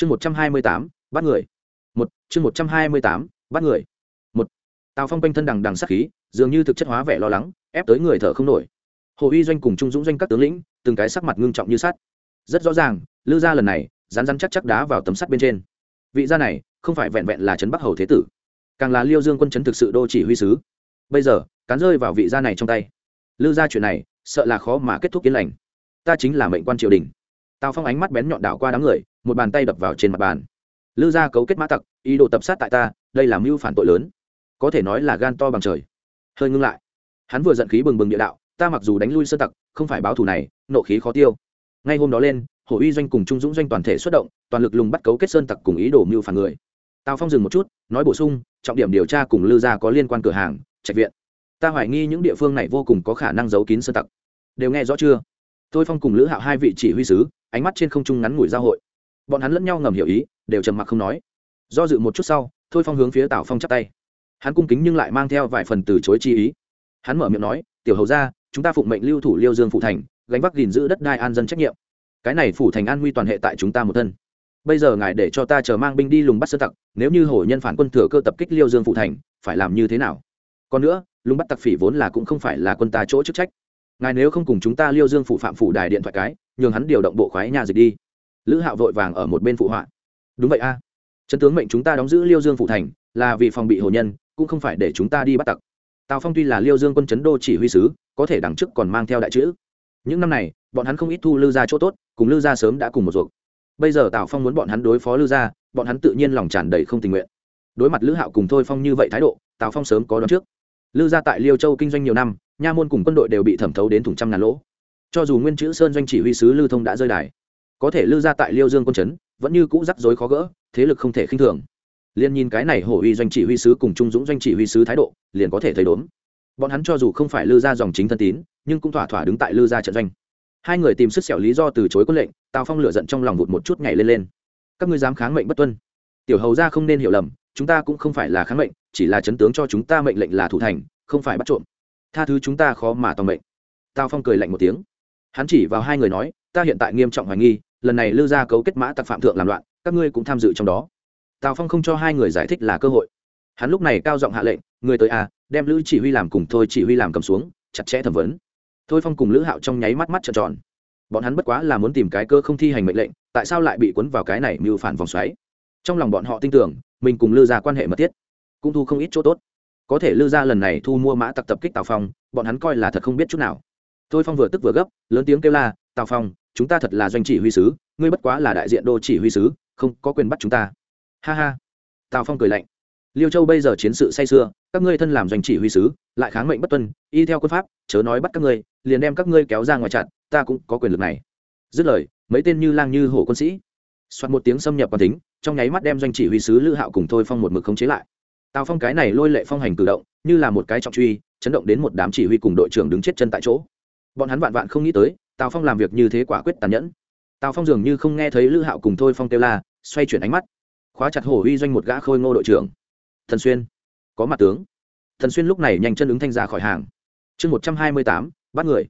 chương một trăm hai mươi tám, bắt người. Một, chương một trăm hai mươi tám, bắt người. Một. Tào phong quanh thân đằng đằng sắc khí, dường như thực chất hóa vẻ lo lắng, ép tới người thở không nổi. Hồ uy doanh cùng trung dũng doanh các tướng lĩnh, từng cái sắc mặt ngưng trọng như sắt. Rất rõ ràng, lư gia lần này rán rán chắc chắc đá vào tấm sắt bên trên. Vị gia này, không phải vẹn vẹn là trấn bắc hầu thế tử, càng là liêu dương quân chấn thực sự đô chỉ huy sứ. Bây giờ, cán rơi vào vị gia này trong tay. Lư gia chuyện này, sợ là khó mà kết thúc yên lành. Ta chính là mệnh quan triều đình. Tào phong ánh mắt bén nhọn đảo qua đám người một bàn tay đập vào trên mặt bàn. Lư gia cấu kết mã tặc, ý đồ tập sát tại ta, đây là mưu phản tội lớn. Có thể nói là gan to bằng trời. Hơi ngưng lại. Hắn vừa giận khí bừng bừng địa đạo, ta mặc dù đánh lui sơ tặc, không phải báo thù này, nộ khí khó tiêu. Ngay hôm đó lên hồ uy doanh cùng trung dũng doanh toàn thể xuất động, toàn lực lùng bắt cấu kết sơn tặc cùng ý đồ mưu phản người. Tào phong dừng một chút, nói bổ sung, trọng điểm điều tra cùng lư gia có liên quan cửa hàng, trạch viện. Ta hoài nghi những địa phương này vô cùng có khả năng giấu kín sơn tặc. Đều nghe rõ chưa? Tôi phong cùng lữ hạo hai vị chỉ huy sứ, ánh mắt trên không trung ngắn ngủi giao hội bọn hắn lẫn nhau ngầm hiểu ý, đều trầm mặc không nói. Do dự một chút sau, thôi phong hướng phía tào phong chắp tay. Hắn cung kính nhưng lại mang theo vài phần từ chối chi ý. Hắn mở miệng nói, tiểu hầu ra chúng ta phụng mệnh lưu thủ liêu dương phụ thành, gánh vác gìn giữ đất đai an dân trách nhiệm. Cái này phủ thành an nguy toàn hệ tại chúng ta một thân. Bây giờ ngài để cho ta chờ mang binh đi lùng bắt sơ tặc, nếu như hổ nhân phản quân thừa cơ tập kích liêu dương phụ thành, phải làm như thế nào? Còn nữa, lùng bắt tặc phỉ vốn là cũng không phải là quân ta chỗ chức trách. Ngài nếu không cùng chúng ta liêu dương phụ phạm phủ đài điện thoại cái, nhường hắn điều động bộ khoái nhà dịch đi lữ hạo vội vàng ở một bên phụ họa. Đúng vậy a. À. trấn tướng mệnh chúng ta đóng giữ liêu dương phụ thành, là vì phòng bị hồ nhân, cũng không phải để chúng ta đi bắt tặc. Tào phong tuy là liêu dương quân chấn đô chỉ huy sứ, có thể đằng trước còn mang theo đại chữ. Những năm này, bọn hắn không ít thu lư gia chỗ tốt, cùng lư gia sớm đã cùng một ruột. Bây giờ tào phong muốn bọn hắn đối phó lư gia, bọn hắn tự nhiên lòng tràn đầy không tình nguyện. Đối mặt lữ hạo cùng thôi phong như vậy thái độ, tào phong sớm có đón trước. Lư gia tại liêu châu kinh doanh nhiều năm, nha môn cùng quân đội đều bị thẩm thấu đến thùng trăm ngàn lỗ. Cho dù nguyên chữ sơn doanh chỉ huy sứ lưu thông đã rơi đài có thể lưu ra tại liêu dương quân chấn, vẫn như cũ rắc rối khó gỡ, thế lực không thể khinh thường. Liền nhìn cái này hổ uy doanh chỉ huy sứ cùng trung dũng doanh chỉ huy sứ thái độ, liền có thể thấy đốn bọn hắn cho dù không phải lư ra dòng chính thân tín, nhưng cũng thỏa thỏa đứng tại lư ra trận doanh. Hai người tìm sức xẻo lý do từ chối quân lệnh, tào phong lửa giận trong lòng vụt một chút nhảy lên lên. Các ngươi dám kháng mệnh bất tuân. Tiểu hầu ra không nên hiểu lầm, chúng ta cũng không phải là kháng mệnh, chỉ là chấn tướng cho chúng ta mệnh lệnh là thủ thành, không phải bắt trộm. Tha thứ chúng ta khó mà toàn mệnh. Tào phong cười lạnh một tiếng. Hắn chỉ vào hai người nói, ta hiện tại nghiêm trọng hoài nghi lần này lư ra cấu kết mã tặc phạm thượng làm loạn, các ngươi cũng tham dự trong đó. Tào phong không cho hai người giải thích là cơ hội. Hắn lúc này cao giọng hạ lệnh, người tới à đem lữ chỉ huy làm cùng thôi chỉ huy làm cầm xuống, chặt chẽ thẩm vấn. Thôi phong cùng lữ hạo trong nháy mắt mắt trợn tròn. Bọn hắn bất quá là muốn tìm cái cơ không thi hành mệnh lệnh, tại sao lại bị cuốn vào cái này mưu phản vòng xoáy? Trong lòng bọn họ tin tưởng, mình cùng lư ra quan hệ mật thiết, cũng thu không ít chỗ tốt. Có thể lư ra lần này thu mua mã tặc tập kích tào phong, bọn hắn coi là thật không biết chút nào. Thôi phong vừa tức vừa gấp, lớn tiếng kêu la, tào phong chúng ta thật là doanh chỉ huy sứ, ngươi bất quá là đại diện đô chỉ huy sứ, không có quyền bắt chúng ta. Ha ha. Tào phong cười lạnh. Liêu châu bây giờ chiến sự say sưa, các ngươi thân làm doanh chỉ huy sứ, lại kháng mệnh bất tuân, y theo quân pháp, chớ nói bắt các ngươi, liền đem các ngươi kéo ra ngoài chặn, ta cũng có quyền lực này. Dứt lời, mấy tên như lang như hổ quân sĩ, soạt một tiếng xâm nhập quan tính, trong nháy mắt đem doanh chỉ huy sứ lữ hạo cùng thôi phong một mực khống chế lại. Tào phong cái này lôi lệ phong hành cử động, như là một cái trọng truy, chấn động đến một đám chỉ huy cùng đội trưởng đứng chết chân tại chỗ. Bọn hắn vạn vạn không nghĩ tới tào phong làm việc như thế quả quyết tàn nhẫn. Tào phong dường như không nghe thấy lữ hạo cùng thôi phong kêu la, xoay chuyển ánh mắt. Khóa chặt hổ uy doanh một gã khôi ngô đội trưởng. Thần xuyên. Có mặt tướng. Thần xuyên lúc này nhanh chân ứng thanh ra khỏi hàng. Chương một trăm hai mươi tám, bắt người.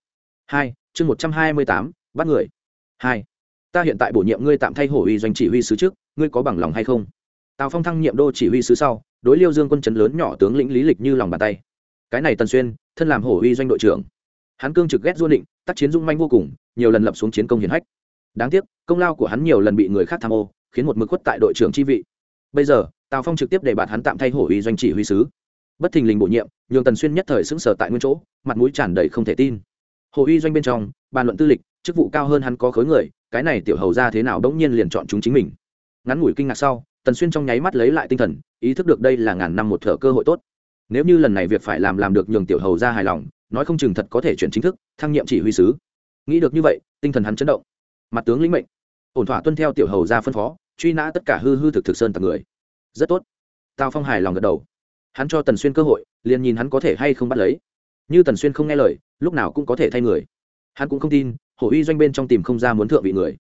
Hai, chương một trăm hai mươi tám, bắt người. Hai, ta hiện tại bổ nhiệm ngươi tạm thay hổ uy doanh chỉ huy sứ trước, ngươi có bằng lòng hay không? Tào phong thăng nhiệm đô chỉ huy sứ sau, đối liêu dương quân chấn lớn nhỏ tướng lĩnh lý lịch như lòng bàn tay. Cái này tần xuyên, thân làm hổ uy doanh đội trưởng. Hắn cương trực ghét du định tác chiến dung manh vô cùng, nhiều lần lập xuống chiến công hiển hách. Đáng tiếc, công lao của hắn nhiều lần bị người khác tham ô, khiến một mực khuất tại đội trưởng chi vị. Bây giờ, tào phong trực tiếp để bạt hắn tạm thay hổ uy doanh chỉ huy sứ. Bất thình lình bổ nhiệm, nhường tần xuyên nhất thời sững sờ tại nguyên chỗ, mặt mũi tràn đầy không thể tin. Hồ uy doanh bên trong, bàn luận tư lịch, chức vụ cao hơn hắn có khối người, cái này tiểu hầu ra thế nào đống nhiên liền chọn chúng chính mình. Ngắn ngủi kinh ngạc sau, tần xuyên trong nháy mắt lấy lại tinh thần, ý thức được đây là ngàn năm một thở cơ hội tốt. Nếu như lần này việc phải làm làm được nhường tiểu hầu ra hài lòng nói không chừng thật có thể chuyển chính thức, thăng nhiệm chỉ huy sứ. Nghĩ được như vậy, tinh thần hắn chấn động. Mặt tướng lĩnh mệnh. Ổn thỏa tuân theo tiểu hầu ra phân phó, truy nã tất cả hư hư thực thực sơn tặc người. Rất tốt. Tào phong hài lòng gật đầu. Hắn cho tần xuyên cơ hội, liền nhìn hắn có thể hay không bắt lấy. Như tần xuyên không nghe lời, lúc nào cũng có thể thay người. Hắn cũng không tin, hổ uy doanh bên trong tìm không ra muốn thượng vị người.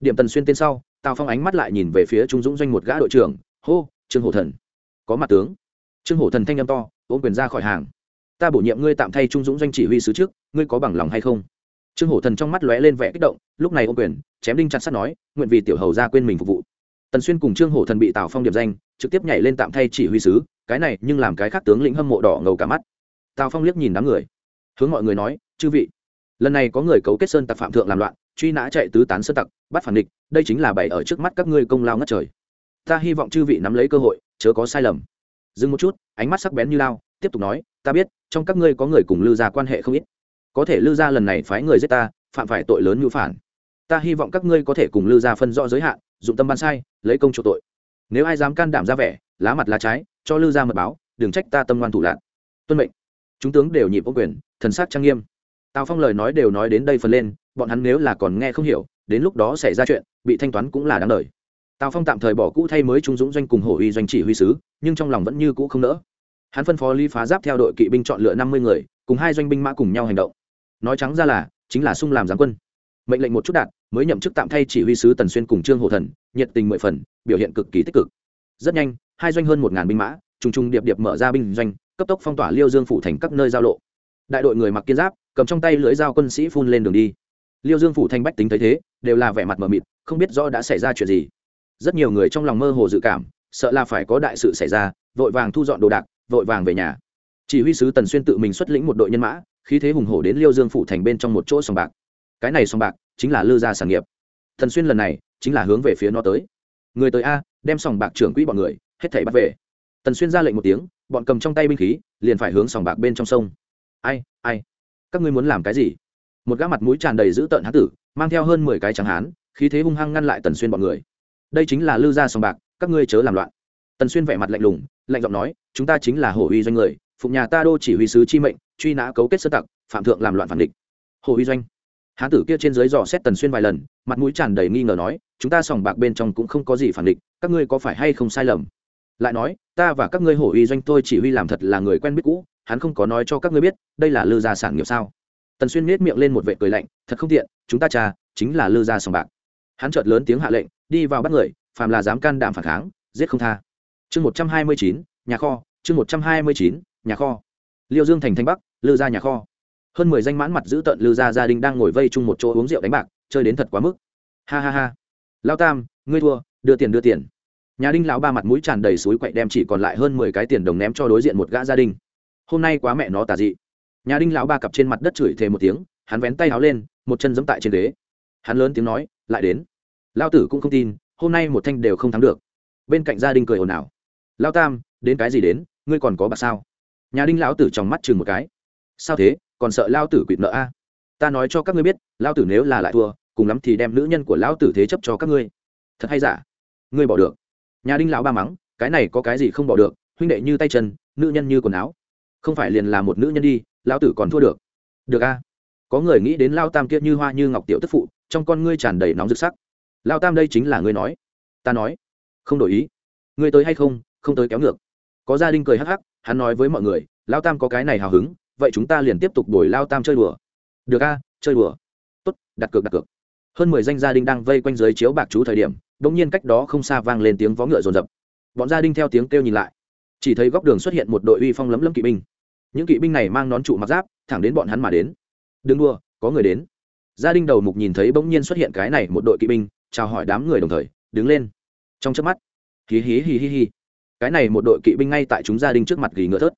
Điểm tần xuyên tên sau, tào phong ánh mắt lại nhìn về phía trung dũng doanh một gã đội trưởng. Hô, trương hổ thần. Có mặt tướng. Trương hổ thần thanh â m to, ôm quyền ra khỏi hàng ta bổ nhiệm ngươi tạm thay trung dũng doanh chỉ huy sứ trước, ngươi có bằng lòng hay không? Trương hổ thần trong mắt lóe lên vẻ kích động, lúc này ô quyền, chém đinh chặt sắt nói, nguyện vì tiểu hầu ra quên mình phục vụ. Tần xuyên cùng trương hổ thần bị tào phong điểm danh, trực tiếp nhảy lên tạm thay chỉ huy sứ, cái này nhưng làm cái khác tướng lĩnh hâm mộ đỏ ngầu cả mắt. Tào phong liếc nhìn đám người, hướng mọi người nói, chư vị, lần này có người cấu kết sơn tặc phạm thượng làm loạn, truy nã chạy tứ tán sơn tặc, bắt phản địch, đây chính là bày ở trước mắt các ngươi công lao ngất trời. Ta hy vọng chư vị nắm lấy cơ hội, chớ có sai lầm. Dừng một chút, ánh mắt sắc bén như lao tiếp tục nói, ta biết, trong các ngươi có người cùng lư gia quan hệ không ít. Có thể lư gia lần này phái người giết ta, phạm phải tội lớn như phản. Ta hy vọng các ngươi có thể cùng lư gia phân rõ giới hạn, dụng tâm ban sai, lấy công chỗ tội. Nếu ai dám can đảm ra vẻ, lá mặt lá trái, cho lư gia mật báo, đừng trách ta tâm ngoan thủ lạn. tuân mệnh. Chúng tướng đều nhịp ô quyền, thần sắc trang nghiêm. Tào phong lời nói đều nói đến đây phần lên, bọn hắn nếu là còn nghe không hiểu, đến lúc đó xảy ra chuyện, bị thanh toán cũng là đáng đời. Tào phong tạm thời bỏ cũ thay mới trung dũng doanh cùng hổ uy doanh chỉ huy sứ, nhưng trong lòng vẫn như cũ không nỡ hắn phân phó lý phá giáp theo đội kỵ binh chọn lựa năm mươi người, cùng hai doanh binh mã cùng nhau hành động. Nói trắng ra là, chính là sung làm giáng quân. Mệnh lệnh một chút đạt, mới nhậm chức tạm thay chỉ huy sứ tần xuyên cùng trương hổ thần, nhiệt tình mười phần, biểu hiện cực kỳ tích cực. Rất nhanh, hai doanh hơn một ngàn binh mã, trùng trùng điệp điệp mở ra binh doanh, cấp tốc phong tỏa liêu dương phủ thành các nơi giao lộ. Đại đội người mặc kiên giáp, cầm trong tay lưỡi dao quân sĩ phun lên đường đi. Liêu dương phủ thanh bách tính thấy thế, đều là vẻ mặt mờ mịt, không biết rõ đã xảy ra chuyện gì. Rất nhiều người trong lòng mơ hồ dự cảm, sợ là phải có đại sự xảy ra, vội vàng thu dọn đồ đạc vội vàng về nhà. Chỉ huy sứ tần xuyên tự mình xuất lĩnh một đội nhân mã, khí thế hùng hổ đến liêu dương phủ thành bên trong một chỗ sòng bạc. Cái này sòng bạc chính là lư gia sản nghiệp. Tần xuyên lần này chính là hướng về phía nó tới. Người tới a, đem sòng bạc trưởng quỹ bọn người, hết thảy bắt về. Tần xuyên ra lệnh một tiếng, bọn cầm trong tay binh khí, liền phải hướng sòng bạc bên trong sông. Ai ai? Các ngươi muốn làm cái gì? Một gã mặt mũi tràn đầy dữ tợn hán tử, mang theo hơn mười cái trắng hán, khí thế hung hăng ngăn lại tần xuyên bọn người. Đây chính là lư gia sòng bạc, các ngươi chớ làm loạn. Tần xuyên vẻ mặt lạnh lùng lạnh giọng nói, chúng ta chính là hổ uy doanh người phụng nhà ta đô chỉ huy sứ chi mệnh, truy nã cấu kết sơ tặc, phạm thượng làm loạn phản địch. Hổ uy doanh. Hán tử kia trên dưới dò xét tần xuyên vài lần, mặt mũi tràn đầy nghi ngờ nói, chúng ta sòng bạc bên trong cũng không có gì phản địch, các ngươi có phải hay không sai lầm? Lại nói, ta và các ngươi hổ uy doanh tôi chỉ huy làm thật là người quen biết cũ, hắn không có nói cho các ngươi biết, đây là lư gia sản nghiệp sao? Tần xuyên miết miệng lên một vệ cười lạnh, thật không tiện, chúng ta cha, chính là lư gia sòng bạc. Hắn chợt lớn tiếng hạ lệnh, đi vào bắt người, phàm là dám can đảm phản kháng, giết không tha chương một trăm hai mươi chín, nhà kho. Chương một trăm hai mươi chín, nhà kho. Liêu dương thành thanh bắc, lư ra nhà kho. Hơn mười danh mãn mặt giữ tợn lư ra gia đình đang ngồi vây chung một chỗ uống rượu đánh bạc, chơi đến thật quá mức. Ha ha ha. Lao tam, ngươi thua, đưa tiền đưa tiền. Nhà đinh lão ba mặt mũi tràn đầy suối quậy đem chỉ còn lại hơn mười cái tiền đồng ném cho đối diện một gã gia đình. Hôm nay quá mẹ nó tà dị. Nhà đinh lão ba cặp trên mặt đất chửi thề một tiếng, hắn vén tay háo lên, một chân giẫm tại trên ghế. Hắn lớn tiếng nói, lại đến. Lao tử cũng không tin, hôm nay một thanh đều không thắng được. Bên cạnh gia đình cười ồn ào lao tam, đến cái gì đến? Ngươi còn có bạc sao? Nhà đinh lão tử trong mắt chừng một cái. Sao thế? Còn sợ lao tử quỵt nợ a? Ta nói cho các ngươi biết lao tử nếu là lại thua, cùng lắm thì đem nữ nhân của lão tử thế chấp cho các ngươi. Thật hay giả? Ngươi bỏ được. Nhà đinh lão ba mắng, cái này có cái gì không bỏ được? Huynh đệ như tay chân, nữ nhân như quần áo. Không phải liền là một nữ nhân đi, lão tử còn thua được. Được a. Có người nghĩ đến lao tam kia như hoa như ngọc tiểu tức phụ, trong con ngươi tràn đầy nóng rực sắc. Lao tam đây chính là ngươi nói. Ta nói. Không đổi ý. Ngươi tới hay không? Không tới kéo ngược. Có gia đình cười hắc hắc, hắn nói với mọi người, lao tam có cái này hào hứng, vậy chúng ta liền tiếp tục đổi lao tam chơi đùa. Được a, chơi đùa. Tốt, đặt cược đặt cược. Hơn mười danh gia đình đang vây quanh dưới chiếu bạc chú thời điểm đ nhiên cách đó không xa vang lên tiếng vó ngựa rồn rập bọn gia đình theo tiếng kêu nhìn lại. Chỉ thấy góc đường xuất hiện một đội uy phong lấm lấm kỵ binh. Những kỵ binh này mang nón trụ mặc giáp, thẳng đến bọn hắn mà đến. Đừng đua có người đến. Gia đình đầu mục nhìn thấy bỗng nhiên xuất hiện cái này một đội kỵ binh, chào hỏi đám người đồng thời, đứng lên. Trong chớp mắt, hí hí hí hí hí cái này một đội kỵ binh ngay tại chúng gia đình trước mặt gỉ ngựa thớt.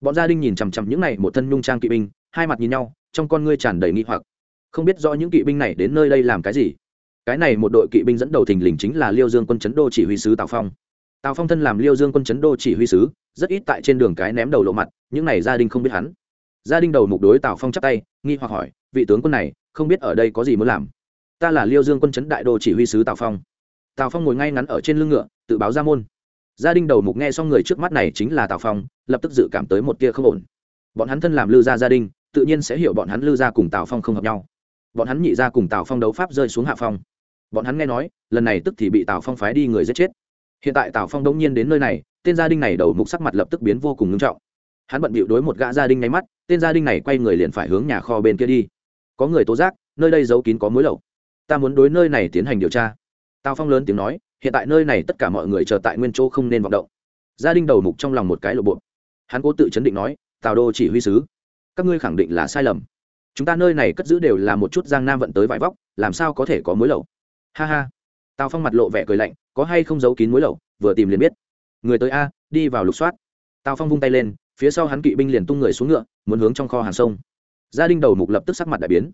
Bọn gia đình nhìn chằm chằm những này một thân nhung trang kỵ binh, hai mặt nhìn nhau, trong con ngươi tràn đầy nghi hoặc. Không biết rõ những kỵ binh này đến nơi đây làm cái gì. Cái này một đội kỵ binh dẫn đầu thình lình chính là liêu dương quân chấn đô chỉ huy sứ tào phong. Tào phong thân làm liêu dương quân chấn đô chỉ huy sứ, rất ít tại trên đường cái ném đầu lộ mặt, những này gia đình không biết hắn. Gia đình đầu mục đối tào phong chắp tay, nghi hoặc hỏi, vị tướng quân này, không biết ở đây có gì muốn làm? Ta là liêu dương quân chấn đại đô chỉ huy sứ tào phong. Tào phong ngồi ngay ngắn ở trên lưng ngựa, tự báo ra môn gia đình đầu mục nghe xong người trước mắt này chính là tào phong, lập tức dự cảm tới một tia không ổn. Bọn hắn thân làm lư gia gia đình tự nhiên sẽ hiểu bọn hắn lư gia cùng tào phong không hợp nhau. Bọn hắn nhị gia cùng tào phong đấu pháp rơi xuống hạ phong. Bọn hắn nghe nói, lần này tức thì bị tào phong phái đi người giết chết. Hiện tại tào phong đống nhiên đến nơi này, tên gia đình này đầu mục sắc mặt lập tức biến vô cùng ngưng trọng. Hắn bận bịu đối một gã gia đình nháy mắt, tên gia đình này quay người liền phải hướng nhà kho bên kia đi. Có người tố giác, nơi đây giấu kín có mối lậu. Ta muốn đối nơi này tiến hành điều tra. Tào phong lớn tiếng nói hiện tại nơi này tất cả mọi người chờ tại nguyên chỗ không nên vọng động. Gia đình đầu mục trong lòng một cái lộ bộ. Hắn cố tự chấn định nói, tào đô chỉ huy sứ, các ngươi khẳng định là sai lầm. Chúng ta nơi này cất giữ đều là một chút giang nam vận tới vải vóc, làm sao có thể có mối lậu? Ha ha. Tào phong mặt lộ vẻ cười lạnh, có hay không giấu kín mối lậu, vừa tìm liền biết. Người tới a, đi vào lục soát. Tào phong vung tay lên, phía sau hắn kỵ binh liền tung người xuống ngựa, muốn hướng trong kho hàng sông. Gia đình đầu mục lập tức sắc mặt đại biến.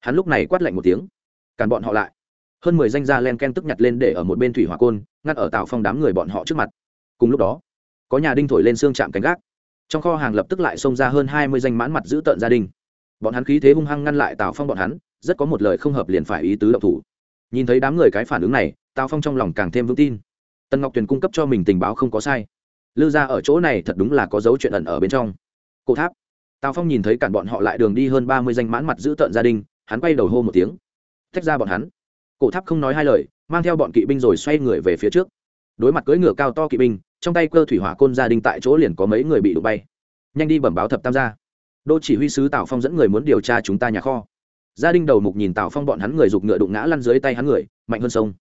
Hắn lúc này quát lạnh một tiếng càn bọn họ lại hơn mười danh gia len ken tức nhặt lên để ở một bên thủy hỏa côn, ngắt ở tào phong đám người bọn họ trước mặt. Cùng lúc đó, có nhà đinh thổi lên xương chạm cánh gác. Trong kho hàng lập tức lại xông ra hơn hai mươi danh mãn mặt giữ tợn gia đình. Bọn hắn khí thế hung hăng ngăn lại tào phong bọn hắn, rất có một lời không hợp liền phải ý tứ động thủ. Nhìn thấy đám người cái phản ứng này, tào phong trong lòng càng thêm vững tin. Tân ngọc tuyền cung cấp cho mình tình báo không có sai. Lư ra ở chỗ này thật đúng là có dấu chuyện ẩn ở bên trong. Cổ tháp. Tào phong nhìn thấy cản bọn họ lại đường đi hơn ba mươi danh mãn mặt giữ tợn gia đình, hắn quay đầu hô một tiếng. Tách ra bọn hắn cổ tháp không nói hai lời, mang theo bọn kỵ binh rồi xoay người về phía trước. Đối mặt cưỡi ngựa cao to kỵ binh, trong tay cơ thủy hỏa côn gia đình tại chỗ liền có mấy người bị đụng bay. Nhanh đi bẩm báo thập tam gia. Đô chỉ huy sứ tào phong dẫn người muốn điều tra chúng ta nhà kho. Gia đình đầu mục nhìn tào phong bọn hắn người giục ngựa đụng ngã lăn dưới tay hắn người, mạnh hơn sông.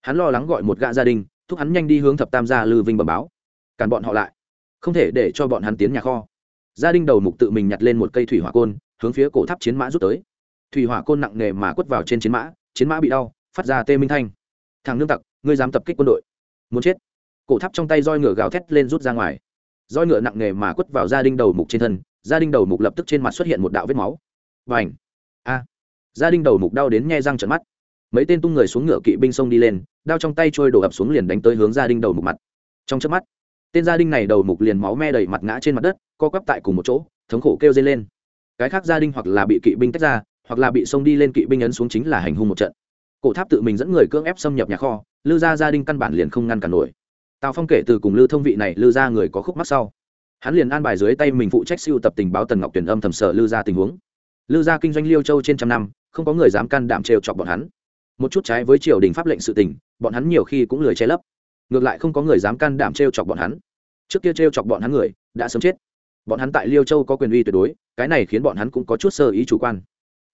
Hắn lo lắng gọi một gã gia đình, thúc hắn nhanh đi hướng thập tam gia lư vinh bẩm báo. Cản bọn họ lại. Không thể để cho bọn hắn tiến nhà kho. Gia đình đầu mục tự mình nhặt lên một cây thủy hỏa côn, hướng phía cổ tháp chiến mã rút tới. Thủy hỏa côn nặng nề mà quất vào trên chiến mã chiến mã bị đau phát ra tê minh thanh. Thằng nương tặc, ngươi dám tập kích quân đội. Muốn chết. Cổ tháp trong tay roi ngựa gào thét lên rút ra ngoài. Roi ngựa nặng nề mà quất vào gia đình đầu mục trên thân, gia đình đầu mục lập tức trên mặt xuất hiện một đạo vết máu. Và ảnh a! Gia đình đầu mục đau đến nhe răng trận mắt. Mấy tên tung người xuống ngựa kỵ binh sông đi lên, đao trong tay trôi đổ ập xuống liền đánh tới hướng gia đình đầu mục mặt. Trong chớp mắt, tên gia đình này đầu mục liền máu me đầy mặt ngã trên mặt đất, co quắp tại cùng một chỗ, thống khổ kêu dây lên. Cái khác gia đình hoặc là bị kỵ binh tách ra, hoặc là bị sông đi lên kỵ binh ấn xuống chính là hành hung một trận cổ tháp tự mình dẫn người cưỡng ép xâm nhập nhà kho, lư gia gia đình căn bản liền không ngăn cản nổi. Tào phong kể từ cùng lư thông vị này, lư gia người có khúc mắc sau. Hắn liền an bài dưới tay mình phụ trách siêu tập tình báo tần ngọc tuyển âm thầm sở lư gia tình huống. Lư gia kinh doanh liêu châu trên trăm năm, không có người dám can đảm trêu chọc bọn hắn. Một chút trái với triều đình pháp lệnh sự tình, bọn hắn nhiều khi cũng lười che lấp. Ngược lại không có người dám can đảm trêu chọc bọn hắn. Trước kia trêu chọc bọn hắn người, đã sớm chết. Bọn hắn tại liêu châu có quyền uy tuyệt đối, cái này khiến bọn hắn cũng có chút sơ ý chủ quan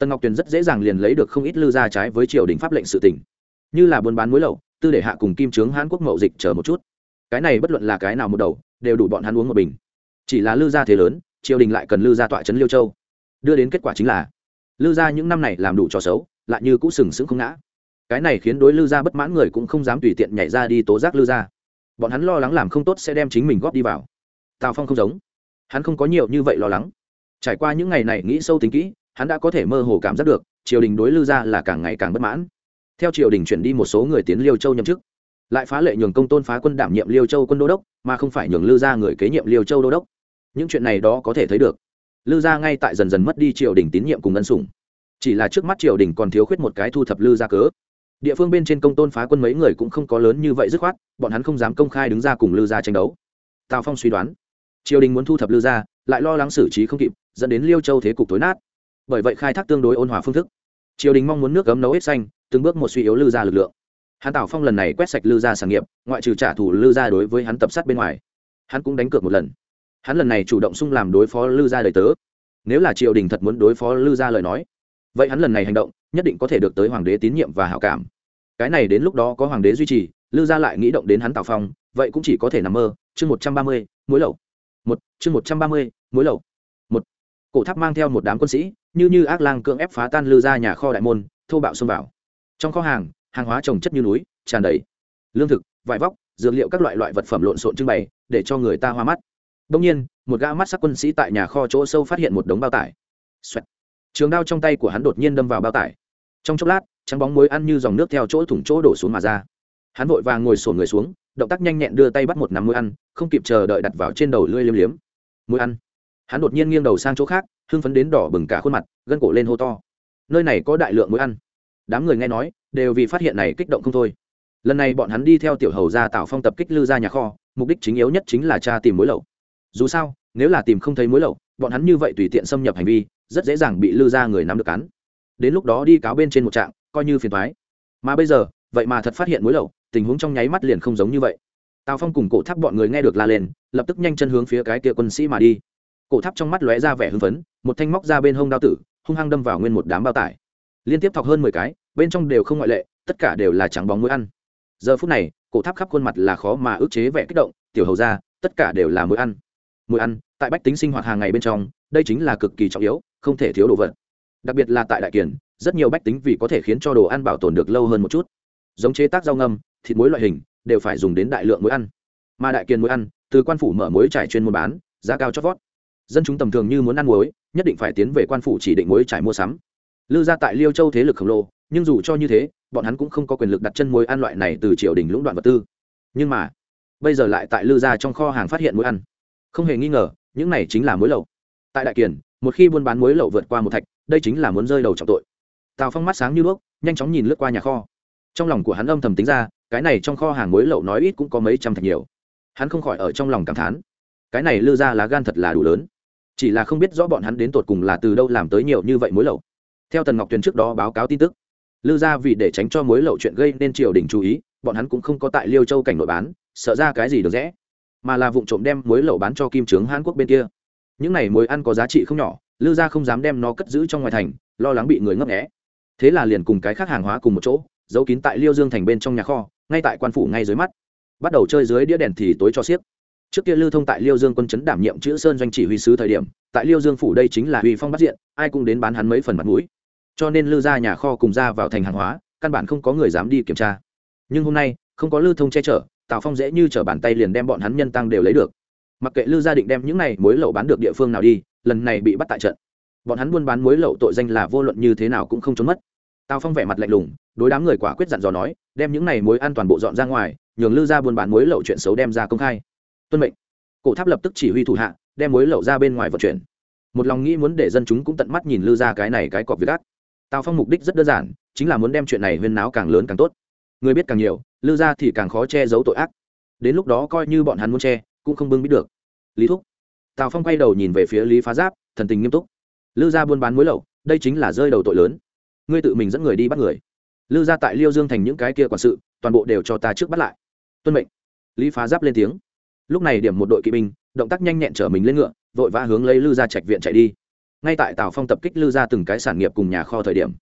tần ngọc tuyền rất dễ dàng liền lấy được không ít lư gia trái với triều đình pháp lệnh sự tỉnh như là buôn bán muối lậu tư để hạ cùng kim trướng hán quốc mậu dịch chờ một chút. Cái này bất luận là cái nào một đầu, đều đủ bọn hắn uống một bình. Chỉ là lư gia thế lớn, triều đình lại cần lư gia tọa trấn liêu châu. Đưa đến kết quả chính là, lư gia những năm này làm đủ trò xấu, lại như cũ sừng sững không ngã. Cái này khiến đối lư gia bất mãn người cũng không dám tùy tiện nhảy ra đi tố giác lư gia. Bọn hắn lo lắng làm không tốt sẽ đem chính mình góp đi vào. Tào phong không giống. Hắn không có nhiều như vậy lo lắng. Trải qua những ngày này nghĩ sâu tính kỹ hắn đã có thể mơ hồ cảm giác được, triều đình đối lư gia là càng ngày càng bất mãn. Theo triều đình chuyển đi một số người tiến liêu châu nhậm chức, lại phá lệ nhường công tôn phá quân đảm nhiệm liêu châu quân đô đốc, mà không phải nhường lư gia người kế nhiệm liêu châu đô đốc. Những chuyện này đó có thể thấy được. Lư gia ngay tại dần dần mất đi triều đình tín nhiệm cùng ân sủng. Chỉ là trước mắt triều đình còn thiếu khuyết một cái thu thập lư gia cớ. Địa phương bên trên công tôn phá quân mấy người cũng không có lớn như vậy dứt khoát, bọn hắn không dám công khai đứng ra cùng lư gia tranh đấu. Tào phong suy đoán, triều đình muốn thu thập lư gia, lại lo lắng xử trí không kịp, dẫn đến liêu châu thế cục tối nát bởi vậy khai thác tương đối ôn hòa phương thức. Triều đình mong muốn nước cấm nấu hết xanh, từng bước một suy yếu lư gia lực lượng. Hắn tào phong lần này quét sạch lư gia sản nghiệp, ngoại trừ trả thù lư gia đối với hắn tập sát bên ngoài, hắn cũng đánh cược một lần. Hắn lần này chủ động xung làm đối phó lư gia đời tớ. Nếu là triều đình thật muốn đối phó lư gia lời nói, vậy hắn lần này hành động, nhất định có thể được tới hoàng đế tín nhiệm và hảo cảm. Cái này đến lúc đó có hoàng đế duy trì, lư gia lại nghĩ động đến hắn tào phong, vậy cũng chỉ có thể nằm mơ. Chương một trăm ba mươi mối lậu. Một, chương một trăm ba mươi mối lậu. Một, cổ tháp mang theo một đám quân sĩ như như ác lang cưỡng ép phá tan lư ra nhà kho đại môn, thô bạo xông vào. Trong kho hàng hàng hóa trồng chất như núi, tràn đầy lương thực, vải vóc, dược liệu các loại loại vật phẩm lộn xộn trưng bày, để cho người ta hoa mắt. Đông nhiên, một gã mắt sắc quân sĩ tại nhà kho chỗ sâu phát hiện một đống bao tải、Xoẹt. Trường đao trong tay của hắn đột nhiên đâm vào bao tải. Trong chốc lát, trắng bóng muối ăn như dòng nước theo chỗ thủng chỗ đổ xuống mà ra. Hắn vội vàng ngồi sổn người xuống, động tác nhanh nhẹn đưa tay bắt một nắm muối ăn, không kịp chờ đợi đặt vào trên đầu lưỡi liếm liếm. Muối ăn. Hắn đột nhiên nghiêng đầu sang chỗ khác hưng phấn đến đỏ bừng cả khuôn mặt, gân cổ lên hô to. Nơi này có đại lượng muối ăn. Đám người nghe nói, đều vì phát hiện này kích động không thôi. Lần này bọn hắn đi theo tiểu hầu ra tạo phong tập kích lư ra nhà kho, mục đích chính yếu nhất chính là tra tìm mối lậu. Dù sao, nếu là tìm không thấy mối lậu, bọn hắn như vậy tùy tiện xâm nhập hành vi, rất dễ dàng bị lư ra người nắm được cắn. Đến lúc đó đi cáo bên trên một trạng, coi như phiền thoái mà bây giờ, vậy mà thật phát hiện mối lậu, tình huống trong nháy mắt liền không giống như vậy. Tào phong cùng cổ tháp bọn người nghe được la lên, lập tức nhanh chân hướng phía cái kia quân sĩ mà đi cổ tháp trong mắt lóe ra vẻ hưng phấn, một thanh móc ra bên hông đao tử, hung hăng đâm vào nguyên một đám bao tải. Liên tiếp thọc hơn mười cái, bên trong đều không ngoại lệ, tất cả đều là trắng bóng muối ăn. Giờ phút này, cổ tháp khắp khuôn mặt là khó mà ức chế vẻ kích động, tiểu hầu ra tất cả đều là muối ăn. Muối ăn, tại bách tính sinh hoạt hàng ngày bên trong, đây chính là cực kỳ trọng yếu, không thể thiếu đồ vật. Đặc biệt là tại đại kiển rất nhiều bách tính vì có thể khiến cho đồ ăn bảo tồn được lâu hơn một chút. Giống chế tác rau ngâm, thịt muối loại hình, đều phải dùng đến đại lượng muối ăn. Mà đại kiền muối ăn, từ quan phủ mở muối trải chuyên mua bán, giá cao chót vót dân chúng tầm thường như muốn ăn muối, nhất định phải tiến về quan phủ chỉ định muối trải mua sắm. Lư ra tại liêu châu thế lực khổng lồ, nhưng dù cho như thế, bọn hắn cũng không có quyền lực đặt chân muối ăn loại này từ triều đình lũng đoạn vật tư. Nhưng mà, bây giờ lại tại lư ra trong kho hàng phát hiện muối ăn. Không hề nghi ngờ, những này chính là muối lậu. Tại đại kiền một khi buôn bán muối lậu vượt qua một thạch, đây chính là muốn rơi đầu trọng tội. Tào phong mắt sáng như đuốc, nhanh chóng nhìn lướt qua nhà kho. Trong lòng của hắn âm thầm tính ra, cái này trong kho hàng muối lậu nói ít cũng có mấy trăm thạch nhiều. Hắn không khỏi ở trong lòng cảm thán. Cái này lư ra lá gan thật là đủ lớn chỉ là không biết rõ bọn hắn đến tột cùng là từ đâu làm tới nhiều như vậy muối lậu. Theo tần ngọc tuyền trước đó báo cáo tin tức, lư ra vì để tránh cho muối lậu chuyện gây nên triều đình chú ý, bọn hắn cũng không có tại liêu châu cảnh nội bán, sợ ra cái gì được rẽ, mà là vụ trộm đem muối lậu bán cho kim trướng hàn quốc bên kia. Những này muối ăn có giá trị không nhỏ, lư gia không dám đem nó cất giữ trong ngoài thành, lo lắng bị người ngấp nghé. Thế là liền cùng cái khác hàng hóa cùng một chỗ, giấu kín tại liêu dương thành bên trong nhà kho, ngay tại quan phủ ngay dưới mắt. Bắt đầu chơi dưới đĩa đèn thì tối cho xiếc trước kia lưu thông tại liêu dương quân chấn đảm nhiệm chữ sơn doanh chỉ huy sứ thời điểm, tại liêu dương phủ đây chính là huy phong bắt diện, ai cũng đến bán hắn mấy phần mặt mũi. Cho nên lưu ra nhà kho cùng ra vào thành hàng hóa, căn bản không có người dám đi kiểm tra. Nhưng hôm nay, không có lưu thông che chở, tào phong dễ như chở bàn tay liền đem bọn hắn nhân tăng đều lấy được. Mặc kệ lưu gia định đem những này mối lậu bán được địa phương nào đi, lần này bị bắt tại trận. Bọn hắn buôn bán mối lậu tội danh là vô luận như thế nào cũng không trốn mất. Tào phong vẻ mặt lạnh lùng, đối đám người quả quyết dặn dò nói, đem những này mối an toàn bộ dọn ra ngoài, nhường lưu gia buôn bán mối lậu chuyện xấu đem ra công khai tuân mệnh. Cổ tháp lập tức chỉ huy thủ hạ, đem mối lậu ra bên ngoài vận chuyển. Một lòng nghĩ muốn để dân chúng cũng tận mắt nhìn lưu gia cái này cái cọp việc ác. Tào phong mục đích rất đơn giản, chính là muốn đem chuyện này huyên náo càng lớn càng tốt. Người biết càng nhiều, lưu gia thì càng khó che giấu tội ác. Đến lúc đó coi như bọn hắn muốn che, cũng không bưng biết được. Lý thúc. Tào phong quay đầu nhìn về phía lý phá giáp, thần tình nghiêm túc. Lư gia buôn bán muối lậu đây chính là rơi đầu tội lớn. Ngươi tự mình dẫn người đi bắt người. Lư gia tại liêu dương thành những cái kia quản sự, toàn bộ đều cho ta trước bắt lại. Tuân mệnh. Lý phá giáp lên tiếng lúc này điểm một đội kỵ binh, động tác nhanh nhẹn chở mình lên ngựa, vội vã hướng lấy lư gia trạch viện chạy đi. Ngay tại tào phong tập kích lư gia từng cái sản nghiệp cùng nhà kho thời điểm.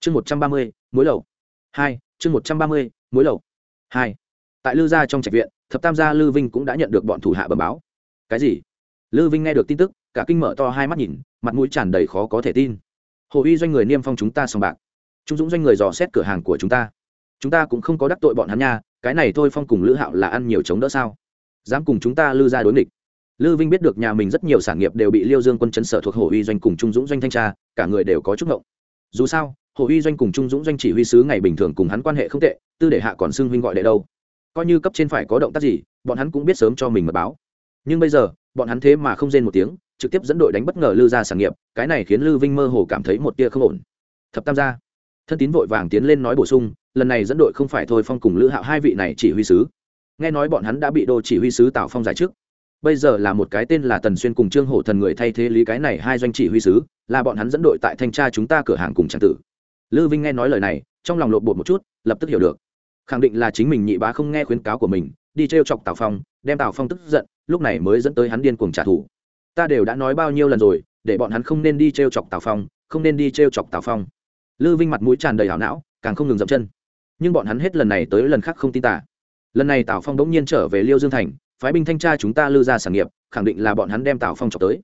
Chương một trăm ba mươi muối lầu. Hai, chương một trăm ba mươi muối lầu. Hai. Tại lư gia trong trạch viện, thập tam gia lư vinh cũng đã nhận được bọn thủ hạ bẩm báo. Cái gì? Lư vinh nghe được tin tức, cả kinh mở to hai mắt nhìn, mặt mũi tràn đầy khó có thể tin. Hồ uy doanh người niêm phong chúng ta sòng bạc. Trung dũng doanh người dò xét cửa hàng của chúng ta. Chúng ta cũng không có đắc tội bọn hắn nha, cái này thôi phong cùng lữ hạo là ăn nhiều chống đỡ sao? Dám cùng chúng ta lư ra đối nghịch. Lư vinh biết được nhà mình rất nhiều sản nghiệp đều bị liêu dương quân chấn sở thuộc hồ uy doanh cùng trung dũng doanh thanh tra, cả người đều có chút ngộng. Dù sao, hồ uy doanh cùng trung dũng doanh chỉ huy sứ ngày bình thường cùng hắn quan hệ không tệ, tư để hạ còn xưng huynh gọi đệ đâu. Coi như cấp trên phải có động tác gì, bọn hắn cũng biết sớm cho mình mật báo. Nhưng bây giờ, bọn hắn thế mà không rên một tiếng, trực tiếp dẫn đội đánh bất ngờ lư ra sản nghiệp, cái này khiến lư vinh mơ hồ cảm thấy một tia không ổn. Thập tam gia, thân tín vội vàng tiến lên nói bổ sung, lần này dẫn đội không phải thôi phong cùng lữ hạo hai vị này chỉ huy sứ nghe nói bọn hắn đã bị đô chỉ huy sứ tào phong giải trước bây giờ là một cái tên là tần xuyên cùng trương hổ thần người thay thế lý cái này hai doanh chỉ huy sứ, là bọn hắn dẫn đội tại thanh tra chúng ta cửa hàng cùng trang tử. Lư vinh nghe nói lời này, trong lòng lột bột một chút, lập tức hiểu được. Khẳng định là chính mình nhị bá không nghe khuyến cáo của mình, đi t r e o chọc tào phong, đem tào phong tức giận, lúc này mới dẫn tới hắn điên cuồng trả thù. Ta đều đã nói bao nhiêu lần rồi, để bọn hắn không nên đi t r e o chọc tào phong, không nên đi t r e o chọc tào phong. Lư vinh mặt mũi tràn đầy hảo não, càng không ngừng dậm chân. Nhưng bọn hắn hết lần này tới lần khác không tin tả lần này tào phong đ ỗ n g nhiên trở về liêu dương thành, phái binh thanh tra chúng ta lư ra sản nghiệp, khẳng định là bọn hắn đem tào phong chọc tới.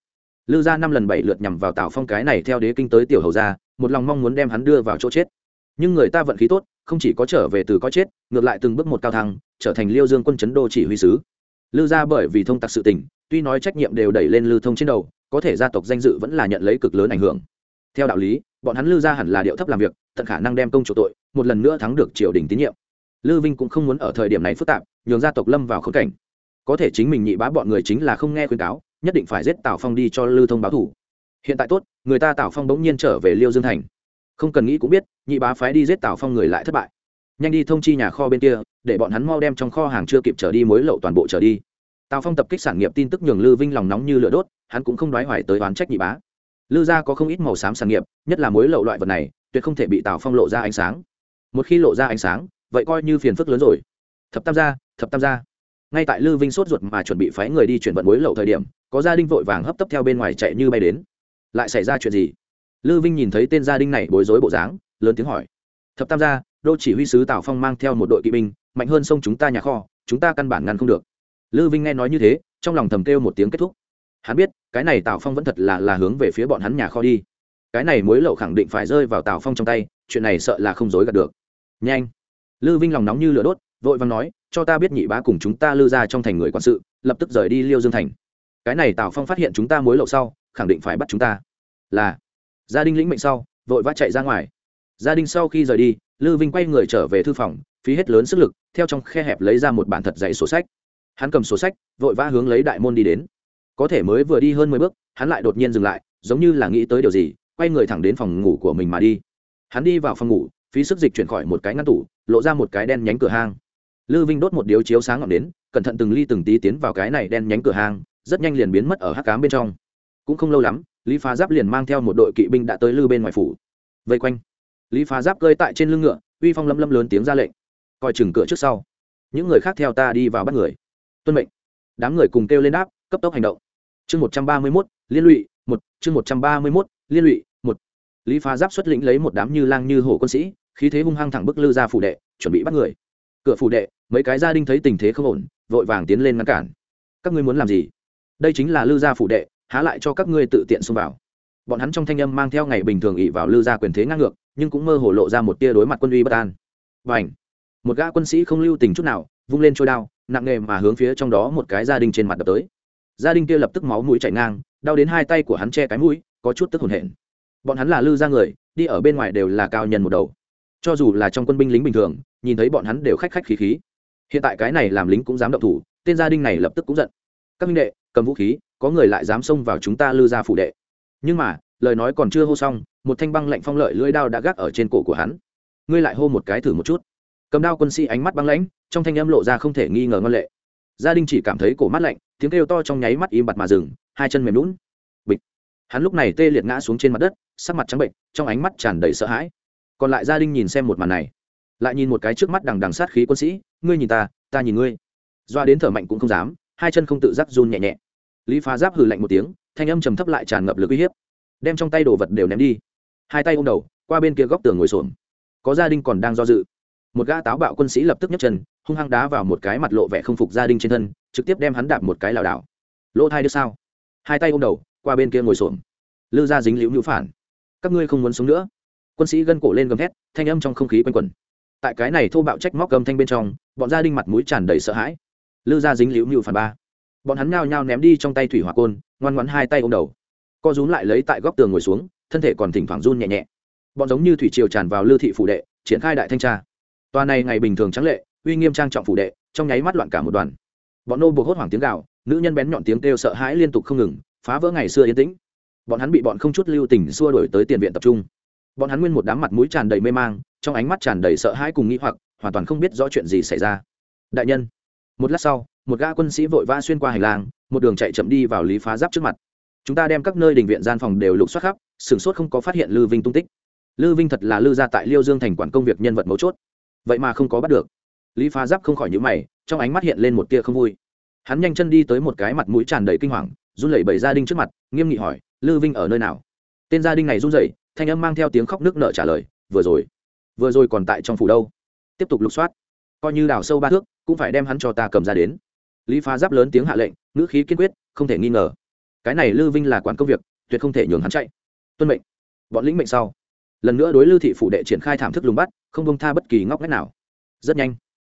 Lư ra năm lần bảy lượt nhằm vào tào phong cái này theo đế kinh tới tiểu hầu ra một lòng mong muốn đem hắn đưa vào chỗ chết. Nhưng người ta vận khí tốt, không chỉ có trở về từ có chết, ngược lại từng bước một cao thăng, trở thành liêu dương quân chấn đô chỉ huy sứ. Lư ra bởi vì thông tặc sự tình, tuy nói trách nhiệm đều đẩy lên lưu thông trên đầu, có thể gia tộc danh dự vẫn là nhận lấy cực lớn ảnh hưởng. Theo đạo lý, bọn hắn lư ra hẳn là điệu thấp làm việc, tận khả năng đem công chủ tội, một lần nữa thắng được triều đình tín nhiệm lư vinh cũng không muốn ở thời điểm này phức tạp, nhường gia tộc lâm vào khống cảnh. Có thể chính mình nhị bá bọn người chính là không nghe khuyên cáo, nhất định phải giết tào phong đi cho lư thông báo thủ. Hiện tại tốt, người ta tào phong bỗng nhiên trở về liêu dương thành. Không cần nghĩ cũng biết, nhị bá phái đi giết tào phong người lại thất bại. Nhanh đi thông chi nhà kho bên kia, để bọn hắn mau đem trong kho hàng chưa kịp trở đi mối lậu toàn bộ trở đi. Tào phong tập kích sản nghiệp tin tức nhường lư vinh lòng nóng như lửa đốt, hắn cũng không đoái hoài tới oán trách nhị bá. Lư gia có không ít màu xám sản nghiệp, nhất là mối lậu loại vật này, tuyệt không thể bị tào phong lộ ra ánh sáng. Một khi lộ ra ánh sáng vậy coi như phiền phức lớn rồi. Thập tam gia, thập tam gia. Ngay tại lư vinh sốt ruột mà chuẩn bị phái người đi chuyển vận mối lậu thời điểm, có gia đình vội vàng hấp tấp theo bên ngoài chạy như bay đến. Lại xảy ra chuyện gì? Lư vinh nhìn thấy tên gia đình này bối rối bộ dáng, lớn tiếng hỏi. Thập tam gia, đô chỉ huy sứ tào phong mang theo một đội kỵ binh, mạnh hơn sông chúng ta nhà kho, chúng ta căn bản ngăn không được. Lư vinh nghe nói như thế, trong lòng thầm kêu một tiếng kết thúc. Hắn biết, cái này tào phong vẫn thật là là hướng về phía bọn hắn nhà kho đi. Cái này mối lậu khẳng định phải rơi vào tào phong trong tay, chuyện này sợ là không dối gạt được. Nhanh! Lư vinh lòng nóng như lửa đốt, vội vàng nói, cho ta biết nhị bá cùng chúng ta lư ra trong thành người quản sự, lập tức rời đi liêu dương thành. Cái này tào phong phát hiện chúng ta mối lậu sau, khẳng định phải bắt chúng ta. Là. Gia đình lĩnh mệnh sau, vội vã chạy ra ngoài. Gia đình sau khi rời đi, lư vinh quay người trở về thư phòng, phí hết lớn sức lực, theo trong khe hẹp lấy ra một bản thật dạy sổ sách. Hắn cầm sổ sách, vội vã hướng lấy đại môn đi đến. Có thể mới vừa đi hơn mười bước, hắn lại đột nhiên dừng lại, giống như là nghĩ tới điều gì, quay người thẳng đến phòng ngủ của mình mà đi. Hắn đi vào phòng ngủ phí sức dịch chuyển khỏi một cái ngăn tủ, lộ ra một cái đen nhánh cửa hang. Lư vinh đốt một điếu chiếu sáng ngọn đến cẩn thận từng ly từng tí tiến vào cái này đen nhánh cửa hang, rất nhanh liền biến mất ở hắc cám bên trong. Cũng không lâu lắm, lý phá giáp liền mang theo một đội kỵ binh đã tới lư bên ngoài phủ. Vây quanh. Lý phá giáp cơi tại trên lưng ngựa, uy phong lâm lâm lớn tiếng ra lệnh. Coi chừng cửa trước sau. Những người khác theo ta đi vào bắt người. Tuân mệnh. Đám người cùng kêu lên đáp, cấp tốc hành động. Chương một trăm ba mươi mốt, liên lụy, một. Chương một trăm ba mươi mốt, liên lụy, một. Lý phá giáp xuất lĩnh lấy một đám như lang như hổ quân sĩ khí thế hung hăng thẳng bức lư ra phủ đệ, chuẩn bị bắt người. Cửa phủ đệ, mấy cái gia đình thấy tình thế không ổn, vội vàng tiến lên ngăn cản. Các ngươi muốn làm gì? Đây chính là lư gia phủ đệ, há lại cho các ngươi tự tiện xông vào. Bọn hắn trong thanh âm mang theo ngày bình thường ỵ vào lư gia quyền thế ngang ngược, nhưng cũng mơ hồ lộ ra một tia đối mặt quân uy bất an. Và ảnh một gã quân sĩ không lưu tình chút nào, vung lên trôi đao, nặng nề mà hướng phía trong đó một cái gia đình trên mặt đập tới. Gia đình kia lập tức máu mũi chảy ngang, đau đến hai tay của hắn che cái mũi, có chút tức hồn hển. Bọn hắn là lư gia người, đi ở bên ngoài đều là cao nhân một đầu cho dù là trong quân binh lính bình thường, nhìn thấy bọn hắn đều khách khách khí khí. Hiện tại cái này làm lính cũng dám động thủ, tên gia đình này lập tức cũng giận. Các minh đệ, cầm vũ khí, có người lại dám xông vào chúng ta lư gia phủ đệ. Nhưng mà, lời nói còn chưa hô xong, một thanh băng lạnh phong lợi lưỡi đao đã gác ở trên cổ của hắn. Ngươi lại hô một cái thử một chút. Cầm đao quân sĩ ánh mắt băng lãnh, trong thanh âm lộ ra không thể nghi ngờ ngân lệ. Gia đình chỉ cảm thấy cổ mắt lạnh, tiếng kêu to trong nháy mắt im bặt mà dừng, hai chân mềm lún bịch. Hắn lúc này tê liệt ngã xuống trên mặt đất, sắc mặt trắng bệnh, trong ánh mắt tràn đầy sợ hãi còn lại gia đình nhìn xem một màn này, lại nhìn một cái trước mắt đằng đằng sát khí quân sĩ, ngươi nhìn ta ta nhìn ngươi. Doa đến thở mạnh cũng không dám, hai chân không tự giác run nhẹ nhẹ. Lý phá giáp hừ lạnh một tiếng, thanh âm trầm thấp lại tràn ngập lực uy hiếp. Đem trong tay đồ vật đều ném đi. Hai tay ôm đầu, qua bên kia góc tường ngồi xổm. Có gia đình còn đang do dự. Một gã táo bạo quân sĩ lập tức nhấc chân, hung hăng đá vào một cái mặt lộ vẻ không phục gia đình trên thân, trực tiếp đem hắn đạp một cái lảo đảo. Lỗ thai đứa sao? Hai tay ôm đầu, qua bên kia ngồi xổm. Lư ra dính liễu nhũ phản. Các ngươi không muốn sống nữa quân sĩ gân cổ lên gầm thét, thanh âm trong không khí quanh quẩn. Tại cái này thô bạo trách móc gầm thanh bên trong, bọn gia đình mặt mũi tràn đầy sợ hãi. Lư gia dính liễu mưu phản ba. Bọn hắn nhao nhao ném đi trong tay thủy hỏa côn, ngoan ngoãn hai tay ôm đầu. Co rúm lại lấy tại góc tường ngồi xuống, thân thể còn thỉnh thoảng run nhẹ nhẹ. Bọn giống như thủy triều tràn vào lư thị phủ đệ, triển khai đại thanh tra. Tòa này ngày bình thường trắng lệ, uy nghiêm trang trọng phủ đệ, trong nháy mắt loạn cả một đoàn. Bọn nô buộc hốt hoảng tiếng gạo nữ nhân bén nhọn tiếng kêu sợ hãi liên tục không ngừng, phá vỡ ngày xưa yên tĩnh. Bọn hắn bị bọn không chút lưu tình xua đổi tới tiền viện tập trung bọn hắn nguyên một đám mặt mũi tràn đầy mê mang, trong ánh mắt tràn đầy sợ hãi cùng nghĩ hoặc, hoàn toàn không biết rõ chuyện gì xảy ra. Đại nhân, một lát sau, một gã quân sĩ vội vã xuyên qua hành lang, một đường chạy chậm đi vào lý phá giáp trước mặt. Chúng ta đem các nơi đình viện gian phòng đều lục soát khắp, sửng sốt không có phát hiện lư vinh tung tích. Lư vinh thật là lư ra tại liêu dương thành quản công việc nhân vật mấu chốt. Vậy mà không có bắt được. Lý phá giáp không khỏi nhữ mày, trong ánh mắt hiện lên một tia không vui. Hắn nhanh chân đi tới một cái mặt mũi tràn đầy kinh hoàng, run lẩy bẩy gia đình trước mặt, nghiêm nghị hỏi, lư vinh ở nơi nào? Tên gia đình này run rẩy thanh âm mang theo tiếng khóc nước nợ trả lời, vừa rồi vừa rồi còn tại trong phủ đâu? Tiếp tục lục soát. Coi như đào sâu ba thước, cũng phải đem hắn cho ta cầm ra đến. Lý phá giáp lớn tiếng hạ lệnh, ngữ khí kiên quyết, không thể nghi ngờ. Cái này lư vinh là quản công việc, tuyệt không thể nhường hắn chạy. Tuân mệnh. Bọn lĩnh mệnh sau. Lần nữa đối lư thị phủ đệ triển khai thảm thức lùng bắt, không bông tha bất kỳ ngóc ngách nào. Rất nhanh,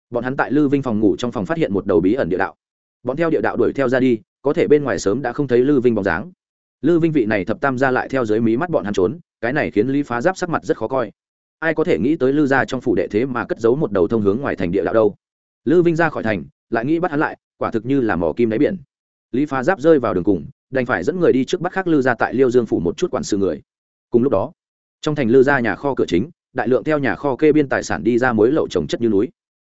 bọn hắn tại lư vinh phòng ngủ trong phòng phát hiện một đầu bí ẩn địa đạo. Bọn theo địa đạo đuổi theo ra đi, có thể bên ngoài sớm đã không thấy lư vinh bóng dáng lư vinh vị này thập tam ra lại theo dưới mí mắt bọn hắn trốn, cái này khiến lý phá giáp sắc mặt rất khó coi. Ai có thể nghĩ tới lư ra trong phủ đệ thế mà cất giấu một đầu thông hướng ngoài thành địa đạo đâu? Lư vinh ra khỏi thành, lại nghĩ bắt hắn lại, quả thực như là mỏ kim đáy biển. Lý phá giáp rơi vào đường cùng, đành phải dẫn người đi trước bắt khác lư ra tại liêu dương phủ một chút quản sự người. Cùng lúc đó, trong thành lư ra nhà kho cửa chính, đại lượng theo nhà kho kê biên tài sản đi ra mối lậu trồng chất như núi.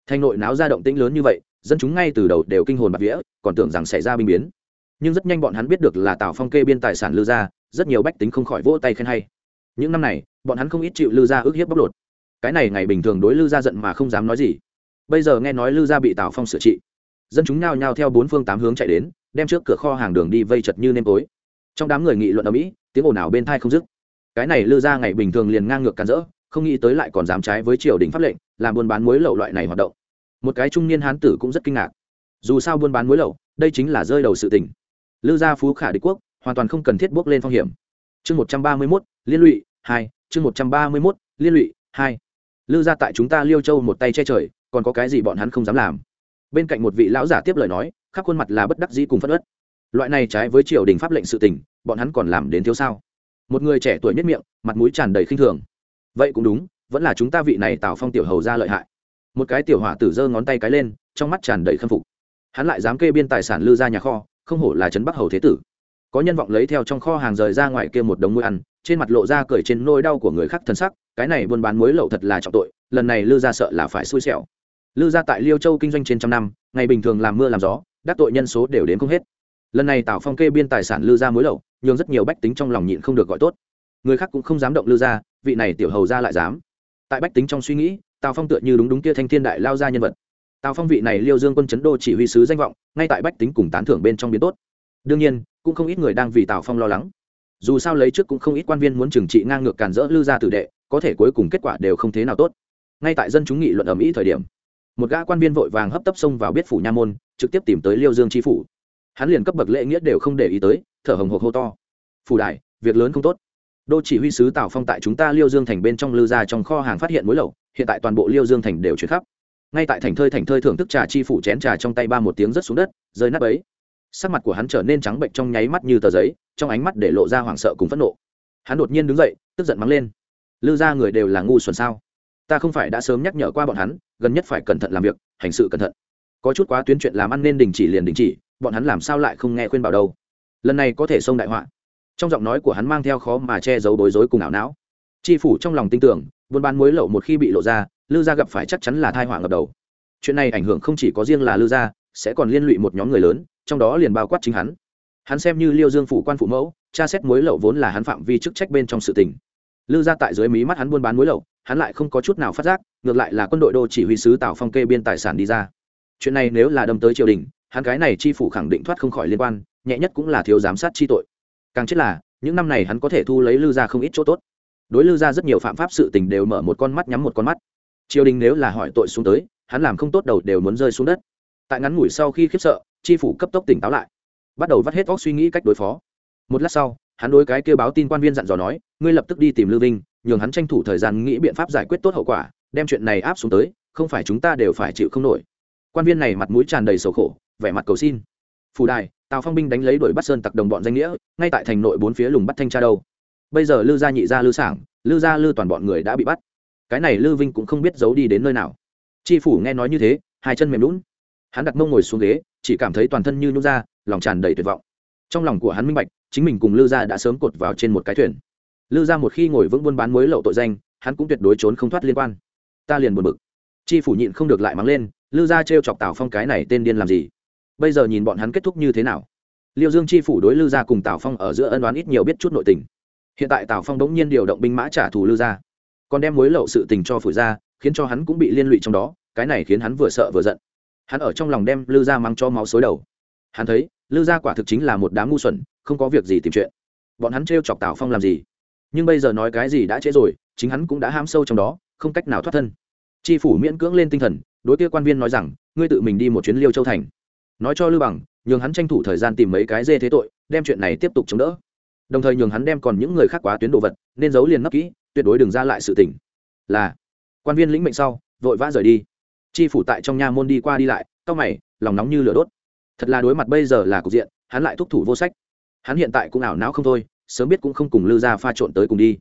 Thành nội náo ra động tĩnh lớn như vậy, dân chúng ngay từ đầu đều kinh hồn bạc vía, còn tưởng rằng xảy ra binh biến nhưng rất nhanh bọn hắn biết được là tào phong kê biên tài sản lư gia, rất nhiều bách tính không khỏi vỗ tay khen hay. Những năm này bọn hắn không ít chịu lư gia ước hiếp bóc lột. Cái này ngày bình thường đối lư gia giận mà không dám nói gì. Bây giờ nghe nói lư gia bị tào phong sửa trị dân chúng nhao nhao theo bốn phương tám hướng chạy đến đem trước cửa kho hàng đường đi vây chật như nêm tối. Trong đám người nghị luận ở mỹ tiếng ồn ào bên thai không dứt. Cái này lư gia ngày bình thường liền ngang ngược cản rỡ không nghĩ tới lại còn dám trái với triều đình pháp lệnh làm buôn bán muối lậu loại này hoạt động. Một cái trung niên hán tử cũng rất kinh ngạc. Dù sao buôn bán muối lậu đây chính là rơi đầu sự tình lư gia phú khả đế quốc, hoàn toàn không cần thiết bước lên phong hiểm. Chương một trăm ba mươi mốt, liên lụy, hai, chương một trăm ba mươi mốt, liên lụy, hai. Lư gia tại chúng ta liêu châu một tay che trời, còn có cái gì bọn hắn không dám làm? Bên cạnh một vị lão giả tiếp lời nói, khắp khuôn mặt là bất đắc dĩ cùng phất ớt loại này trái với triều đình pháp lệnh sự tình, bọn hắn còn làm đến thiếu sao? Một người trẻ tuổi nhất miệng, mặt mũi tràn đầy khinh thường. Vậy cũng đúng, vẫn là chúng ta vị này tào phong tiểu hầu ra lợi hại. Một cái tiểu hỏa tử giơ ngón tay cái lên, trong mắt tràn đầy khâm phục. Hắn lại dám kê biên tài sản lư ra nhà kho không hổ là trấn bắc hầu thế tử. Có nhân vọng lấy theo trong kho hàng rời ra ngoài kia một đống muối ăn, trên mặt lộ ra cười trên nôi đau của người khác thân sắc, cái này buôn bán muối lậu thật là trọng tội, lần này lư ra sợ là phải xui xẻo. Lư ra tại liêu châu kinh doanh trên trăm năm, ngày bình thường làm mưa làm gió, đắc tội nhân số đều đến không hết. Lần này tào phong kê biên tài sản lư ra muối lậu, nhường rất nhiều bách tính trong lòng nhịn không được gọi tốt. Người khác cũng không dám động lư ra vị này tiểu hầu ra lại dám. Tại bách tính trong suy nghĩ, tào phong tựa như đúng đúng kia thanh thiên đại lao ra nhân vật tào phong vị này liêu dương quân chấn đô chỉ huy sứ danh vọng, ngay tại bách tính cùng tán thưởng bên trong biến tốt. Đương nhiên, cũng không ít người đang vì tào phong lo lắng. Dù sao lấy trước cũng không ít quan viên muốn trừng trị ngang ngược càn rỡ lư ra tử đệ, có thể cuối cùng kết quả đều không thế nào tốt. Ngay tại dân chúng nghị luận ở mỹ thời điểm, một gã quan viên vội vàng hấp tấp xông vào biết phủ nha môn, trực tiếp tìm tới liêu dương tri phủ. Hắn liền cấp bậc lễ nghĩa đều không để ý tới, thở hồng hộc hô to. Phủ đại, việc lớn không tốt. Đô chỉ huy sứ tào phong tại chúng ta liêu dương thành bên trong lư ra trong kho hàng phát hiện mối lậu, hiện tại toàn bộ liêu dương thành đều chuyển khắp ngay tại thành thơi thành thơi thưởng thức trà chi phủ chén trà trong tay ba một tiếng rớt xuống đất, rơi nắp ấy sắc mặt của hắn trở nên trắng bệnh trong nháy mắt như tờ giấy, trong ánh mắt để lộ ra hoảng sợ cùng phẫn nộ. Hắn đột nhiên đứng dậy, tức giận mắng lên. Lư ra người đều là ngu xuẩn sao? Ta không phải đã sớm nhắc nhở qua bọn hắn, gần nhất phải cẩn thận làm việc, hành sự cẩn thận. Có chút quá tuyến chuyện làm ăn nên đình chỉ liền đình chỉ, bọn hắn làm sao lại không nghe khuyên bảo đâu? Lần này có thể xông đại họa. Trong giọng nói của hắn mang theo khó mà che giấu bối rối cùng ảo não. Chi phủ trong lòng tin tưởng, buôn bán muối lậu một khi bị lộ ra lư gia gặp phải chắc chắn là thai họa ngập đầu. Chuyện này ảnh hưởng không chỉ có riêng là lư gia, sẽ còn liên lụy một nhóm người lớn, trong đó liền bao quát chính hắn. Hắn xem như liêu dương phủ quan phụ mẫu, tra xét muối lậu vốn là hắn phạm vi chức trách bên trong sự tình. Lư gia tại dưới mí mắt hắn buôn bán muối lậu, hắn lại không có chút nào phát giác, ngược lại là quân đội đô chỉ huy sứ tào phong kê biên tài sản đi ra. Chuyện này nếu là đâm tới triều đình, hắn cái này chi phủ khẳng định thoát không khỏi liên quan, nhẹ nhất cũng là thiếu giám sát chi tội. Càng chết là, những năm này hắn có thể thu lấy lư gia không ít chỗ tốt. Đối lư gia rất nhiều phạm pháp sự tình đều mở một con mắt nhắm một con mắt triều đình nếu là hỏi tội xuống tới, hắn làm không tốt đầu đều muốn rơi xuống đất. Tại ngắn ngủi sau khi khiếp sợ Tri phủ cấp tốc tỉnh táo lại. Bắt đầu vắt hết óc suy nghĩ cách đối phó. Một lát sau, hắn đối cái kêu báo tin quan viên dặn dò nói, ngươi lập tức đi tìm lưu vinh, nhường hắn tranh thủ thời gian nghĩ biện pháp giải quyết tốt hậu quả, đem chuyện này áp xuống tới, không phải chúng ta đều phải chịu không nổi. Quan viên này mặt mũi tràn đầy sầu khổ, vẻ mặt cầu xin. Phù đài, tào phong binh đánh lấy đuổi bắt sơn tặc đồng bọn danh nghĩa, ngay tại thành nội bốn phía lùng bắt thanh tra đâu. Bây giờ lư gia nhị gia lư sảng, lư gia lư toàn bọn người đã bị bắt cái này lư vinh cũng không biết giấu đi đến nơi nào. Chi phủ nghe nói như thế, hai chân mềm lún hắn đặt mông ngồi xuống ghế, chỉ cảm thấy toàn thân như nhút ra, lòng tràn đầy tuyệt vọng. Trong lòng của hắn minh bạch, chính mình cùng lư gia đã sớm cột vào trên một cái thuyền. Lư gia một khi ngồi vững buôn bán mới lậu tội danh, hắn cũng tuyệt đối trốn không thoát liên quan. Ta liền buồn bực. Chi phủ nhịn không được lại mắng lên, lư gia trêu chọc tào phong cái này tên điên làm gì? Bây giờ nhìn bọn hắn kết thúc như thế nào? Liêu dương chi phủ đối lư gia cùng tào phong ở giữa ân đoán ít nhiều biết chút nội tình. Hiện tại tào phong đống nhiên điều động binh mã trả thù lư gia còn đem mối lậu sự tình cho phủ ra, khiến cho hắn cũng bị liên lụy trong đó cái này khiến hắn vừa sợ vừa giận. Hắn ở trong lòng đem lư gia mang cho máu xối đầu. Hắn thấy lư gia quả thực chính là một đám ngu xuẩn không có việc gì tìm chuyện. Bọn hắn t chọc tào phong làm gì? Nhưng bây giờ nói cái gì đã trễ rồi chính hắn cũng đã ham sâu trong đó không cách nào thoát thân. Tri phủ miễn cưỡng lên tinh thần đối kia quan viên nói rằng ngươi tự mình đi một chuyến liêu châu thành. Nói cho lư bằng nhường hắn tranh thủ thời gian tìm mấy cái dê thế tội đem chuyện này tiếp tục chống đỡ. Đồng thời nhường hắn đem còn những người khác quá tuyến đồ vật nên giấu liền nấp kỹ tuyệt đối đừng ra lại sự tỉnh là, quan viên lĩnh mệnh sau, vội vã rời đi. Chi phủ tại trong nha môn đi qua đi lại, cau mày, lòng nóng như lửa đốt. Thật là đối mặt bây giờ là cục diện, hắn lại thúc thủ vô sách. Hắn hiện tại cũng ảo não không thôi, sớm biết cũng không cùng lư ra pha trộn tới cùng đi.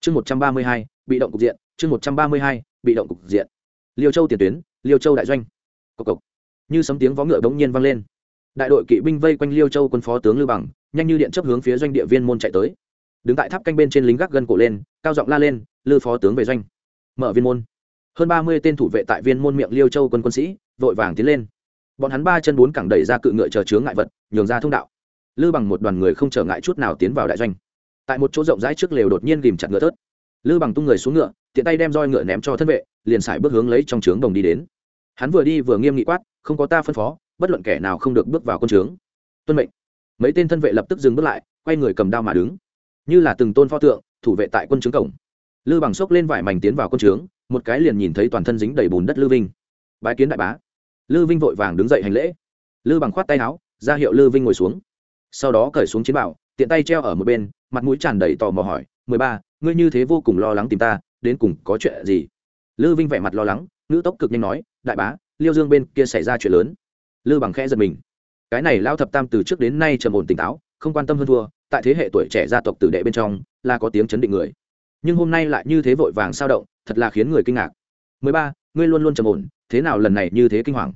Chương một trăm ba mươi hai, bị động cục diện, chương một trăm ba mươi hai, bị động cục diện. Liêu châu tiền tuyến, liêu châu đại doanh. Cộc cộc. Như sấm tiếng vó ngựa bỗng nhiên vang lên. Đại đội kỵ binh vây quanh liêu châu quân phó tướng lưu bằng, nhanh như điện chấp hướng phía doanh địa viên môn chạy tới đứng tại tháp canh bên trên lính gác gân cổ lên, cao giọng la lên, lư phó tướng về doanh. Mở viên môn. Hơn ba mươi tên thủ vệ tại viên môn miệng liêu châu quân quân sĩ, vội vàng tiến lên. Bọn hắn ba chân bốn cẳng đẩy ra cự ngựa chờ chướng ngại vật, nhường ra thông đạo. Lư bằng một đoàn người không trở ngại chút nào tiến vào đại doanh. Tại một chỗ rộng rãi trước lều đột nhiên ghìm chặt ngựa tớt lư bằng tung người xuống ngựa, tiện tay đem roi ngựa ném cho thân vệ, liền xài bước hướng lấy trong trướng đồng đi đến. Hắn vừa đi vừa nghiêm nghị quát, không có ta phân phó, bất luận kẻ nào không được bước vào quân trướng tuân mệnh. Mấy tên thân vệ lập tức dừng bước lại, quay người cầm đao mà đứng như là từng tôn pho tượng, thủ vệ tại quân trướng cổng. Lư bằng xốc lên vải mảnh tiến vào quân trướng một cái liền nhìn thấy toàn thân dính đầy bùn đất lư vinh. Bái kiến đại bá. Lư vinh vội vàng đứng dậy hành lễ. Lư bằng khoát tay áo, ra hiệu lư vinh ngồi xuống. Sau đó cởi xuống chiến bảo, tiện tay treo ở một bên, mặt mũi tràn đầy tò mò hỏi, mười ba, ngươi như thế vô cùng lo lắng tìm ta, đến cùng có chuyện gì? Lư vinh vẻ mặt lo lắng, ngữ tốc cực nhanh nói, đại bá, liêu dương bên kia xảy ra chuyện lớn. Lư bằng khẽ giật mình. Cái này lao thập tam từ trước đến nay trầm ổn tỉnh táo, không quan tâm hơn thua tại thế hệ tuổi trẻ gia tộc tử đệ bên trong, là có tiếng chấn định người. Nhưng hôm nay lại như thế vội vàng sao động, thật là khiến người kinh ngạc. Mười ba, ngươi luôn luôn trầm ổn, thế nào lần này như thế kinh hoàng?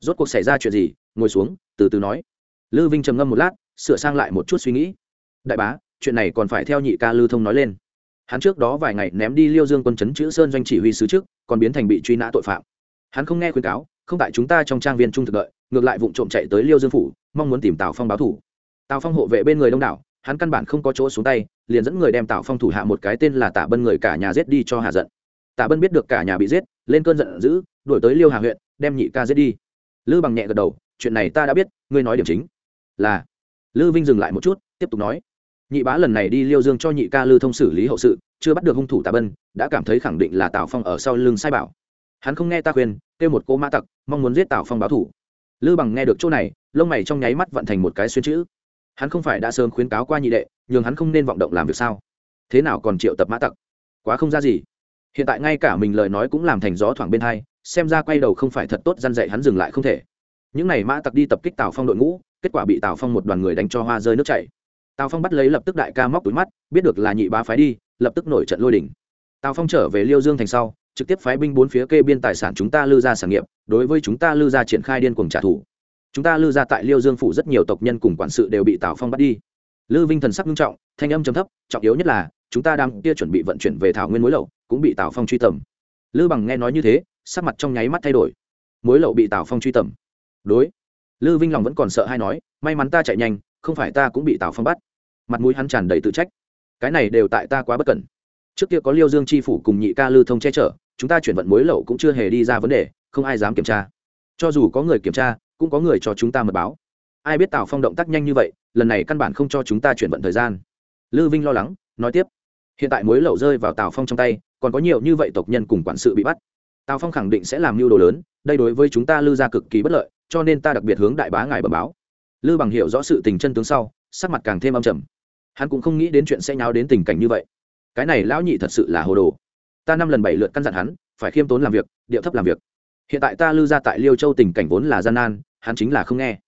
Rốt cuộc xảy ra chuyện gì? Ngồi xuống, từ từ nói. Lư vinh trầm ngâm một lát, sửa sang lại một chút suy nghĩ. Đại bá, chuyện này còn phải theo nhị ca lư thông nói lên. Hắn trước đó vài ngày ném đi liêu dương quân chấn chữ sơn doanh chỉ huy sứ trước, còn biến thành bị truy nã tội phạm. Hắn không nghe khuyên cáo, không tại chúng ta trong trang viên trung thực đợi, ngược lại vụ trộm chạy tới liêu dương phủ, mong muốn tìm tào phong báo thủ. Tào phong hộ vệ bên người đông đảo hắn căn bản không có chỗ xuống tay, liền dẫn người đem tào phong thủ hạ một cái tên là tả bân người cả nhà giết đi cho hạ giận. Tả bân biết được cả nhà bị giết, lên cơn giận dữ, đuổi tới liêu hà huyện, đem nhị ca giết đi. Lư bằng nhẹ gật đầu, chuyện này ta đã biết, ngươi nói điểm chính. Là. Lư vinh dừng lại một chút, tiếp tục nói, nhị bá lần này đi liêu dương cho nhị ca lư thông xử lý hậu sự, chưa bắt được hung thủ tà bân, đã cảm thấy khẳng định là tào phong ở sau lưng sai bảo. Hắn không nghe ta khuyên, kêu một cô mã tặc, mong muốn giết tào phong báo thủ. Lư bằng nghe được chỗ này, lông mày trong nháy mắt vận thành một cái xuyên chữ hắn không phải đã sớm khuyến cáo qua nhị đệ, nhường hắn không nên vọng động làm việc sao? Thế nào còn triệu tập mã tặc? Quá không ra gì. Hiện tại ngay cả mình lời nói cũng làm thành gió thoảng bên hai, xem ra quay đầu không phải thật tốt dăn dạy hắn dừng lại không thể. Những n à y mã tặc đi tập kích tào phong đội ngũ, kết quả bị tào phong một đoàn người đánh cho hoa rơi nước chảy. Tào phong bắt lấy lập tức đại ca móc túi mắt, biết được là nhị bá phái đi, lập tức nổi trận lôi đỉnh tào phong trở về liêu dương thành sau, trực tiếp phái binh bốn phía kê biên tài sản chúng ta lư ra sản nghiệp, đối với chúng ta lư ra triển khai điên cuồng trả thù chúng ta lư ra tại liêu dương phủ rất nhiều tộc nhân cùng quản sự đều bị tào phong bắt đi lư vinh thần sắc nghiêm trọng thanh âm trầm thấp trọng yếu nhất là chúng ta đang kia chuẩn bị vận chuyển về thảo nguyên mối lậu cũng bị tào phong truy tầm lư bằng nghe nói như thế sắc mặt trong nháy mắt thay đổi mối lậu bị tào phong truy tầm đối lư vinh lòng vẫn còn sợ hay nói may mắn ta chạy nhanh không phải ta cũng bị tào phong bắt mặt mũi hắn tràn đầy tự trách cái này đều tại ta quá bất cẩn trước kia có liêu dương chi phủ cùng nhị ca lư thông che chở chúng ta chuyển vận mối lậu cũng chưa hề đi ra vấn đề không ai dám kiểm tra cho dù có người kiểm tra cũng có người cho chúng ta mật báo. Ai biết tào phong động tác nhanh như vậy, lần này căn bản không cho chúng ta chuyển vận thời gian. Lư vinh lo lắng, nói tiếp. Hiện tại mối lậu rơi vào tào phong trong tay, còn có nhiều như vậy tộc nhân cùng quản sự bị bắt. Tào phong khẳng định sẽ làm mưu đồ lớn, đây đối với chúng ta lư ra cực kỳ bất lợi, cho nên ta đặc biệt hướng đại bá ngài bẩm báo. Lư bằng hiểu rõ sự tình chân tướng sau, sắc mặt càng thêm âm trầm. Hắn cũng không nghĩ đến chuyện sẽ nháo đến tình cảnh như vậy. Cái này lão nhị thật sự là hồ đồ. Ta năm lần bảy lượt căn dặn hắn, phải khiêm tốn làm việc, điệu thấp làm việc hiện tại ta lưu ra tại liêu châu tình cảnh vốn là gian nan, hắn chính là không nghe.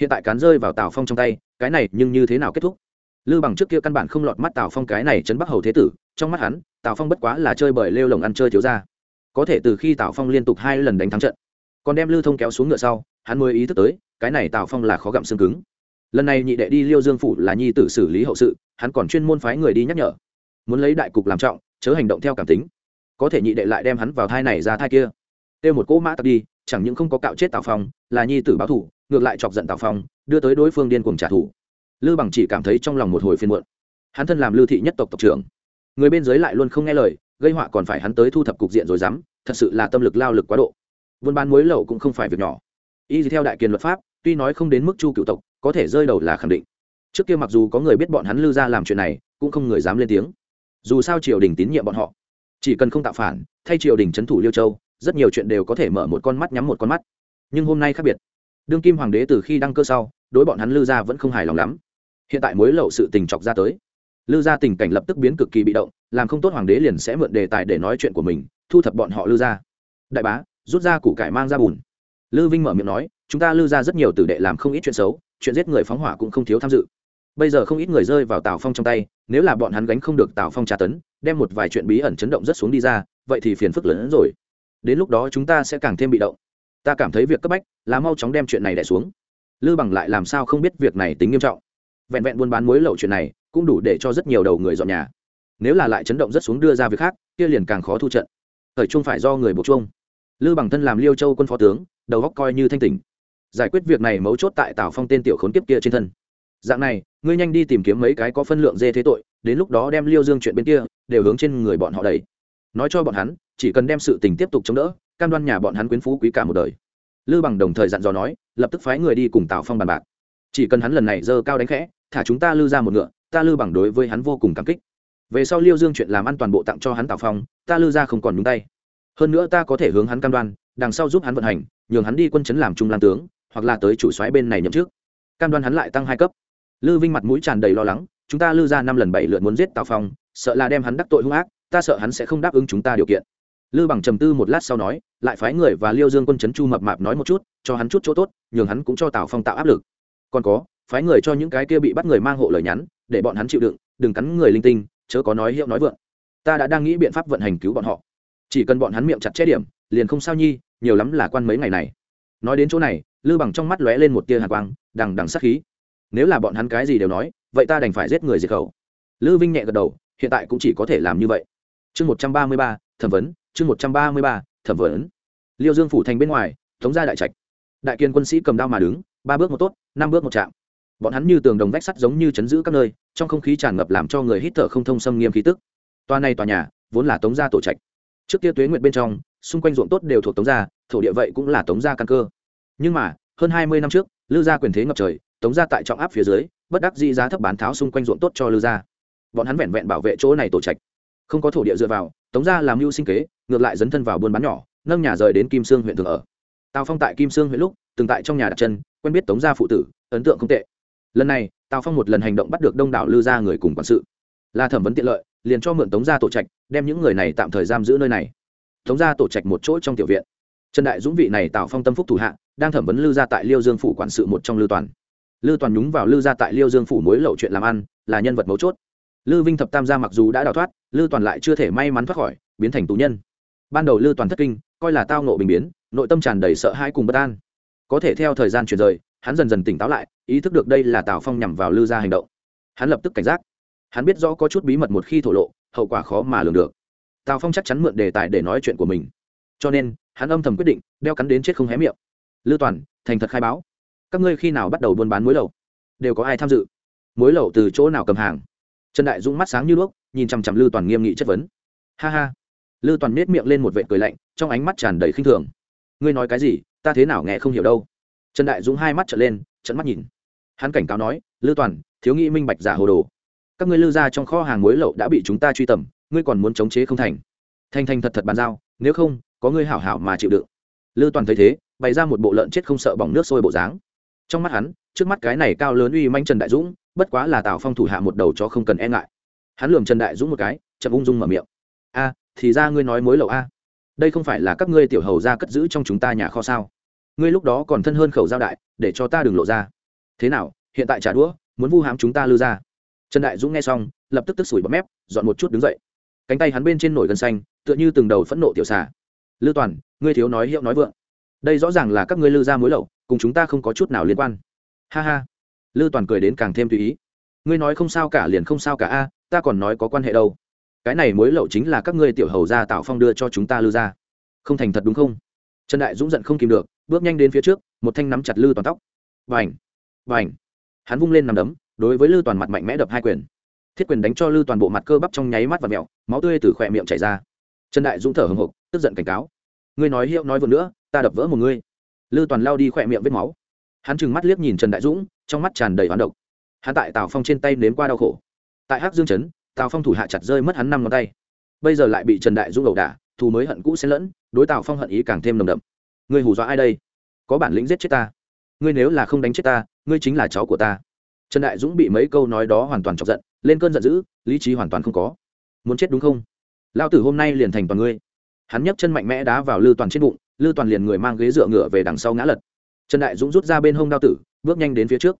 Hiện tại cán rơi vào tào phong trong tay, cái này nhưng như thế nào kết thúc? Lư bằng trước kia căn bản không lọt mắt tào phong cái này chấn bắc hầu thế tử, trong mắt hắn, tào phong bất quá là chơi bởi lêu lồng ăn chơi thiếu ra có thể từ khi tào phong liên tục hai lần đánh thắng trận, còn đem lưu thông kéo xuống ngựa sau, hắn mới ý thức tới, cái này tào phong là khó gặm xương cứng. Lần này nhị đệ đi liêu dương phủ là nhi tử xử lý hậu sự, hắn còn chuyên môn phái người đi nhắc nhở. Muốn lấy đại cục làm trọng, chớ hành động theo cảm tính. Có thể nhị đệ lại đem hắn vào thai này ra thai kia kêu một cỗ mã tặc đi, chẳng những không có cạo chết tào phong, là nhi tử báo thủ, ngược lại chọc giận tào phong, đưa tới đối phương điên cuồng trả thù. Lư bằng chỉ cảm thấy trong lòng một hồi phiên muộn. Hắn thân làm lưu thị nhất tộc tộc trưởng. Người bên dưới lại luôn không nghe lời, gây họa còn phải hắn tới thu thập cục diện rồi dám, thật sự là tâm lực lao lực quá độ. Buôn bán muối lậu cũng không phải việc nhỏ. Y theo đại kiền luật pháp, tuy nói không đến mức chu cựu tộc, có thể rơi đầu là khẳng định. Trước kia mặc dù có người biết bọn hắn lư ra làm chuyện này, cũng không người dám lên tiếng. Dù sao triều đình tín nhiệm bọn họ. Chỉ cần không tạo phản, thay triều đình trấn thủ liêu châu rất nhiều chuyện đều có thể mở một con mắt nhắm một con mắt. Nhưng hôm nay khác biệt. Đương kim hoàng đế từ khi đăng cơ sau, đối bọn hắn lư gia vẫn không hài lòng lắm. Hiện tại mối lậu sự tình chọc ra tới. Lư gia tình cảnh lập tức biến cực kỳ bị động, làm không tốt hoàng đế liền sẽ mượn đề tài để nói chuyện của mình, thu thập bọn họ lư gia. Đại bá, rút ra củ cải mang ra bùn. Lư vinh mở miệng nói, chúng ta lư ra rất nhiều tử đệ làm không ít chuyện xấu, chuyện giết người phóng hỏa cũng không thiếu tham dự. Bây giờ không ít người rơi vào tào phong trong tay, nếu là bọn hắn gánh không được tào phong tra tấn, đem một vài chuyện bí ẩn chấn động rất xuống đi ra, vậy thì phiền phức lớn hơn rồi đến lúc đó chúng ta sẽ càng thêm bị động. Ta cảm thấy việc cấp bách là mau chóng đem chuyện này đẻ xuống. Lư bằng lại làm sao không biết việc này tính nghiêm trọng. Vẹn vẹn buôn bán mối lậu chuyện này cũng đủ để cho rất nhiều đầu người dọn nhà. Nếu là lại chấn động rất xuống đưa ra việc khác, kia liền càng khó thu trận. Thời trung phải do người buộc chung lư bằng thân làm liêu châu quân phó tướng, đầu góc coi như thanh tỉnh. Giải quyết việc này mấu chốt tại tào phong tên tiểu khốn kiếp kia trên thân. Dạng này, ngươi nhanh đi tìm kiếm mấy cái có phân lượng dê thế tội, đến lúc đó đem liêu dương chuyện bên kia đều hướng trên người bọn họ đầy nói cho bọn hắn chỉ cần đem sự tình tiếp tục chống đỡ, cam đoan nhà bọn hắn quyến phú quý cả một đời. Lư bằng đồng thời dặn dò nói, lập tức phái người đi cùng tào phong bàn bạc. Chỉ cần hắn lần này dơ cao đánh khẽ, thả chúng ta lư ra một ngựa, ta lư bằng đối với hắn vô cùng cảm kích. Về sau liêu dương chuyện làm ăn toàn bộ tặng cho hắn tào phong, ta lư ra không còn nhúng tay. Hơn nữa ta có thể hướng hắn cam đoan, đằng sau giúp hắn vận hành, nhường hắn đi quân chấn làm trung lan tướng, hoặc là tới chủ xoáy bên này nhậm trước cam đoan hắn lại tăng hai cấp. Lư vinh mặt mũi tràn đầy lo lắng, chúng ta lư ra năm lần bảy lượt muốn giết tào phong, sợ là đem hắn đắc tội hung ác, ta sợ hắn sẽ không đáp ứng chúng ta điều kiện lư bằng trầm tư một lát sau nói, lại phái người và liêu dương quân trấn chu mập mạp nói một chút, cho hắn chút chỗ tốt, nhường hắn cũng cho tào phong tạo áp lực. Còn có, phái người cho những cái kia bị bắt người mang hộ lời nhắn, để bọn hắn chịu đựng, đừng cắn người linh tinh, chớ có nói hiệu nói vượng. Ta đã đang nghĩ biện pháp vận hành cứu bọn họ. Chỉ cần bọn hắn miệng chặt che điểm, liền không sao nhi, nhiều lắm là quan mấy ngày này. Nói đến chỗ này, lư bằng trong mắt lóe lên một tia hàn quang, đằng đằng sắc khí. Nếu là bọn hắn cái gì đều nói, vậy ta đành phải giết người diệt khẩu. Lư vinh nhẹ gật đầu, hiện tại cũng chỉ có thể làm như vậy. Chương một trăm ba mươi ba, thẩm vấn chương một trăm ba mươi ba, thẩm vấn. Liêu dương phủ thành bên ngoài tống gia đại trạch. Đại kiên quân sĩ cầm đao mà đứng, ba bước một tốt, năm bước một chạm. Bọn hắn như tường đồng vách sắt giống như chấn giữ các nơi, trong không khí tràn ngập làm cho người hít thở không thông xâm nghiêm khí tức. Toa này tòa nhà, vốn là tống gia tổ trạch. Trước kia tuế nguyện bên trong, xung quanh ruộng tốt đều thuộc tống gia, thổ địa vậy cũng là tống gia căn cơ. Nhưng mà, hơn hai mươi năm trước, lư gia quyền thế ngập trời, tống gia tại trọng áp phía dưới, bất đắc dĩ giá thấp bán tháo xung quanh ruộng tốt cho lư gia. Bọn hắn vẹn vẹn bảo vệ chỗ này tổ trạch. Không có thổ địa dựa vào tống gia làm mưu sinh kế, ngược lại dấn thân vào buôn bán nhỏ, nâng nhà rời đến kim sương huyện thường ở. Tào phong tại kim sương huyện lúc, từng tại trong nhà đặt chân, quen biết tống gia phụ tử, ấn tượng không tệ. Lần này, tào phong một lần hành động bắt được đông đảo lư gia người cùng quản sự. Là thẩm vấn tiện lợi, liền cho mượn tống gia tổ trạch, đem những người này tạm thời giam giữ nơi này. Tống gia tổ trạch một chỗ trong tiểu viện. Trần đại dũng vị này Tào phong tâm phúc thủ hạ, đang thẩm vấn lư gia tại liêu dương phủ quản sự một trong lư toàn. Lư toàn nhúng vào lư gia tại liêu dương phủ mối lậu chuyện làm ăn, là nhân vật mấu chốt lư vinh thập tam gia mặc dù đã đào thoát, lư toàn lại chưa thể may mắn thoát khỏi, biến thành tù nhân. Ban đầu lư toàn thất kinh, coi là tao nộ bình biến, nội tâm tràn đầy sợ hãi cùng bất an. Có thể theo thời gian chuyển rời, hắn dần dần tỉnh táo lại, ý thức được đây là tào phong nhằm vào lư gia hành động. Hắn lập tức cảnh giác. Hắn biết rõ có chút bí mật một khi thổ lộ, hậu quả khó mà lường được. Tào phong chắc chắn mượn đề tài để nói chuyện của mình. Cho nên, hắn âm thầm quyết định, đeo cắn đến chết không hé miệng. Lư toàn, thành thật khai báo. Các ngươi khi nào bắt đầu buôn bán muối lậu đều có ai tham dự? Muối lậu từ chỗ nào cầm hàng? Trần đại dũng mắt sáng như đuốc, nhìn chằm chằm lư toàn nghiêm nghị chất vấn. Ha ha. Lư toàn nết miệng lên một vệ cười lạnh, trong ánh mắt tràn đầy khinh thường. Ngươi nói cái gì, ta thế nào nghe không hiểu đâu. Trần đại dũng hai mắt trở lên trận mắt nhìn. Hắn cảnh cáo nói lư toàn, thiếu nghĩ minh bạch giả hồ đồ. Các ngươi lư ra trong kho hàng muối lậu đã bị chúng ta truy tầm, ngươi còn muốn chống chế không thành. Thành thành thật thật bàn giao, nếu không, có ngươi hảo hảo mà chịu đựng. Lư toàn thấy thế, bày ra một bộ lợn chết không sợ bỏng nước sôi bộ dáng. Trong mắt hắn, trước mắt cái này cao lớn uy manh trần đại dũng bất quá là tào phong thủ hạ một đầu cho không cần e ngại hắn lườm trần đại dũng một cái chậm ung dung mở miệng a thì ra ngươi nói mối lậu a đây không phải là các ngươi tiểu hầu ra cất giữ trong chúng ta nhà kho sao ngươi lúc đó còn thân hơn khẩu giao đại để cho ta đừng lộ ra thế nào hiện tại trả đũa muốn vu hãm chúng ta lư ra trần đại dũng nghe xong lập tức tức sủi bọt mép dọn một chút đứng dậy cánh tay hắn bên trên nổi gân xanh tựa như từng đầu phẫn nộ tiểu xà lư toàn ngươi thiếu nói hiệu nói vượng đây rõ ràng là các ngươi lư ra mối lậu cùng chúng ta không có chút nào liên quan ha ha lư toàn cười đến càng thêm tùy ý. Ngươi nói không sao cả, liền không sao cả a, ta còn nói có quan hệ đâu. Cái này mối lậu chính là các ngươi tiểu hầu gia tạo phong đưa cho chúng ta lư ra không thành thật đúng không? Trần đại dũng giận không kìm được, bước nhanh đến phía trước, một thanh nắm chặt lư toàn tóc. Vành vành hắn vung lên nằm đấm, đối với lư toàn mặt mạnh mẽ đập hai quyền. Thiết quyền đánh cho lư toàn bộ mặt cơ bắp trong nháy mắt và mẹo, máu tươi từ khỏe miệng chảy ra. Trần đại dũng thở hồng hộc, tức giận cảnh cáo. Ngươi nói hiệu nói vừa nữa, ta đập vỡ một ngươi. Lư toàn lao đi khỏe miệng vết máu hắn trừng mắt liếc nhìn trần đại dũng, trong mắt tràn đầy hoán độc. Hắn tại tào phong trên tay nếm qua đau khổ. Tại hắc dương chấn tào phong thủ hạ chặt rơi mất hắn năm ngón tay. Bây giờ lại bị trần đại dũng ẩu đả, thù mới hận cũ xen lẫn, đối tào phong hận ý càng thêm nồng đậm. Ngươi hù dọa ai đây? Có bản lĩnh giết chết ta. Ngươi nếu là không đánh chết ta, ngươi chính là cháu của ta. Trần đại dũng bị mấy câu nói đó hoàn toàn chọc giận, lên cơn giận dữ, lý trí hoàn toàn không có. Muốn chết đúng không? Lao tử hôm nay liền thành toàn ngươi. Hắn nhấc chân mạnh mẽ đá vào lư toàn trên bụng, lư toàn liền người mang ghế dựa ngựa về đằng sau ngã lật trần đại dũng rút ra bên hông đao tử, bước nhanh đến phía trước.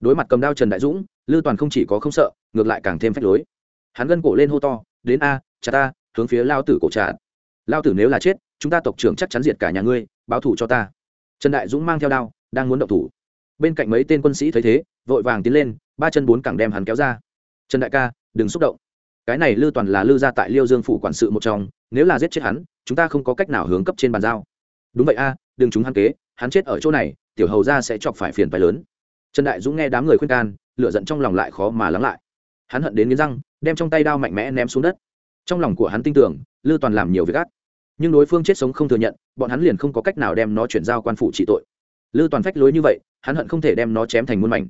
Đối mặt cầm đao trần đại dũng, lư toàn không chỉ có không sợ, ngược lại càng thêm phách lối. Hắn gân cổ lên hô to, đến a cha ta, hướng phía lao tử cổ trả. lao tử nếu là chết, chúng ta tộc trưởng chắc chắn diệt cả nhà ngươi, báo thủ cho ta. Trần đại dũng mang theo đao, đang muốn động thủ. Bên cạnh mấy tên quân sĩ thấy thế, vội vàng tiến lên, ba chân bốn cẳng đem hắn kéo ra. Trần đại ca, đừng xúc động. Cái này lư toàn là lư ra tại liêu dương phủ quản sự một trong, nếu là giết chết hắn, chúng ta không có cách nào hướng cấp trên bàn giao. Đúng vậy a, đừng chúng hắn kế hắn chết ở chỗ này, tiểu hầu ra sẽ chọc phải phiền phái lớn. Trần đại dũng nghe đám người khuyên can lựa giận trong lòng lại khó mà lắng lại. Hắn hận đến nghiến răng, đem trong tay đao mạnh mẽ ném xuống đất. Trong lòng của hắn tin tưởng, lư toàn làm nhiều việc ác. Nhưng đối phương chết sống không thừa nhận, bọn hắn liền không có cách nào đem nó chuyển giao quan phủ trị tội. Lư toàn phách lối như vậy, hắn hận không thể đem nó chém thành muôn mảnh.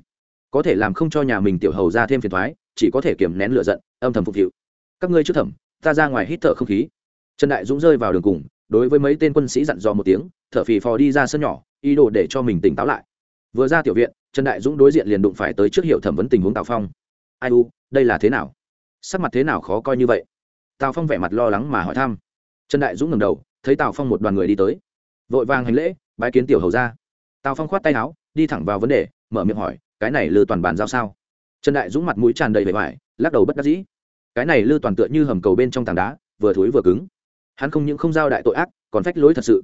Có thể làm không cho nhà mình tiểu hầu ra thêm phiền thoái chỉ có thể kiềm nén lửa giận, âm thầm phục vụ. Các ngươi trước thẩm, ta ra ngoài hít thở không khí. Trần đại dũng rơi vào đường cùng đối với mấy tên quân sĩ dặn dò một tiếng, thở phì phò đi ra sân nhỏ, ý đồ để cho mình tỉnh táo lại. Vừa ra tiểu viện, trần đại dũng đối diện liền đụng phải tới trước hiệu thẩm vấn tình huống tào phong. Ai u, đây là thế nào? Sắc mặt thế nào khó coi như vậy? Tào phong vẻ mặt lo lắng mà hỏi thăm. Trần đại dũng ngầm đầu, thấy tào phong một đoàn người đi tới. Vội vàng hành lễ, bái kiến tiểu hầu ra tào phong khoát tay áo, đi thẳng vào vấn đề, mở miệng hỏi, cái này lư toàn bàn giao sao? Trần đại dũng mặt mũi tràn đầy vẻ vải, lắc đầu bất đắc dĩ. Cái này lư toàn tựa như hầm cầu bên trong tảng đá, vừa thối vừa cứng hắn không những không giao đại tội ác, còn phách lối thật sự.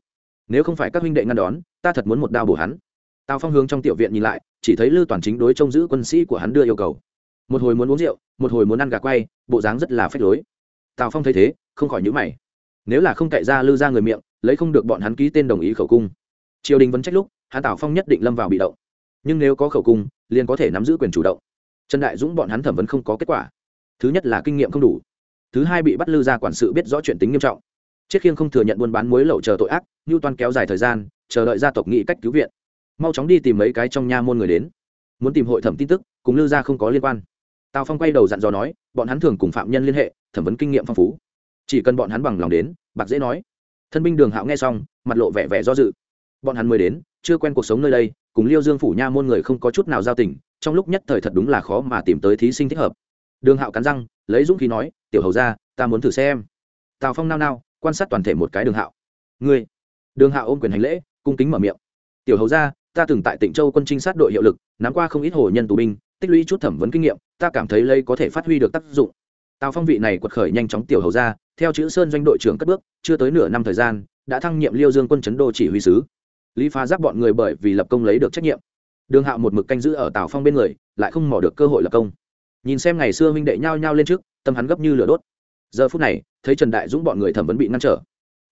Nếu không phải các huynh đệ ngăn đón, ta thật muốn một đao bổ hắn. Tào phong hướng trong tiểu viện nhìn lại, chỉ thấy lư toàn chính đối trông giữ quân sĩ của hắn đưa yêu cầu. Một hồi muốn uống rượu, một hồi muốn ăn gà quay, bộ dáng rất là phách lối. Tào phong thấy thế, không khỏi nhữ mày. Nếu là không cậy ra lư ra người miệng, lấy không được bọn hắn ký tên đồng ý khẩu cung. Triều đình vẫn trách lúc, hắn tào phong nhất định lâm vào bị động. Nhưng nếu có khẩu cung, liền có thể nắm giữ quyền chủ động. Trần đại dũng bọn hắn thẩm vấn không có kết quả. Thứ nhất là kinh nghiệm không đủ. Thứ hai bị bắt lư ra quản sự biết rõ chuyện tính nghiêm trọng chiết khiêng không thừa nhận buôn bán muối lậu chờ tội ác như Toàn kéo dài thời gian, chờ đợi gia tộc nghĩ cách cứu viện. Mau chóng đi tìm mấy cái trong nha môn người đến. Muốn tìm hội thẩm tin tức, cùng Lưu gia không có liên quan. Tào phong quay đầu dặn dò nói, bọn hắn thường cùng phạm nhân liên hệ, thẩm vấn kinh nghiệm phong phú. Chỉ cần bọn hắn bằng lòng đến, bạc dễ nói. Thân binh đường hạo nghe xong, mặt lộ vẻ vẻ do dự. Bọn hắn mới đến, chưa quen cuộc sống nơi đây, cùng liêu dương phủ nha môn người không có chút nào giao tình, trong lúc nhất thời thật đúng là khó mà tìm tới thí sinh thích hợp. Đường hạo cắn răng, lấy dũng khí nói, tiểu hầu ra ta muốn thử xem. Tào phong nao nao quan sát toàn thể một cái đường hạo. Ngươi, đường hạo ôm quyền hành lễ, cung kính mở miệng. Tiểu hầu ra ta từng tại tỉnh châu quân trinh sát đội hiệu lực, nắm qua không ít hồ nhân tù binh, tích lũy chút thẩm vấn kinh nghiệm, ta cảm thấy lây có thể phát huy được tác dụng. Tào phong vị này quật khởi nhanh chóng tiểu hầu ra theo chữ sơn doanh đội trưởng cất bước, chưa tới nửa năm thời gian, đã thăng nhiệm liêu dương quân chấn đô chỉ huy sứ. Lý phá giáp bọn người bởi vì lập công lấy được trách nhiệm. Đường hạo một mực canh giữ ở tào phong bên người, lại không mò được cơ hội lập công. Nhìn xem ngày xưa minh đệ nhao nhao lên trước, tâm hắn gấp như lửa đốt giờ phút này, thấy trần đại dũng bọn người thẩm vấn bị ngăn trở.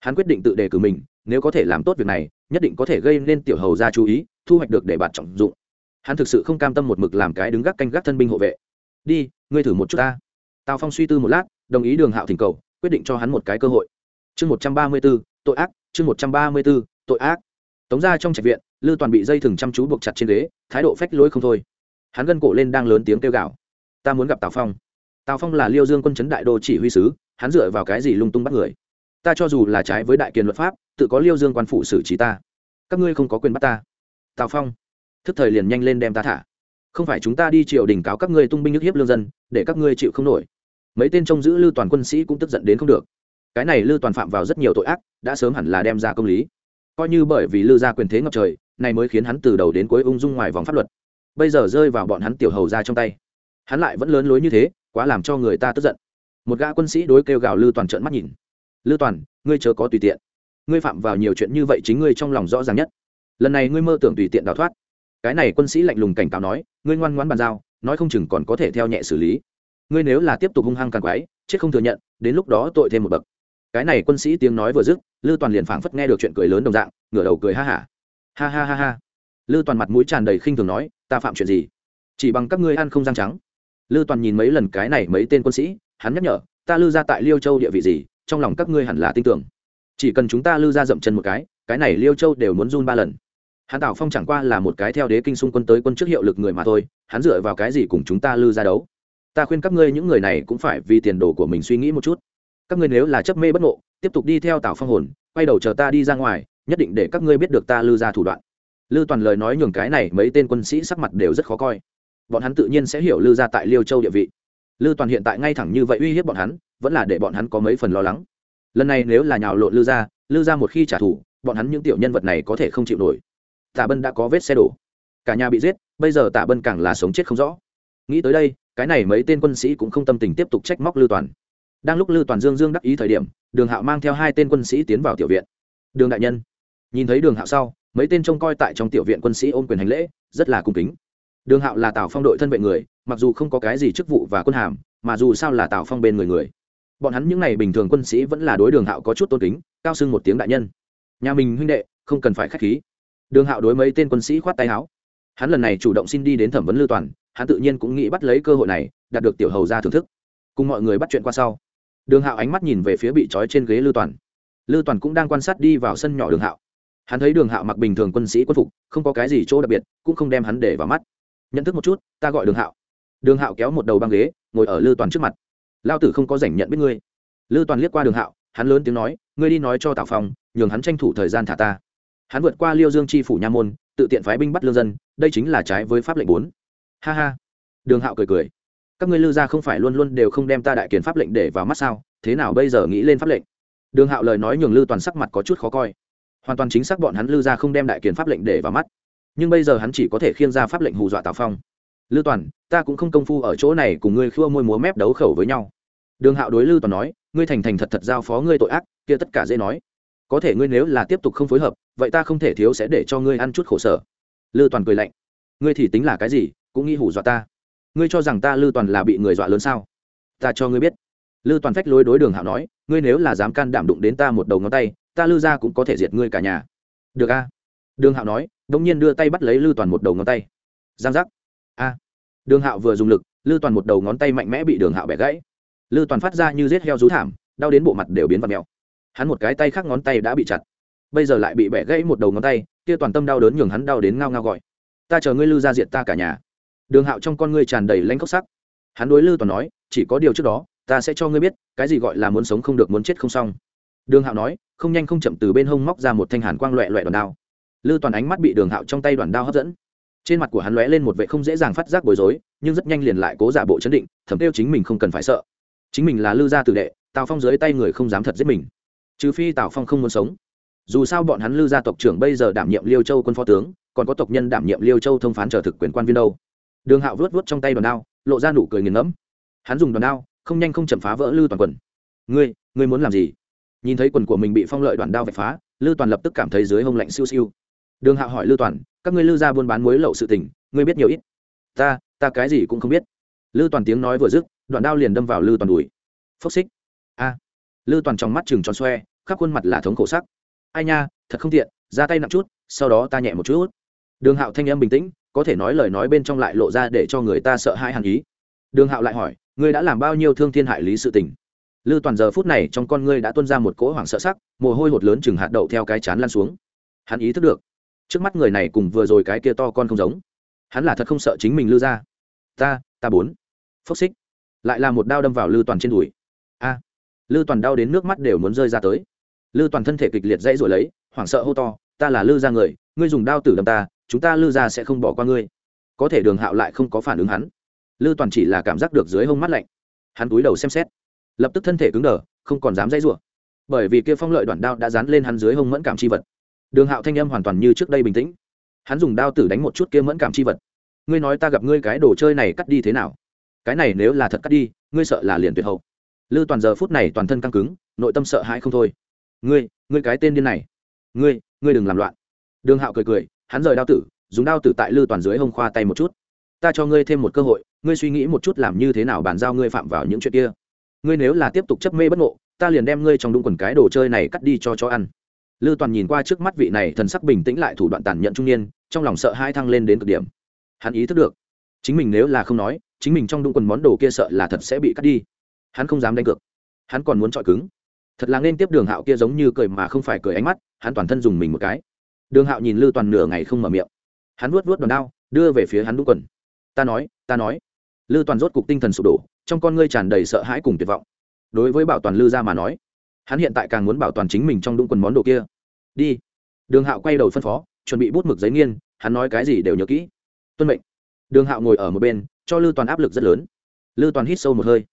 Hắn quyết định tự đề cử mình, nếu có thể làm tốt việc này, nhất định có thể gây nên tiểu hầu ra chú ý, thu hoạch được để bạt trọng dụng. Hắn thực sự không cam tâm một mực làm cái đứng gác canh gác thân binh hộ vệ. Đi, ngươi thử một chút ta. Tào phong suy tư một lát, đồng ý đường hạo thỉnh cầu, quyết định cho hắn một cái cơ hội. Chương một trăm ba mươi b ố tội ác, chương một trăm ba mươi b ố tội ác. Tống ra trong trạch viện, lư toàn bị dây thừng chăm chú buộc chặt trên ghế, thái độ phách lối không thôi. Hắn gân cổ lên đang lớn tiếng kêu gào. Ta muốn gặp tào phong tào phong là liêu dương quân chấn đại đô chỉ huy sứ, hắn dựa vào cái gì lung tung bắt người? Ta cho dù là trái với đại kiền luật pháp, tự có liêu dương quan phủ xử trí ta. Các ngươi không có quyền bắt ta. Tào phong, thức thời liền nhanh lên đem ta thả. Không phải chúng ta đi triều đình cáo các ngươi tung binh nhức hiếp lương dân, để các ngươi chịu không nổi. Mấy tên trông giữ Lưu toàn quân sĩ cũng tức giận đến không được. Cái này Lưu toàn phạm vào rất nhiều tội ác, đã sớm hẳn là đem ra công lý. Coi như bởi vì Lưu ra quyền thế ngập trời, này mới khiến hắn từ đầu đến cuối ung dung ngoài vòng pháp luật. Bây giờ rơi vào bọn hắn tiểu hầu ra trong tay. Hắn lại vẫn lớn lối như thế quá làm cho người ta tức giận. Một gã quân sĩ đối kêu gào lư toàn trợn mắt nhìn. Lư toàn, ngươi chớ có tùy tiện. Ngươi phạm vào nhiều chuyện như vậy chính ngươi trong lòng rõ ràng nhất. Lần này ngươi mơ tưởng tùy tiện đào thoát. Cái này quân sĩ lạnh lùng cảnh cáo nói, ngươi ngoan ngoãn bàn giao, nói không chừng còn có thể theo nhẹ xử lý. Ngươi nếu là tiếp tục hung hăng càng quái, chết không thừa nhận, đến lúc đó tội thêm một bậc. Cái này quân sĩ tiếng nói vừa dứt, lư toàn liền phảng phất nghe được chuyện cười lớn đồng dạng, ngửa đầu cười ha hả. Ha. ha ha ha. Ha lư toàn mặt mũi tràn đầy khinh thường nói, ta phạm chuyện gì? Chỉ bằng các ngươi ăn không răng trắng lư toàn nhìn mấy lần cái này mấy tên quân sĩ, hắn nhắc nhở, ta lư ra tại liêu châu địa vị gì, trong lòng các ngươi hẳn là tin tưởng. Chỉ cần chúng ta lư ra dậm chân một cái cái này liêu châu đều muốn run ba lần. Hắn tào phong chẳng qua là một cái theo đế kinh xung quân tới quân trước hiệu lực người mà thôi, hắn dựa vào cái gì cùng chúng ta lư ra đấu? Ta khuyên các ngươi những người này cũng phải vì tiền đồ của mình suy nghĩ một chút. Các ngươi nếu là chấp mê bất ngộ, tiếp tục đi theo tào phong hồn, quay đầu chờ ta đi ra ngoài, nhất định để các ngươi biết được ta lư ra thủ đoạn. Lư toàn lời nói nhường cái này mấy tên quân sĩ sắc mặt đều rất khó coi bọn hắn tự nhiên sẽ hiểu lư ra tại liêu châu địa vị. Lư toàn hiện tại ngay thẳng như vậy uy hiếp bọn hắn, vẫn là để bọn hắn có mấy phần lo lắng. Lần này nếu là nhào lộn lư ra lư ra một khi trả thù, bọn hắn những tiểu nhân vật này có thể không chịu nổi. Tả bân đã có vết xe đổ. Cả nhà bị giết, bây giờ tả bân càng là sống chết không rõ. Nghĩ tới đây, cái này mấy tên quân sĩ cũng không tâm tình tiếp tục trách móc lư toàn. Đang lúc lư toàn dương dương đắc ý thời điểm, đường hạo mang theo hai tên quân sĩ tiến vào tiểu viện. Đường đại nhân. Nhìn thấy đường hạo sau, mấy tên trông coi tại trong tiểu viện quân sĩ ôm quyền hành lễ, rất là cung kính đường hạo là tào phong đội thân vệ người, mặc dù không có cái gì chức vụ và quân hàm, mà dù sao là tào phong bên người người. Bọn hắn những n à y bình thường quân sĩ vẫn là đối đường hạo có chút tôn kính, cao sưng một tiếng đại nhân. Nhà mình huynh đệ, không cần phải k h á c h khí. Đường hạo đối mấy tên quân sĩ khoát tay áo. Hắn lần này chủ động xin đi đến thẩm vấn lưu toàn, hắn tự nhiên cũng nghĩ bắt lấy cơ hội này, đạt được tiểu hầu ra thưởng thức. Cùng mọi người bắt chuyện qua sau, đường hạo ánh mắt nhìn về phía bị trói trên ghế lưu toàn. Lưu toàn cũng đang quan sát đi vào sân nhỏ đường hạo. Hắn thấy đường hạo mặc bình thường quân sĩ quân phục, không có cái gì chỗ đặc biệt, cũng không đem hắn để vào mắt nhận thức một chút, ta gọi đường hạo. Đường hạo kéo một đầu băng ghế, ngồi ở lư toàn trước mặt. Lao tử không có rảnh nhận biết ngươi. Lư toàn liếc qua đường hạo, hắn lớn tiếng nói, ngươi đi nói cho tào phong, nhường hắn tranh thủ thời gian thả ta. Hắn vượt qua liêu dương chi phủ nha môn, tự tiện phái binh bắt lương dân, đây chính là trái với pháp lệnh bốn. Ha ha. Đường hạo cười cười. Các ngươi lư gia không phải luôn luôn đều không đem ta đại kiến pháp lệnh để vào mắt sao? Thế nào bây giờ nghĩ lên pháp lệnh? Đường hạo lời nói nhường lư toàn sắc mặt có chút khó coi. Hoàn toàn chính xác bọn hắn lư ra không đem đại kiến pháp lệnh để vào mắt nhưng bây giờ hắn chỉ có thể khiêng ra pháp lệnh hù dọa tào phong lư toàn ta cũng không công phu ở chỗ này cùng ngươi khua môi múa mép đấu khẩu với nhau đường hạo đối lư toàn nói ngươi thành thành thật thật giao phó ngươi tội ác kia tất cả dễ nói có thể ngươi nếu là tiếp tục không phối hợp vậy ta không thể thiếu sẽ để cho ngươi ăn chút khổ sở lư toàn cười lạnh ngươi thì tính là cái gì cũng nghĩ hủ dọa ta ngươi cho rằng ta lư toàn là bị người dọa lớn sao ta cho ngươi biết lư toàn phách lối đối đường hạo nói ngươi nếu là dám can đảm đụng đến ta một đầu ngón tay ta lư ra cũng có thể diệt ngươi cả nhà được a đường hạo nói đ ỗ n g nhiên đưa tay bắt lấy lư toàn một đầu ngón tay. Giang giác. A. Đường hạo vừa dùng lực, lư toàn một đầu ngón tay mạnh mẽ bị đường hạo bẻ gãy. Lư toàn phát ra như rết heo rú thảm, đau đến bộ mặt đều biến vật mèo. Hắn một cái tay khác ngón tay đã bị chặt. Bây giờ lại bị bẻ gãy một đầu ngón tay, kia toàn tâm đau đớn nhường hắn đau đến ngao ngao gọi. Ta chờ ngươi lư ra diệt ta cả nhà. Đường hạo trong con ngươi tràn đầy lanh khóc sắc. Hắn đối lư toàn nói, chỉ có điều trước đó, ta sẽ cho ngươi biết, cái gì gọi là muốn sống không được muốn chết không xong. Đường hạo nói, không nhanh không chậm từ bên hông móc ra một thanh hàn quang loẹ loẹ đòn đao lư toàn ánh mắt bị đường hạo trong tay đoàn đao hấp dẫn. Trên mặt của hắn lóe lên một vệ không dễ dàng phát giác bối rối, nhưng rất nhanh liền lại cố giả bộ chấn định thẩm tiêu chính mình không cần phải sợ. Chính mình là lư gia tử đệ, tào phong dưới tay người không dám thật giết mình. Trừ phi tào phong không muốn sống. Dù sao bọn hắn lư gia tộc trưởng bây giờ đảm nhiệm liêu châu quân phó tướng, còn có tộc nhân đảm nhiệm liêu châu thông phán trở thực quyền quan viên đâu. Đường hạo vớt vớt trong tay đoàn đao, lộ ra nụ cười nghiền ngẫm. Hắn dùng đoàn đao, không nhanh không chậm phá vỡ lư toàn quần. Ngươi ngươi muốn làm gì? Nhìn thấy quần của mình bị phong lợi đoàn đao vạch phá, lư toàn lập tức cảm thấy dưới hông lạnh siêu siêu đường hạo hỏi Lưu toàn, các ngươi Lưu ra buôn bán muối lậu sự tình, ngươi biết nhiều ít? Ta ta cái gì cũng không biết. Lưu toàn tiếng nói vừa dứt, đoạn đao liền đâm vào Lưu toàn đùi. Phốc xích. A. Lưu toàn trong mắt chừng tròn xoe, khắp khuôn mặt là thống khổ sắc. Ai nha, thật không tiện, ra tay nặng chút, sau đó ta nhẹ một chút. Đường hạo thanh âm bình tĩnh, có thể nói lời nói bên trong lại lộ ra để cho người ta sợ hãi hàn ý. Đường hạo lại hỏi, ngươi đã làm bao nhiêu thương thiên hại lý sự tình? Lư toàn giờ phút này trong con ngươi đã tuân ra một cỗ hoảng sợ sắc, mồ hôi hột lớn chừng hạt đậu theo cái chán lan xuống. Hắn ý thức được trước mắt người này cùng vừa rồi cái kia to con không giống. Hắn là thật không sợ chính mình lư ra. Ta ta bốn. Phốc xích. Lại là một đao đâm vào lư toàn trên đùi. A. À, lư toàn đau đến nước mắt đều muốn rơi ra tới. Lư toàn thân thể kịch liệt dãy rồi lấy hoảng sợ hô to ta là lư ra người ngươi dùng đao tử đâm ta chúng ta lư ra sẽ không bỏ qua ngươi. Có thể đường hạo lại không có phản ứng hắn. Lư toàn chỉ là cảm giác được dưới hông mắt lạnh. Hắn túi đầu xem xét. Lập tức thân thể cứng đờ không còn dám dãy rủa. Bởi vì kia phong lợi đoạn đao đã dán lên hắn dưới hông mẫn cảm chi vật đường hạo thanh âm hoàn toàn như trước đây bình tĩnh. Hắn dùng đao tử đánh một chút kia mẫn cảm chi vật. Ngươi nói ta gặp ngươi cái đồ chơi này cắt đi thế nào? Cái này nếu là thật cắt đi, ngươi sợ là liền tuyệt hậu. Lư toàn giờ phút này toàn thân căng cứng, nội tâm sợ hãi không thôi. Ngươi ngươi cái tên điên này. Ngươi ngươi đừng làm loạn. Đường hạo cười cười, hắn rời đao tử, dùng đao tử tại lư toàn dưới hông khoa tay một chút. Ta cho ngươi thêm một cơ hội, ngươi suy nghĩ một chút làm như thế nào bàn giao ngươi phạm vào những chuyện kia. Ngươi nếu là tiếp tục chấp mê bất ngộ, ta liền đem ngươi trong đúng quần cái đồ chơi này cắt đi cho chó ăn lư toàn nhìn qua trước mắt vị này thần sắc bình tĩnh lại thủ đoạn tàn nhẫn trung niên, trong lòng sợ hai thăng lên đến cực điểm. Hắn ý thức được, chính mình nếu là không nói, chính mình trong đụng quần món đồ kia sợ là thật sẽ bị cắt đi. Hắn không dám đánh cược. Hắn còn muốn chọi cứng. Thật là nên tiếp đường hạo kia giống như cười mà không phải cười ánh mắt, hắn toàn thân dùng mình một cái. Đường hạo nhìn lư toàn nửa ngày không mở miệng. Hắn vuốt vuốt đòn đao, đưa về phía hắn đụng quần. Ta nói ta nói. Lư toàn rốt cục tinh thần sụp đổ, trong con ngươi tràn đầy sợ hãi cùng tuyệt vọng. Đối với bảo toàn lư gia mà nói, hắn hiện tại càng muốn bảo toàn chính mình trong đụng quần món đồ kia đi. Đường hạo quay đầu phân phó, chuẩn bị bút mực giấy nghiên, hắn nói cái gì đều nhớ kỹ. Tuân mệnh. Đường hạo ngồi ở một bên, cho lư toàn áp lực rất lớn. Lư toàn hít sâu một hơi.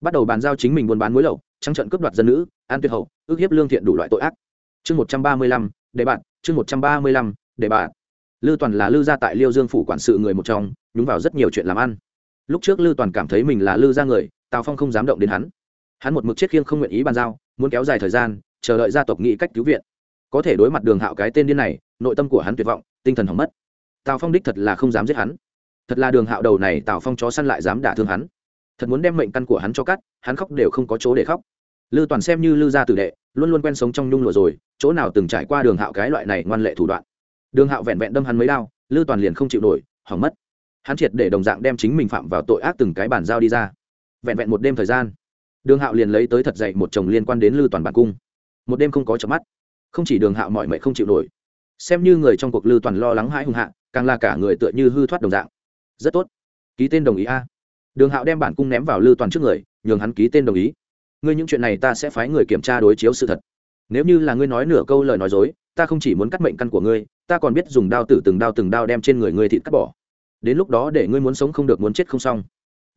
Bắt đầu bàn giao chính mình buôn bán muối lậu trăng trận cướp đoạt dân nữ an tuyệt hậu, ước hiếp lương thiện đủ loại tội ác. Chương một trăm ba mươi lăm, để bạn, chương một trăm ba mươi lăm, để bạn. Lư toàn là lư gia tại liêu dương phủ quản sự người một trong, nhúng vào rất nhiều chuyện làm ăn. Lúc trước lư toàn cảm thấy mình là lư gia người, tào phong không dám động đến hắn. Hắn một mực chết khiêng không nguyện ý bàn giao, muốn kéo dài thời gian, chờ đợi gia tộc nghĩ cách cứu viện có thể đối mặt đường hạo cái tên điên này, nội tâm của hắn tuyệt vọng, tinh thần hỏng mất. Tào phong đích thật là không dám giết hắn. Thật là đường hạo đầu này tào phong chó săn lại dám đả thương hắn. Thật muốn đem mệnh căn của hắn cho cắt, hắn khóc đều không có chỗ để khóc. Lư toàn xem như lư gia tử đệ, luôn luôn quen sống trong nhung lụa rồi, chỗ nào từng trải qua đường hạo cái loại này ngoan lệ thủ đoạn. Đường hạo vẹn vẹn đâm hắn mấy đao, lư toàn liền không chịu nổi, hỏng mất. Hắn triệt để đồng dạng đem chính mình phạm vào tội ác từng cái bản giao đi ra. Vẹn vẹn một đêm thời gian, đường hạo liền lấy tới thật dậy một chồng liên quan đến lư toàn bản cung. Một đêm không có chợp mắt không chỉ đường hạo mọi mệnh không chịu nổi, xem như người trong cuộc lư toàn lo lắng hãi hùng hạ, càng là cả người tựa như hư thoát đồng dạng. Rất tốt. Ký tên đồng ý a. Đường hạo đem bản cung ném vào lư toàn trước người, nhường hắn ký tên đồng ý. Ngươi những chuyện này ta sẽ phái người kiểm tra đối chiếu sự thật. Nếu như là ngươi nói nửa câu lời nói dối, ta không chỉ muốn cắt mệnh căn của ngươi, ta còn biết dùng đao tử từng đao từng đao đem trên người ngươi thịt cắt bỏ. Đến lúc đó để ngươi muốn sống không được muốn chết không xong.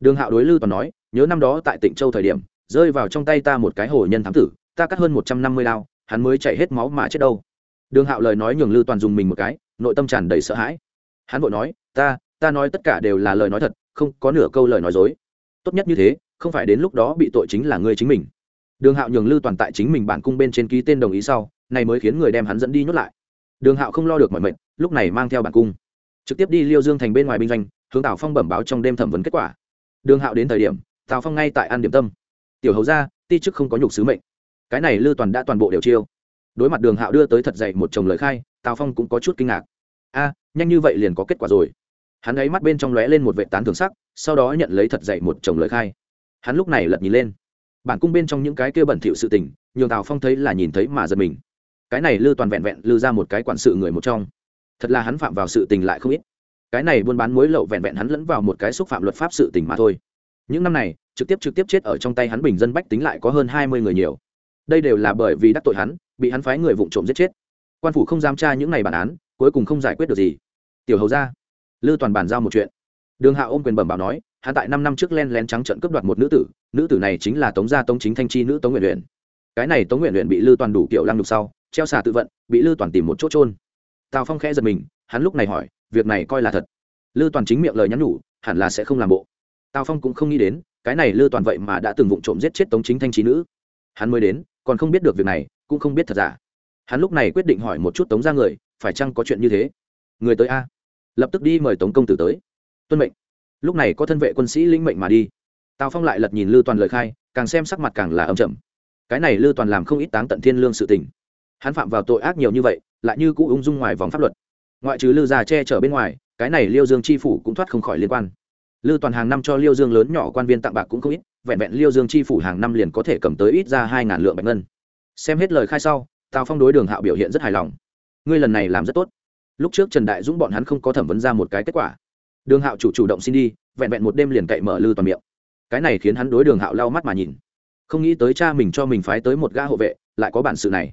Đường hạo đối lư toàn nói, nhớ năm đó tại tịnh châu thời điểm, rơi vào trong tay ta một cái hồ nhân thám tử, ta cắt hơn một trăm năm mươi đao hắn mới chạy hết máu mà chết đâu. Đường hạo lời nói nhường lư toàn dùng mình một cái, nội tâm tràn đầy sợ hãi. Hắn vội nói, ta ta nói tất cả đều là lời nói thật, không có nửa câu lời nói dối. Tốt nhất như thế, không phải đến lúc đó bị tội chính là ngươi chính mình. Đường hạo nhường lư toàn tại chính mình bản cung bên trên ký tên đồng ý sau, này mới khiến người đem hắn dẫn đi nhốt lại. Đường hạo không lo được mọi mệnh, lúc này mang theo bản cung. Trực tiếp đi liêu dương thành bên ngoài binh doanh, hướng tào phong bẩm báo trong đêm thẩm vấn kết quả. Đường hạo đến thời điểm, tào phong ngay tại ăn điểm tâm. Tiểu hầu ra ti chức không có nhục sứ mệnh cái này lư toàn đã toàn bộ đều chiêu. Đối mặt đường hạo đưa tới thật dậy một chồng lời khai, tào phong cũng có chút kinh ngạc. A, nhanh như vậy liền có kết quả rồi. Hắn ấy mắt bên trong lóe lên một vệ tán thường sắc, sau đó nhận lấy thật dậy một chồng lời khai. Hắn lúc này lật nhìn lên. Bản cung bên trong những cái kia bẩn thỉu sự tình, nhường tào phong thấy là nhìn thấy mà giật mình. Cái này lư toàn vẹn vẹn lư ra một cái quản sự người một trong. Thật là hắn phạm vào sự tình lại không ít. Cái này buôn bán mối lậu vẹn vẹn hắn lẫn vào một cái xúc phạm luật pháp sự tình mà thôi. Những năm này, trực tiếp trực tiếp chết ở trong tay hắn bình dân bách tính lại có hơn hai mươi người nhiều đây đều là bởi vì đắc tội hắn, bị hắn phái người vụ trộm giết chết. Quan phủ không dám tra những ngày bản án, cuối cùng không giải quyết được gì. Tiểu hầu ra lư toàn bàn giao một chuyện. Đường hạ ôm quyền bẩm bảo nói, hắn tại năm năm trước len lén trắng trận cướp đoạt một nữ tử nữ tử này chính là tống gia tống chính thanh chi nữ tống nguyện luyện cái này tống nguyện luyện bị lư toàn đủ kiểu lăng đục sau, treo xà tự vận, bị lư toàn tìm một chỗ trôn tào phong khẽ giật mình, hắn lúc này hỏi, việc này coi là thật? Lư toàn chính miệng lời nhắn nhủ, hẳn là sẽ không làm bộ. Tào phong cũng không nghĩ đến, cái này lư toàn vậy mà đã từng vụng trộm giết chết tống chính thanh trí nữ. Hắn mới đến còn không biết được việc này, cũng không biết thật giả. Hắn lúc này quyết định hỏi một chút tống ra người, phải chăng có chuyện như thế? Người tới a. Lập tức đi mời tống công tử tới. Tuân mệnh. Lúc này có thân vệ quân sĩ linh mệnh mà đi. Tào phong lại lật nhìn lư toàn lời khai, càng xem sắc mặt càng là âm chậm cái này lư toàn làm không ít táng tận thiên lương sự tình. Hắn phạm vào tội ác nhiều như vậy, lại như cũ ung dung ngoài vòng pháp luật. Ngoại trừ lư già che chở bên ngoài, cái này liêu dương chi phủ cũng thoát không khỏi liên quan. Lư toàn hàng năm cho liêu dương lớn nhỏ quan viên tặng bạc cũng không ít vẹn vẹn liêu dương chi phủ hàng năm liền có thể cầm tới ít ra hai ngàn lượng bạch ngân. Xem hết lời khai sau, tào phong đối đường hạo biểu hiện rất hài lòng. Ngươi lần này làm rất tốt. Lúc trước trần đại dũng bọn hắn không có thẩm vấn ra một cái kết quả. Đường hạo chủ chủ động xin đi, vẹn vẹn một đêm liền cậy mở lư toàn miệng. Cái này khiến hắn đối đường hạo lau mắt mà nhìn. Không nghĩ tới cha mình cho mình phái tới một gã hộ vệ, lại có bản sự này.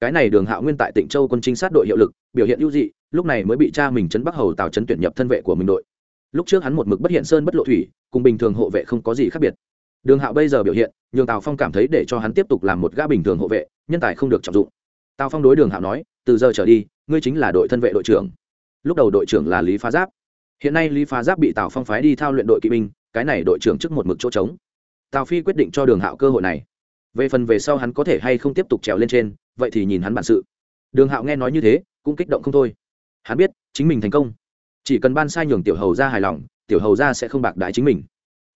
Cái này đường hạo nguyên tại tỉnh châu quân trinh sát đội hiệu lực, biểu hiện ưu dị, lúc này mới bị cha mình chấn bắc hầu tào chấn tuyển nhập thân vệ của mình đội. Lúc trước hắn một mực bất hiện sơn bất lộ thủy, cùng bình thường hộ vệ không có gì khác biệt đường hạo bây giờ biểu hiện, nhường tào phong cảm thấy để cho hắn tiếp tục làm một gã bình thường hộ vệ, nhân tài không được trọng dụng. Tào phong đối đường hạo nói, từ giờ trở đi, ngươi chính là đội thân vệ đội trưởng. Lúc đầu đội trưởng là lý phá giáp. Hiện nay lý phá giáp bị tào phong phái đi thao luyện đội kỵ binh, cái này đội trưởng trước một mực chỗ trống. Tào phi quyết định cho đường hạo cơ hội này. Về phần về sau hắn có thể hay không tiếp tục trèo lên trên, vậy thì nhìn hắn bản sự. Đường hạo nghe nói như thế, cũng kích động không thôi. Hắn biết, chính mình thành công. Chỉ cần ban sai nhường tiểu hầu ra hài lòng, tiểu hầu ra sẽ không bạc đái chính mình.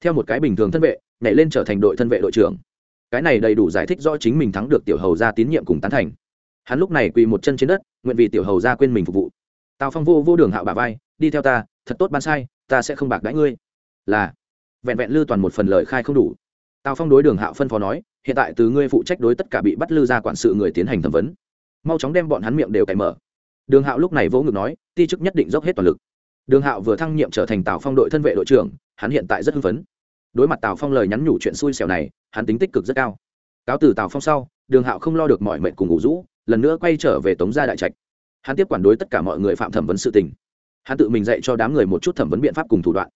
Theo một cái bình thường thân vệ nhảy lên trở thành đội thân vệ đội trưởng. Cái này đầy đủ giải thích rõ chính mình thắng được tiểu hầu ra tín nhiệm cùng tán thành. Hắn lúc này quỳ một chân trên đất, nguyện vì tiểu hầu ra quên mình phục vụ. Tào phong vô vô đường hạo bà vai, đi theo ta, thật tốt ban sai, ta sẽ không bạc đãi ngươi. Là, vẹn vẹn lư toàn một phần lời khai không đủ. Tào phong đối đường hạo phân phó nói, hiện tại từ ngươi phụ trách đối tất cả bị bắt lư ra quản sự người tiến hành thẩm vấn. Mau chóng đem bọn hắn miệng đều cày mở. Đường hạo lúc này vỗ ngực nói, ti chức nhất định dốc hết toàn lực. Đường hạo vừa thăng nhiệm trở thành tào phong đội thân vệ đội trưởng, hắn hiện tại rất hưng phấn đối mặt tào phong lời nhắn nhủ chuyện xui xẻo này, hắn tính tích cực rất cao. Cáo từ tào phong sau, đường hạo không lo được mọi mệnh cùng ngủ rũ, lần nữa quay trở về tống gia đại trạch. Hắn tiếp quản đối tất cả mọi người phạm thẩm vấn sự tình. Hắn tự mình dạy cho đám người một chút thẩm vấn biện pháp cùng thủ đoạn.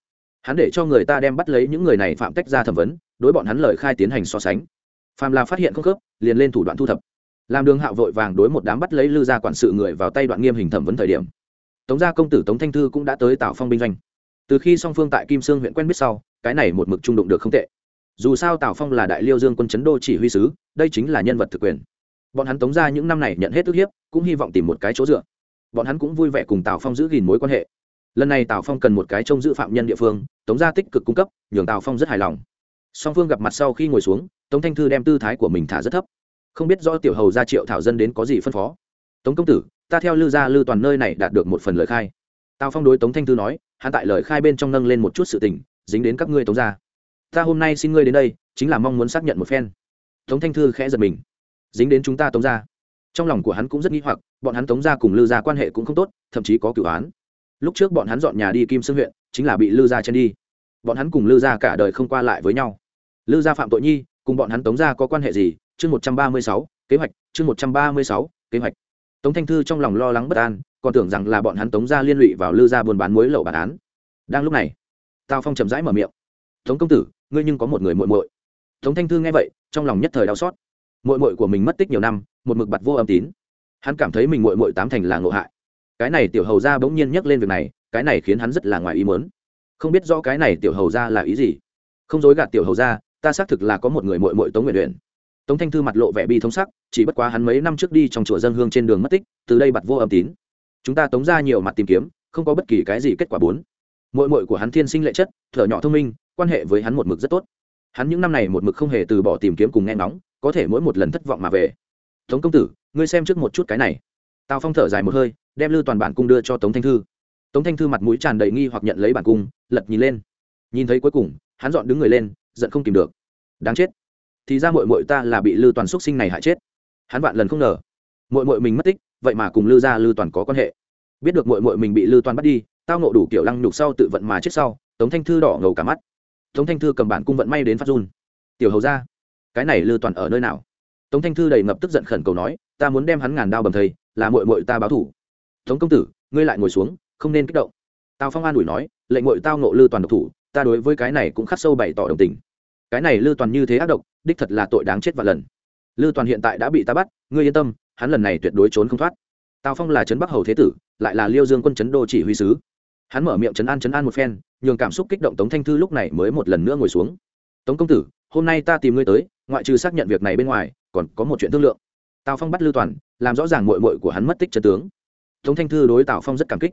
Hắn để cho người ta đem bắt lấy những người này phạm tách ra thẩm vấn, đối bọn hắn lời khai tiến hành so sánh. Phàm là phát hiện không khớp, liền lên thủ đoạn thu thập. Làm đường hạo vội vàng đối một đám bắt lấy lư gia quản sự người vào tay đoạn nghiêm hình thẩm vấn thời điểm. Tống gia công tử tống thanh thư cũng đã tới tạo phong binh doanh. Từ khi song phương tại kim sương huyện quen biết sau cái này một mực trung đụng được không tệ. Dù sao tào phong là đại liêu dương quân chấn đô chỉ huy sứ, đây chính là nhân vật thực quyền. Bọn hắn tống ra những năm này nhận hết ức hiếp, cũng hy vọng tìm một cái chỗ dựa. Bọn hắn cũng vui vẻ cùng tào phong giữ gìn mối quan hệ. Lần này tào phong cần một cái trông giữ phạm nhân địa phương, tống gia tích cực cung cấp, nhường tào phong rất hài lòng. Song phương gặp mặt sau khi ngồi xuống, tống thanh thư đem tư thái của mình thả rất thấp. Không biết do tiểu hầu gia triệu thảo dân đến có gì phân phó. Tống công tử, ta theo lư gia lư toàn nơi này đạt được một phần lời khai. Tào phong đối tống thanh thư nói, hắn tại lời khai bên trong nâng lên một chút sự tình dính đến các ngươi tống gia. Ta hôm nay xin ngươi đến đây, chính là mong muốn xác nhận một phen. Tống thanh thư khẽ giật mình. Dính đến chúng ta tống gia. Trong lòng của hắn cũng rất nghĩ hoặc, bọn hắn tống gia cùng lư gia quan hệ cũng không tốt, thậm chí có cửu án. Lúc trước bọn hắn dọn nhà đi kim sương huyện, chính là bị lư gia chen đi. Bọn hắn cùng lư gia cả đời không qua lại với nhau. Lư gia phạm tội nhi, cùng bọn hắn tống gia có quan hệ gì? Chương một trăm ba mươi sáu, kế hoạch, chương một trăm ba mươi sáu, kế hoạch. Tống thanh thư trong lòng lo lắng bất an, còn tưởng rằng là bọn hắn tống gia liên lụy vào lư gia buôn bán muối lậu bản án. Đang lúc này tào phong chậm rãi mở miệng. Tống công tử, ngươi nhưng có một người muội muội. Tống thanh thư nghe vậy, trong lòng nhất thời đau xót. Muội muội của mình mất tích nhiều năm, một mực bặt vô âm tín. Hắn cảm thấy mình muội muội tám thành là ngộ hại. Cái này tiểu hầu ra bỗng nhiên nhắc lên việc này, cái này khiến hắn rất là ngoài ý mớn không biết rõ cái này tiểu hầu ra là ý gì. Không dối gạt tiểu hầu ra ta xác thực là có một người mội mội tống nguyện luyện tống thanh thư mặt lộ vẻ bi thống sắc, chỉ bất quá hắn mấy năm trước đi trong chùa dân hương trên đường mất tích, từ đây bặt vô âm tín. Chúng ta tống ra nhiều mặt tìm kiếm, không có bất kỳ cái gì kết quả bốn mội mội của hắn thiên sinh lệ chất, thở nhỏ thông minh, quan hệ với hắn một mực rất tốt. Hắn những năm này một mực không hề từ bỏ tìm kiếm cùng nghe ngóng, có thể mỗi một lần thất vọng mà về. Tống công tử, ngươi xem trước một chút cái này. Tào phong thở dài một hơi, đem lưu toàn bản cung đưa cho tống thanh thư. Tống thanh thư mặt mũi tràn đầy nghi hoặc nhận lấy bản cung, lật nhìn lên. Nhìn thấy cuối cùng, hắn dọn đứng người lên, giận không kìm được. Đáng chết. Thì ra mội mội ta là bị lưu toàn x sinh này hại chết. Hắn vạn lần không ngờ. Mội mội mình mất tích, vậy mà cùng lưu gia lưu toàn có quan hệ. Biết được mội mội mình bị lưu toàn bắt đi tao nộ đủ kiểu lăng nhục sau tự vận mà chết sau, tống thanh thư đỏ ngầu cả mắt. Tống thanh thư cầm bản cung vận may đến phát run. Tiểu hầu ra cái này lư toàn ở nơi nào? Tống thanh thư đầy ngập tức giận khẩn cầu nói, ta muốn đem hắn ngàn đao bầm thầy, là mội mội ta báo thủ. Tống công tử, ngươi lại ngồi xuống, không nên kích động. Tào phong an ủi nói, lệnh mội tao nộ lư toàn độc thủ, ta đối với cái này cũng khắc sâu bày tỏ đồng tình. Cái này lư toàn như thế ác độc, đích thật là tội đáng chết vạn lần. Lư toàn hiện tại đã bị ta bắt, ngươi yên tâm, hắn lần này tuyệt đối trốn không thoát. Tào phong là trấn bắc hầu thế tử, lại là liêu dương quân trấn đô chỉ huy sứ hắn mở miệng chấn an chấn an một phen, nhường cảm xúc kích động tống thanh thư lúc này mới một lần nữa ngồi xuống. Tống công tử, hôm nay ta tìm ngươi tới, ngoại trừ xác nhận việc này bên ngoài, còn có một chuyện thương lượng. Tào phong bắt lưu toàn, làm rõ ràng mội mội của hắn mất tích chân tướng. Tống thanh thư đối tào phong rất cảm kích.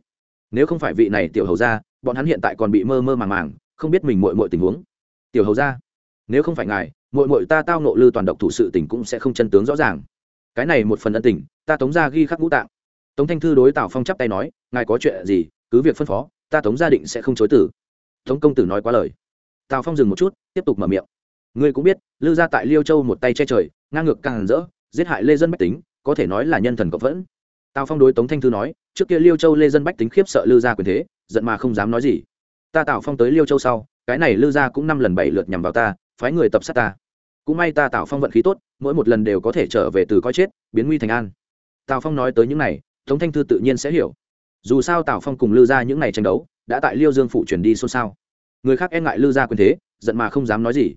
Nếu không phải vị này tiểu hầu ra bọn hắn hiện tại còn bị mơ mơ màng màng, không biết mình mội mội tình huống. Tiểu hầu ra nếu không phải ngài mội mội ta tao nộ lư toàn độc thủ sự tình cũng sẽ không chân tướng rõ ràng. Cái này một phần ân tình, ta tống ra ghi khắc ngũ tạng. Tống thanh thư đối tào phong chắp tay nói, ngài có chuyện gì cứ việc phân phó, ta tống gia định sẽ không chối tử tống công tử nói quá lời. Tào phong dừng một chút, tiếp tục mở miệng. Ngươi cũng biết, lư gia tại liêu châu một tay che trời, ngang ngược càng rỡ, giết hại lê dân bách tính, có thể nói là nhân thần cộng phẫn. Tào phong đối tống thanh thư nói, trước kia liêu châu lê dân bách tính khiếp sợ lư gia quyền thế, giận mà không dám nói gì. Ta tào phong tới liêu châu sau, cái này lư gia cũng năm lần bảy lượt nhằm vào ta, phái người tập sát ta. Cũng may ta tào phong vận khí tốt, mỗi một lần đều có thể trở về từ coi chết, biến nguy thành an. Tào phong nói tới những này, tống thanh thư tự nhiên sẽ hiểu dù sao tào phong cùng lư gia những ngày tranh đấu đã tại liêu dương phụ chuyển đi xôn xao người khác e ngại lư gia quyền thế giận mà không dám nói gì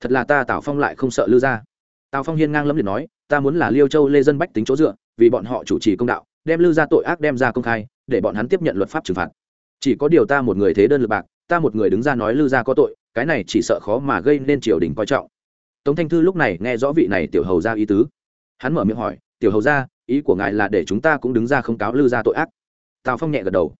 thật là ta tào phong lại không sợ lư gia tào phong hiên ngang lâm liệt nói ta muốn là liêu châu lê dân bách tính chỗ dựa vì bọn họ chủ trì công đạo đem lư gia tội ác đem ra công khai để bọn hắn tiếp nhận luật pháp trừng phạt chỉ có điều ta một người thế đơn lực bạc ta một người đứng ra nói lư gia có tội cái này chỉ sợ khó mà gây nên triều đình coi trọng tống thanh thư lúc này nghe rõ vị này tiểu hầu ra ý tứ hắn mở miệng hỏi tiểu hầu ra ý của ngài là để chúng ta cũng đứng ra không cáo lư gia tội ác tào phong nhẹ gật đầu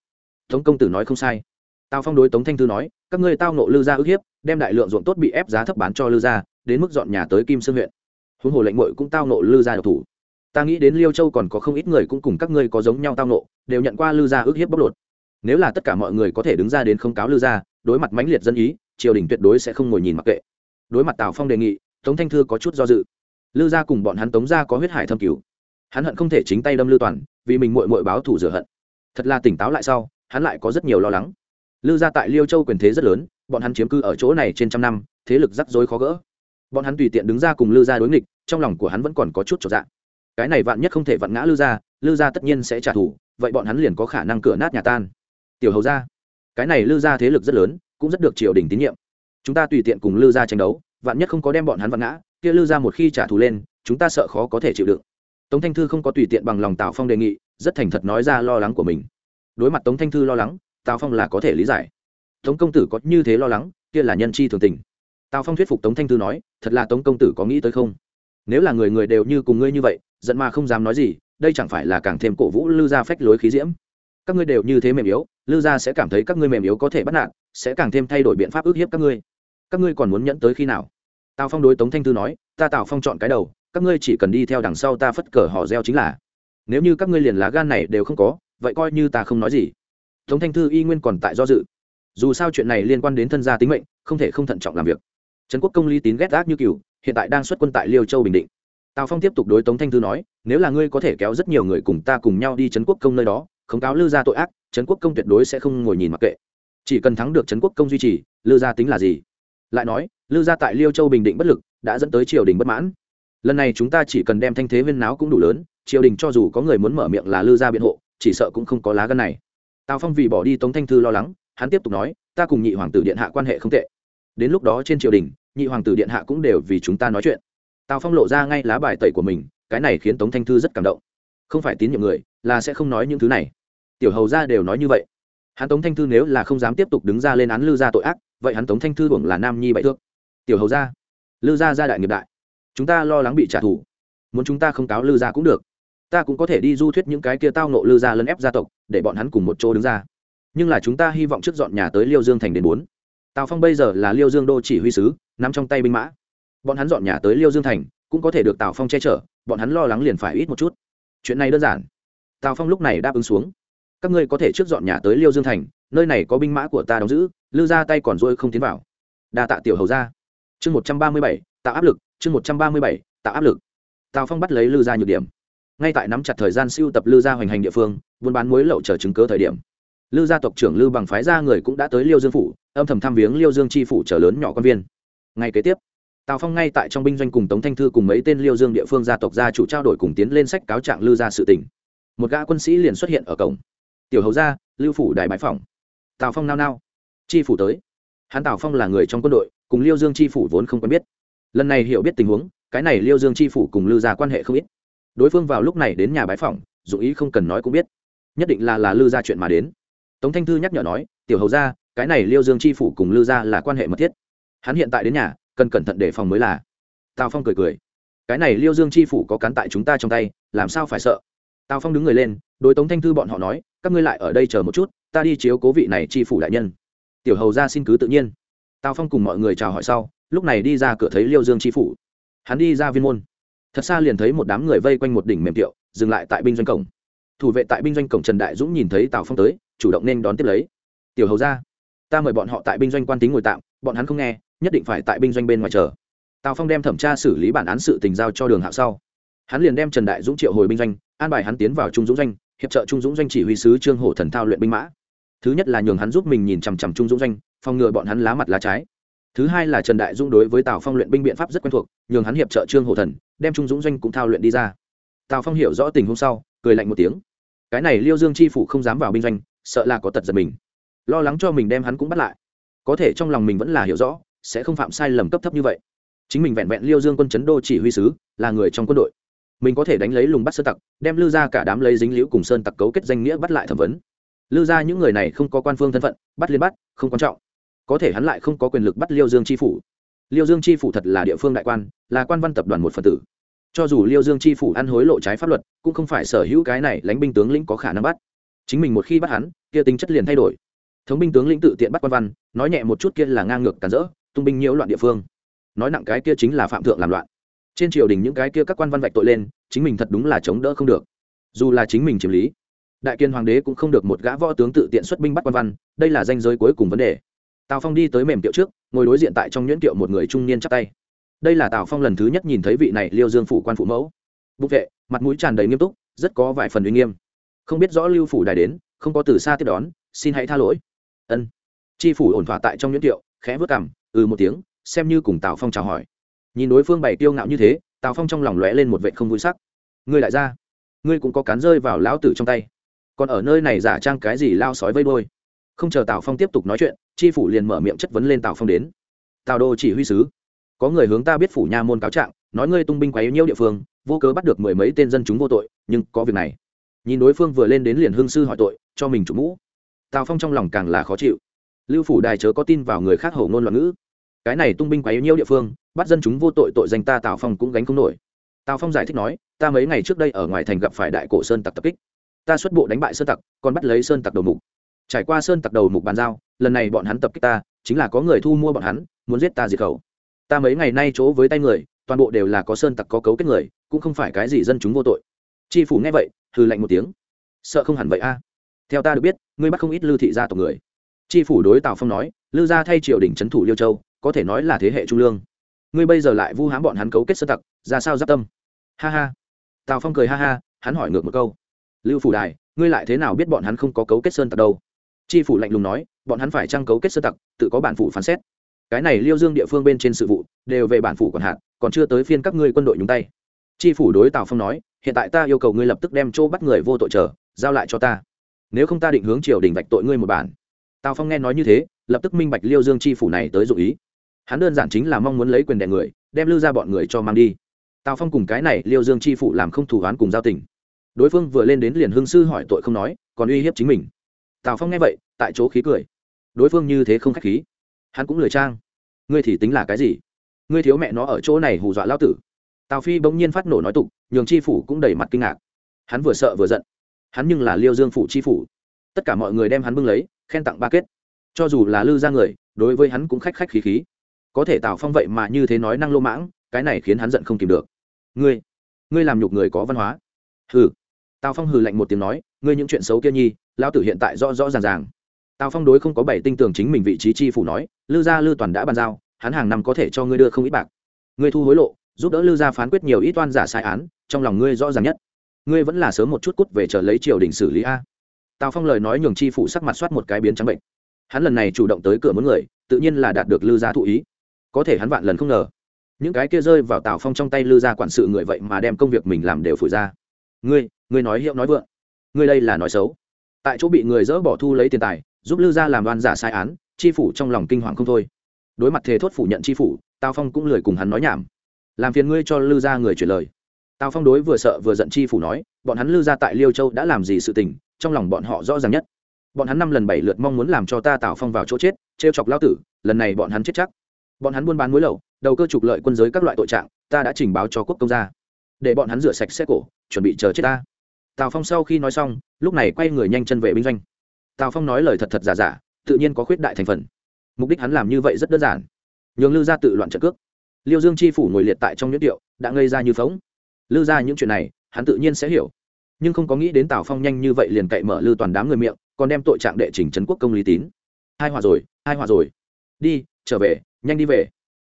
tống công tử nói không sai tào phong đối tống thanh thư nói các ngươi tao nộ lư gia ức hiếp đem đại lượng ruộng tốt bị ép giá thấp bán cho lư gia đến mức dọn nhà tới kim sương huyện huống hồ lệnh mội cũng tao nộ lư gia độc thủ ta nghĩ đến liêu châu còn có không ít người cũng cùng các ngươi có giống nhau tao nộ đều nhận qua lư gia ức hiếp bóc lột nếu là tất cả mọi người có thể đứng ra đến không cáo lư gia đối mặt mãnh liệt dân ý triều đình tuyệt đối sẽ không ngồi nhìn mặc kệ đối mặt tào phong đề nghị tống thanh thư có chút do dự lư gia cùng bọn hắn tống gia có huyết hải thâm cứu hắn hận không thể chính tay đâm lư toàn vì mình mội mội báo thủ rửa hận thật là tỉnh táo lại sau, hắn lại có rất nhiều lo lắng. Lư gia tại liêu châu quyền thế rất lớn, bọn hắn chiếm cư ở chỗ này trên trăm năm, thế lực rắc rối khó gỡ. Bọn hắn tùy tiện đứng ra cùng lư gia đối nghịch, trong lòng của hắn vẫn còn có chút trọn dạng cái này vạn nhất không thể vặn ngã lư gia lư gia tất nhiên sẽ trả thù, vậy bọn hắn liền có khả năng cửa nát nhà tan. Tiểu hầu gia, cái này lư gia thế lực rất lớn, cũng rất được triều đình tín nhiệm. Chúng ta tùy tiện cùng lư gia tranh đấu, vạn nhất không có đem bọn hắn vặn ngã, kia lư gia một khi trả thù lên, chúng ta sợ khó có thể chịu đựng. Tống thanh thư không có tùy tiện bằng lòng tào phong đề nghị rất thành thật nói ra lo lắng của mình. Đối mặt tống thanh thư lo lắng, tào phong là có thể lý giải. Tống công tử có như thế lo lắng, kia là nhân chi thường tình. Tào phong thuyết phục tống thanh thư nói, thật là tống công tử có nghĩ tới không? Nếu là người người đều như cùng ngươi như vậy, giận mà không dám nói gì, đây chẳng phải là càng thêm cổ vũ lư gia phách lối khí diễm? Các ngươi đều như thế mềm yếu, lư gia sẽ cảm thấy các ngươi mềm yếu có thể bắt nạt, sẽ càng thêm thay đổi biện pháp ức hiếp các ngươi. Các ngươi còn muốn nhẫn tới khi nào? Tào phong đối tống thanh thư nói, ta tào phong chọn cái đầu, các ngươi chỉ cần đi theo đằng sau ta phất cờ họ reo chính là nếu như các ngươi liền lá gan này đều không có, vậy coi như ta không nói gì. Tống thanh thư y nguyên còn tại do dự. Dù sao chuyện này liên quan đến thân gia tính mệnh, không thể không thận trọng làm việc. Trần quốc công lý tín ghét gác như cựu hiện tại đang xuất quân tại liêu châu bình định. Tào phong tiếp tục đối tống thanh thư nói, nếu là ngươi có thể kéo rất nhiều người cùng ta cùng nhau đi trấn quốc công nơi đó, khống cáo lư gia tội ác, trấn quốc công tuyệt đối sẽ không ngồi nhìn mặc kệ. Chỉ cần thắng được trấn quốc công duy trì, lư gia tính là gì? Lại nói, lư gia tại liêu châu bình định bất lực, đã dẫn tới triều đình bất mãn lần này chúng ta chỉ cần đem thanh thế viên náo cũng đủ lớn, triều đình cho dù có người muốn mở miệng là lư gia biện hộ, chỉ sợ cũng không có lá gân này. Tào phong vì bỏ đi tống thanh thư lo lắng, hắn tiếp tục nói, ta cùng nhị hoàng tử điện hạ quan hệ không tệ. Đến lúc đó trên triều đình, nhị hoàng tử điện hạ cũng đều vì chúng ta nói chuyện. Tào phong lộ ra ngay lá bài tẩy của mình, cái này khiến tống thanh thư rất cảm động. Không phải tín nhiệm người, là sẽ không nói những thứ này. Tiểu hầu ra đều nói như vậy. Hắn tống thanh thư nếu là không dám tiếp tục đứng ra lên án lư gia tội ác, vậy hắn tống thanh thư hưởng là nam nhi bậy thước. Tiểu hầu ra lư gia gia đại nghiệp đại chúng ta lo lắng bị trả thù. Muốn chúng ta không cáo lư gia cũng được. Ta cũng có thể đi du thuyết những cái kia tao nộ lư gia lấn ép gia tộc, để bọn hắn cùng một chỗ đứng ra. Nhưng là chúng ta hy vọng trước dọn nhà tới liêu dương thành đến bốn. Tào phong bây giờ là liêu dương đô chỉ huy sứ nằm trong tay binh mã. Bọn hắn dọn nhà tới liêu dương thành, cũng có thể được tào phong che chở, bọn hắn lo lắng liền phải ít một chút. Chuyện này đơn giản. Tào phong lúc này đáp ứng xuống. Các ngươi có thể trước dọn nhà tới liêu dương thành, nơi này có binh mã của ta đóng giữ, lư ra tay còn rôi không tiến vào. Đa tạ tiểu hầu ra chương một trăm ba mươi bảy, tạo áp lực chương một trăm ba mươi bảy, tạo áp lực. Tào phong bắt lấy lư gia nhược điểm. Ngay tại nắm chặt thời gian siêu tập lư gia hoành hành địa phương, buôn bán muối lậu chờ chứng cớ thời điểm. Lư gia tộc trưởng lư bằng phái gia người cũng đã tới liêu dương phủ, âm thầm thăm viếng liêu dương chi phủ trở lớn nhỏ quan viên. Ngay kế tiếp, tào phong ngay tại trong binh doanh cùng tống thanh thư cùng mấy tên liêu dương địa phương gia tộc gia chủ trao đổi cùng tiến lên sách cáo trạng lư gia sự tỉnh một gã quân sĩ liền xuất hiện ở cổng. Tiểu hầu gia, lưu phủ đại bãi phòng tào phong nao nao. Chi phủ tới. Hắn tào phong là người trong quân đội, cùng liêu dương chi phủ vốn không quen biết lần này hiểu biết tình huống, cái này liêu dương chi phủ cùng lư gia quan hệ không ít. Đối phương vào lúc này đến nhà bái phỏng, dù ý không cần nói cũng biết. Nhất định là là lư gia chuyện mà đến. Tống thanh thư nhắc nhở nói, tiểu hầu gia, cái này liêu dương chi phủ cùng lư gia là quan hệ mật thiết. Hắn hiện tại đến nhà, cần cẩn thận đề phòng mới là. Tào phong cười cười, cái này liêu dương chi phủ có cắn tại chúng ta trong tay, làm sao phải sợ? Tào phong đứng người lên, đối tống thanh thư bọn họ nói, các ngươi lại ở đây chờ một chút, ta đi chiếu cố vị này chi phủ đại nhân. Tiểu hầu ra xin cứ tự nhiên tào phong cùng mọi người chào hỏi sau, lúc này đi ra cửa thấy liêu dương tri phủ. Hắn đi ra viên môn. Thật xa liền thấy một đám người vây quanh một đỉnh mềm tiệu, dừng lại tại binh doanh cổng. Thủ vệ tại binh doanh cổng trần đại dũng nhìn thấy tào phong tới, chủ động nên đón tiếp lấy. Tiểu hầu ra ta mời bọn họ tại binh doanh quan tính ngồi tạm, bọn hắn không nghe, nhất định phải tại binh doanh bên ngoài chờ. Tào phong đem thẩm tra xử lý bản án sự tình giao cho đường hạo sau. Hắn liền đem trần đại dũng triệu hồi binh doanh, an bài hắn tiến vào trung dũng doanh, hiệp trợ trung dũng doanh chỉ huy sứ trương hổ thần thao luyện binh mã. Thứ nhất là nhường hắn giúp mình nhìn chằm chằm trung dũng doanh phòng ngừa bọn hắn lá mặt lá trái. Thứ hai là trần đại dũng đối với tào phong luyện binh biện pháp rất quen thuộc, nhường hắn hiệp trợ trương hổ thần, đem trung dũng doanh cũng thao luyện đi ra. Tào phong hiểu rõ tình huống sau, cười lạnh một tiếng. Cái này liêu dương chi phủ không dám vào binh doanh, sợ là có tật giật mình. Lo lắng cho mình đem hắn cũng bắt lại. Có thể trong lòng mình vẫn là hiểu rõ, sẽ không phạm sai lầm cấp thấp như vậy. Chính mình vẹn vẹn liêu dương quân chấn đô chỉ huy sứ, là người trong quân đội. Mình có thể đánh lấy lùng bắt sơn tặc, đem lư ra cả đám lấy dính liễu cùng sơn tặc cấu kết danh nghĩa bắt lại thẩm vấn. Lư ra những người này không có quan phương thân phận, bắt liên bắt, không quan trọng có thể hắn lại không có quyền lực bắt liêu dương chi phủ. Liêu dương chi phủ thật là địa phương đại quan, là quan văn tập đoàn một phần tử. Cho dù liêu dương chi phủ ăn hối lộ trái pháp luật, cũng không phải sở hữu cái này lãnh binh tướng lĩnh có khả năng bắt. Chính mình một khi bắt hắn, kia tính chất liền thay đổi. Thống binh tướng lĩnh tự tiện bắt quan văn, nói nhẹ một chút kia là ngang ngược cản rỡ, tung binh nhiễu loạn địa phương. Nói nặng cái kia chính là phạm thượng làm loạn. Trên triều đình những cái kia các quan văn vạch tội lên, chính mình thật đúng là chống đỡ không được. Dù là chính mình chiếm lý, đại kiên hoàng đế cũng không được một gã võ tướng tự tiện xuất binh bắt quan văn, đây là danh giới cuối cùng vấn đề tào phong đi tới mềm tiệu trước, ngồi đối diện tại trong nhuyễn tiệu một người trung niên chắp tay. Đây là tào phong lần thứ nhất nhìn thấy vị này liêu dương phủ quan phụ mẫu. Bục vệ, mặt mũi tràn đầy nghiêm túc, rất có vài phần uy nghiêm. Không biết rõ lưu phủ đài đến, không có từ xa tiếp đón, xin hãy tha lỗi. Ân. Tri phủ ổn thỏa tại trong nhuyễn tiệu, khẽ vớt cảm ừ một tiếng, xem như cùng tào phong chào hỏi. Nhìn đối phương bày tiêu ngạo như thế, tào phong trong lòng lóe lên một vệ không vui sắc. Ngươi lại ra ngươi cũng có cán rơi vào lão tử trong tay. Còn ở nơi này giả trang cái gì lao sói vây đôi không chờ tào phong tiếp tục nói chuyện tri phủ liền mở miệng chất vấn lên tào phong đến tào đô chỉ huy sứ có người hướng ta biết phủ nha môn cáo trạng nói ngươi tung binh quấy nhiễu địa phương vô cớ bắt được mười mấy tên dân chúng vô tội nhưng có việc này nhìn đối phương vừa lên đến liền hương sư hỏi tội cho mình chủ mũ tào phong trong lòng càng là khó chịu lưu phủ đài chớ có tin vào người khác hầu ngôn loạn ngữ cái này tung binh quấy nhiễu địa phương bắt dân chúng vô tội tội danh ta tào phong cũng gánh không nổi tào phong giải thích nói ta mấy ngày trước đây ở ngoài thành gặp phải đại cổ sơn tặc tập kích ta xuất bộ đánh bại sơn tặc còn bắt lấy sơn tặc đầu mục trải qua sơn tặc đầu mục bàn giao lần này bọn hắn tập kích ta, chính là có người thu mua bọn hắn, muốn giết ta diệt khẩu. Ta mấy ngày nay chỗ với tay người, toàn bộ đều là có sơn tặc có cấu kết người, cũng không phải cái gì dân chúng vô tội. Tri phủ nghe vậy, hừ lạnh một tiếng. Sợ không hẳn vậy a. À? Theo ta được biết, ngươi bắt không ít lưu thị gia tộc người. Tri phủ đối tào phong nói, lưu gia thay triều đình trấn thủ liêu châu, có thể nói là thế hệ trung lương. Ngươi bây giờ lại vu hãm bọn hắn cấu kết sơ tặc, ra sao giáp tâm? Ha ha. Tào phong cười ha ha, hắn hỏi ngược một câu. Lưu phủ đài, ngươi lại thế nào biết bọn hắn không có cấu kết sơn tặc đâu? Tri phủ lạnh lùng nói, bọn hắn phải trang cấu kết sơ tặc, tự có bản phủ phán xét. Cái này liêu dương địa phương bên trên sự vụ, đều về bản phủ còn hạn còn chưa tới phiên các ngươi quân đội nhúng tay. Tri phủ đối tào phong nói, hiện tại ta yêu cầu ngươi lập tức đem chỗ bắt người vô tội trở, giao lại cho ta. Nếu không ta định hướng triều đình vạch tội ngươi một bản. Tào phong nghe nói như thế, lập tức minh bạch liêu dương tri phủ này tới dụ ý. Hắn đơn giản chính là mong muốn lấy quyền đẻ người, đem lưu ra bọn người cho mang đi. Tào phong cùng cái này liêu dương chi phủ làm không thủ án cùng giao tình. Đối phương vừa lên đến liền hương sư hỏi tội không nói, còn uy hiếp chính mình tào phong nghe vậy, tại chỗ khí cười. Đối phương như thế không k h á c h khí. Hắn cũng lười trang. Ngươi thì tính là cái gì? Ngươi thiếu mẹ nó ở chỗ này hù dọa lao tử. Tào phi bỗng nhiên phát nổ nói tục, nhường chi phủ cũng đầy mặt kinh ngạc. Hắn vừa sợ vừa giận. Hắn nhưng là liêu dương phủ chi phủ. Tất cả mọi người đem hắn bưng lấy, khen tặng ba kết. Cho dù là lư ra người, đối với hắn cũng khách khách khí khí. Có thể tào phong vậy mà như thế nói năng lô mãng, cái này khiến hắn giận không kìm được. Ngươi ngươi làm nhục người có văn hóa. Hừ tào phong hừ lạnh một tiếng nói, ngươi những chuyện xấu kia nhi, lão tử hiện tại rõ rõ ràng ràng. Tào phong đối không có bảy tinh tường chính mình vị trí chi phủ nói, lư gia lư toàn đã bàn giao, hắn hàng năm có thể cho ngươi đưa không ít bạc. Ngươi thu hối lộ, giúp đỡ lư gia phán quyết nhiều ít oan giả sai án, trong lòng ngươi rõ ràng nhất. Ngươi vẫn là sớm một chút cút về chờ lấy triều đình xử lý a. Tào phong lời nói nhường chi phủ sắc mặt soát một cái biến trắng bệnh. Hắn lần này chủ động tới cửa muốn người, tự nhiên là đạt được lư gia thụ ý. Có thể hắn vạn lần không ngờ, những cái kia rơi vào tào phong trong tay lư gia quản sự người vậy mà đem công việc mình làm đều phủ ra ngươi ngươi nói hiệu nói vượng. Ngươi đây là nói xấu. Tại chỗ bị người dỡ bỏ thu lấy tiền tài, giúp lư gia làm đoan giả sai án, chi phủ trong lòng kinh hoàng không thôi. Đối mặt thề thốt phủ nhận chi phủ, tào phong cũng lười cùng hắn nói nhảm. Làm phiền ngươi cho lư gia người chuyển lời. Tào phong đối vừa sợ vừa giận chi phủ nói, bọn hắn lư gia tại liêu châu đã làm gì sự tình, trong lòng bọn họ rõ ràng nhất. Bọn hắn năm lần bảy lượt mong muốn làm cho ta tào phong vào chỗ chết, trêu chọc lao tử, lần này bọn hắn chết chắc. Bọn hắn buôn bán muối lậu, đầu cơ trục lợi quân giới các loại tội trạng, ta đã trình báo cho quốc công gia để bọn hắn rửa sạch xe cổ, chuẩn bị chờ chết ta. Tào phong sau khi nói xong, lúc này quay người nhanh chân về binh doanh. Tào phong nói lời thật thật giả giả, tự nhiên có khuyết đại thành phần. Mục đích hắn làm như vậy rất đơn giản. Nhường lư gia tự loạn trận cước. Liêu dương chi phủ ngồi liệt tại trong nhuyễn điệu, đã ngây ra như phóng. Lư ra những chuyện này, hắn tự nhiên sẽ hiểu. Nhưng không có nghĩ đến tào phong nhanh như vậy liền cậy mở lư toàn đám người miệng, còn đem tội trạng đệ trình trấn quốc công lý tín. Hai hòa rồi, hai hòa rồi. Đi, trở về, nhanh đi về.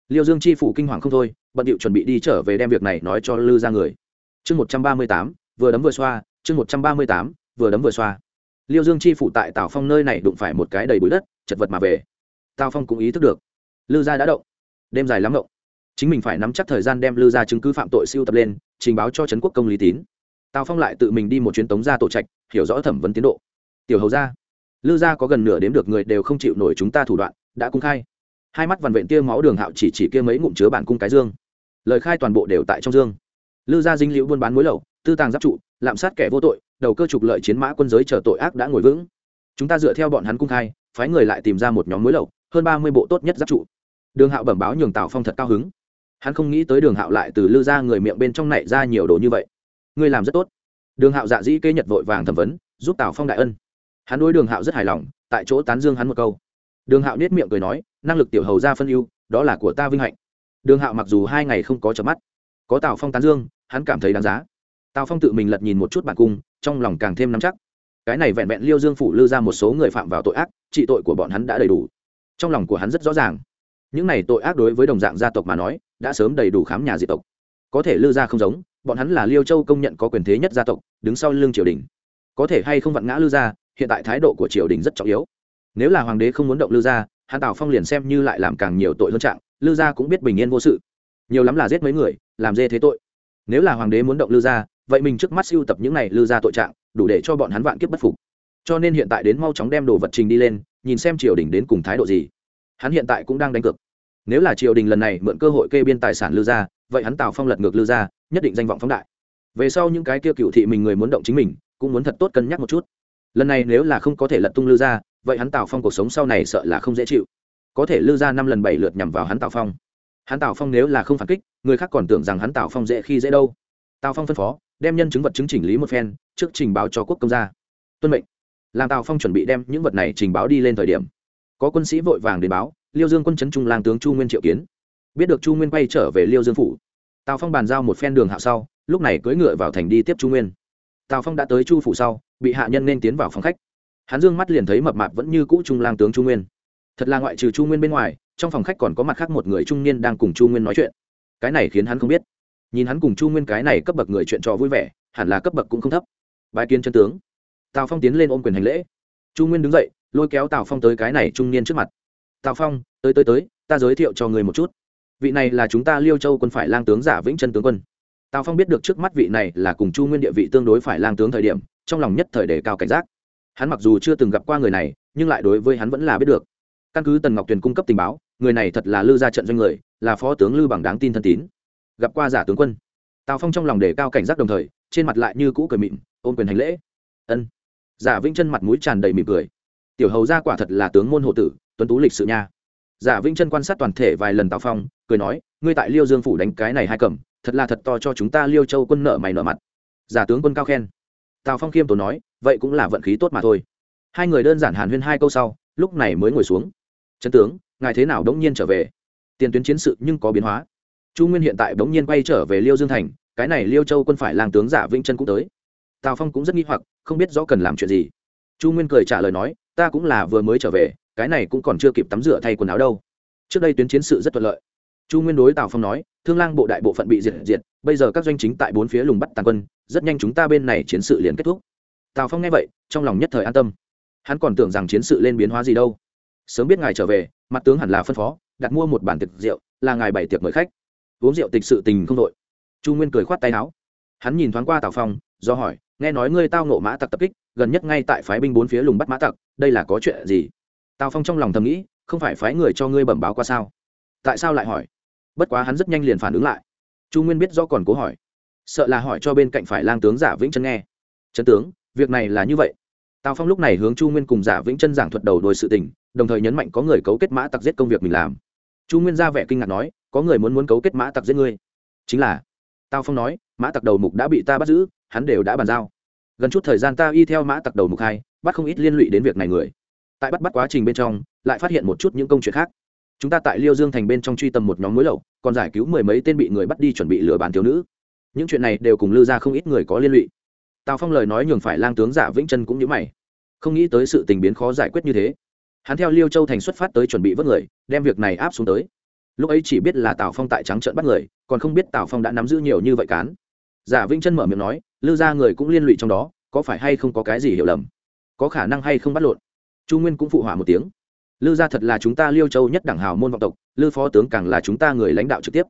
Liêu dương chi phủ kinh hoàng không thôi bận điệu chuẩn bị đi trở về đem việc này nói cho lư ra người. Chương một trăm ba mươi tám, vừa đấm vừa xoa, chương một trăm ba mươi tám, vừa đấm vừa xoa. Liêu dương chi phụ tại tào phong nơi này đụng phải một cái đầy bụi đất, chật vật mà về. Tào phong cũng ý thức được, lư gia đã động. Đêm dài lắm động. Chính mình phải nắm chắc thời gian đem lư gia chứng cứ phạm tội siêu tập lên, trình báo cho trấn quốc công lý tín. Tào phong lại tự mình đi một chuyến tống gia tổ trạch, hiểu rõ thẩm vấn tiến độ. Tiểu hầu gia, lư gia có gần nửa đếm được người đều không chịu nổi chúng ta thủ đoạn, đã cung khai. Hai mắt vằn vện tia máu đường hạo chỉ chỉ kia mấy ngụm chứa bản cung cái dương lời khai toàn bộ đều tại trong dương. Lư gia dinh liễu buôn bán mối lậu, tư tàng giáp trụ, lạm sát kẻ vô tội, đầu cơ trục lợi chiến mã quân giới chờ tội ác đã ngồi vững. Chúng ta dựa theo bọn hắn cung khai, phái người lại tìm ra một nhóm mối lậu, hơn ba mươi bộ tốt nhất giáp trụ. Đường hạo bẩm báo nhường tào phong thật cao hứng. Hắn không nghĩ tới đường hạo lại từ lư ra người miệng bên trong này ra nhiều đồ như vậy. Ngươi làm rất tốt. Đường hạo dạ dĩ kê nhật vội vàng thẩm vấn, giúp tào phong đại ân. Hắn đối đường hạo rất hài lòng, tại chỗ tán dương hắn một câu. Đường hạo nết miệng cười nói, năng lực tiểu hầu ra phân ưu, đó là của ta vinh hạnh đường hạo mặc dù hai ngày không có chợp mắt, có tào phong tán dương, hắn cảm thấy đáng giá. Tào phong tự mình lật nhìn một chút bản cung, trong lòng càng thêm nắm chắc. Cái này vẹn vẹn liêu dương phủ lư ra một số người phạm vào tội ác, trị tội của bọn hắn đã đầy đủ. Trong lòng của hắn rất rõ ràng. Những này tội ác đối với đồng dạng gia tộc mà nói, đã sớm đầy đủ khám nhà diệt tộc. Có thể lư gia không giống, bọn hắn là liêu châu công nhận có quyền thế nhất gia tộc, đứng sau lưng triều đình. Có thể hay không vặn ngã lư gia hiện tại thái độ của triều đình rất trọng yếu. Nếu là hoàng đế không muốn động lư gia hắn tào phong liền xem như lại làm càng nhiều tội hơn trạng lư gia cũng biết bình yên vô sự. Nhiều lắm là giết mấy người làm dê thế tội. Nếu là hoàng đế muốn động lư gia vậy mình trước mắt siêu tập những này lư gia tội trạng đủ để cho bọn hắn vạn kiếp bất phục. Cho nên hiện tại đến mau chóng đem đồ vật trình đi lên nhìn xem triều đình đến cùng thái độ gì. Hắn hiện tại cũng đang đánh cược. Nếu là triều đình lần này mượn cơ hội kê biên tài sản lưu gia, vậy hắn tào phong lật ngược lưu gia, nhất định danh vọng phóng đại. Về sau những cái kia cựu thị mình người muốn động chính mình cũng muốn thật tốt cân nhắc một chút. Lần này nếu là không có thể lật tung lưu gia, vậy hắn tào phong cuộc sống sau này sợ là không dễ chịu có thể lưu ra năm lần bảy lượt nhằm vào hắn tào phong. Hắn tào phong nếu là không phản kích, người khác còn tưởng rằng hắn tào phong dễ khi dễ đâu. Tào phong phân phó, đem nhân chứng vật chứng chỉnh lý một phen, trước trình báo cho quốc công gia. Tuân mệnh. Làm tào phong chuẩn bị đem những vật này trình báo đi lên thời điểm, có quân sĩ vội vàng đến báo, liêu dương quân chấn trung lang tướng chu nguyên triệu kiến. Biết được chu nguyên quay trở về liêu dương phủ, tào phong bàn giao một phen đường hạ sau, lúc này cưỡi ngựa vào thành đi tiếp chu nguyên. Tào phong đã tới chu phủ sau, bị hạ nhân nên tiến vào phòng khách. Hắn dương mắt liền thấy mập mạp vẫn như cũ trung lang tướng chu nguyên thật là ngoại trừ chu nguyên bên ngoài, trong phòng khách còn có mặt khác một người trung niên đang cùng chu nguyên nói chuyện. Cái này khiến hắn không biết. Nhìn hắn cùng chu nguyên cái này cấp bậc người chuyện trò vui vẻ, hẳn là cấp bậc cũng không thấp. Bài kiến chân tướng. Tào phong tiến lên ôm quyền hành lễ. Chu nguyên đứng dậy, lôi kéo tào phong tới cái này trung niên trước mặt. Tào phong, tới tới tới, ta giới thiệu cho người một chút. Vị này là chúng ta liêu châu quân phải lang tướng giả vĩnh chân tướng quân. Tào phong biết được trước mắt vị này là cùng chu nguyên địa vị tương đối phải lang tướng thời điểm, trong lòng nhất thời đề cao cảnh giác. Hắn mặc dù chưa từng gặp qua người này, nhưng lại đối với hắn vẫn là biết được căn cứ tần ngọc tuyền cung cấp tình báo, người này thật là lư ra trận doanh người, là phó tướng lư bằng đáng tin thân tín. Gặp qua giả tướng quân. Tào phong trong lòng đề cao cảnh giác đồng thời, trên mặt lại như cũ cười mịn, ôm quyền hành lễ. Ân. Giả vĩnh chân mặt mũi tràn đầy mỉm cười. Tiểu hầu ra quả thật là tướng môn hộ tử, tuấn tú lịch sự nha. Giả vĩnh chân quan sát toàn thể vài lần tào phong, cười nói, ngươi tại liêu dương phủ đánh cái này hai cầm, thật là thật to cho chúng ta liêu châu quân nợ mày nợ mặt. Giả tướng quân cao khen. Tào phong khiêm tốn nói, vậy cũng là vận khí tốt mà thôi. Hai người đơn giản hàn huyên hai câu sau, lúc này mới ngồi xuống trấn tướng, ngài thế nào đống nhiên trở về? Tiền tuyến chiến sự nhưng có biến hóa. Chu nguyên hiện tại đống nhiên quay trở về liêu dương thành, cái này liêu châu quân phải làng tướng giả vĩnh chân cũng tới. Tào phong cũng rất nghi hoặc, không biết rõ cần làm chuyện gì. Chu nguyên cười trả lời nói, ta cũng là vừa mới trở về, cái này cũng còn chưa kịp tắm rửa thay quần áo đâu. Trước đây tuyến chiến sự rất thuận lợi. Chu nguyên đối tào phong nói, thương lang bộ đại bộ phận bị diệt diệt, bây giờ các doanh chính tại bốn phía lùng bắt tàn quân, rất nhanh chúng ta bên này chiến sự liền kết thúc. Tào phong nghe vậy, trong lòng nhất thời an tâm. Hắn còn tưởng rằng chiến sự lên biến hóa gì đâu sớm biết ngài trở về, mặt tướng hẳn là phân phó, đặt mua một bản tiệc rượu, là ngài bày tiệc mời khách. Uống rượu tịch sự tình không đội. Chu nguyên cười khoát tay áo. Hắn nhìn thoáng qua tào phong, do hỏi, nghe nói ngươi tao nộ mã tặc tập kích, gần nhất ngay tại phái binh bốn phía lùng bắt mã tặc, đây là có chuyện gì? Tào phong trong lòng thầm nghĩ, không phải phái người cho ngươi bẩm báo qua sao? Tại sao lại hỏi? Bất quá hắn rất nhanh liền phản ứng lại. Chu nguyên biết do còn cố hỏi. Sợ là hỏi cho bên cạnh phải lang tướng giả vĩnh chân nghe. Trấn tướng, việc này là như vậy. Tào phong lúc này hướng chu nguyên cùng giả vĩnh chân giảng thuật đầu đôi sự tình đồng thời nhấn mạnh có người cấu kết mã tặc giết công việc mình làm. Chu nguyên ra vẻ kinh ngạc nói, có người muốn muốn cấu kết mã tặc giết ngươi. Chính là, tào phong nói, mã tặc đầu mục đã bị ta bắt giữ, hắn đều đã bàn giao. Gần chút thời gian ta y theo mã tặc đầu mục hai, bắt không ít liên lụy đến việc này người. Tại bắt bắt quá trình bên trong, lại phát hiện một chút những công chuyện khác. Chúng ta tại liêu dương thành bên trong truy tầm một nhóm mối lậu, còn giải cứu mười mấy tên bị người bắt đi chuẩn bị lừa bán thiếu nữ. Những chuyện này đều cùng lư ra không ít người có liên lụy. Tào phong lời nói nhường phải lang tướng giả vĩnh chân cũng như mày. Không nghĩ tới sự tình biến khó giải quyết như thế hắn theo liêu châu thành xuất phát tới chuẩn bị vớt người, đem việc này áp xuống tới. Lúc ấy chỉ biết là tào phong tại trắng trận bắt người, còn không biết tào phong đã nắm giữ nhiều như vậy cán. Giả vĩnh chân mở miệng nói, Lưu ra người cũng liên lụy trong đó, có phải hay không có cái gì hiểu lầm? Có khả năng hay không bắt lộn? Chu nguyên cũng phụ hỏa một tiếng. Lưu gia thật là chúng ta liêu châu nhất đẳng hào môn vọng tộc lư phó tướng càng là chúng ta người lãnh đạo trực tiếp.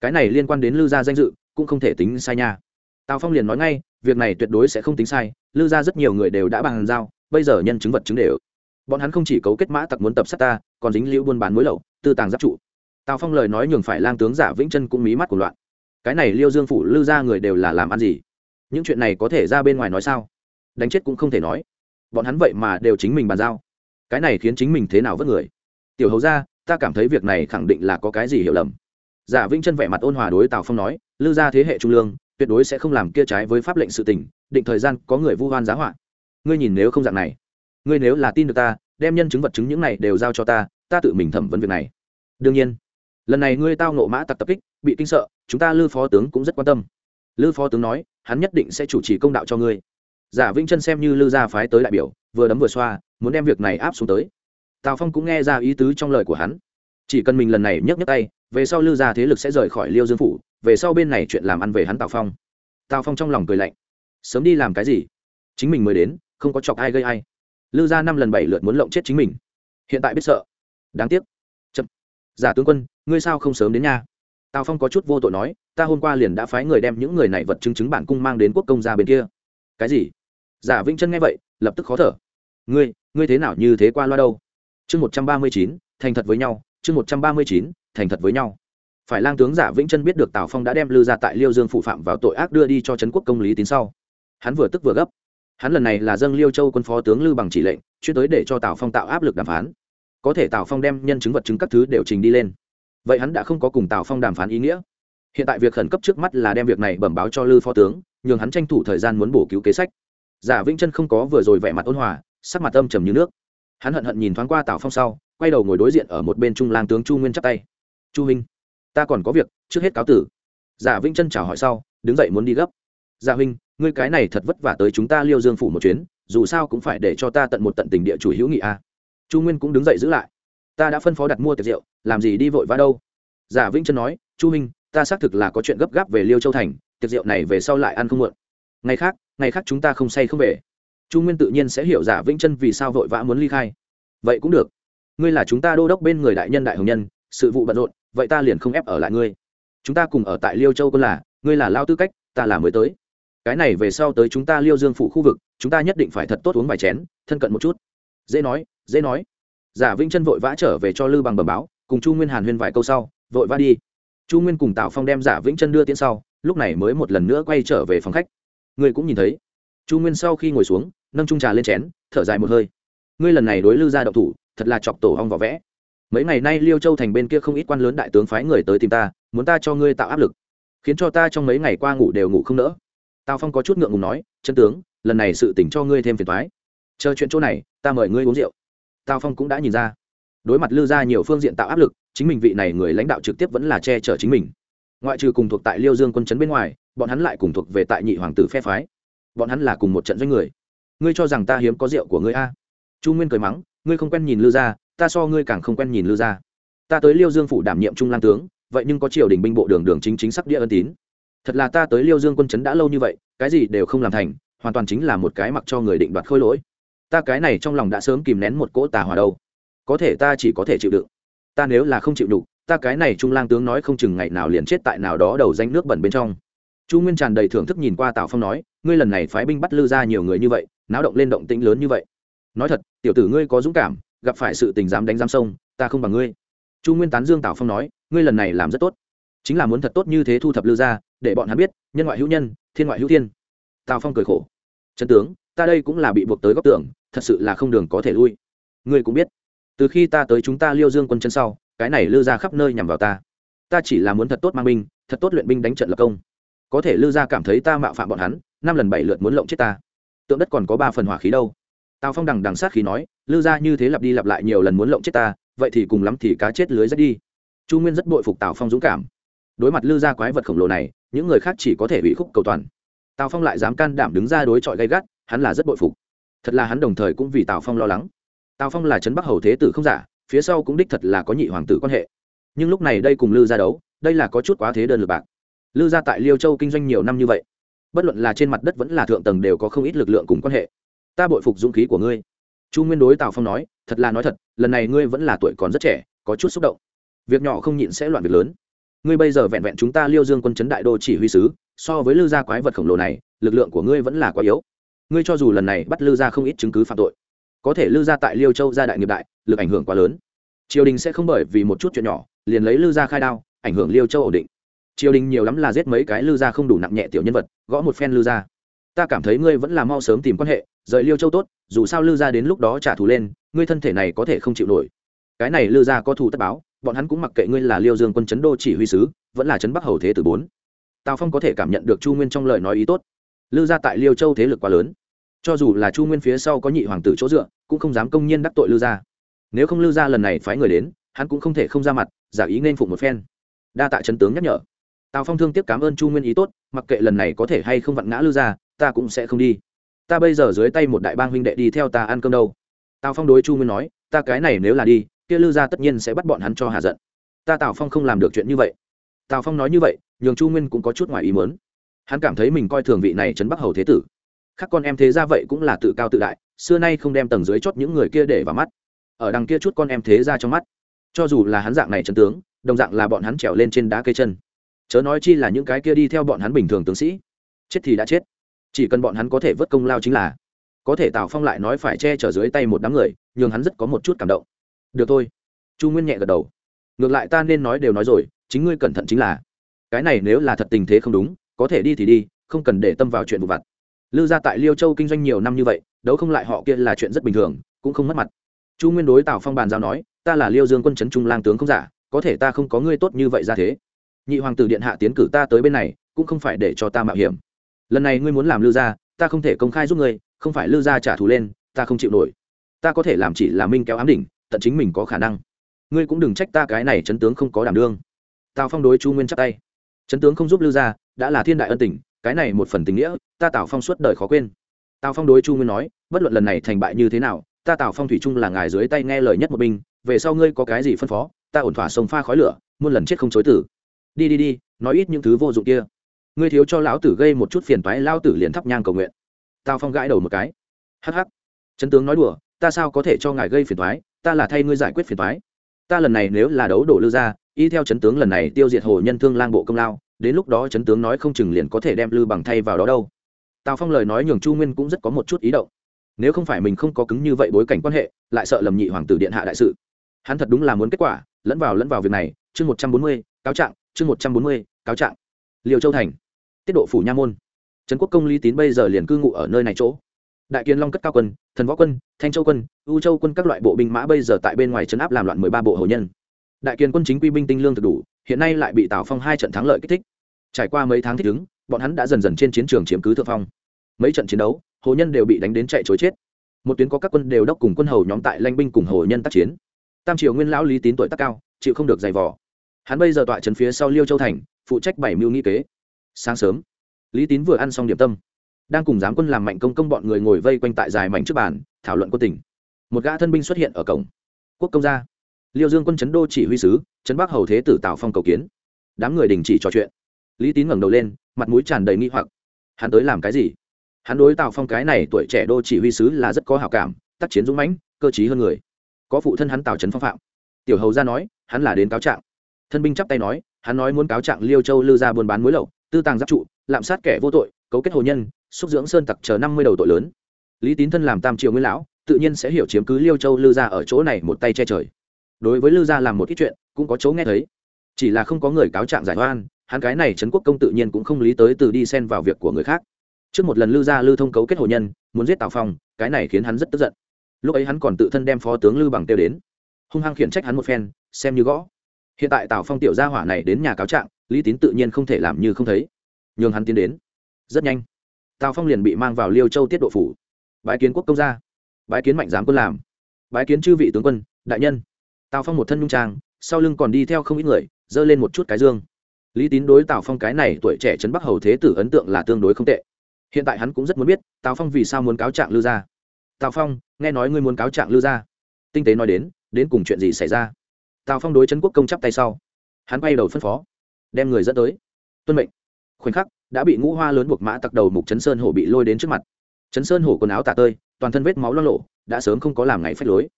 Cái này liên quan đến Lưu gia danh dự, cũng không thể tính sai nha. Tào phong liền nói ngay, việc này tuyệt đối sẽ không tính sai, Lưu gia rất nhiều người đều đã bàn giao, bây giờ nhân chứng vật chứng đều bọn hắn không chỉ cấu kết mã tặc muốn tập sát ta, còn dính liễu buôn bán mối lậu, tư tàng giáp trụ. Tào phong lời nói nhường phải lang tướng giả vĩnh chân cũng mí mắt của loạn. Cái này liêu dương phủ lư gia người đều là làm ăn gì? Những chuyện này có thể ra bên ngoài nói sao? Đánh chết cũng không thể nói. Bọn hắn vậy mà đều chính mình bàn giao. Cái này khiến chính mình thế nào vất người? Tiểu hầu ra ta cảm thấy việc này khẳng định là có cái gì hiểu lầm. Giả vĩnh chân vẻ mặt ôn hòa đối tào phong nói, lư ra thế hệ trung lương, tuyệt đối sẽ không làm kia trái với pháp lệnh sự tình, định thời gian có người vu hoan giá họa. Ngươi nhìn nếu không dạng này ngươi nếu là tin được ta, đem nhân chứng vật chứng những này đều giao cho ta ta tự mình thẩm vấn việc này. Đương nhiên, lần này ngươi tao nộ mã tặc tập kích, bị kinh sợ, chúng ta lư phó tướng cũng rất quan tâm. Lư phó tướng nói, hắn nhất định sẽ chủ trì công đạo cho ngươi. Giả vĩnh chân xem như lư gia phái tới đại biểu, vừa đấm vừa xoa, muốn đem việc này áp xuống tới. Tào phong cũng nghe ra ý tứ trong lời của hắn. Chỉ cần mình lần này nhấc nhấc tay, về sau lư gia thế lực sẽ rời khỏi liêu dương phủ, về sau bên này chuyện làm ăn về hắn tào phong. Tào phong trong lòng cười lạnh. Sớm đi làm cái gì? Chính mình mới đến, không có chọc ai gây ai lư gia năm lần bảy lượt muốn lộng chết chính mình. Hiện tại biết sợ. Đáng tiếc. Chậm. Giả tướng quân, ngươi sao không sớm đến nha tào phong có chút vô tội nói, ta hôm qua liền đã phái người đem những người này vật chứng chứng bản cung mang đến quốc công gia bên kia. Cái gì? Giả vĩnh chân nghe vậy, lập tức khó thở. Ngươi ngươi thế nào như thế qua loa đâu? Chương một trăm ba mươi chín, thành thật với nhau, chương một trăm ba mươi chín, thành thật với nhau. Phải lang tướng giả vĩnh chân biết được tào phong đã đem lư ra tại liêu dương phụ phạm vào tội ác đưa đi cho trấn quốc công lý tín sau. Hắn vừa tức vừa gấp hắn lần này là dâng liêu châu quân phó tướng lư bằng chỉ lệnh, chuyên tới để cho tào phong tạo áp lực đàm phán. Có thể tào phong đem nhân chứng vật chứng các thứ đều trình đi lên. Vậy hắn đã không có cùng tào phong đàm phán ý nghĩa. Hiện tại việc khẩn cấp trước mắt là đem việc này bẩm báo cho lư phó tướng, nhường hắn tranh thủ thời gian muốn bổ cứu kế sách. Giả vĩnh chân không có vừa rồi vẻ mặt ôn hòa, sắc mặt âm trầm như nước. Hắn hận hận nhìn thoáng qua tào phong sau, quay đầu ngồi đối diện ở một bên trung lang tướng chu nguyên chắp tay. Chu huynh, ta còn có việc, trước hết cáo tử. Giả vĩnh chân chào hỏi sau, đứng dậy muốn đi gấp. Giả huynh ngươi cái này thật vất vả tới chúng ta liêu dương phủ một chuyến dù sao cũng phải để cho ta tận một tận tình địa chủ hữu nghị a. Chu nguyên cũng đứng dậy giữ lại. Ta đã phân phó đặt mua tiệc rượu làm gì đi vội vã đâu. Giả vĩnh chân nói chu minh, ta xác thực là có chuyện gấp gáp về liêu châu thành tiệc rượu này về sau lại ăn không muộn. Ngày khác ngày khác chúng ta không say không về. Chu nguyên tự nhiên sẽ hiểu giả vĩnh chân vì sao vội vã muốn ly khai. Vậy cũng được. Ngươi là chúng ta đô đốc bên người đại nhân đại hồng nhân sự vụ bận rộn vậy ta liền không ép ở lại ngươi. Chúng ta cùng ở tại liêu châu quân là ngươi là lao tư cách ta là mới tới cái này về sau tới chúng ta liêu dương phủ khu vực, chúng ta nhất định phải thật tốt uống vài chén, thân cận một chút. Dễ nói dễ nói. Giả vĩnh chân vội vã trở về cho lư bằng bẩm báo, cùng chu nguyên hàn huyên vài câu sau, vội vã đi. Chu nguyên cùng tào phong đem giả vĩnh chân đưa tiễn sau, lúc này mới một lần nữa quay trở về phòng khách. Ngươi cũng nhìn thấy. Chu nguyên sau khi ngồi xuống, nâng trung trà lên chén, thở dài một hơi. Ngươi lần này đối lư ra độc thủ, thật là chọc tổ hong vỏ vẽ. Mấy ngày nay liêu châu thành bên kia không ít quan lớn đại tướng phái người tới tìm ta, muốn ta cho ngươi tạo áp lực, khiến cho ta trong mấy ngày qua ngủ đều ngủ không nỡ tào phong có chút ngượng ngùng nói, chân tướng, lần này sự tỉnh cho ngươi thêm phiền thoái chờ chuyện chỗ này, ta mời ngươi uống rượu. Tào phong cũng đã nhìn ra. Đối mặt lư ra nhiều phương diện tạo áp lực, chính mình vị này người lãnh đạo trực tiếp vẫn là che chở chính mình. Ngoại trừ cùng thuộc tại liêu dương quân chấn bên ngoài, bọn hắn lại cùng thuộc về tại nhị hoàng tử phe phái. Bọn hắn là cùng một trận doanh người. Ngươi cho rằng ta hiếm có rượu của ngươi a? Chu nguyên cười mắng, ngươi không quen nhìn lư gia, ta so ngươi càng không quen nhìn lư gia. Ta tới liêu dương phủ đảm nhiệm trung lang tướng, vậy nhưng có triều đình binh bộ đường đường chính chính sắc địa ân tín thật là ta tới liêu dương quân chấn đã lâu như vậy, cái gì đều không làm thành, hoàn toàn chính là một cái mặc cho người định đoạt khôi lỗi. Ta cái này trong lòng đã sớm kìm nén một cỗ tà hòa đâu có thể ta chỉ có thể chịu đựng. Ta nếu là không chịu đựng, ta cái này trung lang tướng nói không chừng ngày nào liền chết tại nào đó đầu danh nước bẩn bên trong. Chu nguyên tràn đầy thưởng thức nhìn qua tào phong nói, ngươi lần này phái binh bắt lư ra nhiều người như vậy, náo động lên động tĩnh lớn như vậy. Nói thật, tiểu tử ngươi có dũng cảm, gặp phải sự tình dám đánh giam sông ta không bằng ngươi. Chu nguyên tán dương tào phong nói, ngươi lần này làm rất tốt chính là muốn thật tốt như thế thu thập lư ra để bọn hắn biết, nhân ngoại hữu nhân, thiên ngoại hữu thiên. Tào phong cười khổ. Chân tướng, ta đây cũng là bị buộc tới góc tưởng thật sự là không đường có thể lui. Ngươi cũng biết, từ khi ta tới chúng ta liêu dương quân chân sau, cái này lư ra khắp nơi nhằm vào ta. Ta chỉ là muốn thật tốt mang binh, thật tốt luyện binh đánh trận lập công. Có thể lư ra cảm thấy ta mạo phạm bọn hắn, năm lần bảy lượt muốn lộng chết ta. Tượng đất còn có ba phần hỏa khí đâu. Tào phong đằng đằng sát khí nói lư ra như thế lặp đi lặp lại nhiều lần muốn lộng chết ta, vậy thì cùng lắm thì cá chết lưới rách đi. Chu nguyên rất bội phục tào phong dũng cảm đối mặt lư ra quái vật khổng lồ này, những người khác chỉ có thể bị khúc cầu toàn. Tào phong lại dám can đảm đứng ra đối chọi gây gắt, hắn là rất bội phục. Thật là hắn đồng thời cũng vì tào phong lo lắng. Tào phong là trấn bắc hầu thế tử không giả, phía sau cũng đích thật là có nhị hoàng tử quan hệ. Nhưng lúc này đây cùng lư ra đấu, đây là có chút quá thế đơn lực bạc. Lư ra tại liêu châu kinh doanh nhiều năm như vậy, bất luận là trên mặt đất vẫn là thượng tầng đều có không ít lực lượng cùng quan hệ. Ta bội phục dũng khí của ngươi. Chu nguyên đối tào phong nói, thật là nói thật, lần này ngươi vẫn là tuổi còn rất trẻ, có chút xúc động. Việc nhỏ không nhịn sẽ loạn việc lớn ngươi bây giờ vẹn vẹn chúng ta liêu dương quân chấn đại đô chỉ huy sứ, so với lư gia quái vật khổng lồ này, lực lượng của ngươi vẫn là quá yếu. Ngươi cho dù lần này bắt lư gia không ít chứng cứ phạm tội, có thể lư gia tại liêu châu gia đại nghiệp đại, lực ảnh hưởng quá lớn. Triều đình sẽ không bởi vì một chút chuyện nhỏ, liền lấy lư gia khai đao, ảnh hưởng liêu châu ổn định. Triều đình nhiều lắm là giết mấy cái lư gia không đủ nặng nhẹ tiểu nhân vật, gõ một phen lư gia. Ta cảm thấy ngươi vẫn là mau sớm tìm quan hệ, rời liêu châu tốt, dù sao lư gia đến lúc đó trả thù lên, ngươi thân thể này có thể không chịu nổi. Cái này lư gia có thù tất báo bọn hắn cũng mặc kệ ngươi là liêu dương quân chấn đô chỉ huy sứ, vẫn là chấn bắc hầu thế tử bốn. Tào phong có thể cảm nhận được chu nguyên trong lời nói ý tốt. Lư gia tại liêu châu thế lực quá lớn. Cho dù là chu nguyên phía sau có nhị hoàng tử chỗ dựa, cũng không dám công nhiên đắc tội lư gia. Nếu không lư gia lần này phái người đến, hắn cũng không thể không ra mặt, giả ý nên phụng một phen. Đa tạ trấn tướng nhắc nhở. Tào phong thương tiếc cảm ơn chu nguyên ý tốt, mặc kệ lần này có thể hay không vặn ngã lư gia, ta cũng sẽ không đi. Ta bây giờ dưới tay một đại bang huynh đệ đi theo ta ăn cơm đâu. Tào phong đối chu nguyên nói, ta cái này nếu là đi kia lư gia tất nhiên sẽ bắt bọn hắn cho hạ giận. Ta tào phong không làm được chuyện như vậy. Tào phong nói như vậy, nhường chu nguyên cũng có chút ngoài ý mớn hắn cảm thấy mình coi thường vị này trấn bắc hầu thế tử. Khác con em thế ra vậy cũng là tự cao tự đại, xưa nay không đem tầng dưới chót những người kia để vào mắt. Ở đằng kia chút con em thế ra trong mắt, cho dù là hắn dạng này trấn tướng, đồng dạng là bọn hắn trèo lên trên đá cây chân. Chớ nói chi là những cái kia đi theo bọn hắn bình thường tướng sĩ. Chết thì đã chết. Chỉ cần bọn hắn có thể vớt công lao chính là, có thể tào phong lại nói phải che chở dưới tay một đám người, nhường hắn rất có một chút cảm động được thôi. Chu nguyên nhẹ gật đầu. Ngược lại ta nên nói đều nói rồi, chính ngươi cẩn thận chính là. Cái này nếu là thật tình thế không đúng, có thể đi thì đi, không cần để tâm vào chuyện vụ vặt. Lư gia tại liêu châu kinh doanh nhiều năm như vậy, đấu không lại họ kia là chuyện rất bình thường, cũng không mất mặt. Chu nguyên đối tào phong bàn giao nói, ta là liêu dương quân trấn trung lang tướng không giả, có thể ta không có ngươi tốt như vậy ra thế. Nhị hoàng tử điện hạ tiến cử ta tới bên này, cũng không phải để cho ta mạo hiểm. Lần này ngươi muốn làm lư gia, ta không thể công khai giúp ngươi, không phải lư gia trả thù lên, ta không chịu nổi. Ta có thể làm chỉ là minh kéo ám đỉnh tận chính mình có khả năng. Ngươi cũng đừng trách ta cái này chấn tướng không có đảm đương. Tào phong đối chu nguyên chắc tay. Chấn tướng không giúp Lưu gia, đã là thiên đại ân tình, cái này một phần tình nghĩa, ta tào phong suốt đời khó quên. Tào phong đối chu nguyên nói, bất luận lần này thành bại như thế nào, ta tào phong thủy chung là ngài dưới tay nghe lời nhất một binh về sau ngươi có cái gì phân phó, ta ổn thỏa sông pha khói lửa, muôn lần chết không chối tử. Đi đi đi, nói ít những thứ vô dụng kia. Ngươi thiếu cho lão tử gây một chút phiền toái lao tử liền thắp nhang cầu nguyện. Tào phong gãi đầu một cái. Hh chấn tướng nói đùa, ta sao có thể cho ngài gây phiền toái ta là thay ngươi giải quyết phiền toái. Ta lần này nếu là đấu đổ lư ra y theo chấn tướng lần này tiêu diệt hồ nhân thương lang bộ công lao, đến lúc đó chấn tướng nói không chừng liền có thể đem lư bằng thay vào đó đâu. Tào phong lời nói nhường chu nguyên cũng rất có một chút ý động. Nếu không phải mình không có cứng như vậy bối cảnh quan hệ, lại sợ lầm nhị hoàng tử điện hạ đại sự. Hắn thật đúng là muốn kết quả, lẫn vào lẫn vào việc này. Chương một trăm bốn mươi, cáo trạng, chương một trăm bốn mươi, cáo trạng. Liều châu thành. Tiết độ phủ nha môn. Trấn quốc công lý tín bây giờ liền cư ngụ ở nơi này chỗ đại kiến long cất cao quân, thần võ quân, thanh châu quân ưu châu quân các loại bộ binh mã bây giờ tại bên ngoài trấn áp làm loạn mười ba bộ hầu nhân. Đại kiến quân chính quy binh tinh lương thực đủ, hiện nay lại bị tào phong hai trận thắng lợi kích thích. Trải qua mấy tháng thích ứng, bọn hắn đã dần dần trên chiến trường chiếm cứ thượng phong. Mấy trận chiến đấu, hồ nhân đều bị đánh đến chạy chối chết. Một tuyến có các quân đều đốc cùng quân hầu nhóm tại lanh binh cùng hồ nhân tác chiến. Tam triều nguyên lão lý tín tuổi tác cao, chịu không được giày vò. Hắn bây giờ tọa trấn phía sau liêu châu thành, phụ trách bảy mưu nghi kế. Sáng sớm, lý tín vừa ăn xong điểm tâm đang cùng giám quân làm mạnh công công bọn người ngồi vây quanh tại dài mảnh trước bàn, thảo luận quân tình. một gã thân binh xuất hiện ở cổng. Quốc công gia. Liêu dương quân chấn đô chỉ huy sứ, chấn bắc hầu thế tử tào phong cầu kiến. Đám người đình chỉ trò chuyện. Lý tín ngẩng đầu lên, mặt mũi tràn đầy nghi hoặc. Hắn tới làm cái gì? Hắn đối tào phong cái này tuổi trẻ đô chỉ huy sứ là rất có hảo cảm, tác chiến dũng mãnh, cơ t hơn người. Có phụ thân hắn tào trấn phong phạm. Tiểu hầu ra nói, hắn là đến cáo trạng. Thân binh chắp tay nói, hắn nói muốn cáo trạng liêu châu lư ra buôn bán muối lậu, tư tàng giáp trụ, lạm sát kẻ vô tội, cấu kết hồ nhân xúc dưỡng sơn tặc chờ năm mươi đầu tội lớn. Lý tín thân làm tam triều nguyên lão, tự nhiên sẽ hiểu chiếm cứ liêu châu lư gia ở chỗ này một tay che trời. Đối với lư gia làm một ít chuyện, cũng có chỗ nghe thấy. Chỉ là không có người cáo trạng giải oan, hắn cái này trấn quốc công tự nhiên cũng không lý tới từ đi xen vào việc của người khác. Trước một lần lư gia lư thông cấu kết hồ nhân, muốn giết tào phong, cái này khiến hắn rất tức giận. Lúc ấy hắn còn tự thân đem phó tướng lư bằng tiêu đến. Hung hăng khiển trách hắn một phen, xem như gõ. Hiện tại tào phong tiểu gia hỏa này đến nhà cáo trạng, lý tín tự nhiên không thể làm như không thấy. Nhường hắn tiến đến. Rất nhanh tào phong liền bị mang vào liêu châu tiết độ phủ bái kiến quốc công gia bái kiến mạnh giám quân làm bái kiến chư vị tướng quân đại nhân tào phong một thân nhung trang sau lưng còn đi theo không ít người dơ lên một chút cái dương lý tín đối tào phong cái này tuổi trẻ trấn bắc hầu thế tử ấn tượng là tương đối không tệ hiện tại hắn cũng rất muốn biết tào phong vì sao muốn cáo trạng lư gia tào phong nghe nói ngươi muốn cáo trạng lư gia tinh tế nói đến đến cùng chuyện gì xảy ra tào phong đối trấn quốc công chắp tay sau hắn bay đầu phân phó đem người dẫn tới tuân mệnh khoảnh khắc đã bị ngũ hoa lớn buộc mã tặc đầu mục chấn sơn hổ bị lôi đến trước mặt. Chấn sơn hổ quần áo tả tơi, toàn thân vết máu lo lộ, đã sớm không có làm ngày phách lối.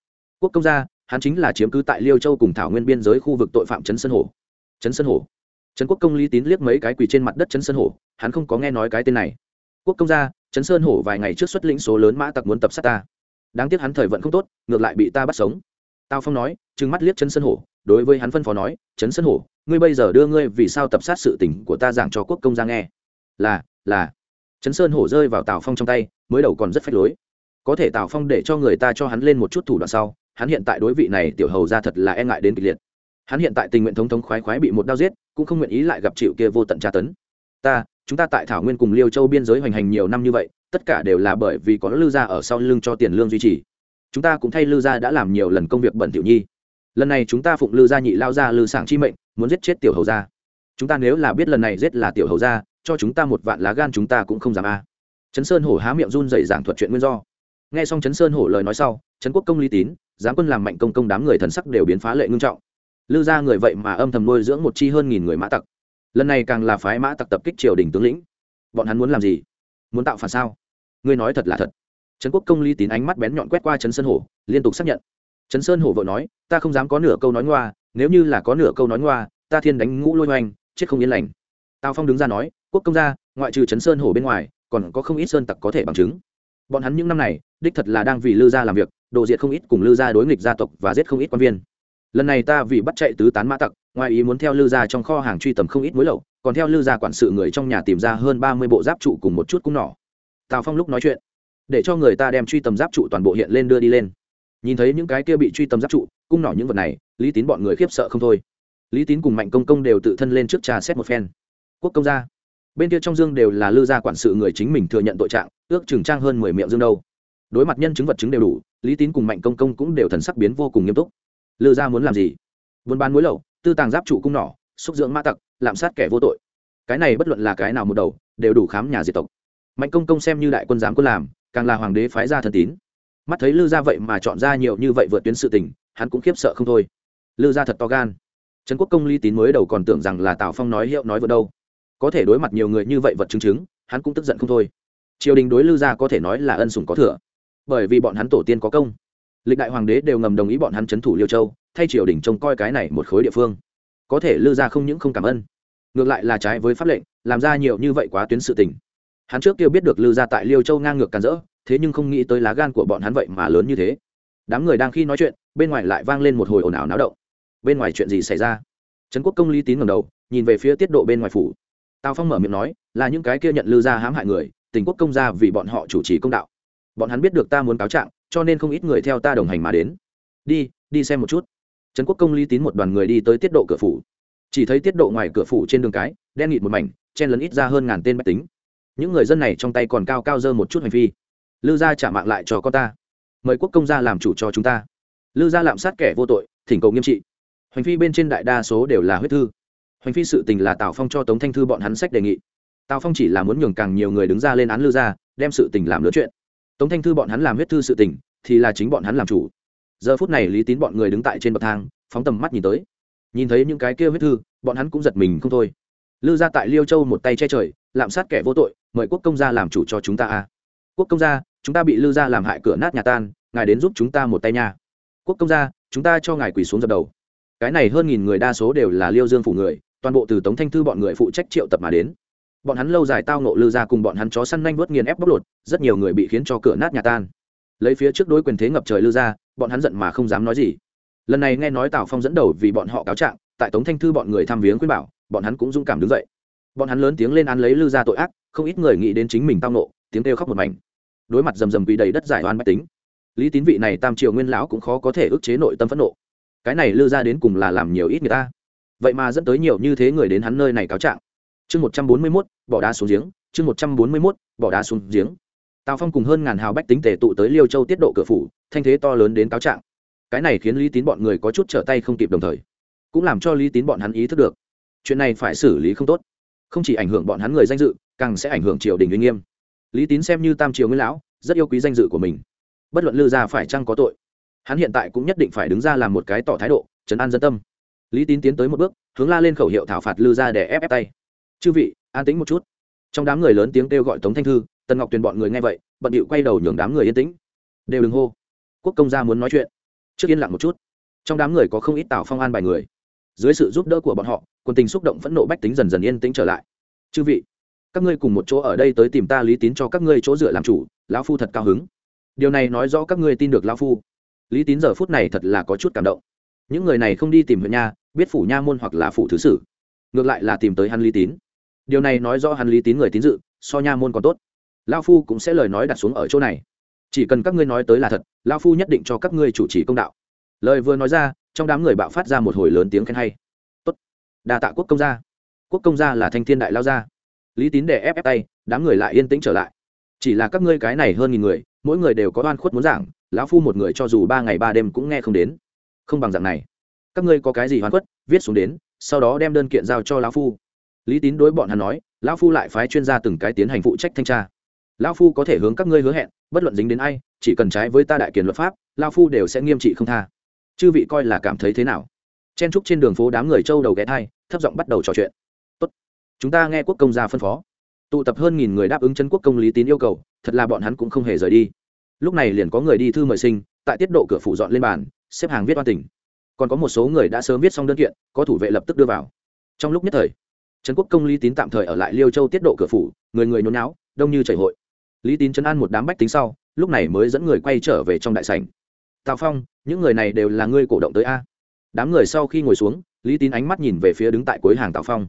Quốc công gia, hắn chính là chiếm cứ tại liêu châu cùng thảo nguyên biên giới khu vực tội phạm chấn sơn hổ. Chấn sơn hổ. Trấn quốc công lý tín liếc mấy cái quỳ trên mặt đất chấn sơn hổ, hắn không có nghe nói cái tên này. Quốc công gia chấn sơn hổ vài ngày trước xuất lĩnh số lớn mã tặc muốn tập sát ta. Đáng tiếc hắn thời vận không tốt, ngược lại bị ta bắt sống. Tao phong nói, trừng mắt liếc chấn sơn hổ, đối với hắn phân phó nói chấn sơn hổ, ngươi bây giờ đưa ngươi vì sao tập sát sự tình của ta giảng cho quốc công gia nghe? Là là. Trấn sơn hổ rơi vào tào phong trong tay, mới đầu còn rất phách lối. Có thể tào phong để cho người ta cho hắn lên một chút thủ đoạn sau, hắn hiện tại đối vị này tiểu hầu ra thật là e ngại đến kịch liệt. Hắn hiện tại tình nguyện thống thống khoái khoái bị một đau giết, cũng không nguyện ý lại gặp chịu kia vô tận tra tấn. Ta, chúng ta tại thảo nguyên cùng liêu châu biên giới hoành hành nhiều năm như vậy, tất cả đều là bởi vì có lư gia ở sau lưng cho tiền lương duy trì. Chúng ta cũng thay lư gia đã làm nhiều lần công việc bẩn tiểu nhi. Lần này chúng ta phụng lư gia nhị lao ra lư sảng chi mệnh, muốn giết chết tiểu hầu gia. Chúng ta nếu là biết lần này giết là tiểu hầu gia cho chúng ta một vạn lá gan chúng ta cũng không dám a. Trấn sơn hổ há miệng run dậy giảng thuật chuyện nguyên do. Nghe xong trấn sơn hổ lời nói sau, trấn quốc công lý tín, giám quân làm mạnh công công đám người thần sắc đều biến phá lệ ngưng trọng. Lư ra người vậy mà âm thầm nuôi dưỡng một chi hơn nghìn người mã tặc. Lần này càng là phái mã tặc tập kích triều đình tướng lĩnh. Bọn hắn muốn làm gì? Muốn tạo phản sao? Ngươi nói thật là thật. Trấn quốc công lý tín ánh mắt bén nhọn quét qua trấn sơn hổ, liên tục xác nhận. Trấn sơn hổ vợ nói, ta không dám có nửa câu nói ngoa, nếu như là có nửa câu nói ngoa, ta thiên đánh ngũ lôi oanh chết không yên lành. Tào phong đứng ra nói quốc công gia, ngoại trừ trấn sơn hổ bên ngoài, còn có không ít sơn tặc có thể bằng chứng. Bọn hắn những năm này, đích thật là đang vì lư gia làm việc, đồ diệt không ít cùng lư gia đối nghịch gia tộc và giết không ít quan viên. Lần này ta vì bắt chạy tứ tán mã tặc, ngoài ý muốn theo lư gia trong kho hàng truy tầm không ít mối lậu, còn theo lư gia quản sự người trong nhà tìm ra hơn ba mươi bộ giáp trụ cùng một chút cung nỏ. Tào phong lúc nói chuyện, để cho người ta đem truy tầm giáp trụ toàn bộ hiện lên đưa đi lên. Nhìn thấy những cái kia bị truy tầm giáp trụ, cung nỏ những vật này, lý tín bọn người khiếp sợ không thôi. Lý tín cùng mạnh công công đều tự thân lên trước trà xét một phen. Quốc công gia bên kia trong dương đều là lư gia quản sự người chính mình thừa nhận tội trạng, ước chừng trang hơn mười miệng dương đâu. Đối mặt nhân chứng vật chứng đều đủ, lý tín cùng mạnh công công cũng đều thần sắc biến vô cùng nghiêm túc. Lư gia muốn làm gì? Buôn bán muối lậu tư tàng giáp trụ cung nỏ, xúc dưỡng mã tặc, lạm sát kẻ vô tội. Cái này bất luận là cái nào một đầu, đều đủ khám nhà diệt tộc. Mạnh công công xem như đại quân giám quân làm, càng là hoàng đế phái ra thần tín. Mắt thấy lư gia vậy mà chọn ra nhiều như vậy vượt tuyến sự tình, hắn cũng khiếp sợ không thôi. Lư gia thật to gan. Trấn quốc công lý tín mới đầu còn tưởng rằng là tào phong nói hiệu nói vượt đâu có thể đối mặt nhiều người như vậy vật chứng chứng, hắn cũng tức giận không thôi. Triều đình đối lư gia có thể nói là ân sủng có thừa. Bởi vì bọn hắn tổ tiên có công. Lịch đại hoàng đế đều ngầm đồng ý bọn hắn c h ấ n thủ liêu châu, thay triều đình trông coi cái này một khối địa phương. Có thể lư gia không những không cảm ơn, ngược lại là trái với pháp lệnh, làm ra nhiều như vậy quá tuyến sự tình. Hắn trước kia biết được lư gia tại liêu châu ngang ngược càn rỡ, thế nhưng không nghĩ tới lá gan của bọn hắn vậy mà lớn như thế. Đám người đang khi nói chuyện, bên ngoài lại vang lên một hồi ồn ào náo động. Bên ngoài chuyện gì xảy ra? Trấn quốc công lý tín ngầm đầu, nhìn về phía tiết độ bên ngoài phủ tào phong mở miệng nói, là những cái kia nhận lư gia hãm hại người, tình quốc công gia vì bọn họ chủ trì công đạo. Bọn hắn biết được ta muốn cáo trạng, cho nên không ít người theo ta đồng hành mà đến. Đi đi xem một chút. Trấn quốc công lý tín một đoàn người đi tới tiết độ cửa phủ. Chỉ thấy tiết độ ngoài cửa phủ trên đường cái, đen nghịt một mảnh, chen lấn ít ra hơn ngàn tên bách tính. Những người dân này trong tay còn cao cao dơ một chút hành vi lư gia trả mạng lại cho con ta. Mời quốc công gia làm chủ cho chúng ta. Lư gia lạm sát kẻ vô tội, thỉnh cầu nghiêm trị. Hành vi bên trên đại đa số đều là huyết thư hoành phi sự tình là tào phong cho tống thanh thư bọn hắn sách đề nghị. Tào phong chỉ là muốn nhường càng nhiều người đứng ra lên án lư gia, đem sự tình làm lớn chuyện. Tống thanh thư bọn hắn làm huyết thư sự tình, thì là chính bọn hắn làm chủ. Giờ phút này lý tín bọn người đứng tại trên bậc thang, phóng tầm mắt nhìn tới. Nhìn thấy những cái kia huyết thư, bọn hắn cũng giật mình không thôi. Lư gia tại liêu châu một tay che trời, lạm sát kẻ vô tội, mời quốc công gia làm chủ cho chúng ta a quốc công gia, chúng ta bị lư gia làm hại cửa nát nhà tan, ngài đến giúp chúng ta một tay nha. Quốc công gia, chúng ta cho ngài quỳ xuống dập đầu. Cái này hơn nghìn người đa số đều là liêu dương phủ người toàn bộ từ tống thanh thư bọn người phụ trách triệu tập mà đến. Bọn hắn lâu dài tao nộ lư ra cùng bọn hắn chó săn nanh vớt nghiền ép bóc lột, rất nhiều người bị khiến cho cửa nát nhà tan. Lấy phía trước đối quyền thế ngập trời lư ra, bọn hắn giận mà không dám nói gì. Lần này nghe nói tào phong dẫn đầu vì bọn họ cáo trạng, tại tống thanh thư bọn người thăm viếng khuyên bảo, bọn hắn cũng dũng cảm đứng dậy. Bọn hắn lớn tiếng lên án lấy lư ra tội ác, không ít người nghĩ đến chính mình tao nộ tiếng kêu khóc một mảnh. Đối mặt rầm rầm vì đầy đất giải oan bách tính, lý tín vị này tam triều nguyên lão cũng khó có thể ức chế nội tâm phẫn nộ. Cái này lư ra đến cùng là làm nhiều ít người ta vậy mà dẫn tới nhiều như thế người đến hắn nơi này cáo trạng. Chương một trăm bốn mươi mốt, bỏ đá xuống giếng. Chương một trăm bốn mươi mốt, bỏ đá xuống giếng. Tào phong cùng hơn ngàn hào bách tính tề tụ tới liêu châu tiết độ cửa phủ, thanh thế to lớn đến cáo trạng. Cái này khiến lý tín bọn người có chút trở tay không kịp đồng thời, cũng làm cho lý tín bọn hắn ý thức được, chuyện này phải xử lý không tốt. Không chỉ ảnh hưởng bọn hắn người danh dự, càng sẽ ảnh hưởng triều đình uy nghiêm. Lý tín xem như tam triều nguyên lão, rất yêu quý danh dự của mình. Bất luận lư gia phải chăng có tội, hắn hiện tại cũng nhất định phải đứng ra làm một cái tỏ thái độ, trấn an dân tâm lý tín tiến tới một bước, hướng la lên khẩu hiệu thảo phạt lư gia để ép ép tay. Chư vị, an tĩnh một chút. Trong đám người lớn tiếng kêu gọi tống thanh thư, tần ngọc tuyền bọn người nghe vậy, bận điệu quay đầu nhường đám người yên tĩnh. Đều đừng hô. Quốc công gia muốn nói chuyện. Trước yên lặng một chút. Trong đám người có không ít tào phong an bài người. Dưới sự giúp đỡ của bọn họ, quân tình xúc động phẫn nộ bách tính dần dần yên tĩnh trở lại. Chư vị, các ngươi cùng một chỗ ở đây tới tìm ta lý tín cho các ngươi chỗ dựa làm chủ, lão phu thật cao hứng. Điều này nói rõ các ngươi tin được lão phu. Lý tín giờ phút này thật là có chút cảm động những người này không đi tìm huyện nha, biết phủ nha môn hoặc là phủ thứ sử. Ngược lại là tìm tới hắn lý tín. Điều này nói rõ hắn lý tín người tín dự, so nha môn còn tốt. Lao phu cũng sẽ lời nói đặt xuống ở chỗ này. Chỉ cần các ngươi nói tới là thật lao phu nhất định cho các ngươi chủ trì công đạo. Lời vừa nói ra, trong đám người bạo phát ra một hồi lớn tiếng khen hay. Tốt. Đa tạ quốc công gia. Quốc công gia là thanh thiên đại lao gia. Lý tín để ép ép tay, đám người lại yên tĩnh trở lại. Chỉ là các ngươi cái này hơn nghìn người, mỗi người đều có oan khuất muốn giảng, lão phu một người cho dù ba ngày ba đêm cũng nghe không đến không bằng dạng này. Các ngươi có cái gì hoàn quất viết xuống đến, sau đó đem đơn kiện giao cho lão phu. Lý tín đối bọn hắn nói, lão phu lại phái chuyên gia từng cái tiến hành phụ trách thanh tra. Lão phu có thể hướng các ngươi hứa hẹn, bất luận dính đến ai, chỉ cần trái với ta đại kiền luật pháp, lão phu đều sẽ nghiêm trị không tha. Chư vị coi là cảm thấy thế nào? Chen trúc trên đường phố đám người châu đầu ghé thai, thấp giọng bắt đầu trò chuyện. Tốt, chúng ta nghe quốc công gia phân phó. Tụ tập hơn nghìn người đáp ứng chân quốc công lý tín yêu cầu, thật là bọn hắn cũng không hề rời đi. Lúc này liền có người đi thư mời sinh, tại tiết độ cửa phụ dọn lên bàn xếp hàng viết oan tình. Còn có một số người đã sớm viết xong đơn kiện, có thủ vệ lập tức đưa vào. Trong lúc nhất thời, trấn quốc công lý tín tạm thời ở lại liêu châu tiết độ cửa phủ, người người nhốn náo đông như chảy hội. Lý tín chấn an một đám bách tính sau, lúc này mới dẫn người quay trở về trong đại sảnh. Tào phong, những người này đều là ngươi cổ động tới a? Đám người sau khi ngồi xuống, lý tín ánh mắt nhìn về phía đứng tại cuối hàng tào phong.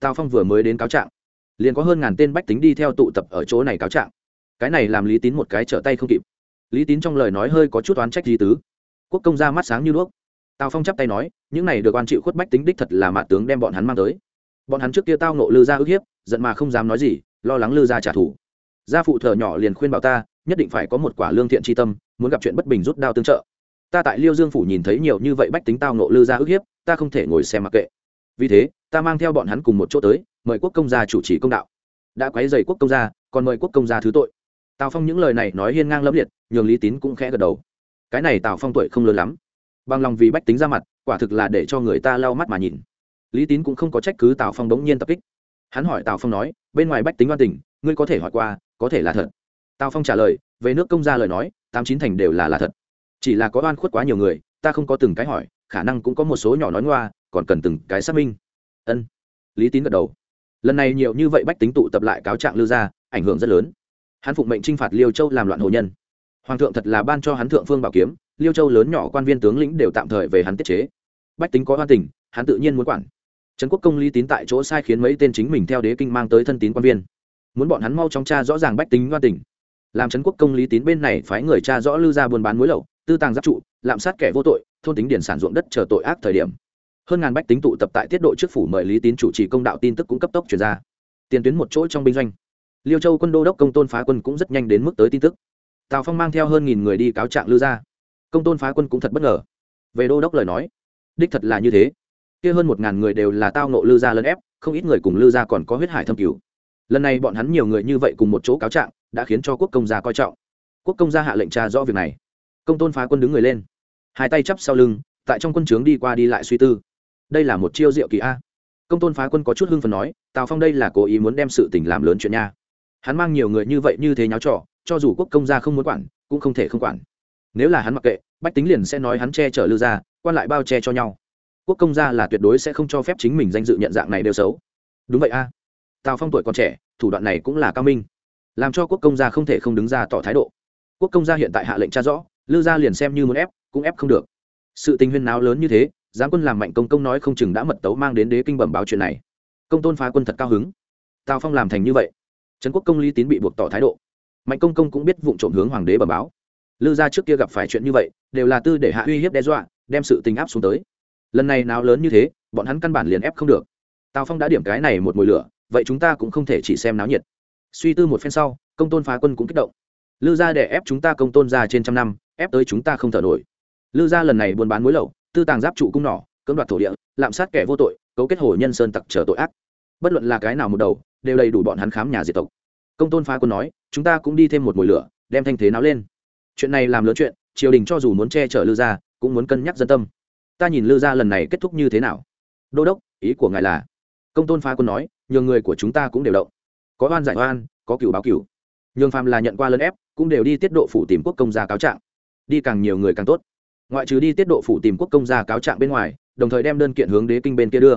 Tào phong vừa mới đến cáo trạng, liền có hơn ngàn tên bách tính đi theo tụ tập ở chỗ này cáo trạng. Cái này làm lý tín một cái trở tay không kịp. Lý tín trong lời nói hơi có chút oán trách di tứ quốc công ra mắt sáng như đuốc. Tào phong chắp tay nói, những này được oan chịu khuất bách tính đích thật là mạ tướng đem bọn hắn mang tới. Bọn hắn trước kia tao nộ lư ra ức hiếp, giận mà không dám nói gì, lo lắng lư ra trả thù. Gia phụ thở nhỏ liền khuyên bảo ta, nhất định phải có một quả lương thiện tri tâm, muốn gặp chuyện bất bình rút đao tương trợ. Ta tại liêu dương phủ nhìn thấy nhiều như vậy bách tính tao nộ lư ra ức hiếp, ta không thể ngồi xem mặc kệ. Vì thế, ta mang theo bọn hắn cùng một chỗ tới, mời quốc công gia chủ trì công đạo. Đã quấy dày quốc công gia, còn mời quốc công gia thứ tội. Tào phong những lời này nói hiên ngang lẫm liệt, nhường lý tín cũng khẽ gật đầu cái này tào phong tuổi không lớn lắm bằng lòng vì bách tính ra mặt quả thực là để cho người ta lau mắt mà nhìn lý tín cũng không có trách cứ tào phong đống nhiên tập kích hắn hỏi tào phong nói bên ngoài bách tính đoan tình ngươi có thể hỏi qua có thể là thật tào phong trả lời về nước công gia lời nói tám chín thành đều là là thật chỉ là có oan khuất quá nhiều người ta không có từng cái hỏi khả năng cũng có một số nhỏ nói ngoa còn cần từng cái xác minh ân lý tín gật đầu lần này nhiều như vậy bách tính tụ tập lại cáo trạng lưu ra ảnh hưởng rất lớn hắn phụng mệnh t r i n h phạt liêu châu làm loạn hồ nhân hoàng thượng thật là ban cho hắn thượng phương bảo kiếm, liêu châu lớn nhỏ quan viên tướng lĩnh đều tạm thời về hắn tiết chế. Bách tính có oan tình, hắn tự nhiên muốn quản. Trấn quốc công lý tín tại chỗ sai khiến mấy tên chính mình theo đế kinh mang tới thân tín quan viên. Muốn bọn hắn mau chóng tra rõ ràng bách tính hoan tình. Làm trấn quốc công lý tín bên này phái người tra rõ lư ra buôn bán muối lậu, tư tàng giáp trụ, lạm sát kẻ vô tội, thôn tính điển sản ruộng đất chờ tội ác thời điểm. Hơn ngàn bách tính tụ tập tại tiết độ trước phủ mời lý tín chủ trì công đạo tin tức cũng cấp tốc chuyển ra. Tiền tuyến một chỗ trong binh doanh. Liêu châu quân đô đốc công tôn phá quân cũng rất nhanh đến mức tới tin tức tào phong mang theo hơn nghìn người đi cáo trạng lư ra công tôn phá quân cũng thật bất ngờ. Về đô đốc lời nói, đích thật là như thế. Kia hơn một ngàn người đều là tao nộ lư gia lấn ép, không ít người cùng lư gia còn có huyết hải thâm cứu lần này bọn hắn nhiều người như vậy cùng một chỗ cáo trạng, đã khiến cho quốc công gia coi trọng. Quốc công gia hạ lệnh tra rõ việc này. Công tôn phá quân đứng người lên, hai tay chắp sau lưng, tại trong quân trướng đi qua đi lại suy tư. Đây là một chiêu diệu kỳ a. Công tôn phá quân có chút hưng phần nói, tào phong đây là cố ý muốn đem sự tình làm lớn chuyện nha. Hắn mang nhiều người như vậy như thế nháo trọ cho dù quốc công gia không muốn quản, cũng không thể không quản. Nếu là hắn mặc kệ, bách tính liền sẽ nói hắn che chở lư gia, quan lại bao che cho nhau. Quốc công gia là tuyệt đối sẽ không cho phép chính mình danh dự nhận dạng này đều xấu. Đúng vậy a. Tào phong tuổi còn trẻ, thủ đoạn này cũng là cao minh, làm cho quốc công gia không thể không đứng ra tỏ thái độ. Quốc công gia hiện tại hạ lệnh tra rõ lư gia liền xem như muốn ép, cũng ép không được. Sự tình huyên náo lớn như thế giáng quân làm mạnh công công nói không chừng đã mật tấu mang đến đế kinh bẩm báo chuyện này. Công tôn phá quân thật cao hứng. Tào phong làm thành như vậy. Trấn quốc công lý tín bị buộc tỏ thái độ mạnh công công cũng biết vụ trộm hướng hoàng đế bẩm báo. Lư gia trước kia gặp phải chuyện như vậy, đều là tư để hạ uy hiếp đe dọa, đem sự tình áp xuống tới. Lần này nào lớn như thế, bọn hắn căn bản liền ép không được. Tào phong đã điểm cái này một mùi lửa, vậy chúng ta cũng không thể chỉ xem náo nhiệt. Suy tư một phen sau, công tôn phá quân cũng kích động. Lư gia để ép chúng ta công tôn ra trên trăm năm, ép tới chúng ta không thở nổi. Lư gia lần này buôn bán mối lậu tư tàng giáp trụ cung nỏ, cưỡng đoạt thổ địa, lạm sát kẻ vô tội, cấu kết hồ nhân sơn tặc trở tội ác. Bất luận là cái nào một đầu, đều đầy đủ bọn hắn khám nhà diệt tộc công tôn phá quân nói, chúng ta cũng đi thêm một mùi lửa, đem thanh thế náo lên. Chuyện này làm lớn chuyện, triều đình cho dù muốn che chở lư gia, cũng muốn cân nhắc dân tâm. Ta nhìn lư gia lần này kết thúc như thế nào? Đô đốc, ý của ngài là công tôn phá quân nói, nhường người của chúng ta cũng đều động. Có oan giải oan, có cựu báo cựu nhường phàm là nhận qua lân ép, cũng đều đi tiết độ phủ tìm quốc công gia cáo trạng. Đi càng nhiều người càng tốt. Ngoại trừ đi tiết độ phủ tìm quốc công gia cáo trạng bên ngoài, đồng thời đem đơn kiện hướng đế kinh bên kia đưa.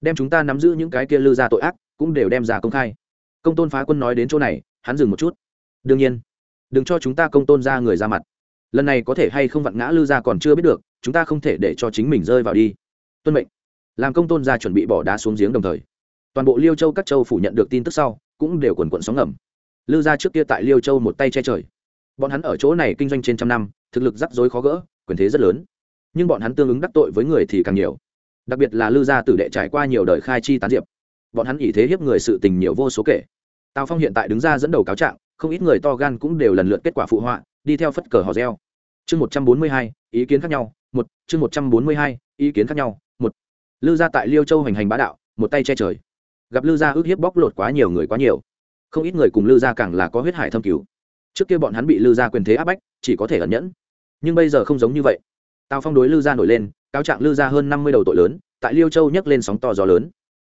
Đem chúng ta nắm giữ những cái kia lư ra tội ác, cũng đều đem ra công khai công tôn phá quân nói đến chỗ này, hắn dừng một chút. Đương nhiên, đừng cho chúng ta công tôn ra người ra mặt. Lần này có thể hay không vặn ngã lư ra còn chưa biết được, chúng ta không thể để cho chính mình rơi vào đi. Tuân mệnh. Làm công tôn ra chuẩn bị bỏ đá xuống giếng đồng thời, toàn bộ liêu châu các châu phủ nhận được tin tức sau, cũng đều quần quận sóng ngầm. Lư ra trước kia tại liêu châu một tay che trời. Bọn hắn ở chỗ này kinh doanh trên trăm năm, thực lực rắc rối khó gỡ, quyền thế rất lớn. Nhưng bọn hắn tương ứng đắc tội với người thì càng nhiều. Đặc biệt là lư gia tử đệ trải qua nhiều đời khai chi tán diệp bọn hắn ý thế hiếp người sự tình nhiều vô số kể. Tào phong hiện tại đứng ra dẫn đầu cáo trạng, không ít người to gan cũng đều lần lượt kết quả phụ họa, đi theo phất cờ hò reo. Chương một trăm bốn mươi hai, ý kiến khác nhau, một, chương một trăm bốn mươi hai, ý kiến khác nhau, một. Lư gia tại liêu châu hành hành bá đạo, một tay che trời. Gặp lư gia ước hiếp bóc lột quá nhiều người quá nhiều. Không ít người cùng lư gia càng là có huyết hải thâm cứu trước kia bọn hắn bị lư gia quyền thế áp bách, chỉ có thể ẩn nhẫn. Nhưng bây giờ không giống như vậy. Tào phong đối lư gia nổi lên, cáo trạng lư gia hơn năm mươi đầu tội lớn, tại liêu châu nhấc lên sóng to gió lớn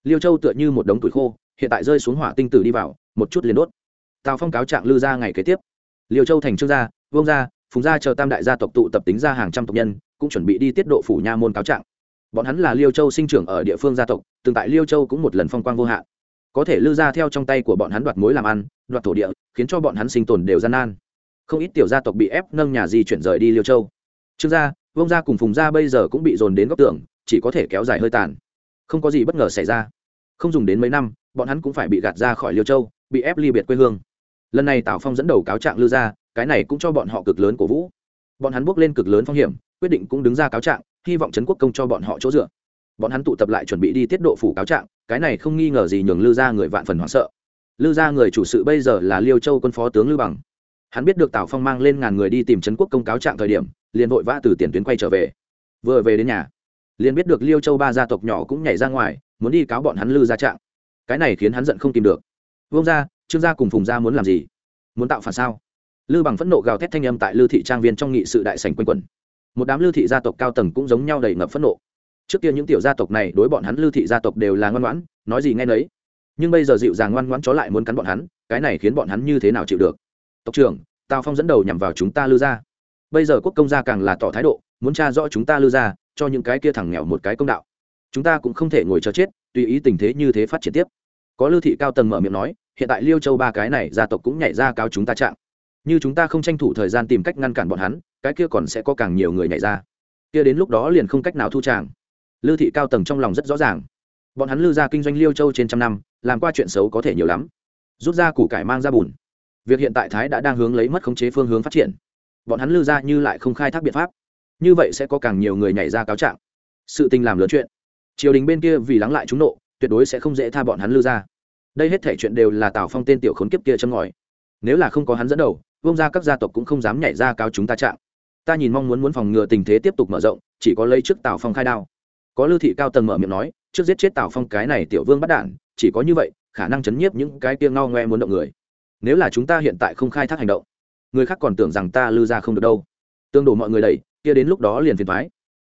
liêu châu tựa như một đống tuổi khô, hiện tại rơi xuống hỏa tinh tử đi vào, một chút liền đốt. Tào phong cáo trạng lư gia ngày kế tiếp. Liêu châu thành trương gia, vương gia, phùng gia chờ tam đại gia tộc tụ tập tính ra hàng trăm tộc nhân, cũng chuẩn bị đi tiết độ phủ nha môn cáo trạng. Bọn hắn là liêu châu sinh trưởng ở địa phương gia tộc, từng tại liêu châu cũng một lần phong quang vô hạn. Có thể lư ra theo trong tay của bọn hắn đoạt mối làm ăn, đoạt thổ địa, khiến cho bọn hắn sinh tồn đều gian nan. Không ít tiểu gia tộc bị ép nâng nhà di chuyển rời đi liêu châu. Trương gia, vương gia cùng phùng gia bây giờ cũng bị dồn đến góc tường, chỉ có thể kéo dài hơi tàn. Không có gì bất ngờ xảy ra không dùng đến mấy năm, bọn hắn cũng phải bị gạt ra khỏi liêu châu, bị ép ly biệt quê hương. Lần này tào phong dẫn đầu cáo trạng lưu ra cái này cũng cho bọn họ cực lớn cổ vũ. Bọn hắn bước lên cực lớn phong hiểm, quyết định cũng đứng ra cáo trạng, hy vọng trấn quốc công cho bọn họ chỗ dựa. Bọn hắn tụ tập lại chuẩn bị đi tiết độ phủ cáo trạng, cái này không nghi ngờ gì nhường lư ra người vạn phần hoảng sợ. Lư ra người chủ sự bây giờ là liêu châu quân phó tướng lưu bằng. Hắn biết được tào phong mang lên ngàn người đi tìm trấn quốc công cáo trạng thời điểm, liền vội vã từ tiền tuyến quay trở về. Vừa về đến nhà liền biết được liêu châu ba gia tộc nhỏ cũng nhảy ra ngoài, muốn đi cáo bọn hắn lư ra trạng. Cái này khiến hắn giận không tìm được. Vương gia, trương gia cùng phùng gia muốn làm gì? Muốn tạo phản sao? Lư bằng phẫn nộ gào thét thanh âm tại lư thị trang viên trong nghị sự đại sành quanh quẩn. Một đám lư thị gia tộc cao tầng cũng giống nhau đầy ngập phẫn nộ. Trước kia những tiểu gia tộc này đối bọn hắn lư thị gia tộc đều là ngoan ngoãn, nói gì nghe nấy. Nhưng bây giờ dịu dàng ngoan ngoãn chó lại muốn cắn bọn hắn, cái này khiến bọn hắn như thế nào chịu được? Tộc trưởng, tào phong dẫn đầu nhằm vào chúng ta lư gia. Bây giờ quốc công gia càng là tỏ thái độ, muốn tra rõ chúng ta lư gia cho những cái kia thẳng nghèo một cái công đạo. Chúng ta cũng không thể ngồi chờ chết, tùy ý tình thế như thế phát triển tiếp. Có lưu thị cao tầng mở miệng nói, hiện tại liêu châu ba cái này gia tộc cũng nhảy ra cáo chúng ta chạm như chúng ta không tranh thủ thời gian tìm cách ngăn cản bọn hắn, cái kia còn sẽ có càng nhiều người nhảy ra. Kia đến lúc đó liền không cách nào thu tràng. Lưu thị cao tầng trong lòng rất rõ ràng. Bọn hắn lưu ra kinh doanh liêu châu trên trăm năm, làm qua chuyện xấu có thể nhiều lắm. Rút ra củ cải mang ra bùn. Việc hiện tại thái đã đang hướng lấy mất khống chế phương hướng phát triển. Bọn hắn lưu ra như lại không khai thác biện pháp như vậy sẽ có càng nhiều người nhảy ra cáo trạng. Sự tình làm lớn chuyện. Triều đình bên kia vì lắng lại chúng nộ, tuyệt đối sẽ không dễ tha bọn hắn lư ra. Đây hết thể chuyện đều là tào phong tên tiểu khốn kiếp kia châm ngòi. Nếu là không có hắn dẫn đầu vông ra các gia tộc cũng không dám nhảy ra cáo chúng ta trạng. Ta nhìn mong muốn muốn phòng ngừa tình thế tiếp tục mở rộng, chỉ có lấy trước tào phong khai đao. Có lưu thị cao tầng mở miệng nói, trước giết chết tào phong cái này tiểu vương bắt đản chỉ có như vậy, khả năng chấn nhiếp những cái kia ngao ngoe muốn động người. Nếu là chúng ta hiện tại không khai thác hành động, người khác còn tưởng rằng ta lư ra không được đâu. Tương đổ mọi người đầy kia đến lúc đó liền phiền thoái.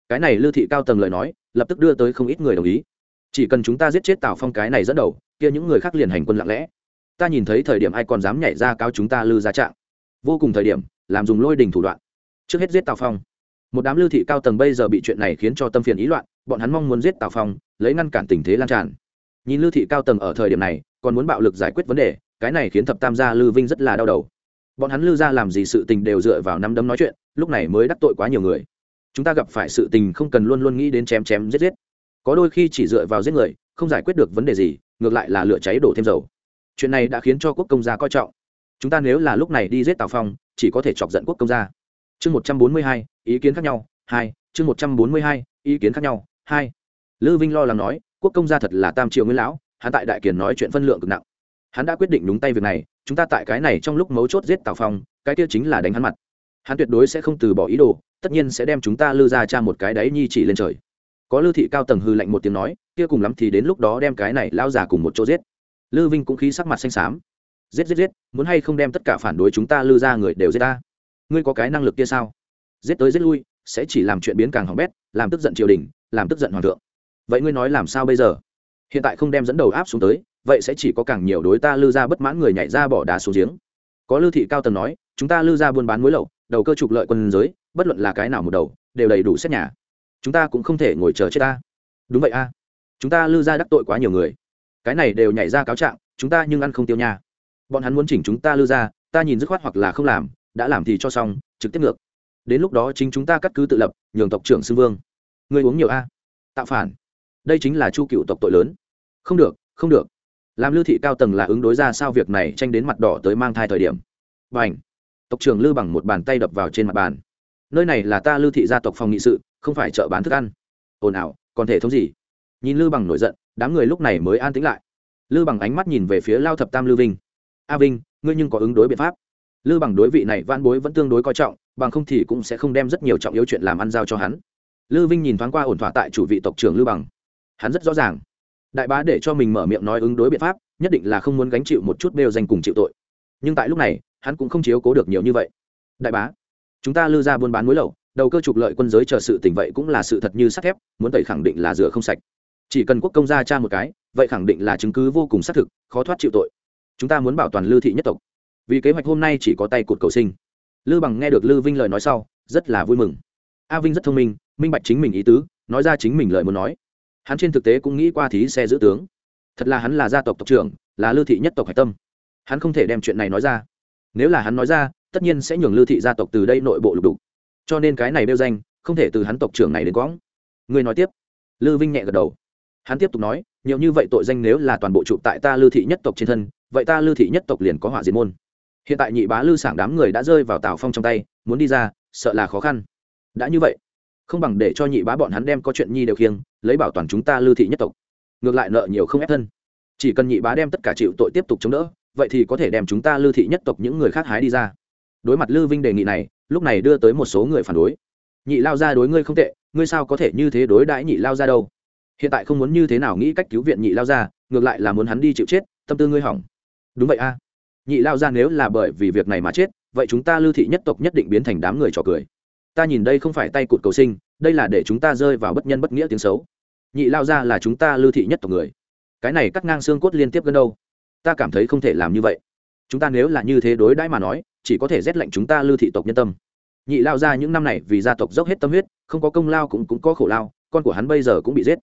Cái này lưu thị cao tầng lời nói, lập tức đưa tới không ít người đồng ý. Chỉ cần chúng ta giết chết tào phong cái này dẫn đầu, kia những người khác liền hành quân lặng lẽ. Ta nhìn thấy thời điểm ai còn dám nhảy ra cáo chúng ta lư ra trạng. Vô cùng thời điểm, làm dùng lôi đình thủ đoạn. Trước hết giết tào phong. Một đám lưu thị cao tầng bây giờ bị chuyện này khiến cho tâm phiền ý loạn, bọn hắn mong muốn giết tào phong, lấy ngăn cản tình thế lan tràn. Nhìn lưu thị cao tầng ở thời điểm này, còn muốn bạo lực giải quyết vấn đề, cái này khiến thập tam gia lư vinh rất là đau đầu bọn hắn lư ra làm gì sự tình đều dựa vào năm đấm nói chuyện, lúc này mới đắc tội quá nhiều người. Chúng ta gặp phải sự tình không cần luôn luôn nghĩ đến chém chém giết giết. Có đôi khi chỉ dựa vào giết người, không giải quyết được vấn đề gì, ngược lại là lửa cháy đổ thêm dầu. Chuyện này đã khiến cho quốc công gia coi trọng. Chúng ta nếu là lúc này đi giết tào phong, chỉ có thể chọc giận quốc công gia. Chương một trăm bốn mươi hai, ý kiến khác nhau, hai, chương một trăm bốn mươi hai, ý kiến khác nhau, hai. Lư vinh lo lắng nói, quốc công gia thật là tam triều nguyên lão, hắn tại đại kiền nói chuyện phân lượng cực nặng hắn đã quyết định đúng tay việc này, chúng ta tại cái này trong lúc mấu chốt giết tào phong, cái kia chính là đánh hắn mặt. Hắn tuyệt đối sẽ không từ bỏ ý đồ, tất nhiên sẽ đem chúng ta lư ra cha một cái đáy nhi chỉ lên trời. Có lư thị cao tầng hư lạnh một tiếng nói, kia cùng lắm thì đến lúc đó đem cái này lao già cùng một chỗ giết. Lư vinh cũng khí sắc mặt xanh xám. Giết giết giết, muốn hay không đem tất cả phản đối chúng ta lư ra người đều giết ta? Ngươi có cái năng lực kia sao? Giết tới giết lui, sẽ chỉ làm chuyện biến càng hỏng bét, làm tức giận triều đình, làm tức giận hoàng thượng. Vậy ngươi nói làm sao bây giờ? Hiện tại không đem dẫn đầu áp xuống tới vậy sẽ chỉ có càng nhiều đối ta lư ra bất mãn người nhảy ra bỏ đá xuống giếng. Có lư thị cao tầng nói, chúng ta lư ra buôn bán muối lậu, đầu cơ trục lợi quân giới, bất luận là cái nào một đầu, đều đầy đủ xét nhà. Chúng ta cũng không thể ngồi chờ chết ta. Đúng vậy a. Chúng ta lư ra đắc tội quá nhiều người. Cái này đều nhảy ra cáo trạng, chúng ta nhưng ăn không tiêu nha. Bọn hắn muốn chỉnh chúng ta lư ra ta nhìn dứt khoát hoặc là không làm, đã làm thì cho xong, trực tiếp ngược. Đến lúc đó chính chúng ta cắt cứ tự lập, nhường tộc trưởng xưng vương. Người uống nhiều a. Tạo phản. Đây chính là chu cựu tộc tội lớn. Không được không được làm lưu thị cao tầng là ứng đối ra sao việc này tranh đến mặt đỏ tới mang thai thời điểm. Và ảnh tộc trưởng lư bằng một bàn tay đập vào trên mặt bàn. Nơi này là ta lưu thị gia tộc phòng nghị sự, không phải chợ bán thức ăn. Ồn ào, còn thể thống gì? Nhìn lư bằng nổi giận, đám người lúc này mới an tĩnh lại. Lư bằng ánh mắt nhìn về phía lao thập tam lư vinh. A vinh, ngươi nhưng có ứng đối biện pháp. Lư bằng đối vị này van bối vẫn tương đối coi trọng, bằng không thì cũng sẽ không đem rất nhiều trọng yếu chuyện làm ăn giao cho hắn. Lư vinh nhìn thoáng qua ổn thỏa tại chủ vị tộc trưởng lư bằng. Hắn rất rõ ràng đại bá để cho mình mở miệng nói ứng đối biện pháp, nhất định là không muốn gánh chịu một chút bêu danh cùng chịu tội. Nhưng tại lúc này, hắn cũng không chiếu cố được nhiều như vậy. Đại bá, chúng ta lư ra buôn bán muối lậu đầu cơ trục lợi quân giới chờ sự tình vậy cũng là sự thật như sắt thép, muốn tẩy khẳng định là rửa không sạch. Chỉ cần quốc công gia cha một cái, vậy khẳng định là chứng cứ vô cùng xác thực, khó thoát chịu tội. Chúng ta muốn bảo toàn lư thị nhất tộc. Vì kế hoạch hôm nay chỉ có tay cụt cầu sinh. Lư bằng nghe được lư vinh lời nói sau, rất là vui mừng. A vinh rất thông minh minh bạch chính mình ý tứ, nói ra chính mình lời muốn nói hắn trên thực tế cũng nghĩ qua thí xe giữ tướng. Thật là hắn là gia tộc tộc trưởng, là Lưu thị nhất tộc hạch tâm. Hắn không thể đem chuyện này nói ra. Nếu là hắn nói ra, tất nhiên sẽ nhường Lưu thị gia tộc từ đây nội bộ lục đục. Cho nên cái này đeo danh, không thể từ hắn tộc trưởng này đến quãng người nói tiếp. Lư vinh nhẹ gật đầu. Hắn tiếp tục nói, nhiều như vậy tội danh nếu là toàn bộ trụ tại ta Lưu thị nhất tộc trên thân, vậy ta Lưu thị nhất tộc liền có hỏa diệt môn. Hiện tại nhị bá lư sảng đám người đã rơi vào tào phong trong tay, muốn đi ra, sợ là khó khăn. Đã như vậy, không bằng để cho nhị bá bọn hắn đem có chuyện nhi đều khiêng lấy bảo toàn chúng ta lưu thị nhất tộc. Ngược lại nợ nhiều không ép thân. Chỉ cần nhị bá đem tất cả chịu tội tiếp tục chống đỡ, vậy thì có thể đem chúng ta lưu thị nhất tộc những người khác hái đi ra. Đối mặt lư vinh đề nghị này, lúc này đưa tới một số người phản đối. Nhị lao ra đối ngươi không tệ, ngươi sao có thể như thế đối đãi nhị lao ra đâu? Hiện tại không muốn như thế nào nghĩ cách cứu viện nhị lao ra ngược lại là muốn hắn đi chịu chết, tâm tư ngươi hỏng. Đúng vậy a. Nhị lao ra nếu là bởi vì việc này mà chết, vậy chúng ta lưu thị nhất tộc nhất định biến thành đám người trò cười. Ta nhìn đây không phải tay cụt cầu sinh, đây là để chúng ta rơi vào bất nhân bất nghĩa tiếng xấu nhị lao ra là chúng ta lưu thị nhất tộc người. Cái này cắt ngang xương cốt liên tiếp gần đâu? Ta cảm thấy không thể làm như vậy. Chúng ta nếu là như thế đối đãi mà nói, chỉ có thể rét lệnh chúng ta lưu thị tộc nhân tâm. Nhị lao ra những năm này vì gia tộc dốc hết tâm huyết, không có công lao cũng cũng có khổ lao, con của hắn bây giờ cũng bị giết.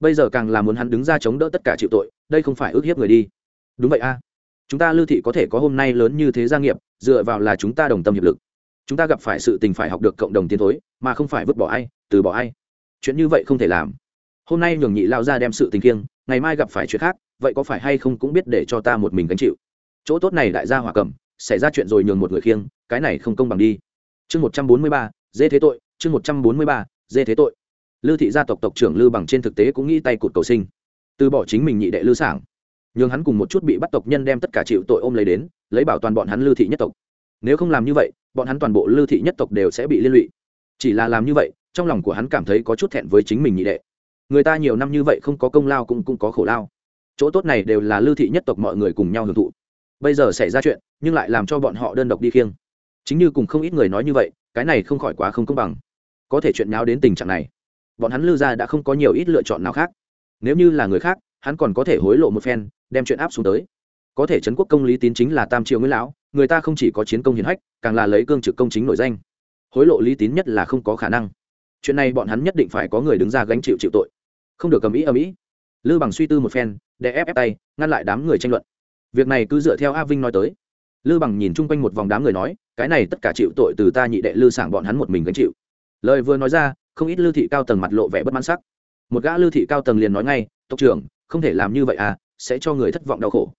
Bây giờ càng là muốn hắn đứng ra chống đỡ tất cả chịu tội, đây không phải ước hiếp người đi. Đúng vậy a. Chúng ta lưu thị có thể có hôm nay lớn như thế gia nghiệp, dựa vào là chúng ta đồng tâm hiệp lực. Chúng ta gặp phải sự tình phải học được cộng đồng tiến thối, mà không phải vứt bỏ ai, từ bỏ ai. Chuyện như vậy không thể làm hôm nay nhường nhị lao ra đem sự tình kiêng, ngày mai gặp phải chuyện khác, vậy có phải hay không cũng biết để cho ta một mình gánh chịu? Chỗ tốt này đại gia hỏa cầm, xảy ra chuyện rồi nhường một người khiêng cái này không công bằng đi. Chương một trăm bốn mươi ba, dê thế tội, chương một trăm bốn mươi ba, dê thế tội. Lư thị gia tộc tộc trưởng lư bằng trên thực tế cũng nghĩ tay cụt cầu sinh. Từ bỏ chính mình nhị đệ lư sảng, nhường hắn cùng một chút bị bắt tộc nhân đem tất cả chịu tội ôm lấy đến, lấy bảo toàn bọn hắn lư thị nhất tộc. Nếu không làm như vậy, bọn hắn toàn bộ lư thị nhất tộc đều sẽ bị liên lụy. Chỉ là làm như vậy, trong lòng của hắn cảm thấy có chút thẹn với chính mình nhị đệ người ta nhiều năm như vậy không có công lao cũng cũng có khổ lao. Chỗ tốt này đều là Lưu thị nhất tộc mọi người cùng nhau hưởng thụ. Bây giờ xảy ra chuyện, nhưng lại làm cho bọn họ đơn độc đi khiêng. Chính như cùng không ít người nói như vậy, cái này không khỏi quá không công bằng. Có thể chuyện nháo đến tình trạng này, bọn hắn Lưu ra đã không có nhiều ít lựa chọn nào khác. Nếu như là người khác, hắn còn có thể hối lộ một phen, đem chuyện áp xuống tới. Có thể trấn quốc công lý tín chính là tam triều nguyễn lão, người ta không chỉ có chiến công hiển hách, càng là lấy cương trực công chính nổi danh. Hối lộ lý tín nhất là không có khả năng. Chuyện này bọn hắn nhất định phải có người đứng ra gánh chịu chịu tội không được cầm ý ở mỹ lư bằng suy tư một phen để ép ép tay, ngăn lại đám người tranh luận. Việc này cứ dựa theo a vinh nói tới. Lư bằng nhìn chung quanh một vòng đám người nói, cái này tất cả chịu tội từ ta nhị đệ lư sảng bọn hắn một mình gánh chịu. Lời vừa nói ra, không ít lư thị cao tầng mặt lộ vẻ bất mãn sắc. Một gã lư thị cao tầng liền nói ngay, tộc trưởng, không thể làm như vậy à sẽ cho người thất vọng đau khổ.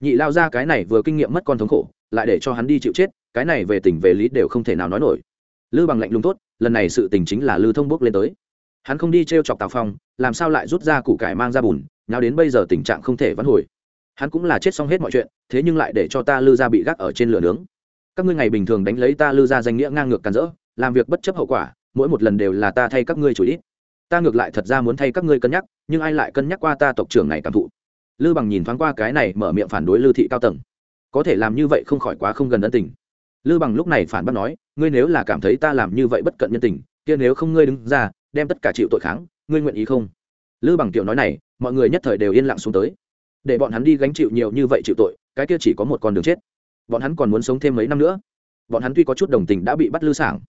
Nhị lao ra cái này vừa kinh nghiệm mất con thống khổ, lại để cho hắn đi chịu chết, cái này về tình về lý đều không thể nào nói nổi. Lư bằng lạnh lùng tốt, lần này sự tình chính là lư thông bước lên tới hắn không đi t r e o chọc tào phong, làm sao lại rút ra củ cải mang ra bùn nào đến bây giờ tình trạng không thể vãn hồi. Hắn cũng là chết xong hết mọi chuyện, thế nhưng lại để cho ta lư ra bị gác ở trên lửa nướng. Các ngươi ngày bình thường đánh lấy ta lư ra danh nghĩa ngang ngược càn rỡ, làm việc bất chấp hậu quả, mỗi một lần đều là ta thay các ngươi chủ ít ta ngược lại thật ra muốn thay các ngươi cân nhắc, nhưng ai lại cân nhắc qua ta tộc trưởng này cảm thụ? Lư bằng nhìn thoáng qua cái này mở miệng phản đối lư thị cao tầng. Có thể làm như vậy không khỏi quá không gần ân tình. Lư bằng lúc này phản bác nói, ngươi nếu là cảm thấy ta làm như vậy bất cận nhân tình, kia nếu không ngươi đứng ra đem tất cả chịu tội kháng, ngươi nguyện ý không? Lư bằng tiểu nói này, mọi người nhất thời đều yên lặng xuống tới. Để bọn hắn đi gánh chịu nhiều như vậy chịu tội, cái kia chỉ có một con đường chết. Bọn hắn còn muốn sống thêm mấy năm nữa. Bọn hắn tuy có chút đồng tình đã bị bắt lư sảng,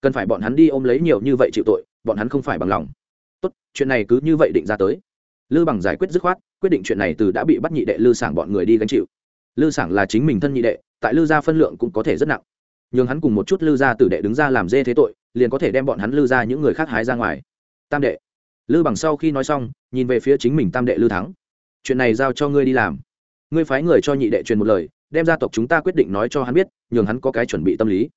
cần phải bọn hắn đi ôm lấy nhiều như vậy chịu tội, bọn hắn không phải bằng lòng. Tốt, chuyện này cứ như vậy định ra tới. Lư bằng giải quyết dứt khoát, quyết định chuyện này từ đã bị bắt nhị đệ lư sảng bọn người đi gánh chịu. Lư sảng là chính mình thân nhị đệ, tại lư gia phân lượng cũng có thể rất nặng. Nhưng hắn cùng một chút lư gia tử đệ đứng ra làm dê thế tội liền có thể đem bọn hắn lư ra những người khác hái ra ngoài. Tam đệ. Lư bằng sau khi nói xong, nhìn về phía chính mình tam đệ lư thắng. Chuyện này giao cho ngươi đi làm. Ngươi phái người cho nhị đệ truyền một lời, đem gia tộc chúng ta quyết định nói cho hắn biết, nhường hắn có cái chuẩn bị tâm lý.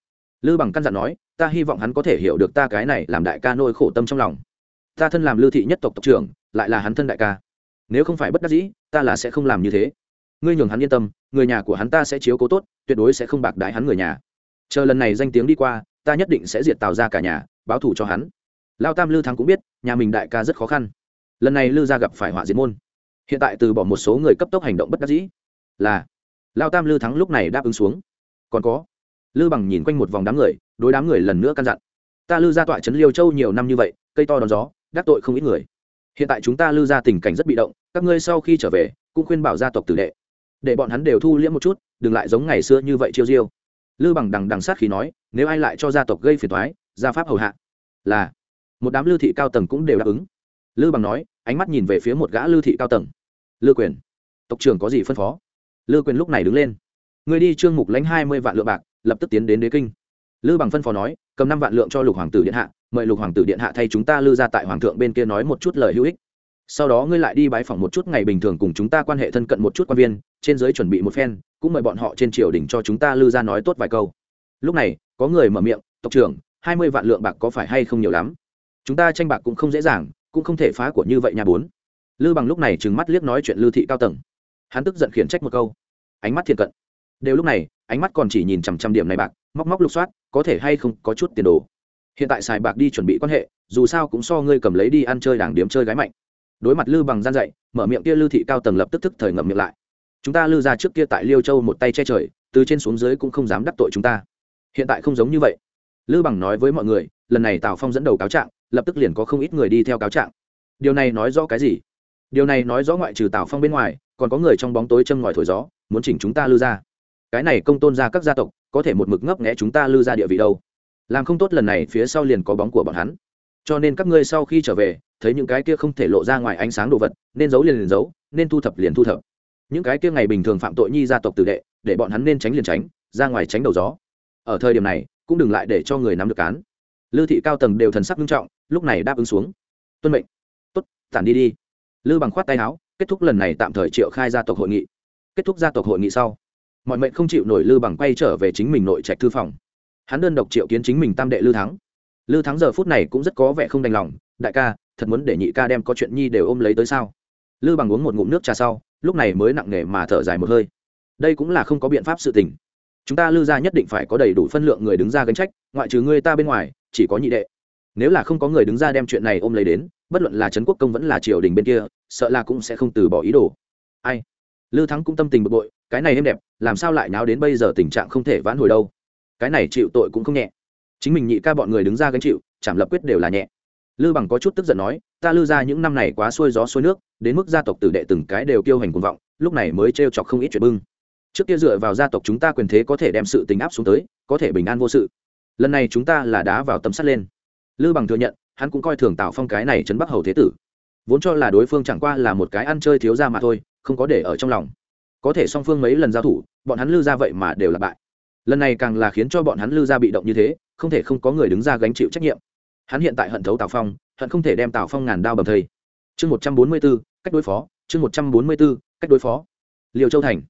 Lư bằng căn dặn nói, ta hy vọng hắn có thể hiểu được ta cái này làm đại ca nôi khổ tâm trong lòng. Ta thân làm lư thị nhất tộc tộc trưởng, lại là hắn thân đại ca. Nếu không phải bất đắc dĩ, ta là sẽ không làm như thế. Ngươi nhường hắn yên tâm, người nhà của hắn ta sẽ chiếu cố tốt, tuyệt đối sẽ không bạc đái hắn người nhà. Chờ lần này danh tiếng đi qua ta nhất định sẽ diệt tào ra cả nhà, báo thù cho hắn. Lao tam lư thắng cũng biết, nhà mình đại ca rất khó khăn. Lần này lư gia gặp phải họa diệt môn. Hiện tại từ bỏ một số người cấp tốc hành động bất đắc dĩ. Là, lao tam lư thắng lúc này đáp ứng xuống. Còn có, lư bằng nhìn quanh một vòng đám người, đối đám người lần nữa căn dặn. Ta lư ra tọa trấn liêu châu nhiều năm như vậy, cây to đón gió, đắc tội không ít người. Hiện tại chúng ta lư ra tình cảnh rất bị động, các ngươi sau khi trở về, cũng khuyên bảo gia tộc tử đệ. Để bọn hắn đều thu liễm một chút, đừng lại giống ngày xưa như vậy chiêu diêu lư bằng đằng đằng sát khí nói, nếu ai lại cho gia tộc gây phiền thoái gia pháp hầu hạ. Là, một đám lư thị cao tầng cũng đều đáp ứng. Lư bằng nói, ánh mắt nhìn về phía một gã lư thị cao tầng. Lư quyền, tộc trưởng có gì phân phó? Lư quyền lúc này đứng lên. Người đi trương mục lãnh hai mươi vạn lượng bạc, lập tức tiến đến đế kinh. Lư bằng phân phó nói, cầm năm vạn lượng cho lục hoàng tử điện hạ, mời lục hoàng tử điện hạ thay chúng ta lư ra tại hoàng thượng bên kia nói một chút lời hữu ích. Sau đó ngươi lại đi bái phỏng một chút ngày bình thường cùng chúng ta quan hệ thân cận một chút quan viên, trên giới chuẩn bị một phen cũng mời bọn họ trên triều đình cho chúng ta lư ra nói tốt vài câu. Lúc này, có người mở miệng, tộc trưởng, hai mươi vạn lượng bạc có phải hay không nhiều lắm? Chúng ta tranh bạc cũng không dễ dàng, cũng không thể phá của như vậy nhà bốn. Lư bằng lúc này trừng mắt liếc nói chuyện lư thị cao tầng. Hắn tức giận khiển trách một câu. Ánh mắt thiện cận. Đều lúc này, ánh mắt còn chỉ nhìn chằm chằm điểm này bạc, móc móc lục soát, có thể hay không có chút tiền đồ. Hiện tại xài bạc đi chuẩn bị quan hệ, dù sao cũng so ngươi cầm lấy đi ăn chơi đảng điếm chơi gái mạnh. Đối mặt lư bằng gian dạy, mở miệng kia lư thị cao tầng lập tức tức thời ngậm miệng lại chúng ta lư ra trước kia tại liêu châu một tay che trời, từ trên xuống dưới cũng không dám đắc tội chúng ta. Hiện tại không giống như vậy. Lư bằng nói với mọi người, lần này tào phong dẫn đầu cáo trạng, lập tức liền có không ít người đi theo cáo trạng. Điều này nói rõ cái gì? Điều này nói rõ ngoại trừ tào phong bên ngoài, còn có người trong bóng tối châm ngòi thổi gió, muốn chỉnh chúng ta lư ra. Cái này công tôn ra các gia tộc, có thể một mực ngấp nghẽ chúng ta lư ra địa vị đâu. Làm không tốt lần này phía sau liền có bóng của bọn hắn. Cho nên các ngươi sau khi trở về, thấy những cái kia không thể lộ ra ngoài ánh sáng đồ vật, nên giấu liền liền giấu, nên thu thập liền thu thập những cái kia ngày bình thường phạm tội nhi gia tộc tử đệ, để bọn hắn nên tránh liền tránh, ra ngoài tránh đầu gió. Ở thời điểm này, cũng đừng lại để cho người nắm được cán. Lư thị cao tầng đều thần sắc nghiêm trọng, lúc này đáp ứng xuống. Tuân mệnh. Tốt, tản đi đi. Lư bằng khoát tay áo, kết thúc lần này tạm thời triệu khai gia tộc hội nghị. Kết thúc gia tộc hội nghị sau, mọi mệnh không chịu nổi lư bằng quay trở về chính mình nội trạch thư phòng. Hắn đơn độc triệu kiến chính mình tam đệ lư thắng. Lư thắng giờ phút này cũng rất có vẻ không đành lòng, đại ca, thật muốn để nhị ca đem có chuyện nhi đều ôm lấy tới sao? Lư bằng uống một ngụm nước trà sau lúc này mới nặng nề mà thở dài một hơi. Đây cũng là không có biện pháp sự tình. Chúng ta lư ra nhất định phải có đầy đủ phân lượng người đứng ra gánh trách, ngoại trừ ngươi ta bên ngoài, chỉ có nhị đệ. Nếu là không có người đứng ra đem chuyện này ôm lấy đến, bất luận là trấn quốc công vẫn là triều đình bên kia, sợ là cũng sẽ không từ bỏ ý đồ. Ai? Lư thắng cũng tâm tình bực bội, cái này êm đẹp, làm sao lại náo đến bây giờ tình trạng không thể vãn hồi đâu? Cái này chịu tội cũng không nhẹ. Chính mình nhị ca bọn người đứng ra gánh chịu, chảm lập quyết đều là nhẹ lư bằng có chút tức giận nói, ta lư ra những năm này quá xuôi gió xuôi nước, đến mức gia tộc tử đệ từng cái đều kiêu hành cuồng vọng, lúc này mới t chọc không ít chuyện bưng. Trước kia dựa vào gia tộc chúng ta quyền thế có thể đem sự tình áp xuống tới, có thể bình an vô sự. Lần này chúng ta là đá vào tấm sắt lên. Lư bằng thừa nhận, hắn cũng coi thường tạo phong cái này chấn bắc hầu thế tử. Vốn cho là đối phương chẳng qua là một cái ăn chơi thiếu ra mà thôi, không có để ở trong lòng. Có thể song phương mấy lần giao thủ, bọn hắn lư ra vậy mà đều là bại. Lần này càng là khiến cho bọn hắn lư ra bị động như thế, không thể không có người đứng ra gánh chịu trách nhiệm hắn hiện tại hận thấu tào phong, hận không thể đem tào phong ngàn đao bầm thầy. chương một trăm bốn mươi b ố cách đối phó, chương một trăm bốn mươi b ố cách đối phó. Liều châu thành,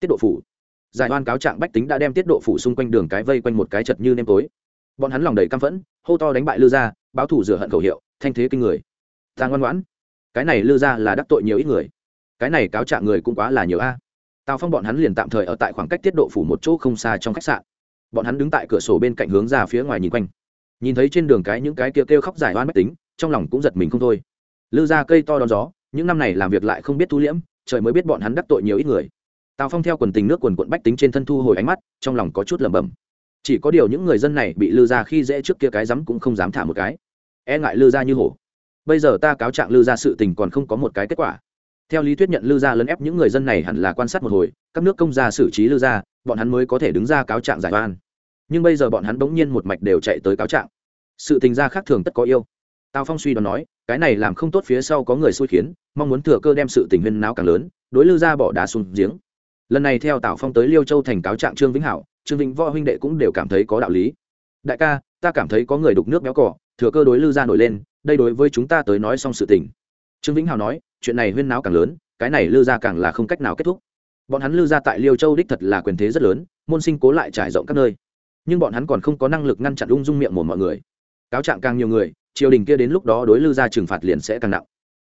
tiết độ phủ. Giải oan cáo trạng bách tính đã đem tiết độ phủ xung quanh đường cái vây quanh một cái chật như nêm tối. Bọn hắn lòng đầy căm phẫn, hô to đánh bại lư gia, báo thủ rửa hận khẩu hiệu, thanh thế kinh người. Ta ngoan ngoãn. Cái này lư gia là đắc tội nhiều ít người. Cái này cáo trạng người cũng quá là nhiều a. Tào phong bọn hắn liền tạm thời ở tại khoảng cách tiết độ phủ một chỗ không xa trong khách sạn. Bọn hắn đứng tại cửa sổ bên cạnh hướng ra phía ngoài nhìn quanh nhìn thấy trên đường cái những cái kia kêu khóc giải oan bách tính, trong lòng cũng giật mình không thôi. Lư ra cây to đón gió, những năm này làm việc lại không biết thu liễm, trời mới biết bọn hắn đắc tội nhiều ít người. Tào phong theo quần tình nước quần quận bách tính trên thân thu hồi ánh mắt, trong lòng có chút lẩm bẩm. Chỉ có điều những người dân này bị lư ra khi dễ trước kia cái rắm cũng không dám thả một cái. E ngại lư ra như hổ. Bây giờ ta cáo trạng lư ra sự tình còn không có một cái kết quả. Theo lý thuyết nhận lư ra lấn ép những người dân này hẳn là quan sát một hồi, các nước công gia xử trí lư ra bọn hắn mới có thể đứng ra cáo trạng giải oan nhưng bây giờ bọn hắn bỗng nhiên một mạch đều chạy tới cáo trạng. Sự tình gia khác thường tất có yêu. Tào phong suy đoán nói, cái này làm không tốt phía sau có người xui khiến, mong muốn thừa cơ đem sự tình huyên náo càng lớn, đối lư ra bỏ đá xuống giếng. Lần này theo tào phong tới liêu châu thành cáo trạng trương vĩnh hảo, trương vĩnh võ huynh đệ cũng đều cảm thấy có đạo lý. Đại ca, ta cảm thấy có người đục nước béo cỏ thừa cơ đối lư ra nổi lên, đây đối với chúng ta tới nói xong sự tình. Trương vĩnh hảo nói, chuyện này huyên náo càng lớn, cái này lư ra càng là không cách nào kết thúc. Bọn hắn lư ra tại liêu châu đích thật là quyền thế rất lớn, môn sinh cố lại trải rộng các nơi nhưng bọn hắn còn không có năng lực ngăn chặn ung dung miệng một mọi người. Cáo trạng càng nhiều người, triều đình kia đến lúc đó đối lư gia trừng phạt liền sẽ càng nặng.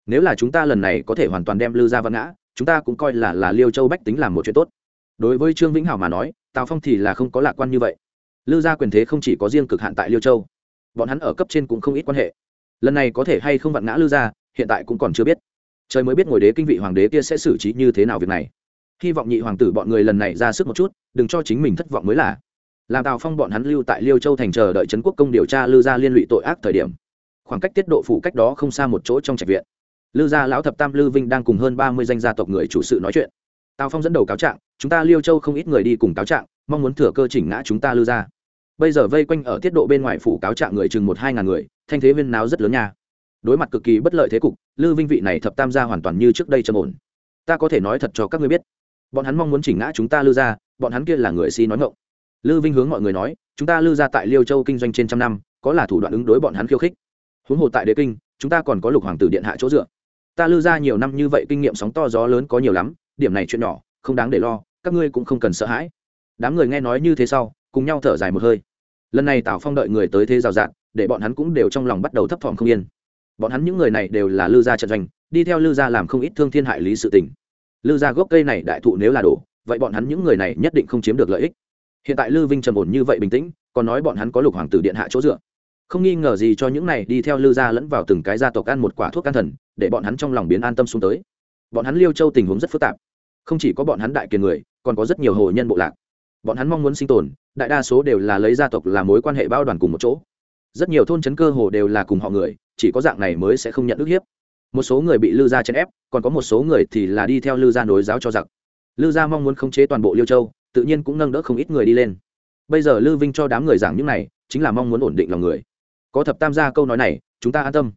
Nếu là chúng ta lần này có thể hoàn toàn đem lư gia văn ngã, chúng ta cũng coi là là liêu châu bách tính làm một chuyện tốt. Đối với trương vĩnh hảo mà nói, tào phong thì là không có lạc quan như vậy. Lư gia quyền thế không chỉ có riêng cực hạn tại liêu châu. Bọn hắn ở cấp trên cũng không ít quan hệ. Lần này có thể hay không vặn ngã lư gia, hiện tại cũng còn chưa biết. Trời mới biết ngồi đế kinh vị hoàng đế kia sẽ xử trí như thế nào việc này. Hy vọng nhị hoàng tử bọn người lần này ra sức một chút, đừng cho chính mình thất vọng mới là làm tào phong bọn hắn lưu tại liêu châu thành chờ đợi trấn quốc công điều tra lư gia liên lụy tội ác thời điểm khoảng cách tiết độ phủ cách đó không xa một chỗ trong trạch viện lư gia lão thập tam lư vinh đang cùng hơn ba mươi danh gia tộc người chủ sự nói chuyện tào phong dẫn đầu cáo trạng chúng ta liêu châu không ít người đi cùng cáo trạng mong muốn thừa cơ chỉnh ngã chúng ta lư gia bây giờ vây quanh ở tiết độ bên ngoài phủ cáo trạng người chừng một hai ngàn người thanh thế viên náo rất lớn nha đối mặt cực kỳ bất lợi thế cục lư vinh vị này thập tam gia hoàn toàn như trước đây trầm ổn ta có thể nói thật cho các ngươi biết bọn hắn mong muốn chỉnh ngã chúng ta lư gia bọn hắn kia là người si nói ngộng lư vinh hướng mọi người nói, chúng ta lư ra tại liêu châu kinh doanh trên trăm năm, có là thủ đoạn ứng đối bọn hắn khiêu khích. Huống hồ tại đế kinh, chúng ta còn có lục hoàng tử điện hạ chỗ dựa. Ta lư ra nhiều năm như vậy kinh nghiệm sóng to gió lớn có nhiều lắm, điểm này chuyện nhỏ, không đáng để lo, các ngươi cũng không cần sợ hãi. Đám người nghe nói như thế sau, cùng nhau thở dài một hơi. Lần này tào phong đợi người tới thế rào rạt, để bọn hắn cũng đều trong lòng bắt đầu thấp thỏm không yên. Bọn hắn những người này đều là lư gia trận doanh, đi theo lư gia làm không ít thương thiên hại lý sự tình. Lư gia gốc cây này đại thụ nếu là đổ, vậy bọn hắn những người này nhất định không chiếm được lợi ích hiện tại lư vinh trầm ổn như vậy bình tĩnh, còn nói bọn hắn có lục hoàng tử điện hạ chỗ dựa. Không nghi ngờ gì cho những này đi theo lư gia lẫn vào từng cái gia tộc ăn một quả thuốc can thần, để bọn hắn trong lòng biến an tâm xuống tới. Bọn hắn liêu châu tình huống rất phức tạp. Không chỉ có bọn hắn đại kiền người, còn có rất nhiều hồ nhân bộ lạc. Bọn hắn mong muốn sinh tồn, đại đa số đều là lấy gia tộc làm mối quan hệ bao đoàn cùng một chỗ. Rất nhiều thôn trấn cơ hồ đều là cùng họ người, chỉ có dạng này mới sẽ không nhận ức hiếp. Một số người bị lư gia chèn ép, còn có một số người thì là đi theo lư gia nối giáo cho giặc. Lư gia mong muốn khống chế toàn bộ liêu châu tự nhiên cũng nâng đỡ không ít người đi lên. Bây giờ lư vinh cho đám người giảng những này, chính là mong muốn ổn định lòng người. Có thập tam gia câu nói này, chúng ta an tâm.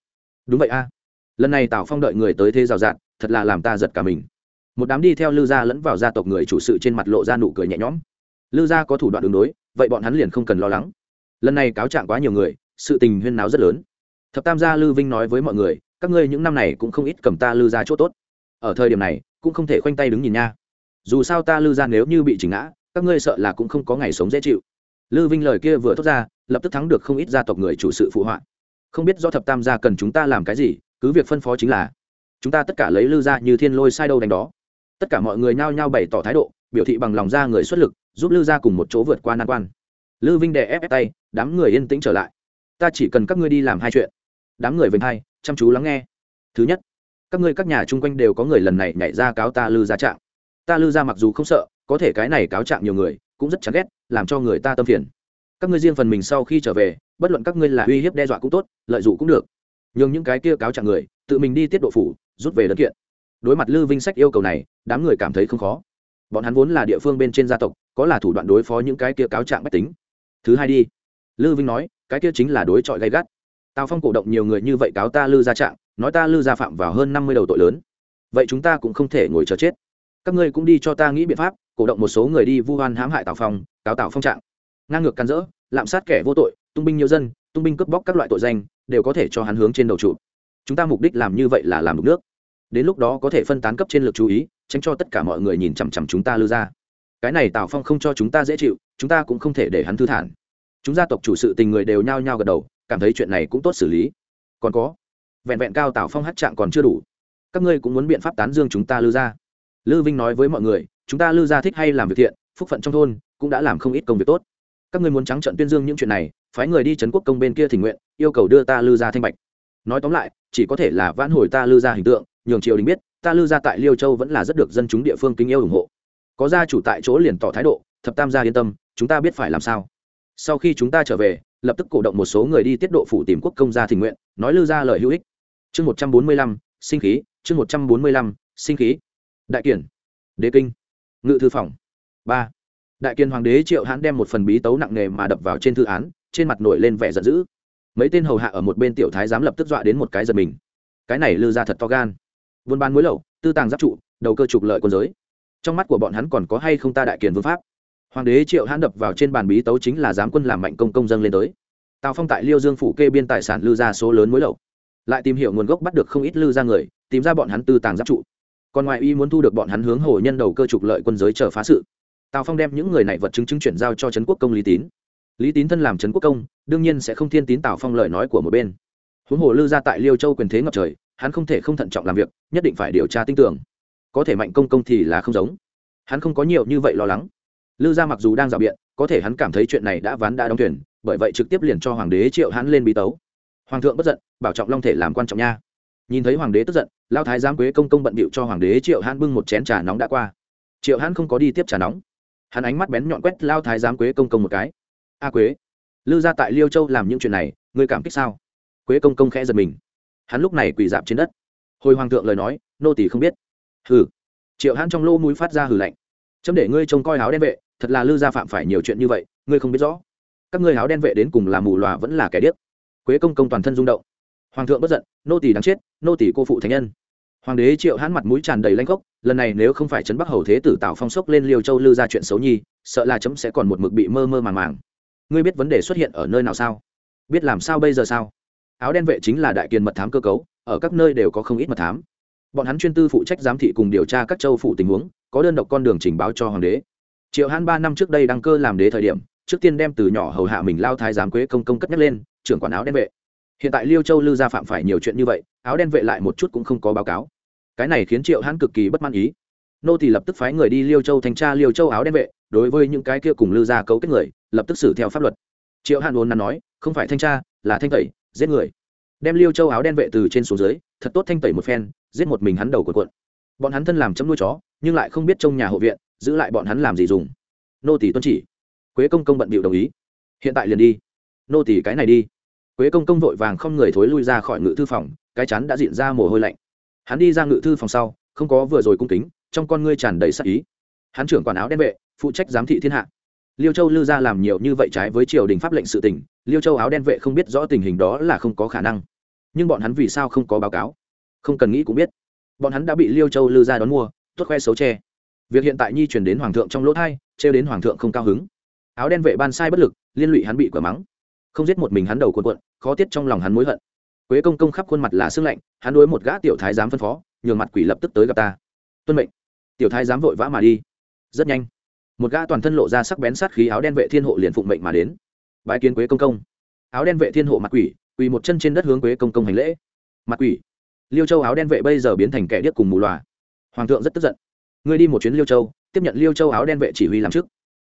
Đúng vậy a. Lần này tào phong đợi người tới thế rào rạt, thật là làm ta giật cả mình. Một đám đi theo lư gia lẫn vào gia tộc người chủ sự trên mặt lộ ra nụ cười nhẹ nhõm. Lư gia có thủ đoạn đường đối, vậy bọn hắn liền không cần lo lắng. Lần này cáo trạng quá nhiều người, sự tình huyên náo rất lớn. Thập tam gia lư vinh nói với mọi người, các ngươi những năm này cũng không ít cầm ta lư gia chỗ tốt. Ở thời điểm này, cũng không thể khoanh tay đứng nhìn nha dù sao ta lư ra nếu như bị chỉnh ngã các ngươi sợ là cũng không có ngày sống dễ chịu. Lư vinh lời kia vừa thốt ra lập tức thắng được không ít gia tộc người chủ sự phụ họa. Không biết do thập tam gia cần chúng ta làm cái gì cứ việc phân phó chính là chúng ta tất cả lấy lư ra như thiên lôi sai đâu đánh đó. Tất cả mọi người nhao nhao bày tỏ thái độ biểu thị bằng lòng ra người xuất lực giúp lư ra cùng một chỗ vượt qua nan quan. Lư vinh đè ép, ép tay đám người yên tĩnh trở lại. Ta chỉ cần các ngươi đi làm hai chuyện. Đám người vênh hai chăm chú lắng nghe. Thứ nhất các ngươi các nhà chung quanh đều có người lần này nhảy ra cáo ta lư ra trạng ta lư ra mặc dù không sợ, có thể cái này cáo trạng nhiều người, cũng rất chán ghét, làm cho người ta tâm phiền. Các ngươi riêng phần mình sau khi trở về, bất luận các ngươi là uy hiếp đe dọa cũng tốt, lợi dụng cũng được. Nhưng những cái kia cáo trạng người, tự mình đi tiết độ phủ, rút về đơn kiện. Đối mặt lư vinh sách yêu cầu này, đám người cảm thấy không khó. Bọn hắn vốn là địa phương bên trên gia tộc, có là thủ đoạn đối phó những cái kia cáo trạng bách tính. Thứ hai đi. Lư vinh nói, cái kia chính là đối chọi gay gắt. Tào phong cổ động nhiều người như vậy cáo ta lư ra trạng, nói ta lư ra phạm vào hơn năm mươi đầu tội lớn. Vậy chúng ta cũng không thể ngồi chờ chết các ngươi cũng đi cho ta nghĩ biện pháp, cổ động một số người đi vu hoan hãm hại tào phong, cáo tào phong trạng. Ngang ngược can dỡ lạm sát kẻ vô tội, tung binh nhiều dân, tung binh cướp bóc các loại tội danh, đều có thể cho hắn hướng trên đầu trụ. Chúng ta mục đích làm như vậy là làm đục nước. Đến lúc đó có thể phân tán cấp trên lực chú ý, tránh cho tất cả mọi người nhìn chằm chằm chúng ta lư ra. Cái này tào phong không cho chúng ta dễ chịu, chúng ta cũng không thể để hắn thư thản. Chúng gia tộc chủ sự tình người đều nhao nhao gật đầu, cảm thấy chuyện này cũng tốt xử lý. Còn có, vẹn vẹn cao tào phong hát trạng còn chưa đủ. Các ngươi cũng muốn biện pháp tán dương chúng ta lư ra lư vinh nói với mọi người, chúng ta lư Gia thích hay làm việc thiện, phúc phận trong thôn, cũng đã làm không ít công việc tốt. Các ngươi muốn trắng trận tuyên dương những chuyện này, phái người đi trấn quốc công bên kia thỉnh nguyện, yêu cầu đưa ta lư Gia thanh bạch. Nói tóm lại, chỉ có thể là vãn hồi ta lư Gia hình tượng, nhường triều đình biết, ta lư Gia tại liêu châu vẫn là rất được dân chúng địa phương kính yêu ủng hộ. Có gia chủ tại chỗ liền tỏ thái độ, thập tam gia yên tâm, chúng ta biết phải làm sao. Sau khi chúng ta trở về, lập tức cổ động một số người đi tiết độ phủ tìm quốc công gia thỉnh nguyện, nói lư Gia lời hữu ích. Chương một trăm bốn mươi lăm, sinh khí, chương một trăm bốn mươi lăm, sinh khí đại kiển đế kinh. Ngự thư phòng. Ba. Đại kiên hoàng đế triệu hãn đem một phần bí tấu nặng nề mà đập vào trên thư án, trên mặt nổi lên vẻ giận dữ. Mấy tên hầu hạ ở một bên tiểu thái dám lập tức dọa đến một cái giật mình. Cái này lư ra thật to gan. Buôn bán mối lậu, tư tàng giáp trụ, đầu cơ trục lợi quân giới. Trong mắt của bọn hắn còn có hay không ta đại kiền vương pháp? Hoàng đế triệu hãn đập vào trên bàn bí tấu chính là giám quân làm mạnh công công dân lên tới. Tào phong tại liêu dương phủ kê biên tài sản lư ra số lớn mối lậu. Lại tìm hiểu nguồn gốc bắt được không ít lư ra người, tìm ra bọn hắn tư tàng giáp trụ còn ngoài y muốn thu được bọn hắn hướng hồ nhân đầu cơ trục lợi quân giới chờ phá sự. Tào phong đem những người này vật chứng chứng chuyển giao cho trấn quốc công lý tín. Lý tín thân làm trấn quốc công, đương nhiên sẽ không thiên tín tào phong lời nói của một bên. Huống hồ lư ra tại liêu châu quyền thế ngập trời, hắn không thể không thận trọng làm việc, nhất định phải điều tra tin tưởng. Có thể mạnh công công thì là không giống. Hắn không có nhiều như vậy lo lắng. Lư gia mặc dù đang rào biện, có thể hắn cảm thấy chuyện này đã ván đã đóng thuyền, bởi vậy trực tiếp liền cho hoàng đế triệu hắn lên bí tấu. Hoàng thượng bất giận, bảo trọng long thể làm quan trọng nha. Nhìn thấy hoàng đế tức giận lao thái giám quế công công bận bịu cho hoàng đế triệu hãn bưng một chén trà nóng đã qua. Triệu hãn không có đi tiếp trà nóng. Hắn ánh mắt bén nhọn quét lao thái giám quế công công một cái. A quế, lư ra tại liêu châu làm những chuyện này, ngươi cảm kích sao? Quế công công khẽ giật mình. Hắn lúc này quỳ dạp trên đất. Hồi hoàng thượng lời nói, nô tỷ không biết. Hừ. Triệu hãn trong lô mũi phát ra hừ lạnh. Chấm để ngươi trông coi áo đen vệ, thật là lư gia phạm phải nhiều chuyện như vậy, ngươi không biết rõ. Các ngươi áo đen vệ đến cùng là mù lòa vẫn là kẻ điếc. Quế công công toàn thân rung động hoàng thượng bất giận, nô tỷ đáng chết, nô tỷ cô phụ thánh nhân. Hoàng đế triệu hãn mặt mũi tràn đầy lanh gốc lần này nếu không phải trấn bắc hầu thế tử tào phong sốc lên liêu châu lư ra chuyện xấu nhi, sợ là chấm sẽ còn một mực bị mơ mơ màng màng. Ngươi biết vấn đề xuất hiện ở nơi nào sao? Biết làm sao bây giờ sao? Áo đen vệ chính là đại kiền mật thám cơ cấu, ở các nơi đều có không ít mật thám. Bọn hắn chuyên tư phụ trách giám thị cùng điều tra các châu phụ tình huống, có đơn độc con đường trình báo cho hoàng đế. Triệu hãn ba năm trước đây đăng cơ làm đế thời điểm, trước tiên đem từ nhỏ hầu hạ mình lao thái giám quế công công cất nhắc lên, trưởng quản áo đen vệ hiện tại liêu châu lư gia phạm phải nhiều chuyện như vậy, áo đen vệ lại một chút cũng không có báo cáo. Cái này khiến triệu hãn cực kỳ bất mãn ý. Nô thì lập tức phái người đi liêu châu thanh tra liêu châu áo đen vệ, đối với những cái kia cùng lư gia cấu kết người, lập tức xử theo pháp luật. Triệu hãn vốn nắn nói, không phải thanh tra, là thanh tẩy, giết người. Đem liêu châu áo đen vệ từ trên xuống dưới, thật tốt thanh tẩy một phen, giết một mình hắn đầu của quận bọn hắn thân làm chấm nuôi chó, nhưng lại không biết trong nhà hộ viện, giữ lại bọn hắn làm gì dùng. Nô tỷ tuân chỉ. Quế công công bận bịu đồng ý. Hiện tại liền đi. Nô tỷ cái này đi quế công công vội vàng không người thối lui ra khỏi ngự thư phòng, cái chắn đã diện ra mồ hôi lạnh. Hắn đi ra ngự thư phòng sau, không có vừa rồi cung kính, trong con ngươi tràn đầy sắc ý. Hắn trưởng quản áo đen vệ, phụ trách giám thị thiên hạ. Liêu châu lư ra làm nhiều như vậy trái với triều đình pháp lệnh sự tỉnh liêu châu áo đen vệ không biết rõ tình hình đó là không có khả năng. Nhưng bọn hắn vì sao không có báo cáo? Không cần nghĩ cũng biết. Bọn hắn đã bị liêu châu lư ra đón mua tuất khoe xấu tre việc hiện tại nhi chuyển đến hoàng thượng trong lỗ thai, trêu đến hoàng thượng không cao hứng. Áo đen vệ ban sai bất lực, liên lụy hắn bị quả mắng không giết một mình hắn đầu cuộn cuộn, khó tiết trong lòng hắn mối hận. Quế công công khắp khuôn mặt là sưng lạnh, hắn đối một gã tiểu thái giám phân phó, nhường mặt quỷ lập tức tới gặp ta. Tuân mệnh. Tiểu thái giám vội vã mà đi. Rất nhanh, một gã toàn thân lộ ra sắc bén sát khí áo đen vệ thiên hộ liền phụng mệnh mà đến. Bãi kiến quế công công. Áo đen vệ thiên hộ mặt quỷ, quỳ một chân trên đất hướng quế công công hành lễ. Mặt quỷ. Liêu châu áo đen vệ bây giờ biến thành kẻ điếc cùng mù loà. Hoàng thượng rất tức giận. Ngươi đi một chuyến liêu châu, tiếp nhận liêu châu áo đen vệ chỉ huy làm trước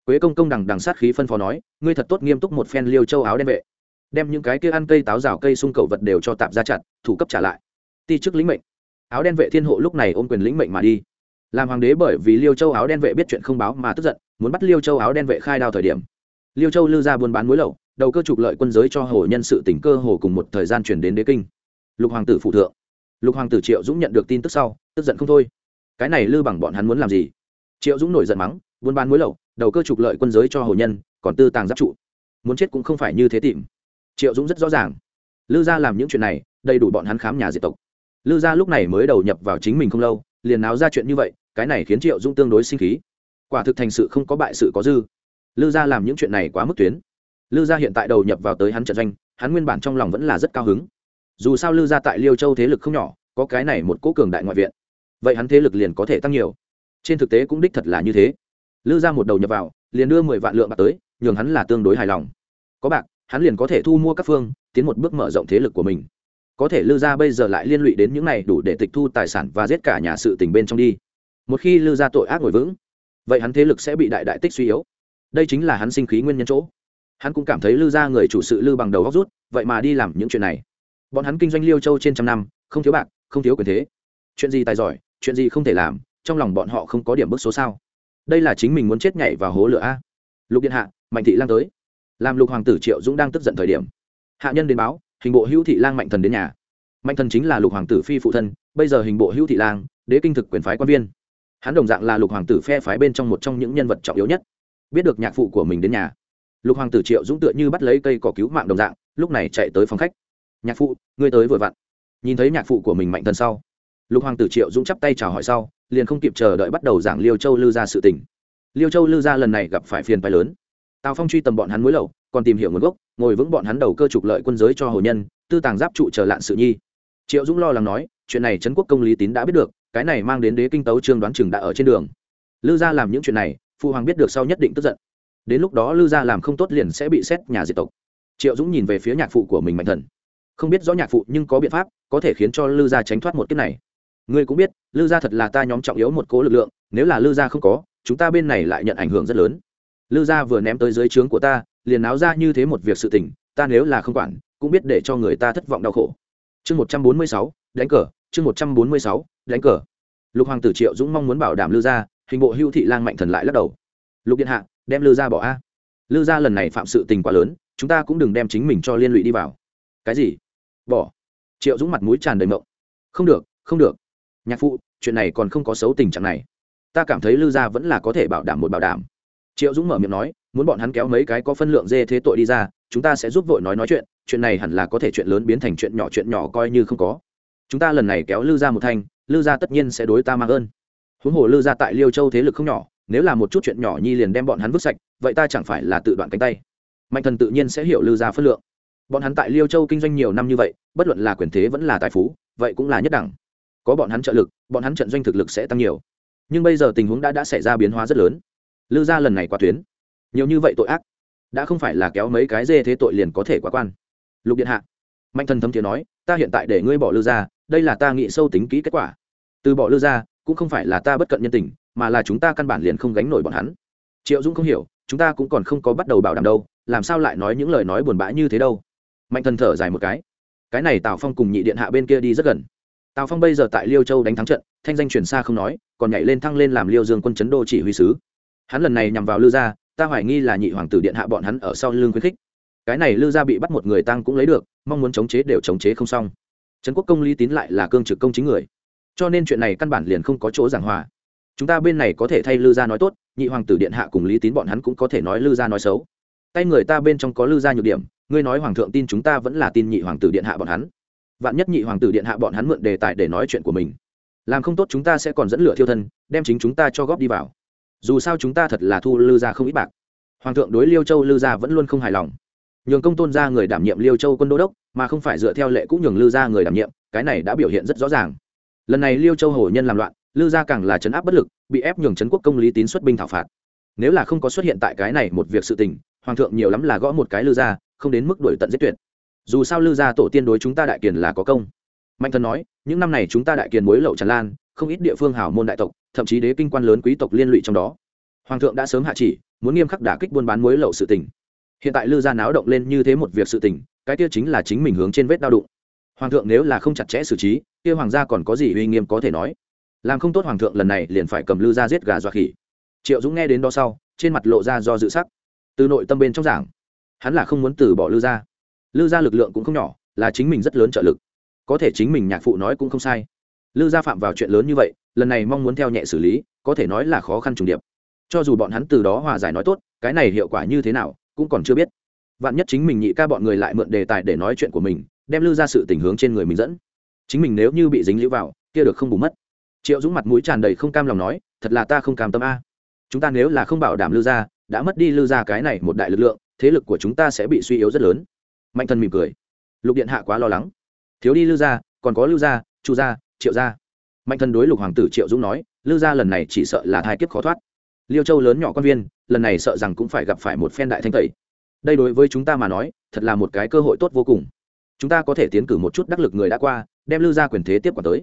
quế công công đằng đằng sát khí phân phó nói, ngươi thật tốt nghiêm túc một phen liêu châu áo đen vệ. Đem những cái kia ăn cây táo rào cây sung cầu vật đều cho tạm ra chặt, thủ cấp trả lại. Ti chức lĩnh mệnh. Áo đen vệ thiên hộ lúc này ôm quyền lĩnh mệnh mà đi. Làm hoàng đế bởi vì liêu châu áo đen vệ biết chuyện không báo mà tức giận, muốn bắt liêu châu áo đen vệ khai đao thời điểm. Liêu châu lư ra buôn bán muối lậu đầu cơ trục lợi quân giới cho hồ nhân sự tỉnh cơ hồ cùng một thời gian chuyển đến đế kinh. Lục hoàng tử phụ thượng. Lục hoàng tử triệu dũng nhận được tin tức sau, tức giận không thôi. Cái này lư bằng bọn hắn muốn làm gì? Triệu dũng nổi giận mắng buôn bán muối lậu, đầu cơ trục lợi quân giới cho hồ nhân, còn tư tàng giáp trụ. Muốn chết cũng không phải như thế tìm. Triệu dũng rất rõ ràng. Lư gia làm những chuyện này, đầy đủ bọn hắn khám nhà diệt tộc. Lư gia lúc này mới đầu nhập vào chính mình không lâu, liền náo ra chuyện như vậy, cái này khiến triệu dũng tương đối sinh khí. Quả thực thành sự không có bại sự có dư. Lư gia làm những chuyện này quá mức tuyến. Lư gia hiện tại đầu nhập vào tới hắn trận doanh, hắn nguyên bản trong lòng vẫn là rất cao hứng. Dù sao lư gia tại liêu châu thế lực không nhỏ, có cái này một cố cường đại ngoại viện. Vậy hắn thế lực liền có thể tăng nhiều. Trên thực tế cũng đích thật là như thế lư gia một đầu nhập vào, liền đưa mười vạn lượng bạc tới, nhường hắn là tương đối hài lòng. Có bạc, hắn liền có thể thu mua các phương, tiến một bước mở rộng thế lực của mình. Có thể lư gia bây giờ lại liên lụy đến những này đủ để tịch thu tài sản và giết cả nhà sự tình bên trong đi. Một khi lư gia tội ác ngồi vững, vậy hắn thế lực sẽ bị đại đại tích suy yếu. Đây chính là hắn sinh khí nguyên nhân chỗ. Hắn cũng cảm thấy lư gia người chủ sự lư bằng đầu góc rút, vậy mà đi làm những chuyện này. Bọn hắn kinh doanh liêu châu trên trăm năm, không thiếu bạc, không thiếu quyền thế. Chuyện gì tài giỏi, chuyện gì không thể làm, trong lòng bọn họ không có điểm bức số sao đây là chính mình muốn chết nhảy vào hố lửa a. Lục điện hạ, mạnh thị lang tới. Làm lục hoàng tử triệu dũng đang tức giận thời điểm, hạ nhân đến báo, hình bộ hữu thị lang mạnh thần đến nhà. Mạnh thần chính là lục hoàng tử phi phụ thân, bây giờ hình bộ hữu thị lang, đế kinh thực quyền phái quan viên. Hắn đồng dạng là lục hoàng tử phe phái bên trong một trong những nhân vật trọng yếu nhất. Biết được nhạc phụ của mình đến nhà, lục hoàng tử triệu dũng tựa như bắt lấy cây cỏ cứu mạng đồng dạng, lúc này chạy tới phòng khách. Nhạc phụ, ngươi tới vừa vặn. Nhìn thấy nhạc phụ của mình mạnh thần sau, lục hoàng tử triệu dũng chắp tay chào hỏi sau liền không kịp chờ đợi bắt đầu giảng liêu châu lư ra sự tình. Liêu châu lư ra lần này gặp phải phiền phái lớn. Tào phong truy tầm bọn hắn mối lậu còn tìm hiểu nguồn gốc, ngồi vững bọn hắn đầu cơ trục lợi quân giới cho hồ nhân, tư tàng giáp trụ chờ lạn sự nhi. Triệu dũng lo lắng nói, chuyện này trấn quốc công lý tín đã biết được, cái này mang đến đế kinh tấu trương đoán chừng đã ở trên đường. Lư gia làm những chuyện này phụ hoàng biết được sau nhất định tức giận. Đến lúc đó lư gia làm không tốt liền sẽ bị xét nhà diệt tộc. Triệu dũng nhìn về phía nhạc phụ của mình mạnh thần. Không biết rõ nhạc phụ nhưng có biện pháp, có thể khiến cho lư gia tránh thoát một kiếp này ngươi cũng biết, lư gia thật là ta nhóm trọng yếu một cố lực lượng, nếu là lư gia không có, chúng ta bên này lại nhận ảnh hưởng rất lớn. Lư gia vừa ném tới dưới trướng của ta, liền náo ra như thế một việc sự tình, ta nếu là không quản, cũng biết để cho người ta thất vọng đau khổ. Chương một trăm bốn mươi sáu, đánh cờ, chương một trăm bốn mươi sáu, đánh cờ. Lục hoàng tử triệu dũng mong muốn bảo đảm lư gia, hình bộ hưu thị lang mạnh thần lại lắc đầu. Lục điện hạ, đem lư gia bỏ a. Lư gia lần này phạm sự tình quá lớn, chúng ta cũng đừng đem chính mình cho liên lụy đi vào. Cái gì? Bỏ. Triệu dũng mặt mũi tràn đầy mộng. Không được không được nhạc phụ, chuyện này còn không có xấu tình trạng này. Ta cảm thấy lư gia vẫn là có thể bảo đảm một bảo đảm. Triệu dũng mở miệng nói, muốn bọn hắn kéo mấy cái có phân lượng dê thế tội đi ra, chúng ta sẽ giúp vội nói nói chuyện chuyện này hẳn là có thể chuyện lớn biến thành chuyện nhỏ chuyện nhỏ coi như không có. Chúng ta lần này kéo lư gia một thanh, lư gia tất nhiên sẽ đối ta mang ơn. Huống hồ lư gia tại liêu châu thế lực không nhỏ, nếu là một chút chuyện nhỏ nhi liền đem bọn hắn vứt sạch, vậy ta chẳng phải là tự đoạn cánh tay. Mạnh thần tự nhiên sẽ hiểu lư gia phất lượng. Bọn hắn tại liêu châu kinh doanh nhiều năm như vậy, bất luận là quyền thế vẫn là tài phú, vậy cũng là nhất đẳng có bọn hắn trợ lực bọn hắn trận doanh thực lực sẽ tăng nhiều. Nhưng bây giờ tình huống đã đã xảy ra biến hóa rất lớn. Lư gia lần này qua tuyến nhiều như vậy tội ác đã không phải là kéo mấy cái dê thế tội liền có thể quá quan. Lục điện hạ mạnh thần thấm thiế nói ta hiện tại để ngươi bỏ lư gia, đây là ta nghĩ sâu tính kỹ kết quả. Từ bỏ lư gia, cũng không phải là ta bất cận nhân tình mà là chúng ta căn bản liền không gánh nổi bọn hắn. Triệu dũng không hiểu chúng ta cũng còn không có bắt đầu bảo đảm đâu làm sao lại nói những lời nói buồn bã như thế đâu? Mạnh thần thở dài một cái. Cái này tào phong cùng nhị điện hạ bên kia đi rất gần tào phong bây giờ tại liêu châu đánh thắng trận, thanh danh truyền xa không nói, còn nhảy lên thăng lên làm liêu dương quân chấn đô chỉ huy sứ. Hắn lần này nhằm vào lư gia, ta hoài nghi là nhị hoàng tử điện hạ bọn hắn ở sau lưng khuyến khích. Cái này lư gia bị bắt một người tăng cũng lấy được, mong muốn chống chế đều chống chế không xong. Trấn quốc công lý tín lại là cương trực công chính người. Cho nên chuyện này căn bản liền không có chỗ giảng hòa. Chúng ta bên này có thể thay lư gia nói tốt, nhị hoàng tử điện hạ cùng lý tín bọn hắn cũng có thể nói lư gia nói xấu. Tay người ta bên trong có lư gia nhược điểm, ngươi nói hoàng thượng tin chúng ta vẫn là tin nhị hoàng tử điện hạ bọn hắn vạn nhất nhị hoàng tử điện hạ bọn hắn mượn đề tài để nói chuyện của mình. Làm không tốt chúng ta sẽ còn dẫn lửa thiêu thân, đem chính chúng ta cho góp đi vào. Dù sao chúng ta thật là thu lư gia không ít bạc. Hoàng thượng đối liêu châu lư gia vẫn luôn không hài lòng. Nhường công tôn ra người đảm nhiệm liêu châu quân đô đốc, mà không phải dựa theo lệ cũng nhường lư ra người đảm nhiệm, cái này đã biểu hiện rất rõ ràng. Lần này liêu châu hồ nhân làm loạn, lư gia càng là chấn áp bất lực, bị ép nhường trấn quốc công lý tín xuất binh thảo phạt. Nếu là không có xuất hiện tại cái này một việc sự tình, hoàng thượng nhiều lắm là gõ một cái lư gia, không đến mức đuổi tận giết tuyệt dù sao lư gia tổ tiên đối chúng ta đại kiền là có công. Mạnh thần nói, những năm này chúng ta đại kiền mối lậu tràn lan, không ít địa phương hảo môn đại tộc, thậm chí đế kinh quan lớn quý tộc liên lụy trong đó. Hoàng thượng đã sớm hạ chỉ, muốn nghiêm khắc đả kích buôn bán mối lậu sự tình. Hiện tại lư gia náo động lên như thế một việc sự tình, cái kia chính là chính mình hướng trên vết đau đụng. Hoàng thượng nếu là không chặt chẽ xử trí, kia hoàng gia còn có gì uy nghiêm có thể nói? Làm không tốt hoàng thượng lần này liền phải cầm lư ra giết gà dọa khỉ. Triệu dũng nghe đến đó sau, trên mặt lộ ra do dự sắc. Từ nội tâm bên trong giảng, hắn là không muốn từ bỏ lư ra lư gia lực lượng cũng không nhỏ, là chính mình rất lớn trợ lực. Có thể chính mình nhạc phụ nói cũng không sai. Lư gia phạm vào chuyện lớn như vậy, lần này mong muốn theo nhẹ xử lý, có thể nói là khó khăn trùng điệp. Cho dù bọn hắn từ đó hòa giải nói tốt, cái này hiệu quả như thế nào, cũng còn chưa biết. Vạn nhất chính mình nhị ca bọn người lại mượn đề tài để nói chuyện của mình, đem lư ra sự tình hướng trên người mình dẫn. Chính mình nếu như bị dính lũ vào, kia được không bù mất. Triệu dũng mặt mũi tràn đầy không cam lòng nói, thật là ta không cam tâm a. Chúng ta nếu là không bảo đảm lư gia, đã mất đi lư gia cái này một đại lực lượng, thế lực của chúng ta sẽ bị suy yếu rất lớn mạnh thần mỉm cười. Lục điện hạ quá lo lắng. Thiếu đi Lưu gia, còn có lưu gia, chu gia, triệu gia. Mạnh thần đối lục hoàng tử triệu dũng nói, Lưu gia lần này chỉ sợ là thai kiếp khó thoát. Liêu châu lớn nhỏ quan viên, lần này sợ rằng cũng phải gặp phải một phen đại thanh tẩy. Đây đối với chúng ta mà nói, thật là một cái cơ hội tốt vô cùng. Chúng ta có thể tiến cử một chút đắc lực người đã qua, đem Lưu gia quyền thế tiếp quản tới.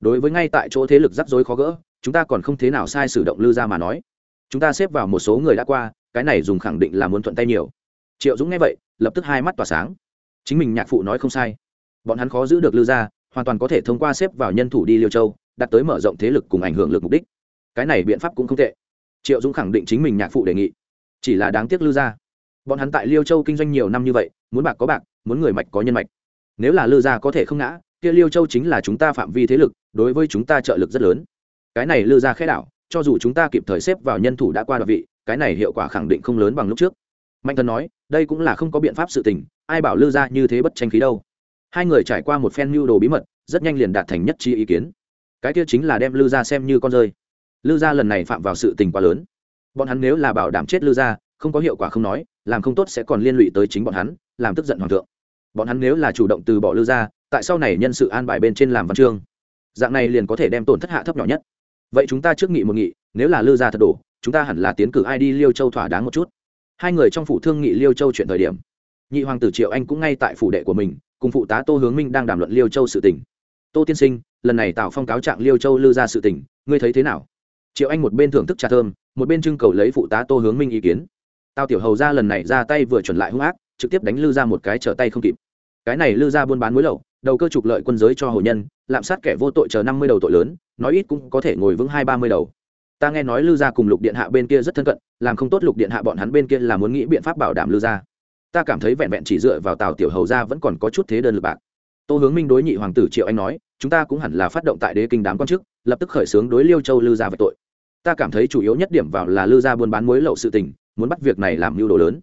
Đối với ngay tại chỗ thế lực rắc rối khó gỡ, chúng ta còn không thế nào sai sử động Lưu gia mà nói. Chúng ta xếp vào một số người đã qua, cái này dùng khẳng định là muốn thuận tay nhiều triệu dũng nghe vậy, lập tức hai mắt tỏa sáng. Chính mình nhạc phụ nói không sai. Bọn hắn khó giữ được lư gia, hoàn toàn có thể thông qua xếp vào nhân thủ đi liêu châu, đặt tới mở rộng thế lực cùng ảnh hưởng lực mục đích. Cái này biện pháp cũng không tệ. Triệu dũng khẳng định chính mình nhạc phụ đề nghị. Chỉ là đáng tiếc lư gia. Bọn hắn tại liêu châu kinh doanh nhiều năm như vậy, muốn bạc có bạc, muốn người mạch có nhân mạch. Nếu là lư gia có thể không ngã, kia liêu châu chính là chúng ta phạm vi thế lực, đối với chúng ta trợ lực rất lớn. Cái này lư gia khẽ đảo, cho dù chúng ta kịp thời xếp vào nhân thủ đã qua đoạn vị, cái này hiệu quả khẳng định không lớn bằng lúc trước mạnh thần nói, đây cũng là không có biện pháp sự tình, ai bảo lư gia như thế bất tranh khí đâu. Hai người trải qua một phen mưu đồ bí mật, rất nhanh liền đạt thành nhất trí ý kiến. Cái kia chính là đem lư gia xem như con rơi. Lư gia lần này phạm vào sự tình quá lớn. Bọn hắn nếu là bảo đảm chết lư gia, không có hiệu quả không nói, làm không tốt sẽ còn liên lụy tới chính bọn hắn, làm tức giận hoàng thượng. Bọn hắn nếu là chủ động từ bỏ lư gia, tại sau này nhân sự an bài bên trên làm văn chương, dạng này liền có thể đem tổn thất hạ thấp nhỏ nhất. Vậy chúng ta trước nghị một nghị, nếu là lư gia thật đổ, chúng ta hẳn là tiến cử ai đi liêu châu thỏa đáng một chút hai người trong phủ thương nghị liêu châu chuyện thời điểm. Nhị hoàng tử triệu anh cũng ngay tại phủ đệ của mình, cùng phụ tá tô hướng minh đang đàm luận liêu châu sự tỉnh tô tiên sinh, lần này tào phong cáo trạng liêu châu lư ra sự tỉnh ngươi thấy thế nào? Triệu anh một bên thưởng thức trà thơm, một bên trưng cầu lấy phụ tá tô hướng minh ý kiến. Tào tiểu hầu ra lần này ra tay vừa chuẩn lại hung ác, trực tiếp đánh lư ra một cái trở tay không kịp. Cái này lư ra buôn bán muối lậu, đầu cơ trục lợi quân giới cho hồ nhân, lạm sát kẻ vô tội chờ năm mươi đầu tội lớn, nói ít cũng có thể ngồi vững hai ba mươi đầu ta nghe nói lư gia cùng lục điện hạ bên kia rất thân cận, làm không tốt lục điện hạ bọn hắn bên kia là muốn nghĩ biện pháp bảo đảm lư gia. Ta cảm thấy vẹn vẹn chỉ dựa vào tào tiểu hầu gia vẫn còn có chút thế đơn lực bạc. Tô hướng minh đối nhị hoàng tử triệu anh nói, chúng ta cũng hẳn là phát động tại đế kinh đám quan chức lập tức khởi xướng đối liêu châu lư gia về tội. Ta cảm thấy chủ yếu nhất điểm vào là lư gia buôn bán muối lậu sự tình, muốn bắt việc này làm mưu đồ lớn.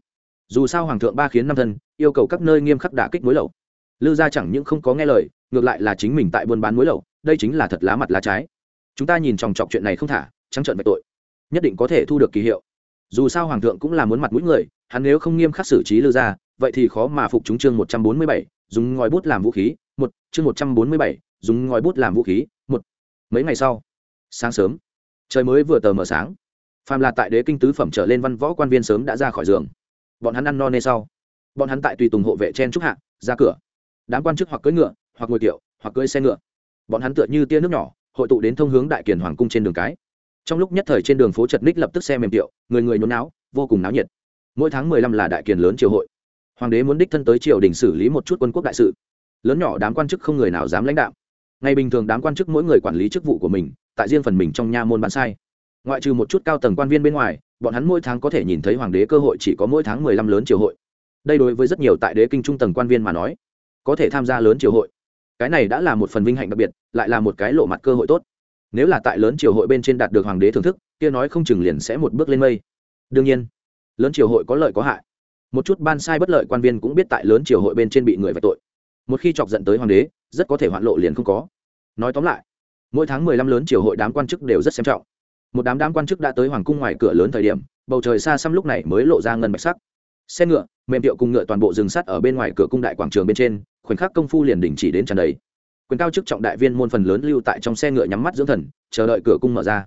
Dù sao hoàng thượng ba khiến năm thân, yêu cầu các nơi nghiêm khắc đả kích muối lậu. Lư gia chẳng những không có nghe lời, ngược lại là chính mình tại buôn bán muối lậu, đây chính là thật lá mặt lá trái. Chúng ta nhìn chòng chọc chuyện này không thả trắng trợn về tội, nhất định có thể thu được kỳ hiệu. Dù sao hoàng thượng cũng là muốn mặt mũi người, hắn nếu không nghiêm khắc xử trí lư gia, vậy thì khó mà phục chúng chương một trăm bốn mươi bảy, dùng ngòi bút làm vũ khí, một, chương một trăm bốn mươi bảy, dùng ngòi bút làm vũ khí, một. Mấy ngày sau, sáng sớm, trời mới vừa tờ mờ sáng. Phàm là tại đế kinh tứ phẩm trở lên văn võ quan viên sớm đã ra khỏi giường. Bọn hắn ăn no nê sau. Bọn hắn tại tùy tùng hộ vệ chen trúc hạ, ra cửa. Đám quan chức hoặc cưỡi ngựa, hoặc ngồi kiệu, hoặc cưỡi xe ngựa. Bọn hắn tựa như tia nước nhỏ, hội tụ đến thông hướng đại kiền hoàng cung trên đường cái trong lúc nhất thời trên đường phố chật ních lập tức xe mềm tiệu, người người nhốn náo, vô cùng náo nhiệt. Mỗi tháng mười lăm là đại kiền lớn triều hội. Hoàng đế muốn đích thân tới triều đình xử lý một chút quân quốc đại sự. Lớn nhỏ đám quan chức không người nào dám lãnh đạo. Ngày bình thường đám quan chức mỗi người quản lý chức vụ của mình, tại riêng phần mình trong nha môn bán sai. Ngoại trừ một chút cao tầng quan viên bên ngoài, bọn hắn mỗi tháng có thể nhìn thấy hoàng đế cơ hội chỉ có mỗi tháng mười lăm lớn triều hội. Đây đối với rất nhiều tại đế kinh trung tầng quan viên mà nói, có thể tham gia lớn triều hội. Cái này đã là một phần vinh hạnh đặc biệt, lại là một cái lộ mặt cơ hội tốt nếu là tại lớn triều hội bên trên đạt được hoàng đế thưởng thức, kia nói không chừng liền sẽ một bước lên mây. Đương nhiên, lớn triều hội có lợi có hại. Một chút ban sai bất lợi quan viên cũng biết tại lớn triều hội bên trên bị người vạch tội. Một khi chọc giận tới hoàng đế, rất có thể hoạn lộ liền không có. Nói tóm lại, mỗi tháng mười lăm lớn triều hội đám quan chức đều rất xem trọng. Một đám đám quan chức đã tới hoàng cung ngoài cửa lớn thời điểm, bầu trời xa xăm lúc này mới lộ ra ngân bạch sắc. Xe ngựa, mềm tiệu cùng ngựa toàn bộ dừng sắt ở bên ngoài cửa cung đại quảng trường bên trên, khoảnh khắc công phu liền đình chỉ đến tràn đầy quyền cao chức trọng đại viên môn phần lớn lưu tại trong xe ngựa nhắm mắt dưỡng thần, chờ đợi cửa cung mở ra.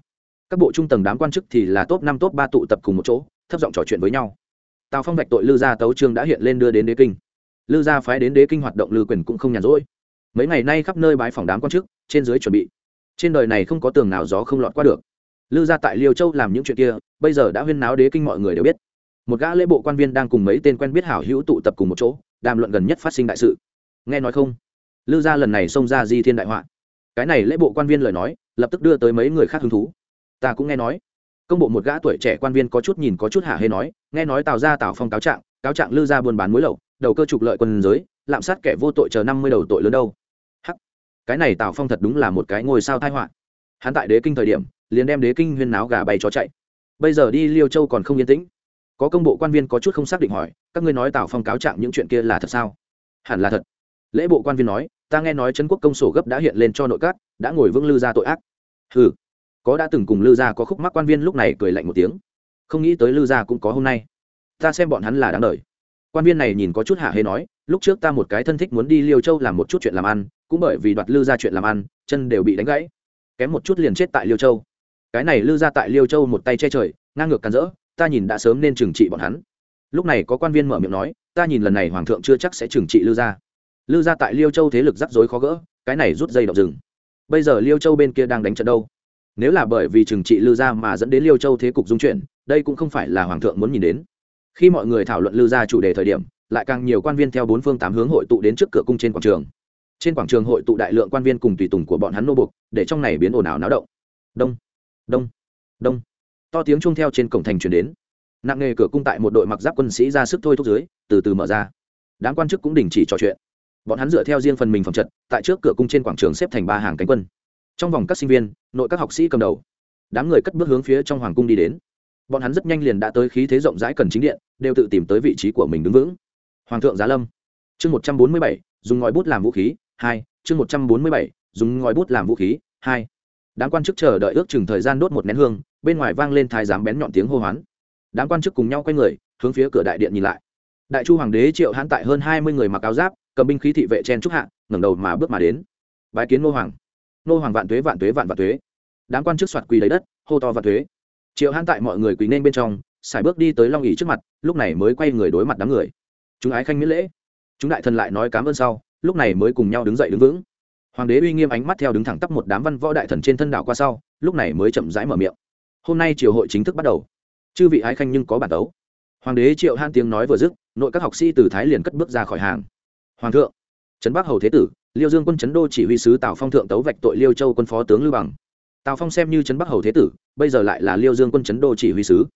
Các bộ trung tầng đám quan chức thì là top năm, top ba tụ tập cùng một chỗ, thấp giọng trò chuyện với nhau. Tào phong vạch tội lư gia tấu trương đã hiện lên đưa đến đế kinh. Lư gia phái đến đế kinh hoạt động lư quyền cũng không nhàn rỗi. Mấy ngày nay khắp nơi bái phòng đám quan chức, trên dưới chuẩn bị. Trên đời này không có tường nào gió không lọt qua được. Lư gia tại liêu châu làm những chuyện kia, bây giờ đã huyên náo đế kinh mọi người đều biết. Một gã lễ bộ quan viên đang cùng mấy tên quen biết hảo hữu tụ tập cùng một chỗ, đàm luận gần nhất phát sinh đại sự. Nghe nói không? Lư gia lần này xông ra di thiên đại họa. Cái này lễ bộ quan viên lời nói, lập tức đưa tới mấy người khác hứng thú. Ta cũng nghe nói. Công bộ một gã tuổi trẻ quan viên có chút nhìn có chút hả hê nói, nghe nói tào ra tào phong cáo trạng cáo trạng lư ra buôn bán muối lậu, đầu cơ trục lợi quân giới, lạm sát kẻ vô tội chờ năm mươi đầu tội lớn đâu. Hắc. Cái này tào phong thật đúng là một cái ngôi sao thai họa. Hắn tại đế kinh thời điểm, liền đem đế kinh huyên náo gà bay chó chạy. Bây giờ đi liêu châu còn không yên tĩnh. Có công bộ quan viên có chút không xác định hỏi, các ngươi nói tào phong cáo trạng những chuyện kia là thật sao? Hẳn là thật. Lễ bộ quan viên nói ta nghe nói trấn quốc công sổ gấp đã hiện lên cho nội các, đã ngồi vững lư ra tội ác. Ừ có đã từng cùng lư gia có khúc mắc quan viên lúc này cười lạnh một tiếng. Không nghĩ tới lư gia cũng có hôm nay. Ta xem bọn hắn là đáng đời. Quan viên này nhìn có chút hạ hê nói, lúc trước ta một cái thân thích muốn đi liêu châu làm một chút chuyện làm ăn, cũng bởi vì đoạt lư gia chuyện làm ăn, chân đều bị đánh gãy. Kém một chút liền chết tại liêu châu. Cái này lư gia tại liêu châu một tay che trời, ngang ngược cắn rỡ, ta nhìn đã sớm nên trừng trị bọn hắn. Lúc này có quan viên mở miệng nói, ta nhìn lần này hoàng thượng chưa chắc sẽ trừng trị lư gia lư gia tại liêu châu thế lực rắc rối khó gỡ, cái này rút dây động rừng. Bây giờ liêu châu bên kia đang đánh trận đâu? Nếu là bởi vì trừng trị lư gia mà dẫn đến liêu châu thế cục dung chuyển, đây cũng không phải là hoàng thượng muốn nhìn đến. Khi mọi người thảo luận lư gia chủ đề thời điểm, lại càng nhiều quan viên theo bốn phương tám hướng hội tụ đến trước cửa cung trên quảng trường. Trên quảng trường hội tụ đại lượng quan viên cùng tùy tùng của bọn hắn nô bục để trong này biến ồn ào náo động. Đông đông đông. To tiếng chung theo trên cổng thành chuyển đến. Nặng nghề cửa cung tại một đội mặc giáp quân sĩ ra sức thôi thúc dưới, từ từ mở ra. Đám quan chức cũng đình chỉ trò chuyện bọn hắn dựa theo riêng phần mình phòng trận tại trước cửa cung trên quảng trường xếp thành ba hàng cánh quân. Trong vòng các sinh viên, nội các học sĩ cầm đầu. Đám người cất bước hướng phía trong hoàng cung đi đến. Bọn hắn rất nhanh liền đã tới khí thế rộng rãi cần chính điện, đều tự tìm tới vị trí của mình đứng vững. Hoàng thượng giá lâm. Chương một trăm bốn mươi bảy, dùng ngòi bút làm vũ khí, hai, chương một trăm bốn mươi bảy, dùng ngòi bút làm vũ khí, hai. Đám quan chức chờ đợi ước chừng thời gian đốt một nén hương, bên ngoài vang lên thái giám bén nhọn tiếng hô hoán. Đám quan chức cùng nhau quay người, hướng phía cửa đại điện nhìn lại đại chu hoàng đế triệu hãn tại hơn hai mươi người mặc áo giáp, cầm binh khí thị vệ chen trúc hạ, ngẩng đầu mà bước mà đến. Bái kiến nô hoàng. Nô hoàng vạn tuế vạn tuế, vạn vạn tuế. Đám quan chức soạt quỳ lấy đất, hô to vạn tuế. Triệu hãn tại mọi người quỳ nên bên trong xài bước đi tới long ỉ trước mặt, lúc này mới quay người đối mặt đám người. Chúng ái khanh miễn lễ. Chúng đại thần lại nói cám ơn sau, lúc này mới cùng nhau đứng dậy đứng vững. Hoàng đế uy nghiêm ánh mắt theo đứng thẳng tắp một đám văn võ đại thần trên thân đảo qua sau, lúc này mới chậm rãi mở miệng. Hôm nay triều hội chính thức bắt đầu. Chư vị ái khanh nhưng có bản tấu. Hoàng đế triệu han tiếng nói vừa dứt nội các học sĩ từ thái liền cất bước ra khỏi hàng. Hoàng thượng, trấn bắc hầu thế tử, liêu dương quân chấn đô chỉ huy sứ tào phong thượng tấu vạch tội liêu châu quân phó tướng lưu bằng. Tào phong xem như trấn bắc hầu thế tử, bây giờ lại là liêu dương quân chấn đô chỉ huy sứ.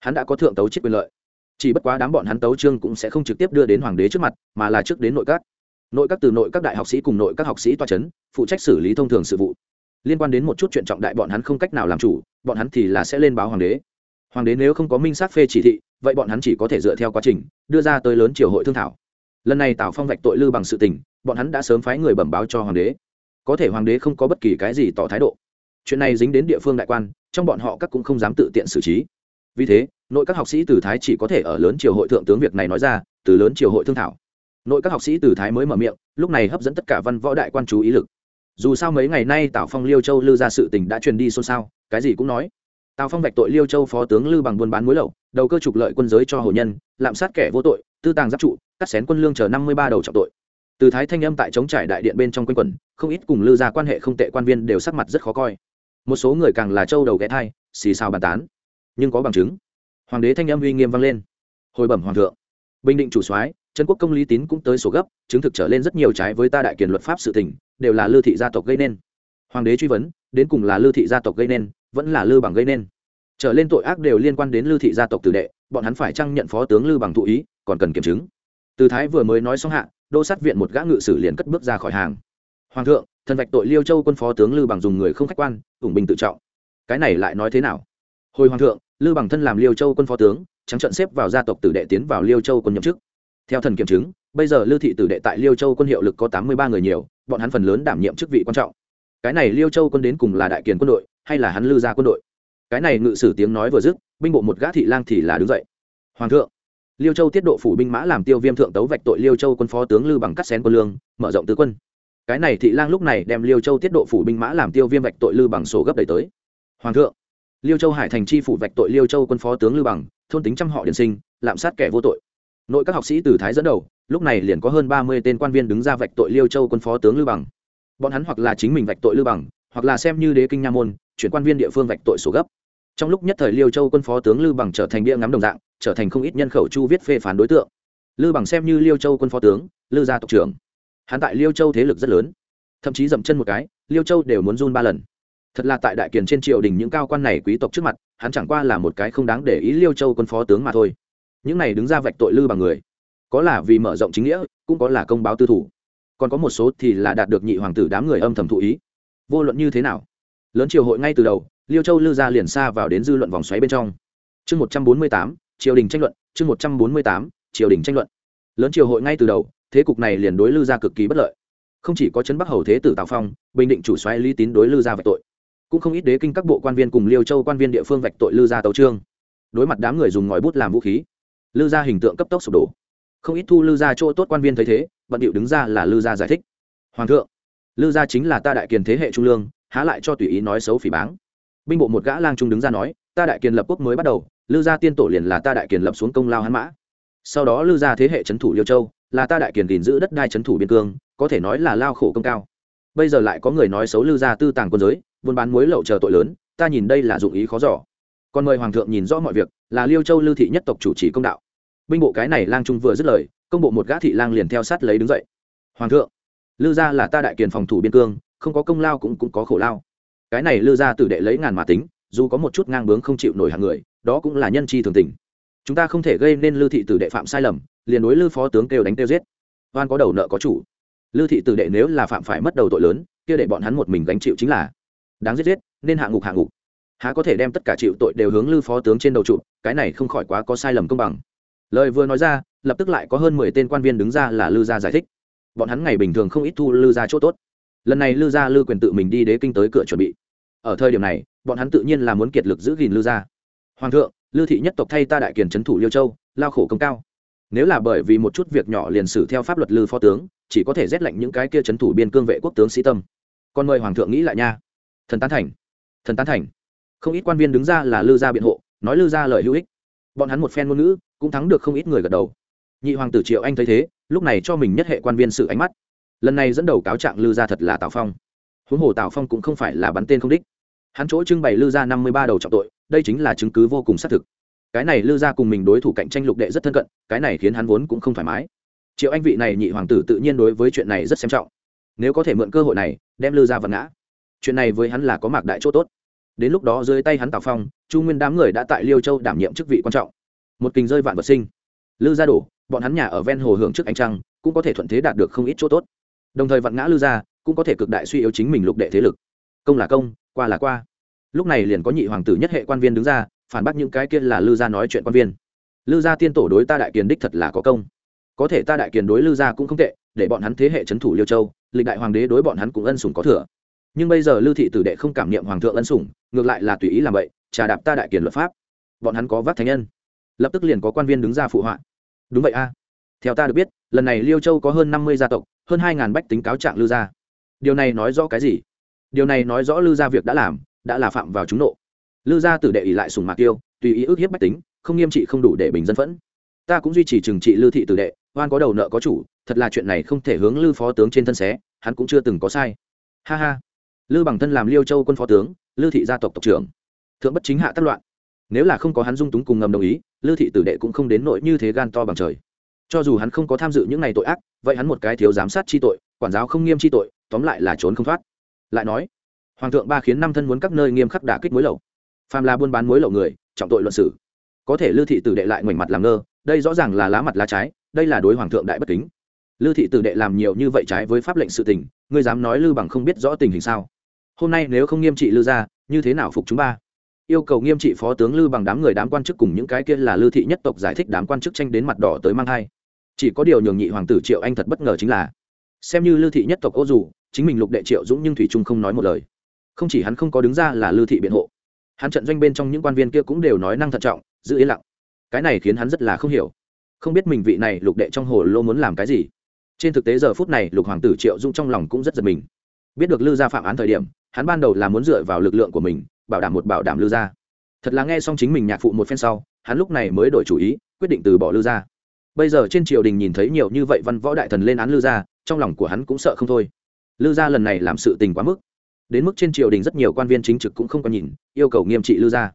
Hắn đã có thượng tấu chiếc quyền lợi. Chỉ bất quá đám bọn hắn tấu trương cũng sẽ không trực tiếp đưa đến hoàng đế trước mặt, mà là trước đến nội các. Nội các từ nội các đại học sĩ cùng nội các học sĩ toa c phụ trách xử lý thông thường sự vụ. Liên quan đến một chút chuyện trọng đại bọn hắn không cách nào làm chủ, bọn hắn thì là sẽ lên báo hoàng đế. Hoàng đế nếu không có minh sát phê chỉ thị vậy bọn hắn chỉ có thể dựa theo quá trình, đưa ra tới lớn triều hội thương thảo. Lần này tào phong vạch tội lư bằng sự tình, bọn hắn đã sớm phái người bẩm báo cho hoàng đế. Có thể hoàng đế không có bất kỳ cái gì tỏ thái độ. Chuyện này dính đến địa phương đại quan, trong bọn họ các cũng không dám tự tiện xử trí. Vì thế, nội các học sĩ từ thái chỉ có thể ở lớn triều hội thượng tướng việc này nói ra, từ lớn triều hội thương thảo. Nội các học sĩ từ thái mới mở miệng, lúc này hấp dẫn tất cả văn võ đại quan chú ý lực. Dù sao mấy ngày nay tào phong liêu châu lư ra sự tình đã truyền đi xôn xao, cái gì cũng nói. Tào phong vạch tội liêu châu phó tướng lư bằng buôn bán muối lậu đầu cơ trục lợi quân giới cho hồ nhân, lạm sát kẻ vô tội, tư tàng giáp trụ, cắt xén quân lương chờ năm mươi ba đầu trọng tội. Từ thái thanh âm tại chống trải đại điện bên trong quanh quẩn, không ít cùng lư ra quan hệ không tệ quan viên đều sắc mặt rất khó coi. Một số người càng là châu đầu ghé thai, xì xào bàn tán. Nhưng có bằng chứng. Hoàng đế thanh âm uy nghiêm vang lên. Hồi bẩm hoàng thượng. Bình định chủ soái trần quốc công lý tín cũng tới sổ gấp, chứng thực trở lên rất nhiều trái với ta đại kiền luật pháp sự tỉnh đều là lư thị gia tộc gây nên. Hoàng đế truy vấn, đến cùng là lư thị gia tộc gây nên, vẫn là lư bằng gây nên trở lên tội ác đều liên quan đến Lưu thị gia tộc tử đệ, bọn hắn phải chăng nhận phó tướng Lưu bằng thụ ý, còn cần kiểm chứng. Từ thái vừa mới nói xong hạ, đô sát viện một gã ngự sử liền cất bước ra khỏi hàng. Hoàng thượng, thần vạch tội liêu châu quân phó tướng Lưu bằng dùng người không khách quan, ủng bình tự trọng. Cái này lại nói thế nào? Hồi hoàng thượng, Lưu bằng thân làm liêu châu quân phó tướng, trắng trận xếp vào gia tộc tử đệ tiến vào liêu châu quân nhậm chức. Theo thần kiểm chứng, bây giờ lưu thị tử đệ tại liêu châu quân hiệu lực có tám mươi ba người nhiều, bọn hắn phần lớn đảm nhiệm chức vị quan trọng. Cái này liêu châu quân đến cùng là đại kiền quân đội, hay là hắn lư gia quân đội? Cái này ngự sử tiếng nói vừa dứt, binh bộ một gã thị lang thì là đứng dậy. Hoàng thượng, liêu châu tiết độ phủ binh mã làm tiêu viêm thượng tấu vạch tội liêu châu quân phó tướng lư bằng cắt xén quân lương, mở rộng tứ quân. Cái này thị lang lúc này đem liêu châu tiết độ phủ binh mã làm tiêu viêm vạch tội lư bằng sổ gấp đẩy tới. Hoàng thượng, liêu châu hải thành chi phủ vạch tội liêu châu quân phó tướng lư bằng, thôn tính trăm họ điển sinh, lạm sát kẻ vô tội. Nội các học sĩ từ thái dẫn đầu, lúc này liền có hơn ba mươi tên quan viên đứng ra vạch tội liêu châu quân phó tướng lư bằng. Bọn hắn hoặc là chính mình vạch tội lư bằng, hoặc là xem như đế kinh nha môn, chuyển quan viên địa phương vạch tội sổ gấp trong lúc nhất thời liêu châu quân phó tướng lư bằng trở thành bia ngắm đồng dạng, trở thành không ít nhân khẩu chu viết phê phán đối tượng. Lư bằng xem như liêu châu quân phó tướng, lư gia tộc trưởng. Hắn tại liêu châu thế lực rất lớn. Thậm chí dậm chân một cái, liêu châu đều muốn run ba lần. Thật là tại đại kiền trên triều đình những cao quan này quý tộc trước mặt, hắn chẳng qua là một cái không đáng để ý liêu châu quân phó tướng mà thôi. Những này đứng ra vạch tội lư bằng người, có là vì mở rộng chính nghĩa, cũng có là công báo tư thủ. Còn có một số thì là đạt được nhị hoàng tử đám người âm thầm thụ ý. Vô luận như thế nào, lớn triều hội ngay từ đầu liêu châu lư gia liền xa vào đến dư luận vòng xoáy bên trong. Chương một trăm bốn mươi tám, triều đình tranh luận, chương một trăm bốn mươi tám, triều đình tranh luận. Lớn triều hội ngay từ đầu, thế cục này liền đối lư gia cực kỳ bất lợi. Không chỉ có chấn bắc hầu thế tử tào phong, bình định chủ xoáy lý tín đối lư gia vạch tội, cũng không ít đế kinh các bộ quan viên cùng liêu châu quan viên địa phương vạch tội lư gia tấu trương. Đối mặt đám người dùng ngòi bút làm vũ khí, lư gia hình tượng cấp tốc sụp đổ. Không ít thu lư gia chỗ tốt quan viên thấy thế, bận điệu đứng ra là lư gia giải thích. Hoàng thượng, lư gia chính là ta đại kiền thế hệ trung lương, há lại cho tùy ý nói xấu phỉ báng binh bộ một gã lang trung đứng ra nói, ta đại kiền lập quốc mới bắt đầu, lư gia tiên tổ liền là ta đại kiền lập xuống công lao hắn mã. Sau đó lư gia thế hệ trấn thủ liêu châu, là ta đại kiền gìn giữ đất đai trấn thủ biên cương, có thể nói là lao khổ công cao. Bây giờ lại có người nói xấu lư gia tư tàng quân giới, buôn bán muối lậu chờ tội lớn, ta nhìn đây là dụng ý khó giỏ còn mời hoàng thượng nhìn rõ mọi việc, là liêu châu lư thị nhất tộc chủ trì công đạo. Binh bộ cái này lang trung vừa dứt lời, công bộ một gã thị lang liền theo sát lấy đứng dậy. Hoàng thượng, lư gia là ta đại kiền phòng thủ biên cương, không có công lao cũng cũng có khổ lao cái này lư gia tử đệ lấy ngàn mà tính, dù có một chút ngang bướng không chịu nổi hàng người, đó cũng là nhân chi thường tình. Chúng ta không thể gây nên lư thị tử đệ phạm sai lầm, liền đối lư phó tướng kêu đánh kêu giết. Oan có đầu nợ có chủ. Lư thị tử đệ nếu là phạm phải mất đầu tội lớn, kia để bọn hắn một mình gánh chịu chính là đáng giết giết, nên hạ ngục hạ ngục. Há có thể đem tất cả chịu tội đều hướng lư phó tướng trên đầu trụ, cái này không khỏi quá có sai lầm công bằng. Lời vừa nói ra, lập tức lại có hơn mười tên quan viên đứng ra là lư gia giải thích. Bọn hắn ngày bình thường không ít thu lư gia chỗ tốt lần này lư gia lư quyền tự mình đi đế kinh tới cửa chuẩn bị. Ở thời điểm này, bọn hắn tự nhiên là muốn kiệt lực giữ gìn lư gia. Hoàng thượng, lư thị nhất tộc thay ta đại kiền trấn thủ liêu châu, lao khổ công cao. Nếu là bởi vì một chút việc nhỏ liền xử theo pháp luật lư phó tướng, chỉ có thể rét lệnh những cái kia trấn thủ biên cương vệ quốc tướng sĩ tâm. Còn mời hoàng thượng nghĩ lại nha. Thần tán thành. Thần tán thành. Không ít quan viên đứng ra là lư gia biện hộ, nói lư gia lời hữu ích. Bọn hắn một phen ngôn ngữ, cũng thắng được không ít người gật đầu. Nhị hoàng tử triệu anh thấy thế, lúc này cho mình nhất hệ quan viên sự ánh mắt lần này dẫn đầu cáo trạng lư gia thật là tào phong. Huống hồ tào phong cũng không phải là bắn tên không đích. Hắn chỗ trưng bày lư gia năm mươi ba đầu trọng tội, đây chính là chứng cứ vô cùng xác thực. Cái này lư gia cùng mình đối thủ cạnh tranh lục đệ rất thân cận, cái này khiến hắn vốn cũng không thoải mái. Triệu anh vị này nhị hoàng tử tự nhiên đối với chuyện này rất xem trọng. Nếu có thể mượn cơ hội này, đem lư gia vật ngã. Chuyện này với hắn là có mạc đại chỗ tốt. Đến lúc đó dưới tay hắn tào phong, chu nguyên đám người đã tại liêu châu đảm nhiệm chức vị quan trọng. Một kình rơi vạn vật sinh. Lư gia đổ, bọn hắn nhà ở ven hồ hưởng trước ánh trăng, cũng có thể thuận thế đạt được không ít chỗ tốt đồng thời vạn ngã lư gia cũng có thể cực đại suy yếu chính mình lục đệ thế lực. Công là công, qua là qua. Lúc này liền có nhị hoàng tử nhất hệ quan viên đứng ra, phản bác những cái kia là lư gia nói chuyện quan viên. Lư gia tiên tổ đối ta đại kiền đích thật là có công. Có thể ta đại kiền đối lư gia cũng không tệ, để bọn hắn thế hệ trấn thủ liêu châu, lịch đại hoàng đế đối bọn hắn cũng ân sủng có thừa. Nhưng bây giờ lư thị tử đệ không cảm niệm hoàng thượng ân sủng, ngược lại là tùy ý làm vậy, trà đạp ta đại kiền luật pháp. Bọn hắn có vác thánh nhân. Lập tức liền có quan viên đứng ra phụ họa. Đúng vậy a theo ta được biết, lần này liêu châu có hơn năm mươi gia tộc, hơn hai ngàn bách tính cáo trạng lưu gia. Điều này nói rõ cái gì? Điều này nói rõ lưu gia việc đã làm, đã là phạm vào chúng nộ. Lưu gia tử đệ ỷ lại sùng mạc tiêu tùy ý ước hiếp bách tính, không nghiêm trị không đủ để bình dân phẫn. Ta cũng duy trì trừng trị lưu thị tử đệ, oan có đầu nợ có chủ, thật là chuyện này không thể hướng lưu phó tướng trên thân xé, hắn cũng chưa từng có sai. Ha ha. Lư bằng thân làm liêu châu quân phó tướng, lư thị gia tộc tộc trưởng. Thượng bất chính hạ tác loạn. Nếu là không có hắn dung túng cùng ngầm đồng ý, lư thị tử đệ cũng không đến nội như thế gan to bằng trời cho dù hắn không có tham dự những ngày tội ác, vậy hắn một cái thiếu giám sát chi tội, quản giáo không nghiêm chi tội, tóm lại là trốn không thoát. Lại nói, hoàng thượng ba khiến năm thân muốn các nơi nghiêm khắc đả kích mối lậu. Phàm là buôn bán mối lậu người, trọng tội luận xử. Có thể Lưu thị tử đệ lại ngoảnh mặt làm ngơ, đây rõ ràng là lá mặt lá trái, đây là đối hoàng thượng đại bất kính. Lưu thị tử đệ làm nhiều như vậy trái với pháp lệnh sự tình, ngươi dám nói lư bằng không biết rõ tình hình sao? Hôm nay nếu không nghiêm trị lư ra như thế nào phục chúng ba? Yêu cầu nghiêm trị phó tướng lư bằng đám người đám quan chức cùng những cái kia là lư thị nhất tộc giải thích đám quan chức tranh đến mặt đỏ tới mang hai chỉ có điều nhường nhị hoàng tử triệu anh thật bất ngờ chính là, xem như lưu thị nhất tộc ô dù, chính mình lục đệ triệu dũng nhưng thủy trung không nói một lời. Không chỉ hắn không có đứng ra là lưu thị biện hộ, hắn trận doanh bên trong những quan viên kia cũng đều nói năng thận trọng, giữ yên lặng. Cái này khiến hắn rất là không hiểu, không biết mình vị này lục đệ trong hồ lô muốn làm cái gì. Trên thực tế giờ phút này, lục hoàng tử triệu dung trong lòng cũng rất giật mình. Biết được lư gia phạm án thời điểm, hắn ban đầu là muốn dựa vào lực lượng của mình, bảo đảm một bảo đảm lư gia. Thật là nghe xong chính mình nhạc phụ một phen sau, hắn lúc này mới đổi chủ ý, quyết định từ bỏ lư gia bây giờ trên triều đình nhìn thấy nhiều như vậy văn võ đại thần lên án lư gia, trong lòng của hắn cũng sợ không thôi. Lư gia lần này làm sự tình quá mức. Đến mức trên triều đình rất nhiều quan viên chính trực cũng không có nhìn, yêu cầu nghiêm trị lư gia.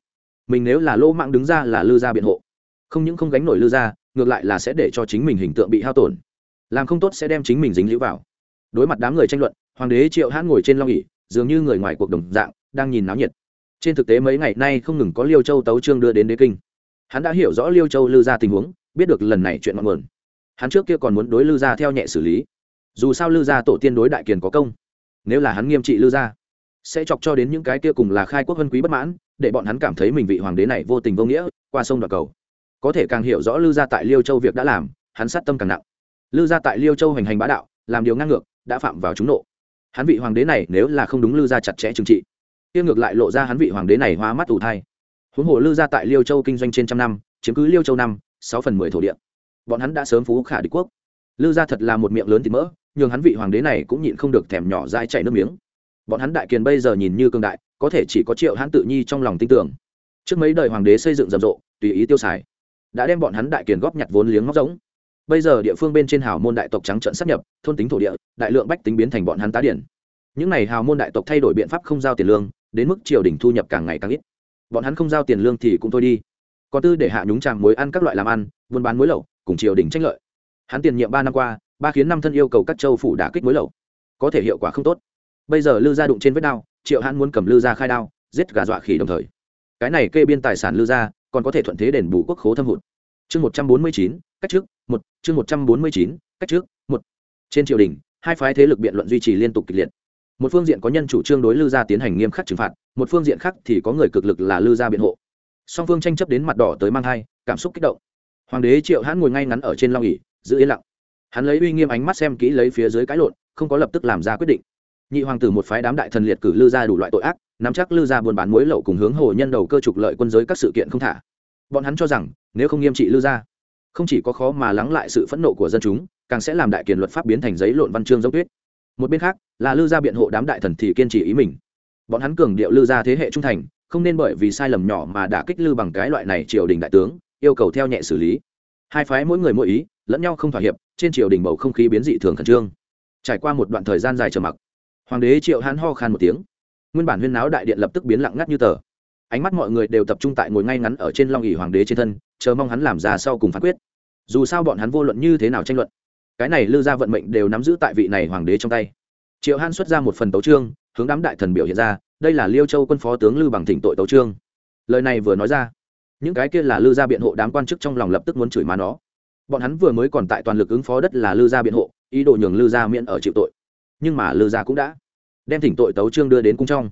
Mình nếu là lỗ mạng đứng ra là lư gia biện hộ. Không những không gánh nổi lư gia, ngược lại là sẽ để cho chính mình hình tượng bị hao tổn. Làm không tốt sẽ đem chính mình dính lũ vào. Đối mặt đám người tranh luận, hoàng đế triệu hãn ngồi trên long ỉ dường như người ngoài cuộc đồng dạng, đang nhìn náo nhiệt. Trên thực tế mấy ngày nay không ngừng có liêu châu tấu trương đưa đến đế kinh. Hắn đã hiểu rõ liêu châu lư ra tình huống biết được lần này chuyện ngọn nguồn. Hắn trước kia còn muốn đối lư gia theo nhẹ xử lý. Dù sao lư gia tổ tiên đối đại kiền có công. Nếu là hắn nghiêm trị lư gia, sẽ chọc cho đến những cái kia cùng là khai quốc vân quý bất mãn, để bọn hắn cảm thấy mình vị hoàng đế này vô tình vô nghĩa, qua sông đoạt cầu. Có thể càng hiểu rõ lư gia tại liêu châu việc đã làm, hắn sát tâm càng nặng. Lư gia tại liêu châu hành hành bá đạo, làm điều ngang ngược, đã phạm vào chúng nộ. Hắn vị hoàng đế này nếu là không đúng lư gia chặt chẽ trừng trị tiêu ngược lại lộ ra hắn vị hoàng đế này hóa mắt ủ thai. Huống hồ lư gia tại liêu châu kinh doanh trên trăm năm, chiếm cứ liêu châu năm sáu phần mười thổ địa. Bọn hắn đã sớm phú khả đế quốc. Lư gia thật là một miệng lớn thì mỡ, nhường hắn vị hoàng đế này cũng nhịn không được thèm nhỏ dai chảy nước miếng. Bọn hắn đại kiền bây giờ nhìn như cương đại, có thể chỉ có triệu hãn tự nhi trong lòng tin tưởng. Trước mấy đời hoàng đế xây dựng rầm rộ, tùy ý tiêu xài, đã đem bọn hắn đại kiền góp nhặt vốn liếng ngóc giống. Bây giờ địa phương bên trên hào môn đại tộc trắng trận sắp nhập, thôn tính thổ địa, đại lượng bách tính biến thành bọn hắn tá điển. Những n à y hào môn đại tộc thay đổi biện pháp không giao tiền lương, đến mức triều đình thu nhập càng ngày càng ít. Bọn hắn không giao tiền lương thì cũng thôi đi có tư để hạ nhúng tràng muối ăn các loại làm ăn, buôn bán muối lậu cùng triều đình tranh lợi. Hắn tiền nhiệm ba năm qua, ba khiến năm thân yêu cầu các châu phủ đả kích muối lậu có thể hiệu quả không tốt. Bây giờ lư gia đụng trên vết đao, triệu hãn muốn cầm lư gia khai đao, giết gà dọa khỉ đồng thời. Cái này kê biên tài sản lư gia, còn có thể thuận thế đền bù quốc khố thâm hụt. Chương một trăm bốn mươi chín, cách trước, một, chương một trăm bốn mươi chín, cách trước, một. Trên triều đình, hai phái thế lực biện luận duy trì liên tục kịch liệt. Một phương diện có nhân chủ trương đối lư gia tiến hành nghiêm khắc trừng phạt, một phương diện khác thì có người cực lực là lư gia biện hộ song phương tranh chấp đến mặt đỏ tới mang thai, cảm xúc kích động. Hoàng đế triệu hãn ngồi ngay ngắn ở trên long ỉ giữ yên lặng. Hắn lấy uy nghiêm ánh mắt xem kỹ lấy phía dưới cái lộn, không có lập tức làm ra quyết định. Nhị hoàng tử một phái đám đại thần liệt cử lư gia đủ loại tội ác, nắm chắc lư gia buôn bán muối lậu cùng hướng hồ nhân đầu cơ trục lợi quân giới các sự kiện không thả. Bọn hắn cho rằng, nếu không nghiêm trị lư gia không chỉ có khó mà lắng lại sự phẫn nộ của dân chúng, càng sẽ làm đại kiền luật pháp biến thành giấy lộn văn chương giống tuyết. Một bên khác, là lư gia biện hộ đám đại thần thì kiên trì ý mình. Bọn hắn cường điệu lư gia thế hệ trung thành không nên bởi vì sai lầm nhỏ mà đã kích lư bằng cái loại này triều đình đại tướng, yêu cầu theo nhẹ xử lý. Hai phái mỗi người mỗi ý, lẫn nhau không thỏa hiệp, trên triều đình bầu không khí biến dị thường khẩn trương. Trải qua một đoạn thời gian dài trầm mặc, hoàng đế triệu hán ho khan một tiếng. Nguyên bản huyên náo đại điện lập tức biến lặng ngắt như tờ. Ánh mắt mọi người đều tập trung tại ngồi ngay ngắn ở trên long ỉ hoàng đế trên thân, chờ mong hắn làm ra sau cùng phán quyết. Dù sao bọn hắn vô luận như thế nào tranh luận, cái này lư ra vận mệnh đều nắm giữ tại vị này hoàng đế trong tay. Triệu hán xuất ra một phần tấu trương hướng đám đại thần biểu hiện ra đây là liêu châu quân phó tướng lư bằng thỉnh tội tấu trương lời này vừa nói ra, những cái kia là lư gia biện hộ đám quan chức trong lòng lập tức muốn chửi má nó. Bọn hắn vừa mới còn tại toàn lực ứng phó đất là lư gia biện hộ, ý đồ nhường lư gia miễn ở chịu tội. Nhưng mà lư gia cũng đã đem thỉnh tội tấu trương đưa đến cung trong.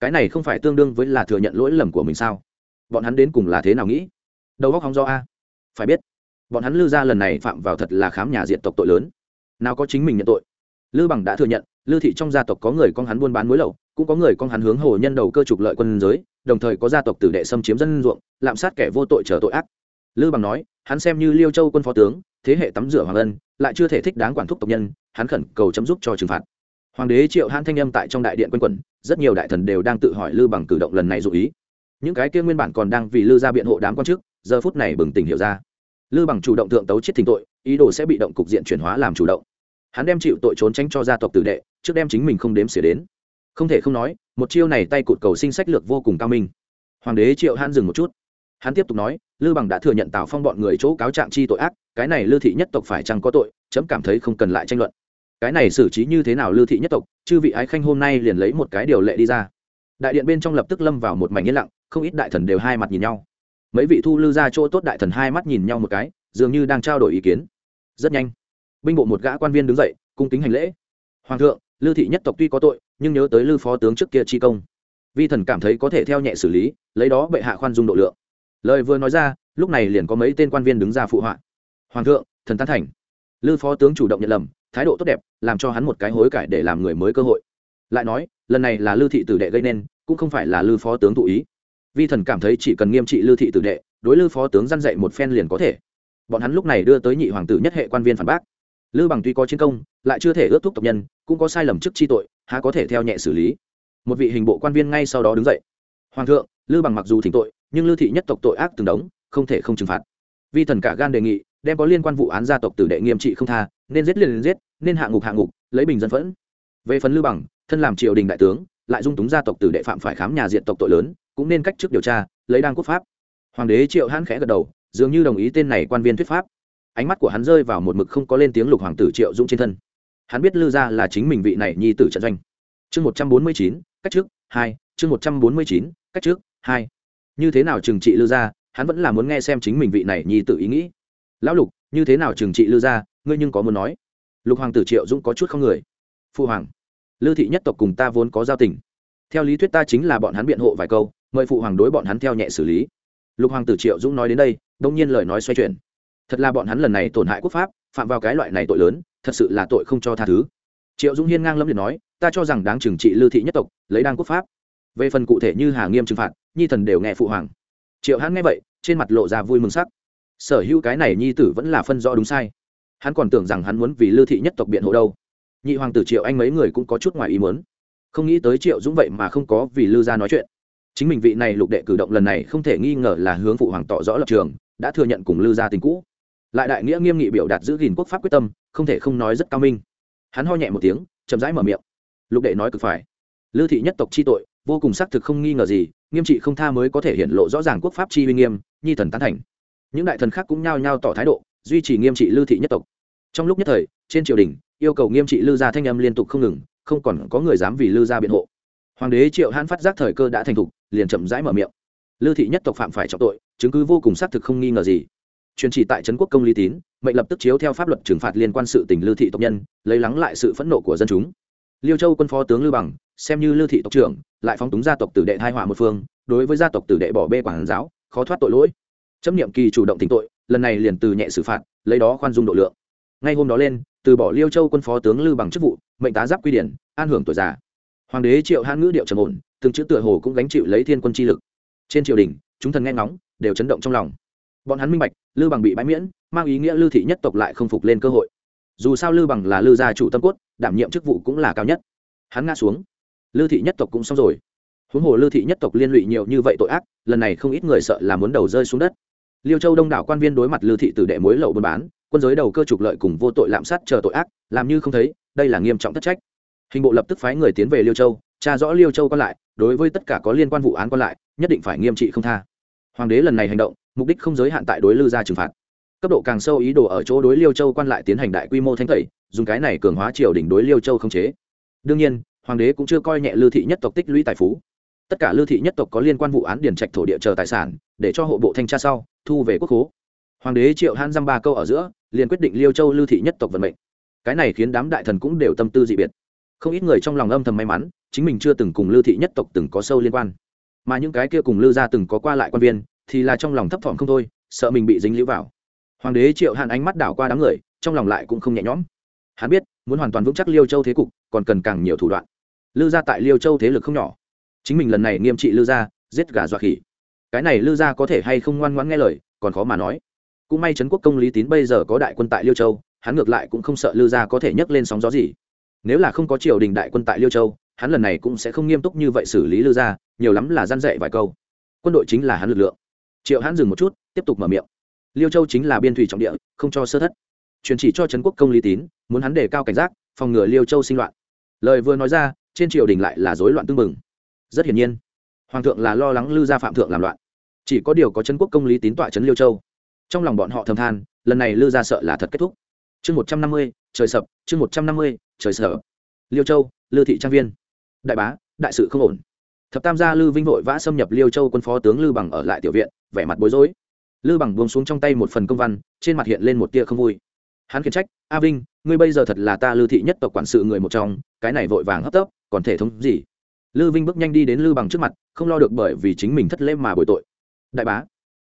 Cái này không phải tương đương với là thừa nhận lỗi lầm của mình sao? Bọn hắn đến cùng là thế nào nghĩ? Đầu góc hóng do a. Phải biết, bọn hắn lư gia lần này phạm vào thật là khám nhà diện tộc tội lớn. Nào có chính mình nhận tội? Lư bằng đã thừa nhận lư thị trong gia tộc có người con hắn buôn bán muối lậu cũng có người con hắn hướng hồ nhân đầu cơ trục lợi quân giới, đồng thời có gia tộc tử đệ xâm chiếm dân ruộng, lạm sát kẻ vô tội trở tội ác. Lư bằng nói, hắn xem như liêu châu quân phó tướng, thế hệ tắm rửa hoàng ân, lại chưa thể thích đáng quản thúc tộc nhân, hắn khẩn cầu chấm giúp cho trừng phạt. Hoàng đế triệu hãn thanh âm tại trong đại điện quân quẩn, rất nhiều đại thần đều đang tự hỏi lư bằng cử động lần này dụ ý. Những cái kia nguyên bản còn đang vì lư ra biện hộ đám quan chức, giờ phút này bừng tỉnh hiểu ra. Lư bằng chủ động thượng tấu chết thình tội, ý đồ sẽ bị động cục diện chuyển hóa làm chủ động. Hắn đem chịu tội trốn tránh cho gia tộc tử đệ, trước đem chính mình không đếm xỉa đến không thể không nói, một chiêu này tay cụt cầu sinh sách lược vô cùng cao minh. Hoàng đế triệu hãn dừng một chút. Hắn tiếp tục nói, lư bằng đã thừa nhận tào phong bọn người chỗ cáo trạng chi tội ác, cái này lư thị nhất tộc phải chăng có tội, chấm cảm thấy không cần lại tranh luận. Cái này xử trí như thế nào lư thị nhất tộc, chư vị ái khanh hôm nay liền lấy một cái điều lệ đi ra. Đại điện bên trong lập tức lâm vào một mảnh yên lặng, không ít đại thần đều hai mặt nhìn nhau. Mấy vị thu lư ra chỗ tốt đại thần hai mắt nhìn nhau một cái, dường như đang trao đổi ý kiến. Rất nhanh, binh bộ một gã quan viên đứng dậy, cung kính hành lễ. Hoàng thượng lư thị nhất tộc tuy có tội, nhưng nhớ tới lư phó tướng trước kia chi công. Vi thần cảm thấy có thể theo nhẹ xử lý, lấy đó bệ hạ khoan dung độ lượng. Lời vừa nói ra, lúc này liền có mấy tên quan viên đứng ra phụ họa. Hoàng thượng, thần tán thành. Lư phó tướng chủ động nhận lầm, thái độ tốt đẹp, làm cho hắn một cái hối cải để làm người mới cơ hội. Lại nói, lần này là lư thị tử đệ gây nên, cũng không phải là lư phó tướng tụ ý. Vi thần cảm thấy chỉ cần nghiêm trị lư thị tử đệ, đối lư phó tướng g i dạy một phen liền có thể. Bọn hắn lúc này đưa tới nhị hoàng tử nhất hệ quan viên phản bác lư bằng tuy có chiến công, lại chưa thể ước thúc tộc nhân, cũng có sai lầm chức chi tội, há có thể theo nhẹ xử lý. Một vị hình bộ quan viên ngay sau đó đứng dậy. Hoàng thượng lư bằng mặc dù thỉnh tội, nhưng lư thị nhất tộc tội ác từng đống, không thể không trừng phạt. Vi thần cả gan đề nghị, đem có liên quan vụ án gia tộc tử đệ nghiêm trị không tha, nên giết liền liền giết, nên hạ ngục hạ ngục, lấy bình dân phẫn. Về phần lư bằng, thân làm triều đình đại tướng, lại dung túng gia tộc tử đệ phạm phải khám nhà diện tộc tội lớn, cũng nên cách chức điều tra, lấy đan quốc pháp. Hoàng đế triệu hãn khẽ gật đầu, dường như đồng ý tên này quan viên thuyết pháp ánh mắt của hắn rơi vào một mực không có lên tiếng lục hoàng tử triệu dũng trên thân. Hắn biết lư gia là chính mình vị này nhi tử trận doanh. Chương một trăm bốn mươi chín, cách trước, hai, chương một trăm bốn mươi chín, cách trước, hai. Như thế nào trừng trị lư gia, hắn vẫn là muốn nghe xem chính mình vị này nhi tử ý nghĩ. Lão lục, như thế nào trừng trị lư gia, ngươi nhưng có muốn nói. Lục hoàng tử triệu dũng có chút không người. Phu hoàng, lư thị nhất tộc cùng ta vốn có giao tình. Theo lý thuyết ta chính là bọn hắn biện hộ vài câu, mời phụ hoàng đối bọn hắn theo nhẹ xử lý. Lục hoàng tử triệu dũng nói đến đây, đông nhiên lời nói xoay chuyển thật là bọn hắn lần này tổn hại quốc pháp, phạm vào cái loại này tội lớn, thật sự là tội không cho tha thứ. Triệu dũng hiên ngang lâm liệt nói, ta cho rằng đáng trừng trị lưu thị nhất tộc, lấy đan quốc pháp. Về phần cụ thể như hà nghiêm trừng phạt, nhi thần đều nghe phụ hoàng. Triệu hắn nghe vậy, trên mặt lộ ra vui mừng sắc. Sở hữu cái này nhi tử vẫn là phân rõ đúng sai. Hắn còn tưởng rằng hắn muốn vì lưu thị nhất tộc biện hộ đâu. Nhị hoàng tử triệu anh mấy người cũng có chút ngoài ý muốn. Không nghĩ tới triệu dũng vậy mà không có vì lưu gia nói chuyện. Chính mình vị này lục đệ cử động lần này không thể nghi ngờ là hướng phụ hoàng tỏ rõ lập trường, đã thừa nhận cùng lưu gia tình cũ lại đại nghĩa nghiêm nghị biểu đạt giữ gìn quốc pháp quyết tâm, không thể không nói rất cao minh. Hắn ho nhẹ một tiếng, chậm rãi mở miệng. Lục đệ nói cực phải. Lưu thị nhất tộc chi tội, vô cùng xác thực không nghi ngờ gì, nghiêm trị không tha mới có thể hiện lộ rõ ràng quốc pháp chi uy nghiêm, nhi thần tán thành. Những đại thần khác cũng nhao nhao tỏ thái độ, duy trì nghiêm trị lưu thị nhất tộc. Trong lúc nhất thời, trên triều đình, yêu cầu nghiêm trị lưu gia thanh âm liên tục không ngừng, không còn có người dám vì lưu gia biện hộ. Hoàng đế triệu hãn phát giác thời cơ đã thành thục, liền chậm rãi mở miệng. Lưu thị nhất tộc phạm phải trọng tội, chứng cứ vô cùng xác thực không nghi ngờ gì truyền chỉ tại trấn quốc công lý tín, mệnh lập tức chiếu theo pháp luật trừng phạt liên quan sự tình lưu thị tộc nhân, lấy lắng lại sự phẫn nộ của dân chúng. Liêu châu quân phó tướng lưu bằng, xem như lưu thị tộc trưởng, lại phóng túng gia tộc tử đệ hai họa một phương, đối với gia tộc tử đệ bỏ bê quản giáo, khó thoát tội lỗi. Chấp niệm kỳ chủ động tỉnh tội, lần này liền từ nhẹ xử phạt, lấy đó khoan dung độ lượng. Ngay hôm đó lên, từ bỏ liêu châu quân phó tướng lưu bằng chức vụ, mệnh tá giáp quy điển, an hưởng tuổi già. Hoàng đế triệu hãn ngữ điệu trầm ổn, từng chữ tựa hồ cũng gánh chịu lấy thiên quân chi lực. Trên triều đình, chúng thần nghe ngóng, đều chấn động trong lòng bọn hắn minh bạch, lư bằng bị bãi miễn, mang ý nghĩa lư thị nhất tộc lại không phục lên cơ hội. Dù sao lư bằng là lư gia chủ tâm cốt, đảm nhiệm chức vụ cũng là cao nhất. Hắn ngã xuống. Lư thị nhất tộc cũng xong rồi. Huống hồ lư thị nhất tộc liên lụy nhiều như vậy tội ác, lần này không ít người sợ là muốn đầu rơi xuống đất. Liêu châu đông đảo quan viên đối mặt lư thị tử đệ mối lậu buôn bán, quân giới đầu cơ trục lợi cùng vô tội lạm sát chờ tội ác, làm như không thấy, đây là nghiêm trọng thất trách. Hình bộ lập tức phái người tiến về liêu châu, tra rõ liêu châu còn lại, đối với tất cả có liên quan vụ án còn lại, nhất định phải nghiêm trị không tha hoàng đế lần này hành động, mục đích không giới hạn tại đối lư gia trừng phạt. Cấp độ càng sâu ý đồ ở chỗ đối liêu châu quan lại tiến hành đại quy mô thanh tẩy, dùng cái này cường hóa triều đỉnh đối liêu châu không chế. Đương nhiên, hoàng đế cũng chưa coi nhẹ lư thị nhất tộc tích lũy tài phú. Tất cả lư thị nhất tộc có liên quan vụ án điển trạch thổ địa chờ tài sản, để cho hộ bộ thanh tra sau, thu về quốc hố hoàng đế triệu han dăm ba câu ở giữa, liền quyết định liêu châu lư thị nhất tộc vận mệnh. Cái này khiến đám đại thần cũng đều tâm tư dị biệt. Không ít người trong lòng âm thầm may mắn, chính mình chưa từng cùng lư thị nhất tộc từng có sâu liên quan mà những cái kia cùng lư gia từng có qua lại quan viên, thì là trong lòng thấp thỏm không thôi, sợ mình bị dính lũ vào. Hoàng đế triệu hạn ánh mắt đảo qua đám người, trong lòng lại cũng không nhẹ nhõm. Hắn biết, muốn hoàn toàn vững chắc liêu châu thế cục, còn cần càng nhiều thủ đoạn. Lư gia tại liêu châu thế lực không nhỏ. Chính mình lần này nghiêm trị lư gia, giết gà dọa khỉ. Cái này lư gia có thể hay không ngoan ngoãn nghe lời, còn khó mà nói. Cũng may trấn quốc công lý tín bây giờ có đại quân tại liêu châu, hắn ngược lại cũng không sợ lư gia có thể nhấc lên sóng gió gì. Nếu là không có triều đình đại quân tại liêu châu hắn lần này cũng sẽ không nghiêm túc như vậy xử lý lư gia, nhiều lắm là gian dạy vài câu. Quân đội chính là hắn lực lượng. Triệu hắn dừng một chút, tiếp tục mở miệng. Liêu châu chính là biên thủy trọng địa, không cho sơ thất. Truyền chỉ cho trấn quốc công lý tín, muốn hắn đề cao cảnh giác, phòng ngừa liêu châu sinh loạn. Lời vừa nói ra, trên triều đình lại là rối loạn tương bừng. Rất hiển nhiên, hoàng thượng là lo lắng lư gia phạm thượng làm loạn. Chỉ có điều có trấn quốc công lý tín tọa trấn liêu châu. Trong lòng bọn họ thầm than, lần này lư gia sợ là thật kết thúc. Chương một trăm năm mươi, trời sập, chương một trăm năm mươi, trời sập. liêu châu, lư thị trang viên đại bá, đại sự không ổn. Thập tam gia lư vinh vội vã xâm nhập liêu châu quân phó tướng lư bằng ở lại tiểu viện, vẻ mặt bối rối. Lư bằng buông xuống trong tay một phần công văn, trên mặt hiện lên một tia không vui. Hắn khiển trách, a vinh, ngươi bây giờ thật là ta lư thị nhất tộc quản sự người một trong, cái này vội vàng hấp tấp, còn thể thống gì? Lư vinh bước nhanh đi đến lư bằng trước mặt, không lo được bởi vì chính mình thất lễ mà bồi tội. Đại bá.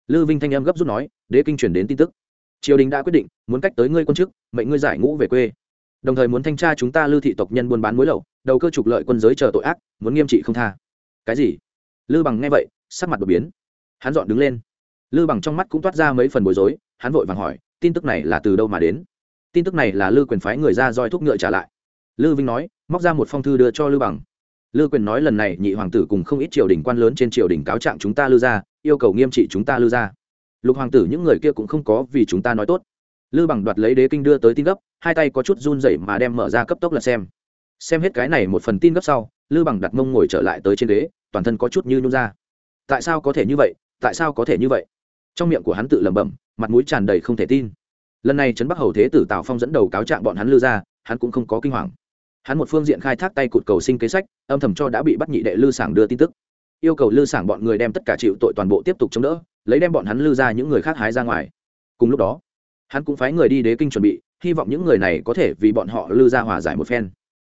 Lư vinh thanh em gấp rút nói, đế kinh truyền đến tin tức. Triều đình đã quyết định, muốn cách tới ngươi quân chức, mệnh ngươi giải ngũ về quê đồng thời muốn thanh tra chúng ta lưu thị tộc nhân buôn bán muối lậu, đầu cơ trục lợi quân giới chờ tội ác, muốn nghiêm trị không tha. Cái gì? Lư bằng nghe vậy, sắc mặt đột biến. Hắn dọn đứng lên. Lư bằng trong mắt cũng toát ra mấy phần bối rối, hắn vội vàng hỏi, tin tức này là từ đâu mà đến? Tin tức này là lư quyền phái người ra roi thuốc ngựa trả lại. Lư vinh nói, móc ra một phong thư đưa cho lư bằng. Lư quyền nói, lần này, nhị hoàng tử cùng không ít triều đình quan lớn trên triều đình cáo trạng chúng ta lư ra yêu cầu nghiêm trị chúng ta lư ra lục hoàng tử những người kia cũng không có vì chúng ta nói tốt lư bằng đoạt lấy đế kinh đưa tới tin gấp hai tay có chút run rẩy mà đem mở ra cấp tốc là xem. Xem hết cái này một phần tin gấp sau lư bằng đặt mông ngồi trở lại tới trên đế, toàn thân có chút như nhung ra. Tại sao có thể như vậy? Tại sao có thể như vậy? Trong miệng của hắn tự lẩm bẩm mặt mũi tràn đầy không thể tin. Lần này trấn bắc hầu thế tử tào phong dẫn đầu cáo trạng bọn hắn lư ra hắn cũng không có kinh hoàng. Hắn một phương diện khai thác tay cụt cầu sinh kế sách âm thầm cho đã bị bắt nhị đệ lư sảng đưa tin tức. Yêu cầu lư sảng bọn người đem tất cả chịu tội toàn bộ tiếp tục chống đỡ lấy đem bọn hắn lư ra những người khác hái ra ngoài. Cùng lúc đó hắn cũng phái người đi đế kinh chuẩn bị, hy vọng những người này có thể vì bọn họ lư ra hòa giải một phen.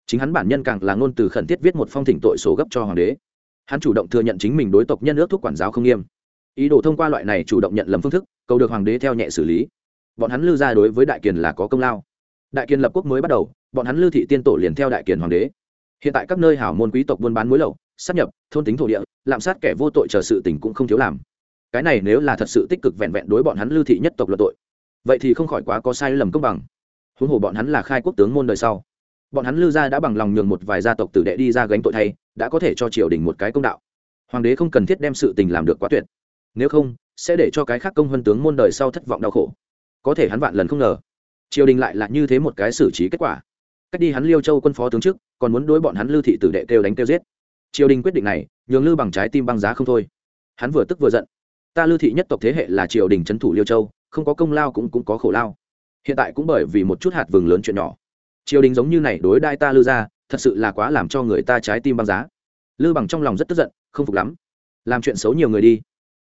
Chính hắn bản nhân càng là ngôn từ khẩn thiết viết một phong thỉnh tội số gấp cho hoàng đế. Hắn chủ động thừa nhận chính mình đối tộc nhân ước thuốc quản giáo không nghiêm. Ý đồ thông qua loại này chủ động nhận lầm phương thức, cầu được hoàng đế theo nhẹ xử lý. Bọn hắn lư ra đối với đại kiền là có công lao. Đại kiền lập quốc mới bắt đầu, bọn hắn lư thị tiên tổ liền theo đại kiền hoàng đế. Hiện tại các nơi hảo môn quý tộc buôn bán muối lậu sắp nhập, thôn tính thổ địa, lạm sát kẻ vô tội chờ sự tình cũng không thiếu làm. Cái này nếu là thật sự tích cực vẹn vẹn đối bọn hắn lưu thị nhất tộc luận tội vậy thì không khỏi quá có sai lầm công bằng. Huống hồ bọn hắn là khai quốc tướng môn đời sau. Bọn hắn lưu gia đã bằng lòng nhường một vài gia tộc tử đệ đi ra gánh tội thay, đã có thể cho triều đình một cái công đạo. Hoàng đế không cần thiết đem sự tình làm được quá tuyệt. Nếu không, sẽ để cho cái khác công huân tướng môn đời sau thất vọng đau khổ. Có thể hắn vạn lần không ngờ, triều đình lại là như thế một cái xử trí kết quả. Cách đi hắn liêu châu quân phó tướng trước, còn muốn đối bọn hắn lưu thị tử đệ kêu đánh kêu giết. Triều đình quyết định này, nhường lưu bằng trái tim băng giá không thôi. Hắn vừa tức vừa giận. Ta lưu thị nhất tộc thế hệ là triều đình trấn thủ liêu châu không có công lao cũng cũng có khổ lao. Hiện tại cũng bởi vì một chút hạt vừng lớn chuyện nhỏ. Triều đình giống như này đối đai ta lưu ra thật sự là quá làm cho người ta trái tim băng giá. Lư bằng trong lòng rất tức giận, không phục lắm. Làm chuyện xấu nhiều người đi.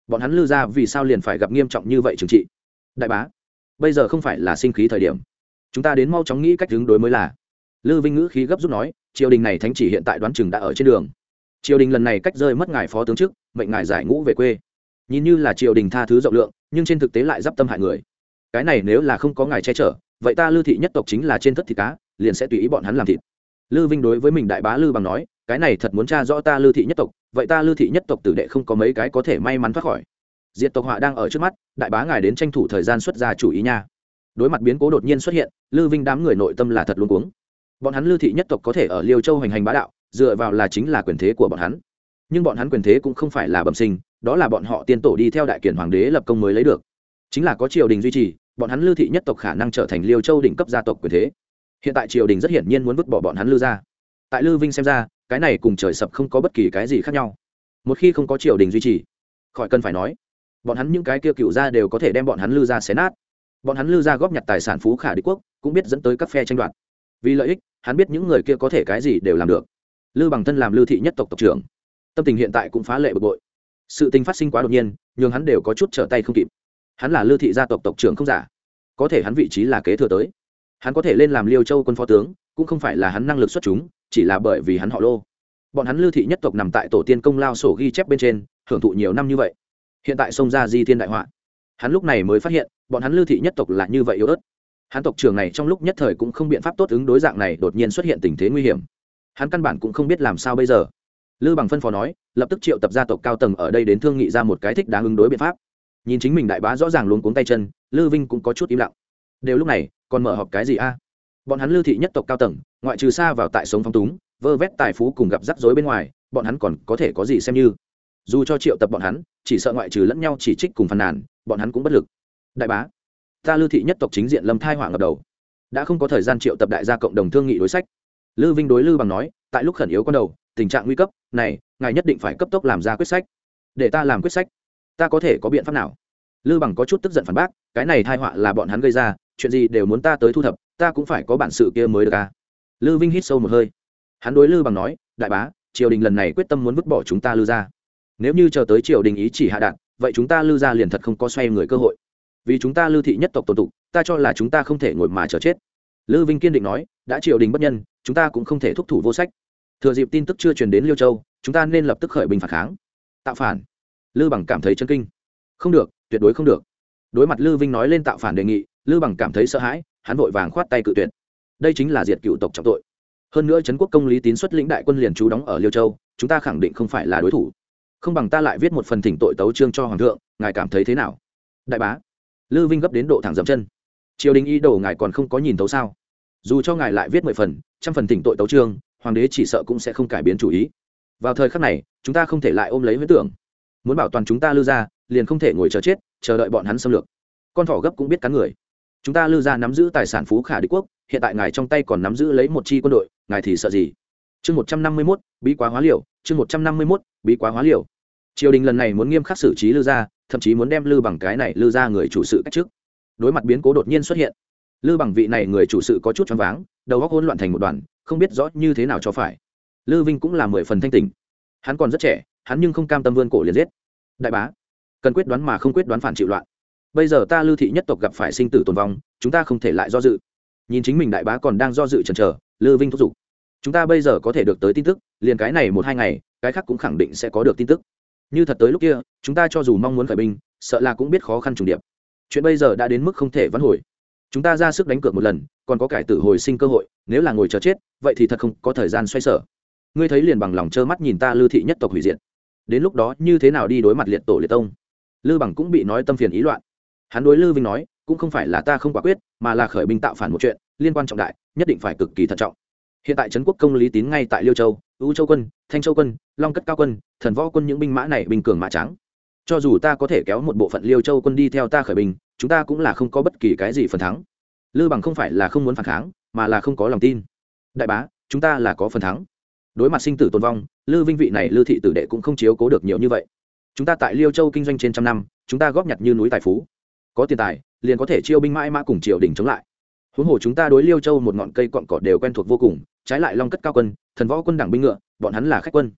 Bọn hắn lư ra vì sao liền phải gặp nghiêm trọng như vậy trừng trị? Đại bá, bây giờ không phải là sinh khí thời điểm. Chúng ta đến mau chóng nghĩ cách đứng đối mới là. Lư vinh ngữ khí gấp rút nói, triều đình này thánh chỉ hiện tại đoán chừng đã ở trên đường. Triều đình lần này cách rơi mất ngài phó tướng chức, mệnh ngài giải ngũ về quê nhìn như là triều đình tha thứ rộng lượng, nhưng trên thực tế lại d i p tâm hại người. Cái này nếu là không có ngài che chở, vậy ta lư thị nhất tộc chính là trên thất thịt cá, liền sẽ tùy ý bọn hắn làm thịt. Lư vinh đối với mình đại bá lư bằng nói, cái này thật muốn tra rõ ta lư thị nhất tộc, vậy ta lư thị nhất tộc tử đệ không có mấy cái có thể may mắn thoát khỏi. Diệt tộc họa đang ở trước mắt, đại bá ngài đến tranh thủ thời gian xuất ra chủ ý nha. Đối mặt biến cố đột nhiên xuất hiện, lư vinh đám người nội tâm là thật luôn cuống. Bọn hắn lư thị nhất tộc có thể ở liêu châu hành hành bá đạo, dựa vào là chính là quyền thế của bọn hắn. Nhưng bọn hắn quyền thế cũng không phải là bẩm sinh đó là bọn họ tiên tổ đi theo đại kiển hoàng đế lập công mới lấy được. Chính là có triều đình duy trì, bọn hắn lưu thị nhất tộc khả năng trở thành liêu châu đỉnh cấp gia tộc quyền thế. Hiện tại triều đình rất hiển nhiên muốn vứt bỏ bọn hắn lưu ra tại lư vinh xem ra, cái này cùng trời sập không có bất kỳ cái gì khác nhau. Một khi không có triều đình duy trì, khỏi cần phải nói, bọn hắn những cái kia cựu ra đều có thể đem bọn hắn lưu ra xé nát. Bọn hắn lưu ra góp nhặt tài sản phú khả đế quốc, cũng biết dẫn tới các phe tranh đoạt. Vì lợi ích, hắn biết những người kia có thể cái gì đều làm được. Lư bằng thân làm lư thị nhất tộc tộc trưởng. Tâm tình hiện tại cũng phá lệ bực bội sự tình phát sinh quá đột nhiên nhưng hắn đều có chút trở tay không kịp. Hắn là Lưu thị gia tộc tộc trưởng không giả. Có thể hắn vị trí là kế thừa tới. Hắn có thể lên làm liêu châu quân phó tướng, cũng không phải là hắn năng lực xuất chúng, chỉ là bởi vì hắn họ lô. Bọn hắn lưu thị nhất tộc nằm tại tổ tiên công lao sổ ghi chép bên trên, hưởng thụ nhiều năm như vậy. Hiện tại sông ra di thiên đại họa. Hắn lúc này mới phát hiện, bọn hắn lưu thị nhất tộc là như vậy yếu ớt. Hắn tộc trưởng này trong lúc nhất thời cũng không biện pháp tốt ứng đối dạng này đột nhiên xuất hiện tình thế nguy hiểm. Hắn căn bản cũng không biết làm sao bây giờ lư bằng phân phó nói, lập tức triệu tập gia tộc cao tầng ở đây đến thương nghị ra một cái thích đáng ứng đối biện pháp. Nhìn chính mình đại bá rõ ràng luôn cuống tay chân, lư vinh cũng có chút im lặng. Đều lúc này, còn mở họp cái gì a? À? Bọn hắn lưu thị nhất tộc cao tầng, ngoại trừ xa vào tại sống phong túng, vơ vét tài phú cùng gặp rắc rối bên ngoài, bọn hắn còn có thể có gì xem như? Dù cho triệu tập bọn hắn, chỉ sợ ngoại trừ lẫn nhau chỉ trích cùng phàn nàn, bọn hắn cũng bất lực. Đại bá, ta lưu thị nhất tộc chính diện lâm thai hỏa ngập đầu. Đã không có thời gian triệu tập đại gia cộng đồng thương nghị đối sách. Lư vinh đối lư bằng nói, tại lúc khẩn yếu con đầu tình trạng nguy cấp, này, ngài nhất định phải cấp tốc làm ra quyết sách. Để ta làm quyết sách, ta có thể có biện pháp nào? Lư bằng có chút tức giận phản bác, cái này thai họa là bọn hắn gây ra, chuyện gì đều muốn ta tới thu thập, ta cũng phải có bản sự kia mới được ca à? lư vinh hít sâu một hơi. Hắn đối lư bằng nói, đại bá, triều đình lần này quyết tâm muốn vứt bỏ chúng ta lư ra nếu như chờ tới triều đình ý chỉ hạ đạn, vậy chúng ta lư ra liền thật không có xoay người cơ hội. Vì chúng ta lư thị nhất tộc tồn tụ, ta cho là chúng ta không thể ngồi mà chờ chết. Lư vinh kiên định nói, đã triều đình bất nhân, chúng ta cũng không thể thúc thủ vô sách thừa dịp tin tức chưa truyền đến liêu châu, chúng ta nên lập tức khởi bình phản kháng. Tạo phản. Lư bằng cảm thấy chân kinh. Không được, tuyệt đối không được. Đối mặt lư vinh nói lên tạo phản đề nghị, lư bằng cảm thấy sợ hãi, hắn vội vàng khoát tay cự tuyệt. Đây chính là diệt cựu tộc trọng tội. Hơn nữa trấn quốc công lý tín xuất lĩnh đại quân liền trú đóng ở liêu châu, chúng ta khẳng định không phải là đối thủ. Không bằng ta lại viết một phần thỉnh tội tấu trương cho hoàng thượng, ngài cảm thấy thế nào? Đại bá. Lư vinh gấp đến độ thẳng dậm chân. Triều đình y đồ ngài còn không có nhìn tấu sao? Dù cho ngài lại viết mười phần, trăm phần thỉnh tội tấu trương hoàng đế chỉ sợ cũng sẽ không cải biến chủ ý. Vào thời khắc này chúng ta không thể lại ôm lấy huyết tưởng. Muốn bảo toàn chúng ta lư ra liền không thể ngồi chờ chết chờ đợi bọn hắn xâm lược. Con thỏ gấp cũng biết cắn người. Chúng ta lư ra nắm giữ tài sản phú khả đế quốc hiện tại ngài trong tay còn nắm giữ lấy một chi quân đội ngài thì sợ gì? Chương một trăm năm mươi mốt bí quá hóa liều chương một trăm năm mươi mốt bí quá hóa liều. Triều đình lần này muốn nghiêm khắc xử trí lư ra, thậm chí muốn đem lư bằng cái này lư ra người chủ sự cách trước đối mặt biến cố đột nhiên xuất hiện. Lư bằng vị này người chủ sự có chút choáng váng đầu góc hỗn loạn thành một đoàn không biết rõ như thế nào cho phải. Lư vinh cũng là mười phần thanh tình hắn còn rất trẻ, hắn nhưng không cam tâm vươn cổ liền giết. Đại bá, cần quyết đoán mà không quyết đoán phản chịu loạn. Bây giờ ta lư thị nhất tộc gặp phải sinh tử tồn vong, chúng ta không thể lại do dự. Nhìn chính mình đại bá còn đang do dự chần chờ, lư vinh thúc giục. Chúng ta bây giờ có thể được tới tin tức, liền cái này một hai ngày, cái khác cũng khẳng định sẽ có được tin tức. Như thật tới lúc kia, chúng ta cho dù mong muốn khởi binh, sợ là cũng biết khó khăn trùng điệp. Chuyện bây giờ đã đến mức không thể vãn hồi chúng ta ra sức đánh cược một lần, còn có cải tử hồi sinh cơ hội, nếu là ngồi chờ chết, vậy thì thật không có thời gian xoay sở. Ngươi thấy liền bằng lòng trơ mắt nhìn ta lư thị nhất tộc hủy diệt. Đến lúc đó, như thế nào đi đối mặt liệt tổ liệt tông? Lư bằng cũng bị nói tâm phiền ý loạn. Hắn đối lư vinh nói, cũng không phải là ta không quả quyết, mà là khởi binh tạo phản một chuyện, liên quan trọng đại, nhất định phải cực kỳ thận trọng. Hiện tại trấn quốc công lý tín ngay tại liêu châu ưu châu quân, thanh châu quân, long cất cao quân, thần võ quân những binh mã này bình cường mã trắng cho dù ta có thể kéo một bộ phận liêu châu quân đi theo ta khởi binh chúng ta cũng là không có bất kỳ cái gì phần thắng. Lư bằng không phải là không muốn phản kháng, mà là không có lòng tin. Đại bá, chúng ta là có phần thắng. Đối mặt sinh tử tồn vong, lư vinh vị này lư thị tử đệ cũng không chiếu cố được nhiều như vậy. Chúng ta tại liêu châu kinh doanh trên trăm năm, chúng ta góp nhặt như núi tài phú. Có tiền tài, liền có thể chiêu binh mãi mã cùng triều đình chống lại. Huống hồ chúng ta đối liêu châu một ngọn cây cọn cỏ đều quen thuộc vô cùng, trái lại long cất cao quân, thần võ quân đảng binh ngựa, bọn hắn là khách quân.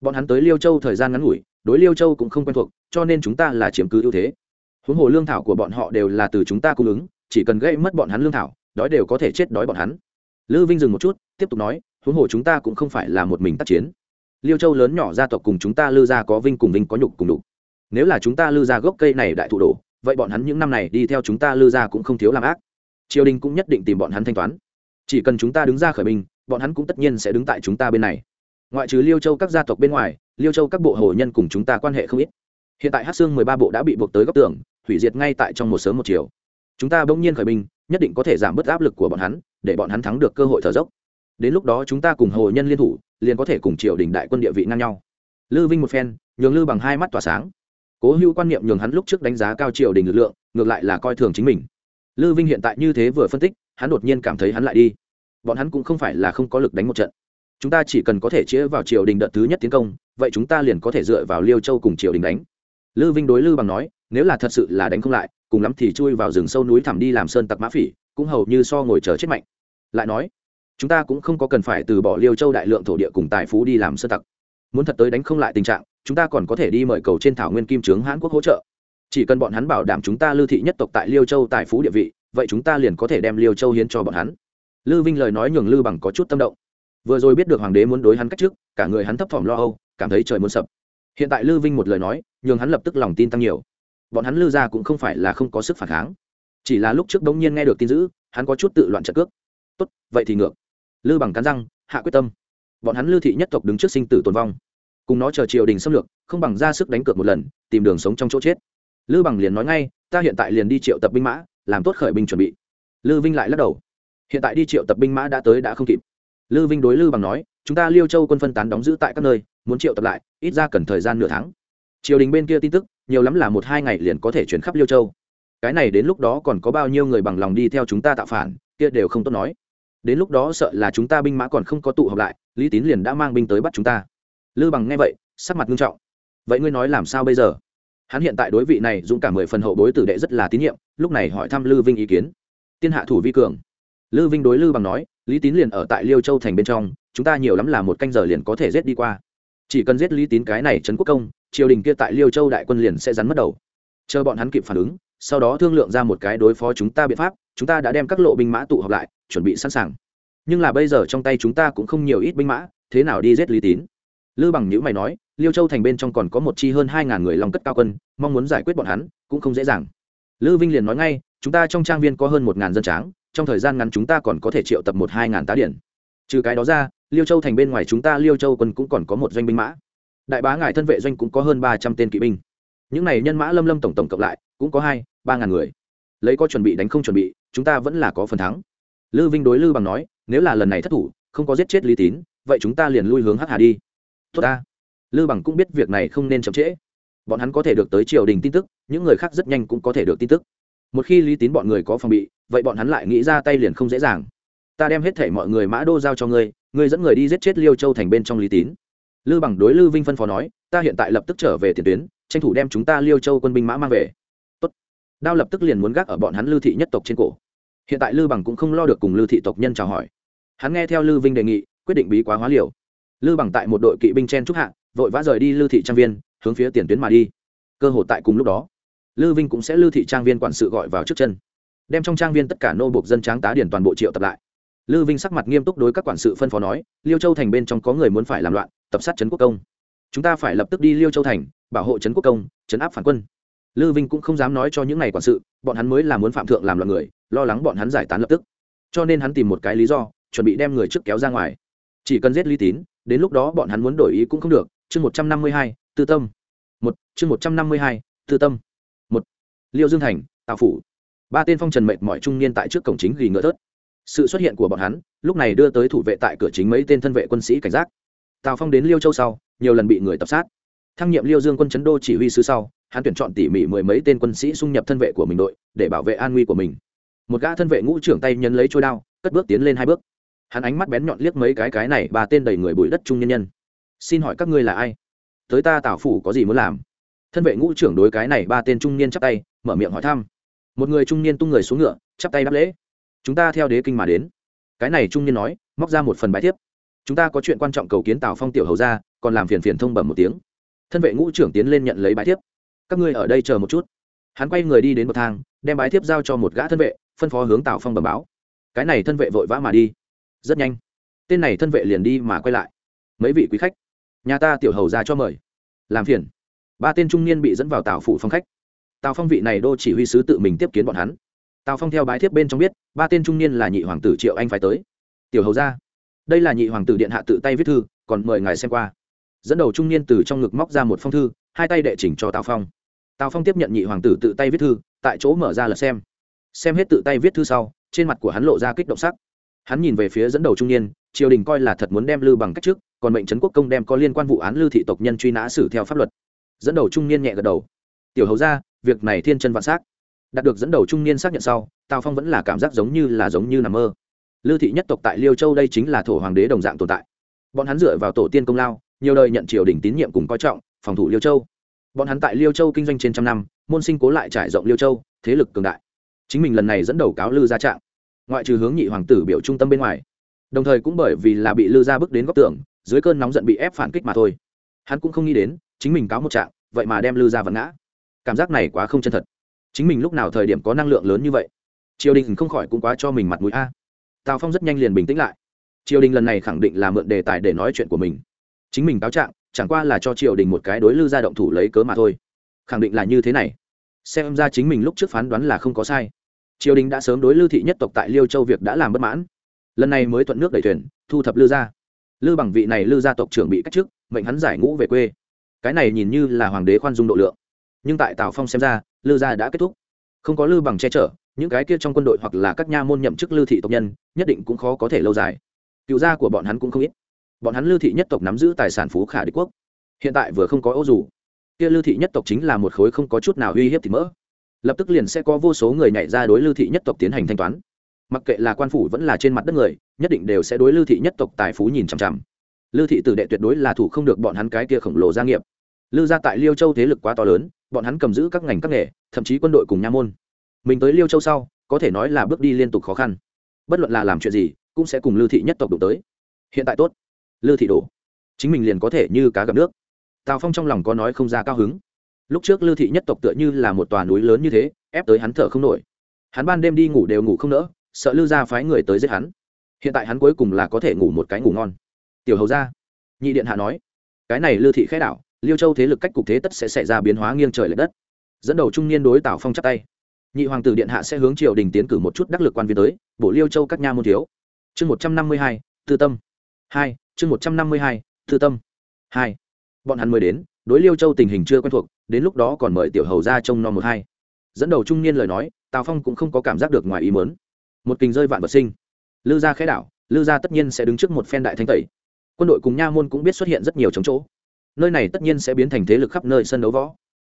Bọn hắn tới liêu châu thời gian ngắn ngủi, đối liêu châu cũng không quen thuộc, cho nên chúng ta là chiếm cứ ưu thế huống hồ lương thảo của bọn họ đều là từ chúng ta cung ứng, chỉ cần gây mất bọn hắn lương thảo, đói đều có thể chết đói bọn hắn. Lư vinh dừng một chút, tiếp tục nói, huống hồ chúng ta cũng không phải là một mình tác chiến. Liêu châu lớn nhỏ gia tộc cùng chúng ta lư gia có vinh cùng vinh có nhục cùng đục nếu là chúng ta lư gia gốc cây này đại thụ đổ, vậy bọn hắn những năm này đi theo chúng ta lư gia cũng không thiếu làm ác. Triều đình cũng nhất định tìm bọn hắn thanh toán. Chỉ cần chúng ta đứng ra khởi binh, bọn hắn cũng tất nhiên sẽ đứng tại chúng ta bên này. Ngoại trừ liêu châu các gia tộc bên ngoài, liêu châu các bộ hồ nhân cùng chúng ta quan hệ không ít. Hiện tại hát xương mười ba bộ đã bị buộc tới góc tường hủy diệt ngay tại trong một sớm một chiều. Chúng ta bỗng nhiên khởi binh, nhất định có thể giảm bớt áp lực của bọn hắn, để bọn hắn thắng được cơ hội thở dốc. Đến lúc đó chúng ta cùng hồ nhân liên thủ, liền có thể cùng triều đình đại quân địa vị ngang nhau. Lư vinh một phen, nhường lư bằng hai mắt tỏa sáng. Cố hữu quan niệm nhường hắn lúc trước đánh giá cao triều đình lực lượng, ngược lại là coi thường chính mình. Lư vinh hiện tại như thế vừa phân tích, hắn đột nhiên cảm thấy hắn lại đi. Bọn hắn cũng không phải là không có lực đánh một trận. Chúng ta chỉ cần có thể chĩa vào triều đình đợt thứ nhất tiến công, vậy chúng ta liền có thể dựa vào liêu châu cùng triều đình đánh lư vinh đối lư bằng nói, nếu là thật sự là đánh không lại, cùng lắm thì chui vào rừng sâu núi thẳm đi làm sơn tặc mã phỉ, cũng hầu như so ngồi chờ chết mạnh. Lại nói, chúng ta cũng không có cần phải từ bỏ liêu châu đại lượng thổ địa cùng tài phú đi làm sơn tặc. Muốn thật tới đánh không lại tình trạng, chúng ta còn có thể đi mời cầu trên thảo nguyên kim trướng hãn quốc hỗ trợ. Chỉ cần bọn hắn bảo đảm chúng ta lưu thị nhất tộc tại liêu châu tài phú địa vị, vậy chúng ta liền có thể đem liêu châu hiến cho bọn hắn. Lư vinh lời nói nhường lư bằng có chút tâm động. Vừa rồi biết được hoàng đế muốn đối hắn cách trước, cả người hắn thấp thỏm lo âu, cảm thấy trời muốn sập hiện tại lư vinh một lời nói, nhường hắn lập tức lòng tin tăng nhiều. Bọn hắn lư ra cũng không phải là không có sức phản kháng. Chỉ là lúc trước đống nhiên nghe được tin dữ, hắn có chút tự loạn trận cước. Tốt, vậy thì ngược. Lư bằng cắn răng, hạ quyết tâm. Bọn hắn lư thị nhất tộc đứng trước sinh tử tồn vong. Cùng nó chờ triều đình xâm lược, không bằng ra sức đánh cược một lần, tìm đường sống trong chỗ chết. Lư bằng liền nói ngay, ta hiện tại liền đi triệu tập binh mã, làm tốt khởi binh chuẩn bị. Lư vinh lại lắc đầu. Hiện tại đi triệu tập binh mã đã tới đã không kịp. Lư vinh đối lư bằng nói chúng ta liêu châu quân phân tán đóng giữ tại các nơi, muốn triệu tập lại, ít ra cần thời gian nửa tháng. Triều đình bên kia tin tức, nhiều lắm là một hai ngày liền có thể chuyển khắp liêu châu. Cái này đến lúc đó còn có bao nhiêu người bằng lòng đi theo chúng ta tạo phản, kia đều không tốt nói. Đến lúc đó sợ là chúng ta binh mã còn không có tụ họp lại, lý tín liền đã mang binh tới bắt chúng ta. Lư bằng nghe vậy, sắc mặt nghiêm trọng. Vậy ngươi nói làm sao bây giờ? Hắn hiện tại đối vị này dũng cả mười phần hậu bối tử đệ rất là tín nhiệm, lúc này hỏi thăm lư vinh ý kiến. Tiên hạ thủ vi cường. Lư vinh đối lư bằng nói lý tín liền ở tại liêu châu thành bên trong, chúng ta nhiều lắm là một canh giờ liền có thể giết đi qua. Chỉ cần giết lý tín cái này trấn quốc công, triều đình kia tại liêu châu đại quân liền sẽ rắn mất đầu. Chờ bọn hắn kịp phản ứng, sau đó thương lượng ra một cái đối phó chúng ta biện pháp, chúng ta đã đem các lộ binh mã tụ họp lại, chuẩn bị sẵn sàng. Nhưng là bây giờ trong tay chúng ta cũng không nhiều ít binh mã, thế nào đi giết lý tín? Lư bằng nhữ mày nói, liêu châu thành bên trong còn có một chi hơn hai ngàn người lòng cất cao quân, mong muốn giải quyết bọn hắn, cũng không dễ dàng. Lư vinh liền nói ngay, chúng ta trong trang viên có hơn một ngàn dân tráng trong thời gian ngắn chúng ta còn có thể triệu tập một hai ngàn tá điển. Trừ cái đó ra, liêu châu thành bên ngoài chúng ta liêu châu quân cũng còn có một doanh binh mã. Đại bá ngài thân vệ doanh cũng có hơn ba trăm tên kỵ binh. Những này nhân mã lâm lâm tổng tổng cộng lại cũng có hai, ba ngàn người. Lấy có chuẩn bị đánh không chuẩn bị, chúng ta vẫn là có phần thắng. Lư vinh đối lư bằng nói, nếu là lần này thất thủ, không có giết chết lý tín, vậy chúng ta liền lui hướng hắc hà đi. Tốt ta. Lư bằng cũng biết việc này không nên chậm trễ. Bọn hắn có thể được tới triều đình tin tức, những người khác rất nhanh cũng có thể được tin tức. Một khi lý tín bọn người có phòng bị vậy bọn hắn lại nghĩ ra tay liền không dễ dàng. Ta đem hết thể mọi người mã đô giao cho ngươi ngươi dẫn người đi giết chết liêu châu thành bên trong lý tín. Lư bằng đối lư vinh phân phó nói, ta hiện tại lập tức trở về tiền tuyến, tranh thủ đem chúng ta liêu châu quân binh mã mang về. Tốt. đao lập tức liền muốn gác ở bọn hắn lư thị nhất tộc trên cổ. Hiện tại lư bằng cũng không lo được cùng lư thị tộc nhân chào hỏi. Hắn nghe theo lư vinh đề nghị, quyết định bí quá hóa liều. Lư bằng tại một đội kỵ binh chen trúc hạ, vội vã rời đi lư thị trang viên, hướng phía tiền tuyến mà đi. Cơ hội tại cùng lúc đó, lư vinh cũng sẽ lư thị trang viên quản sự gọi vào trước chân đem trong trang viên tất cả nô buộc dân tráng tá điển toàn bộ triệu tập lại. Lư vinh sắc mặt nghiêm túc đối các quản sự phân phó nói, liêu châu thành bên trong có người muốn phải làm loạn, tập sát trấn quốc công. Chúng ta phải lập tức đi liêu châu thành, bảo hộ trấn quốc công, trấn áp phản quân. Lư vinh cũng không dám nói cho những n à y quản sự, bọn hắn mới là muốn phạm thượng làm loạn người, lo lắng bọn hắn giải tán lập tức. Cho nên hắn tìm một cái lý do, chuẩn bị đem người trước kéo ra ngoài. Chỉ cần giết lý tín, đến lúc đó bọn hắn muốn đổi ý cũng không được. Chương một trăm năm mươi hai, tư tâm. Một, chương một trăm năm mươi hai, tư tâm. Một, liêu dương thành, tào phủ ba tên phong trần mệt mỏi trung niên tại trước cổng chính ghi ngựa thớt. Sự xuất hiện của bọn hắn, lúc này đưa tới thủ vệ tại cửa chính mấy tên thân vệ quân sĩ cảnh giác. Tào phong đến liêu châu sau, nhiều lần bị người tập sát. Thăng nhiệm liêu dương quân chấn đô chỉ huy sứ sau, hắn tuyển chọn tỉ mỉ mười mấy tên quân sĩ xung nhập thân vệ của mình đội, để bảo vệ an nguy của mình. Một gã thân vệ ngũ trưởng tay nhấn lấy trôi đao, cất bước tiến lên hai bước. Hắn ánh mắt bén nhọn liếc mấy cái cái này, ba tên đầy người bụi đất trung nhân nhân. Xin hỏi các ngươi là ai? Tới ta tào phủ có gì muốn làm? Thân vệ ngũ trưởng đối cái này ba tên trung niên chắp tay, mở miệng hỏi thăm một người trung niên tung người xuống ngựa, chắp tay đáp lễ. Chúng ta theo đế kinh mà đến. Cái này trung niên nói, móc ra một phần bài thiếp. Chúng ta có chuyện quan trọng cầu kiến tào phong tiểu hầu ra còn làm phiền phiền thông bẩm một tiếng. Thân vệ ngũ trưởng tiến lên nhận lấy bài thiếp. Các ngươi ở đây chờ một chút. Hắn quay người đi đến bậc thang, đem bài thiếp giao cho một gã thân vệ, phân phó hướng tào phong bẩm báo. Cái này thân vệ vội vã mà đi. Rất nhanh. Tên này thân vệ liền đi mà quay lại. Mấy vị quý khách, nhà ta tiểu hầu ra cho mời. Làm phiền. Ba tên trung niên bị dẫn vào tào phủ phong khách tào phong vị này đô chỉ huy sứ tự mình tiếp kiến bọn hắn. Tào phong theo bái thiếp bên trong biết, ba tên trung niên là nhị hoàng tử triệu anh phải tới. Tiểu hầu ra, đây là nhị hoàng tử điện hạ tự tay viết thư, còn mời ngài xem qua. Dẫn đầu trung niên từ trong ngực móc ra một phong thư, hai tay đệ chỉnh cho tào phong. Tào phong tiếp nhận nhị hoàng tử tự tay viết thư, tại chỗ mở ra là xem. Xem hết tự tay viết thư sau, trên mặt của hắn lộ ra kích động sắc. Hắn nhìn về phía dẫn đầu trung niên, triều đình coi là thật muốn đem lư bằng cách trước, còn mệnh trấn quốc công đem có liên quan vụ án lư thị tộc nhân truy nã xử theo pháp luật. Dẫn đầu trung niên nhẹ gật đầu. Tiểu hầu ra việc này thiên chân vạn s á c đạt được dẫn đầu trung niên xác nhận sau, tào phong vẫn là cảm giác giống như là giống như nằm mơ. Lưu thị nhất tộc tại liêu châu đây chính là thổ hoàng đế đồng dạng tồn tại. Bọn hắn dựa vào tổ tiên công lao, nhiều đời nhận triều đình tín nhiệm cùng coi trọng, phòng thủ liêu châu. Bọn hắn tại liêu châu kinh doanh trên trăm năm, môn sinh cố lại trải rộng liêu châu, thế lực cường đại. Chính mình lần này dẫn đầu cáo lư ra trạng. Ngoại trừ hướng nhị hoàng tử biểu trung tâm bên ngoài, đồng thời cũng bởi vì là bị lư ra bước đến góc tường, dưới cơn nóng giận bị ép phản kích mà thôi. Hắn cũng không nghĩ đến, chính mình cáo một trạng, vậy mà đem lư ra vật ngã cảm giác này quá không chân thật. Chính mình lúc nào thời điểm có năng lượng lớn như vậy? Triều đình không khỏi cũng quá cho mình mặt mũi a. Tào phong rất nhanh liền bình tĩnh lại. Triều đình lần này khẳng định là mượn đề tài để nói chuyện của mình. Chính mình cáo trạng, chẳng qua là cho triều đình một cái đối lưu ra động thủ lấy cớ mà thôi. Khẳng định là như thế này. Xem ra chính mình lúc trước phán đoán là không có sai. Triều đình đã sớm đối lưu thị nhất tộc tại liêu châu việc đã làm bất mãn. Lần này mới thuận nước đẩy thuyền, thu thập lưu gia. Lưu bằng vị này lưu gia tộc trưởng bị cách chức, mệnh hắn giải ngũ về quê. Cái này nhìn như là hoàng đế khoan dung độ lượng nhưng tại tào phong xem ra, lư gia đã kết thúc. Không có lư bằng che chở, những cái kia trong quân đội hoặc là các nha môn nhậm chức lư thị tộc nhân, nhất định cũng khó có thể lâu dài. Cựu gia của bọn hắn cũng không ít. Bọn hắn lư thị nhất tộc nắm giữ tài sản phú khả đế quốc. Hiện tại vừa không có ô dù. Kia lư thị nhất tộc chính là một khối không có chút nào uy hiếp thì mỡ. Lập tức liền sẽ có vô số người nhảy ra đối lư thị nhất tộc tiến hành thanh toán. Mặc kệ là quan phủ vẫn là trên mặt đất người, nhất định đều sẽ đối lư thị nhất tộc tài phú nhìn chằm chằm. Lư thị tử đệ tuyệt đối là thủ không được bọn hắn cái kia khổng lồ gia nghiệp lư gia tại liêu châu thế lực quá to lớn, bọn hắn cầm giữ các ngành các nghề, thậm chí quân đội cùng nha môn. Mình tới liêu châu sau, có thể nói là bước đi liên tục khó khăn. Bất luận là làm chuyện gì, cũng sẽ cùng lư thị nhất tộc đụng tới. Hiện tại tốt. Lư thị đổ. Chính mình liền có thể như cá gặp nước. Tào phong trong lòng có nói không ra cao hứng. Lúc trước lư thị nhất tộc tựa như là một tòa núi lớn như thế, ép tới hắn thở không nổi. Hắn ban đêm đi ngủ đều ngủ không nỡ, sợ lư ra phái người tới giết hắn. Hiện tại hắn cuối cùng là có thể ngủ một cái ngủ ngon. Tiểu hầu ra nhị điện hạ nói. Cái này lư thị khẽ đảo liêu châu thế lực cách cục thế tất sẽ xảy ra biến hóa nghiêng trời l ệ đất. Dẫn đầu trung niên đối tào phong chắc tay. Nhị hoàng tử điện hạ sẽ hướng triều đình tiến cử một chút đắc lực quan viên tới bộ liêu châu các nha môn thiếu. Chương một trăm năm mươi hai, tư tâm. Hai, chương một trăm năm mươi hai, tư tâm. Hai, bọn hắn mới đến, đối liêu châu tình hình chưa quen thuộc, đến lúc đó còn mời tiểu hầu ra trông non một hai. Dẫn đầu trung niên lời nói, tào phong cũng không có cảm giác được ngoài ý mớn một kình rơi vạn vật sinh. Lư gia khẽ đảo, lư gia tất nhiên sẽ đứng trước một phen đại thanh tẩy. Quân đội cùng nha môn cũng biết xuất hiện rất nhiều chống chỗ nơi này tất nhiên sẽ biến thành thế lực khắp nơi sân đấu võ.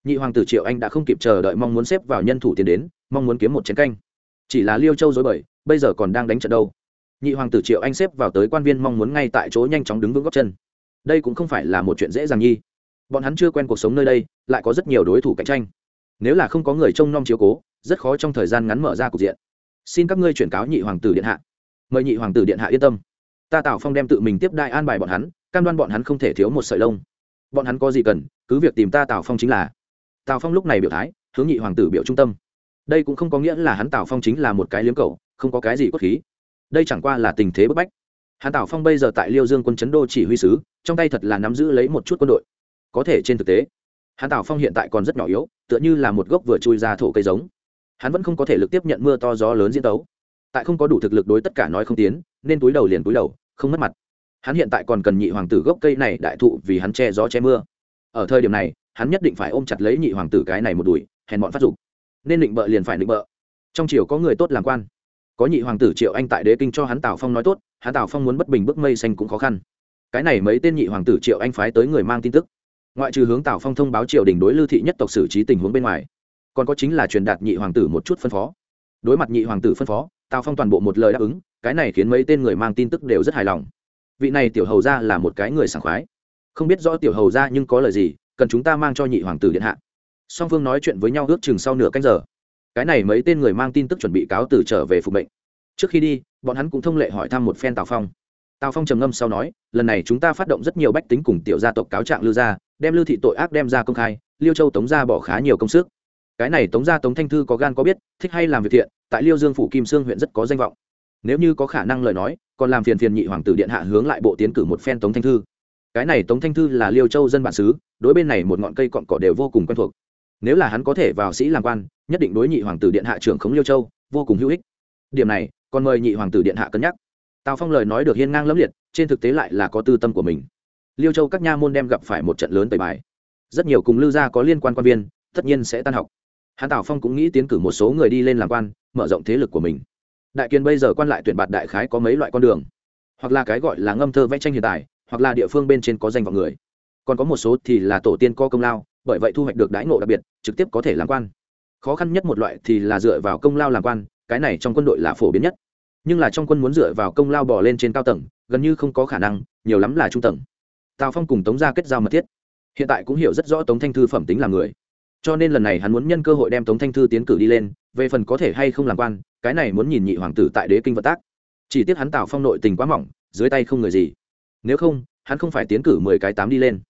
Nhị hoàng tử triệu anh đã không kịp chờ đợi mong muốn xếp vào nhân thủ tiền đến, mong muốn kiếm một chiến canh. Chỉ là liêu châu dối bời, bây giờ còn đang đánh trận đâu. Nhị hoàng tử triệu anh xếp vào tới quan viên mong muốn ngay tại chỗ nhanh chóng đứng vững góc chân. Đây cũng không phải là một chuyện dễ dàng nhi. Bọn hắn chưa quen cuộc sống nơi đây, lại có rất nhiều đối thủ cạnh tranh. Nếu là không có người trông nom chiếu cố, rất khó trong thời gian ngắn mở ra cục diện. Xin các ngươi chuyển cáo nhị hoàng tử điện hạ. Mời nhị hoàng tử điện hạ yên tâm. Ta tạo phong đem tự mình tiếp đại an bài bọn hắn, cam đoan bọn hắn không thể thiếu một sợi lông bọn hắn có gì cần, cứ việc tìm ta tào phong chính là. Tào phong lúc này biểu thái, hướng nhị hoàng tử biểu trung tâm. Đây cũng không có nghĩa là hắn tào phong chính là một cái liếm cầu không có cái gì cốt khí. Đây chẳng qua là tình thế bức bách. Hắn tào phong bây giờ tại liêu dương quân chấn đô chỉ huy sứ, trong tay thật là nắm giữ lấy một chút quân đội. Có thể trên thực tế, hắn tào phong hiện tại còn rất nhỏ yếu, tựa như là một gốc vừa chui ra thổ cây giống. Hắn vẫn không có thể lực tiếp nhận mưa to gió lớn diễn tấu. Tại không có đủ thực lực đối tất cả nói không tiến, nên túi đầu liền túi đầu, không mất mặt hắn hiện tại còn cần nhị hoàng tử gốc cây này đại thụ vì hắn che gió che mưa. Ở thời điểm này, hắn nhất định phải ôm chặt lấy nhị hoàng tử cái này một đùi, hèn bọn phát dục. Nên định bợ liền phải định bợ. Trong triều có người tốt làm quan. Có nhị hoàng tử triệu anh tại đế kinh cho hắn tào phong nói tốt, hắn tào phong muốn bất bình bước mây xanh cũng khó khăn. Cái này mấy tên nhị hoàng tử triệu anh phái tới người mang tin tức. Ngoại trừ hướng tào phong thông báo triều đình đối lưu thị nhất tộc xử trí tình huống bên ngoài, còn có chính là truyền đạt nhị hoàng tử một chút phân phó. Đối mặt nhị hoàng tử phân phó, tào phong toàn bộ một lời đáp ứng, cái này khiến mấy tên người mang tin tức đều rất hài lòng vị này tiểu hầu ra là một cái người sảng khoái. Không biết rõ tiểu hầu ra nhưng có lời gì, cần chúng ta mang cho nhị hoàng tử điện hạ. Song phương nói chuyện với nhau ước chừng sau nửa canh giờ. Cái này mấy tên người mang tin tức chuẩn bị cáo từ trở về phục mệnh. Trước khi đi, bọn hắn cũng thông lệ hỏi thăm một phen tào phong. Tào phong trầm ngâm sau nói, lần này chúng ta phát động rất nhiều bách tính cùng tiểu gia tộc cáo trạng lưu gia, đem lưu thị tội ác đem ra công khai, liêu châu tống gia bỏ khá nhiều công sức. Cái này tống gia tống thanh thư có gan có biết, thích hay làm việc thiện, tại liêu dương phủ kim sương huyện rất có danh vọng nếu như có khả năng lời nói, còn làm phiền phiền nhị hoàng tử điện hạ hướng lại bộ tiến cử một phen tống thanh thư. Cái này tống thanh thư là liêu châu dân bản xứ, đối bên này một ngọn cây cọn cỏ đều vô cùng quen thuộc. Nếu là hắn có thể vào sĩ làm quan, nhất định đối nhị hoàng tử điện hạ trưởng khống liêu châu, vô cùng hữu ích. Điểm này, còn mời nhị hoàng tử điện hạ cân nhắc. Tào phong lời nói được hiên ngang lẫm liệt, trên thực tế lại là có tư tâm của mình. Liêu châu các nha môn đem gặp phải một trận lớn tẩy bài. Rất nhiều cùng lưu gia có liên quan quan viên, tất nhiên sẽ tan học. Hắn tào phong cũng nghĩ tiến cử một số người đi lên làm quan, mở rộng thế lực của mình đại kiên bây giờ quan lại tuyển bạt đại khái có mấy loại con đường. Hoặc là cái gọi là ngâm thơ vẽ tranh hiện tại, hoặc là địa phương bên trên có danh vọng người. Còn có một số thì là tổ tiên có công lao, bởi vậy thu hoạch được đãi ngộ đặc biệt, trực tiếp có thể làm quan. Khó khăn nhất một loại thì là dựa vào công lao làm quan, cái này trong quân đội là phổ biến nhất. Nhưng là trong quân muốn dựa vào công lao bỏ lên trên cao tầng, gần như không có khả năng, nhiều lắm là trung tầng. Tào phong cùng tống gia kết giao mật thiết. Hiện tại cũng hiểu rất rõ tống thanh thư phẩm tính là người cho nên lần này hắn muốn nhân cơ hội đem tống thanh thư tiến cử đi lên, về phần có thể hay không làm quan, cái này muốn nhìn nhị hoàng tử tại đế kinh vận tác. Chỉ tiếc hắn tạo phong nội tình quá mỏng, dưới tay không người gì. Nếu không, hắn không phải tiến cử mười cái tám đi lên.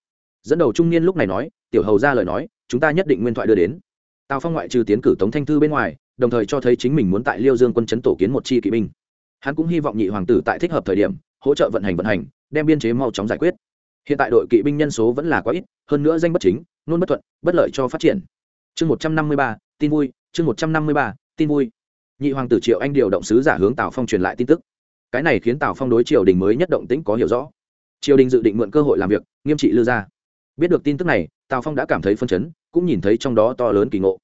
Dẫn đầu trung niên lúc này nói, tiểu hầu ra lời nói, chúng ta nhất định nguyên thoại đưa đến. Tào phong ngoại trừ tiến cử tống thanh thư bên ngoài, đồng thời cho thấy chính mình muốn tại liêu dương quân chấn tổ kiến một chi kỵ binh. Hắn cũng hy vọng nhị hoàng tử tại thích hợp thời điểm, hỗ trợ vận hành vận hành, đem biên chế mau chóng giải quyết hiện tại đội kỵ binh nhân số vẫn là quá ít, hơn nữa danh bất chính, nôn bất thuận, bất lợi cho phát triển. Chương một trăm năm mươi ba, tin vui, chương một trăm năm mươi ba, tin vui. Nhị hoàng tử triệu anh điều động sứ giả hướng tào phong truyền lại tin tức. Cái này khiến tào phong đối triều đình mới nhất động tĩnh có hiểu rõ. Triều đình dự định mượn cơ hội làm việc, nghiêm trị lư gia. Biết được tin tức này, tào phong đã cảm thấy phân chấn, cũng nhìn thấy trong đó to lớn kỳ ngộ.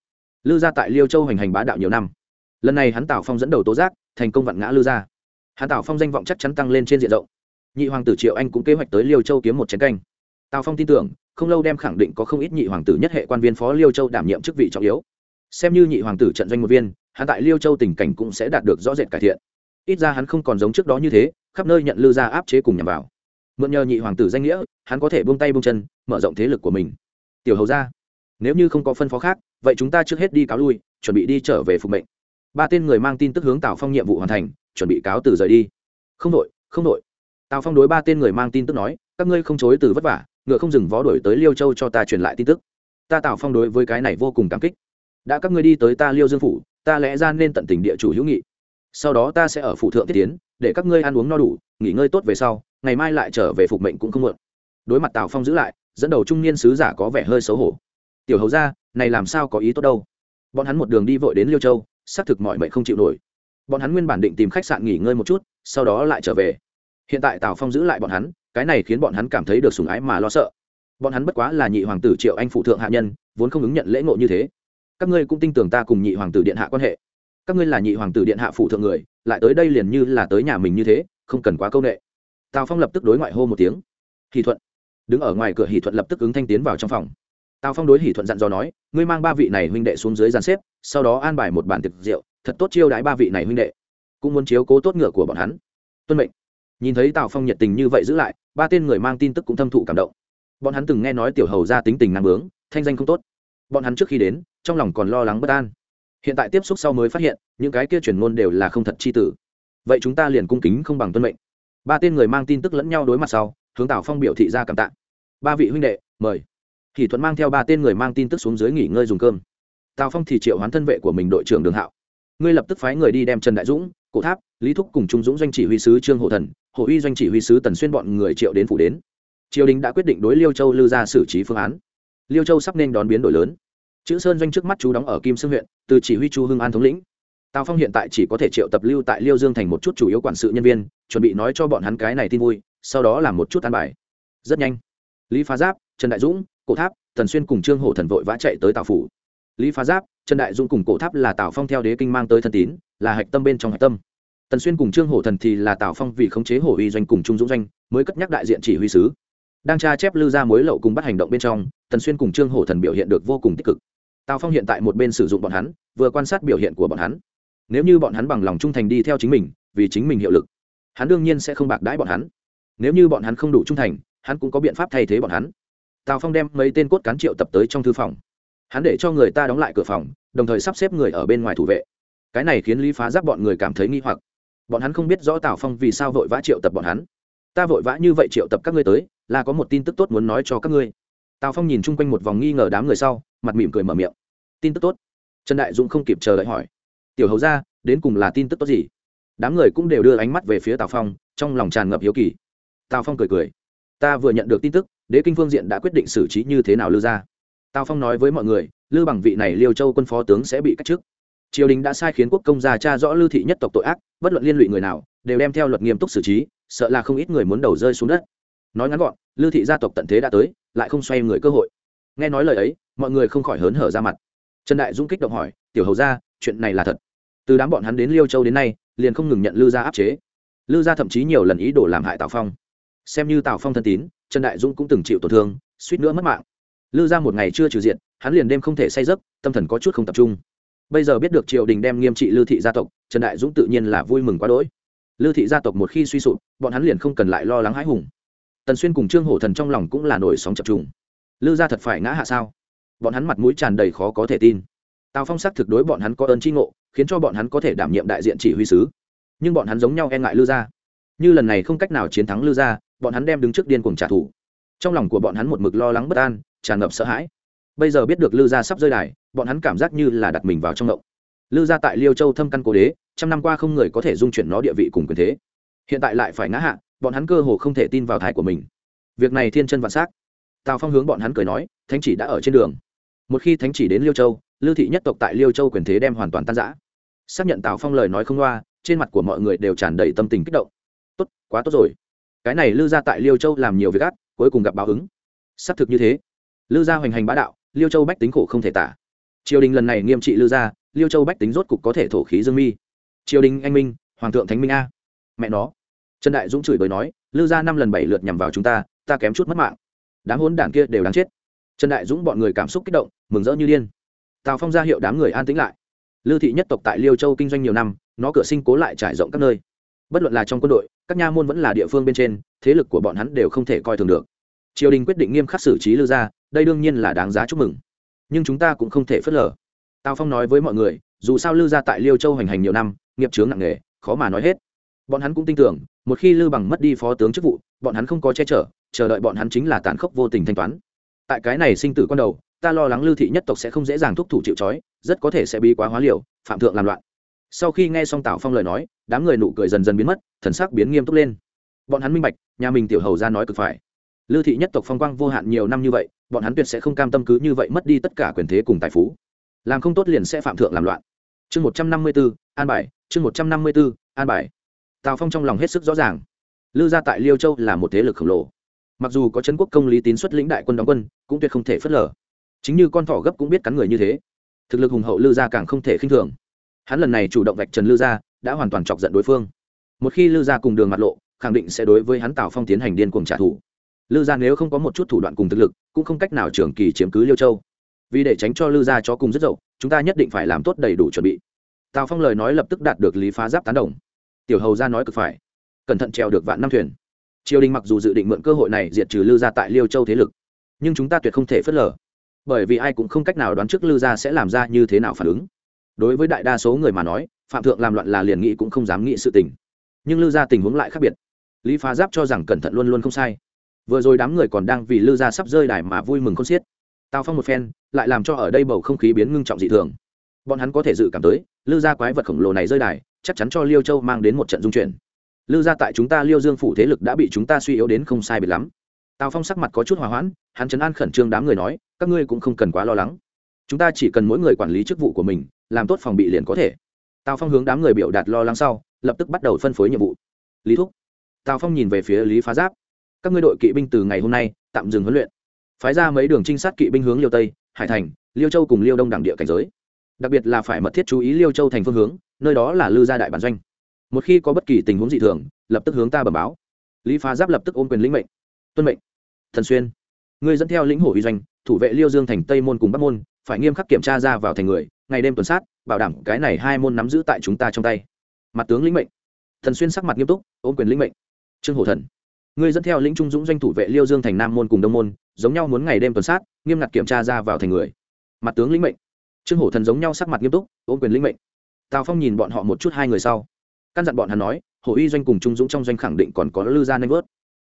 Lư gia tại liêu châu hành hành bá đạo nhiều năm. Lần này hắn tào phong dẫn đầu tố giác, thành công vặn ngã lư gia. Hắn tào phong danh vọng chắc chắn tăng lên trên diện rộng nhị hoàng tử triệu anh cũng kế hoạch tới liêu châu kiếm một chiến canh tào phong tin tưởng không lâu đem khẳng định có không ít nhị hoàng tử nhất hệ quan viên phó liêu châu đảm nhiệm chức vị trọng yếu xem như nhị hoàng tử trận doanh một viên hắn tại liêu châu tình cảnh cũng sẽ đạt được rõ rệt cải thiện ít ra hắn không còn giống trước đó như thế khắp nơi nhận lư gia áp chế cùng nhằm vào mượn nhờ nhị hoàng tử danh nghĩa hắn có thể buông tay buông chân mở rộng thế lực của mình tiểu hầu ra nếu như không có phân phó khác vậy chúng ta trước hết đi cáo lui chuẩn bị đi trở về phục mệnh ba tên người mang tin tức hướng tào phong nhiệm vụ hoàn thành chuẩn bị cáo từ rời đi không đội không đội tào phong đối ba tên người mang tin tức nói, các ngươi không chối từ vất vả, ngựa không dừng vó đổi tới liêu châu cho ta truyền lại tin tức. Ta tào phong đối với cái này vô cùng cảm kích. Đã các ngươi đi tới ta liêu dương phủ, ta lẽ ra nên tận tình địa chủ hữu nghị. Sau đó ta sẽ ở phủ thượng tiết tiến, để các ngươi ăn uống no đủ, nghỉ ngơi tốt về sau, ngày mai lại trở về phục mệnh cũng không muộn. Đối mặt tào phong giữ lại, dẫn đầu trung niên sứ giả có vẻ hơi xấu hổ. Tiểu hầu ra này làm sao có ý tốt đâu? Bọn hắn một đường đi vội đến liêu châu, xác thực mọi mệnh không chịu nổi. Bọn hắn nguyên bản định tìm khách sạn nghỉ ngơi một chút, sau đó lại trở về hiện tại tào phong giữ lại bọn hắn cái này khiến bọn hắn cảm thấy được sùng ái mà lo sợ bọn hắn bất quá là nhị hoàng tử triệu anh phụ thượng hạ nhân vốn không ứng nhận lễ ngộ như thế các ngươi cũng tin tưởng ta cùng nhị hoàng tử điện hạ quan hệ các ngươi là nhị hoàng tử điện hạ phụ thượng người lại tới đây liền như là tới nhà mình như thế không cần quá công ệ tào phong lập tức đối ngoại hô một tiếng hỷ thuận đứng ở ngoài cửa hỷ thuận lập tức ứng thanh tiến vào trong phòng tào phong đối hỷ thuận dặn dò nói ngươi mang ba vị này huynh đệ xuống dưới dàn xếp sau đó an bài một bàn tiệc rượu thật tốt chiêu đãi ba vị này huynh đệ cũng muốn chiếu cố tốt ngựa của bọn hắn tuân mệnh nhìn thấy tào phong nhiệt tình như vậy giữ lại, ba tên người mang tin tức cũng thâm thụ cảm động. Bọn hắn từng nghe nói tiểu hầu ra tính tình năng bướng, thanh danh không tốt. Bọn hắn trước khi đến, trong lòng còn lo lắng bất an. Hiện tại tiếp xúc sau mới phát hiện, những cái kia truyền ngôn đều là không thật chi tử. Vậy chúng ta liền cung kính không bằng tuân mệnh. Ba tên người mang tin tức lẫn nhau đối mặt sau, hướng tào phong biểu thị ra cảm tạ. Ba vị huynh đệ, mời. Thì thuận mang theo ba tên người mang tin tức xuống dưới nghỉ ngơi dùng cơm. Tào phong thì triệu hoán thân vệ của mình đội trưởng đường hạo. Ngươi lập tức phái người đi đem trần đại dũng, cổ tháp, lý thúc cùng trung dũng doanh chỉ huy sứ trương hộ thần hồ uy doanh chỉ huy sứ tần xuyên bọn người triệu đến phủ đến. Triều đình đã quyết định đối liêu châu lư ra xử trí phương án. Liêu châu sắp nên đón biến đổi lớn. Chữ sơn doanh trước mắt chú đóng ở kim sương huyện, từ chỉ huy chu hưng an thống lĩnh. Tào phong hiện tại chỉ có thể triệu tập lưu tại liêu dương thành một chút chủ yếu quản sự nhân viên, chuẩn bị nói cho bọn hắn cái này tin vui, sau đó làm một chút an bài. Rất nhanh. Lý phá giáp, trần đại dũng, cổ tháp, tần xuyên cùng trương hổ thần vội vã chạy tới tào phủ. Lý phá giáp, trần đại dũng cùng cổ tháp là tào phong theo đế kinh mang tới thân tín, là hạch tâm bên trong hạch tâm tần xuyên cùng trương hổ thần thì là tào phong vì khống chế hổ uy doanh cùng trung dũng doanh, mới cất nhắc đại diện chỉ huy sứ. Đang tra chép lư ra mối lậu cùng bắt hành động bên trong, tần xuyên cùng trương hổ thần biểu hiện được vô cùng tích cực. Tào phong hiện tại một bên sử dụng bọn hắn, vừa quan sát biểu hiện của bọn hắn. Nếu như bọn hắn bằng lòng trung thành đi theo chính mình, vì chính mình hiệu lực, hắn đương nhiên sẽ không bạc đãi bọn hắn. Nếu như bọn hắn không đủ trung thành, hắn cũng có biện pháp thay thế bọn hắn. Tào phong đem mấy tên cốt cán triệu tập tới trong thư phòng. Hắn để cho người ta đóng lại cửa phòng, đồng thời sắp xếp người ở bên ngoài thủ vệ. Cái này khiến lý phá giáp bọn người cảm thấy nghi hoặc bọn hắn không biết rõ tào phong vì sao vội vã triệu tập bọn hắn. Ta vội vã như vậy triệu tập các ngươi tới, là có một tin tức tốt muốn nói cho các ngươi. Tào phong nhìn chung quanh một vòng nghi ngờ đám người sau, mặt mỉm cười mở miệng. Tin tức tốt. Trần đại dũng không kịp chờ đợi hỏi. Tiểu hầu ra, đến cùng là tin tức tốt gì? Đám người cũng đều đưa ánh mắt về phía tào phong, trong lòng tràn ngập hiếu kỳ. Tào phong cười cười. Ta vừa nhận được tin tức, đế kinh phương diện đã quyết định xử trí như thế nào Lưu ra tào phong nói với mọi người, Lưu bằng vị này liêu châu quân phó tướng sẽ bị cách chức triều đình đã sai khiến quốc công gia cha rõ Lưu thị nhất tộc tội ác, bất luận liên lụy người nào, đều đem theo luật nghiêm túc xử trí, sợ là không ít người muốn đầu rơi xuống đất. Nói ngắn gọn, Lưu thị gia tộc tận thế đã tới, lại không xoay người cơ hội. Nghe nói lời ấy, mọi người không khỏi hớn hở ra mặt. Trần đại dũng kích động hỏi, tiểu hầu ra chuyện này là thật? Từ đám bọn hắn đến liêu châu đến nay, liền không ngừng nhận lư gia áp chế. Lư gia thậm chí nhiều lần ý đồ làm hại tào phong. Xem như tào phong thân tín, trần đại dũng cũng từng chịu tổn thương, suýt nữa mất mạng. Lư gia một ngày chưa trừ diện, hắn liền đêm không thể say giấc, tâm thần có chút không tập trung bây giờ biết được triều đình đem nghiêm trị Lưu thị gia tộc, trần đại dũng tự nhiên là vui mừng quá đỗi. Lưu thị gia tộc một khi suy sụp, bọn hắn liền không cần lại lo lắng hãi hùng. Tần xuyên cùng trương hổ thần trong lòng cũng là nổi sóng chập trùng. Lưu gia thật phải ngã hạ sao? Bọn hắn mặt mũi tràn đầy khó có thể tin. Tào phong sắc thực đối bọn hắn có ơn tri ngộ, khiến cho bọn hắn có thể đảm nhiệm đại diện chỉ huy sứ. Nhưng bọn hắn giống nhau e ngại Lưu gia. Như lần này không cách nào chiến thắng Lưu gia, bọn hắn đem đứng trước điên cuồng trả thù. Trong lòng của bọn hắn một mực lo lắng bất an, tràn ngập sợ hãi bây giờ biết được lư gia sắp rơi đài, bọn hắn cảm giác như là đặt mình vào trong ngộng. Lư gia tại liêu châu thâm căn cố đế, trăm năm qua không người có thể dung chuyển nó địa vị cùng quyền thế. Hiện tại lại phải ngã hạ, bọn hắn cơ hồ không thể tin vào thái của mình. Việc này thiên chân vạn s á c tào phong hướng bọn hắn cười nói, thánh chỉ đã ở trên đường. Một khi thánh chỉ đến liêu châu lưu thị nhất tộc tại liêu châu quyền thế đem hoàn toàn tan giã xác nhận tào phong lời nói không loa, trên mặt của mọi người đều tràn đầy tâm tình kích động. Tốt, quá tốt rồi. Cái này lư gia tại liêu châu làm nhiều việc ác, cuối cùng gặp báo ứng. Xác thực như thế. Lư gia hoành hành bá đạo liêu châu bách tính khổ không thể tả. Triều đình lần này nghiêm trị lư gia, liêu châu bách tính rốt cục có thể thổ khí dương mi. Triều đình anh minh, hoàng thượng thánh minh a. Mẹ nó. Trần đại dũng chửi bới nói, lư gia năm lần bảy lượt nhằm vào chúng ta ta kém chút mất mạng. Đám hôn đảng kia đều đáng chết. Trần đại dũng bọn người cảm xúc kích động, mừng rỡ như điên. Tào phong ra hiệu đám người an tĩnh lại. Lư thị nhất tộc tại liêu châu kinh doanh nhiều năm, nó cửa sinh cố lại trải rộng các nơi. Bất luận là trong quân đội, các nha môn vẫn là địa phương bên trên, thế lực của bọn hắn đều không thể coi thường được triều đình quyết định nghiêm khắc xử trí lư gia, đây đương nhiên là đáng giá chúc mừng. Nhưng chúng ta cũng không thể phớt lờ. Tào phong nói với mọi người, dù sao lư gia tại liêu châu hành hành nhiều năm, nghiệp chướng nặng nề, khó mà nói hết. Bọn hắn cũng tin tưởng, một khi lư bằng mất đi phó tướng chức vụ, bọn hắn không có che chở, chờ đợi bọn hắn chính là tàn khốc vô tình thanh toán. Tại cái này sinh tử con đầu, ta lo lắng Lưu thị nhất tộc sẽ không dễ dàng thúc thủ chịu trói, rất có thể sẽ bị quá hóa liều, phạm thượng làm loạn. Sau khi nghe xong tào phong lời nói, đám người nụ cười dần dần biến mất, thần sắc biến nghiêm túc lên. Bọn hắn minh bạch, nhà mình tiểu hầu ra nói cực phải lư thị nhất tộc phong quang vô hạn nhiều năm như vậy, bọn hắn tuyệt sẽ không cam tâm cứ như vậy mất đi tất cả quyền thế cùng tài phú. Làm không tốt liền sẽ phạm thượng làm loạn. Chương một trăm năm mươi b ố an bài, chương một trăm năm mươi b ố an bài. Tào phong trong lòng hết sức rõ ràng. Lư gia tại liêu châu là một thế lực khổng lồ. Mặc dù có trấn quốc công lý tín xuất lĩnh đại quân đóng quân, cũng tuyệt không thể phớt lờ. Chính như con thỏ gấp cũng biết cắn người như thế. Thực lực hùng hậu lư gia càng không thể khinh thường. Hắn lần này chủ động vạch trần lư gia, đã hoàn toàn chọc giận đối phương. Một khi lư gia cùng đường mặt lộ, khẳng định sẽ đối với hắn tào phong tiến hành điên cuồng trả thù lư gia nếu không có một chút thủ đoạn cùng thực lực, cũng không cách nào trường kỳ chiếm cứ liêu châu. Vì để tránh cho lư gia cho cùng rất dậu, chúng ta nhất định phải làm tốt đầy đủ chuẩn bị. Tào phong lời nói lập tức đạt được lý phá giáp tán đồng. Tiểu hầu ra nói cực phải. Cẩn thận trèo được vạn năm thuyền. Triều đình mặc dù dự định mượn cơ hội này diệt trừ lư gia tại liêu châu thế lực, nhưng chúng ta tuyệt không thể phớt lờ. Bởi vì ai cũng không cách nào đoán trước lư gia sẽ làm ra như thế nào phản ứng. Đối với đại đa số người mà nói, phạm thượng làm loạn là liền nghĩ cũng không dám nghĩ sự tình. Nhưng lư gia tình huống lại khác biệt. Lý phá giáp cho rằng cẩn thận luôn luôn không sai vừa rồi đám người còn đang vì lư gia sắp rơi đài mà vui mừng không xiết. Tào phong một phen, lại làm cho ở đây bầu không khí biến ngưng trọng dị thường. Bọn hắn có thể dự cảm tới, lư gia quái vật khổng lồ này rơi đài, chắc chắn cho liêu châu mang đến một trận dung chuyển. Lư gia tại chúng ta liêu dương phủ thế lực đã bị chúng ta suy yếu đến không sai biệt lắm. Tào phong sắc mặt có chút hòa hoãn, hắn chấn an khẩn trương đám người nói, các ngươi cũng không cần quá lo lắng. Chúng ta chỉ cần mỗi người quản lý chức vụ của mình, làm tốt phòng bị liền có thể. Tào phong hướng đám người biểu đạt lo lắng sau, lập tức bắt đầu phân phối nhiệm vụ. Lý thúc. Tào phong nhìn về phía lý phá giáp các ngươi đội kỵ binh từ ngày hôm nay, tạm dừng huấn luyện. Phái ra mấy đường trinh sát kỵ binh hướng liêu tây, hải thành, liêu châu cùng liêu đông đẳng địa cảnh giới. Đặc biệt là phải mật thiết chú ý liêu châu thành phương hướng, nơi đó là lư gia đại bản doanh. Một khi có bất kỳ tình huống dị thường, lập tức hướng ta bẩm báo. Lý phá giáp lập tức ôm quyền lĩnh mệnh. Tuân mệnh. Thần xuyên. Người dẫn theo lĩnh hổ uy doanh, thủ vệ liêu dương thành tây môn cùng bắc môn, phải nghiêm khắc kiểm tra ra vào thành người, ngày đêm tuần sát, bảo đảm cái này hai môn nắm giữ tại chúng ta trong tay. Mặt tướng lĩnh mệnh. Thần xuyên sắc mặt nghiêm túc, ôm quyền lĩnh mệnh. Trương hổ thần ngươi dẫn theo lĩnh trung dũng doanh thủ vệ liêu dương thành nam môn cùng đông môn, giống nhau muốn ngày đêm tuần sát, nghiêm ngặt kiểm tra ra vào thành người. Mặt tướng lĩnh mệnh. Trương hổ thần giống nhau sắc mặt nghiêm túc, ôm quyền lĩnh mệnh. Tào phong nhìn bọn họ một chút hai người sau. Căn dặn bọn hắn nói, hổ uy doanh cùng trung dũng trong doanh khẳng định còn có lư gia nanh vớt.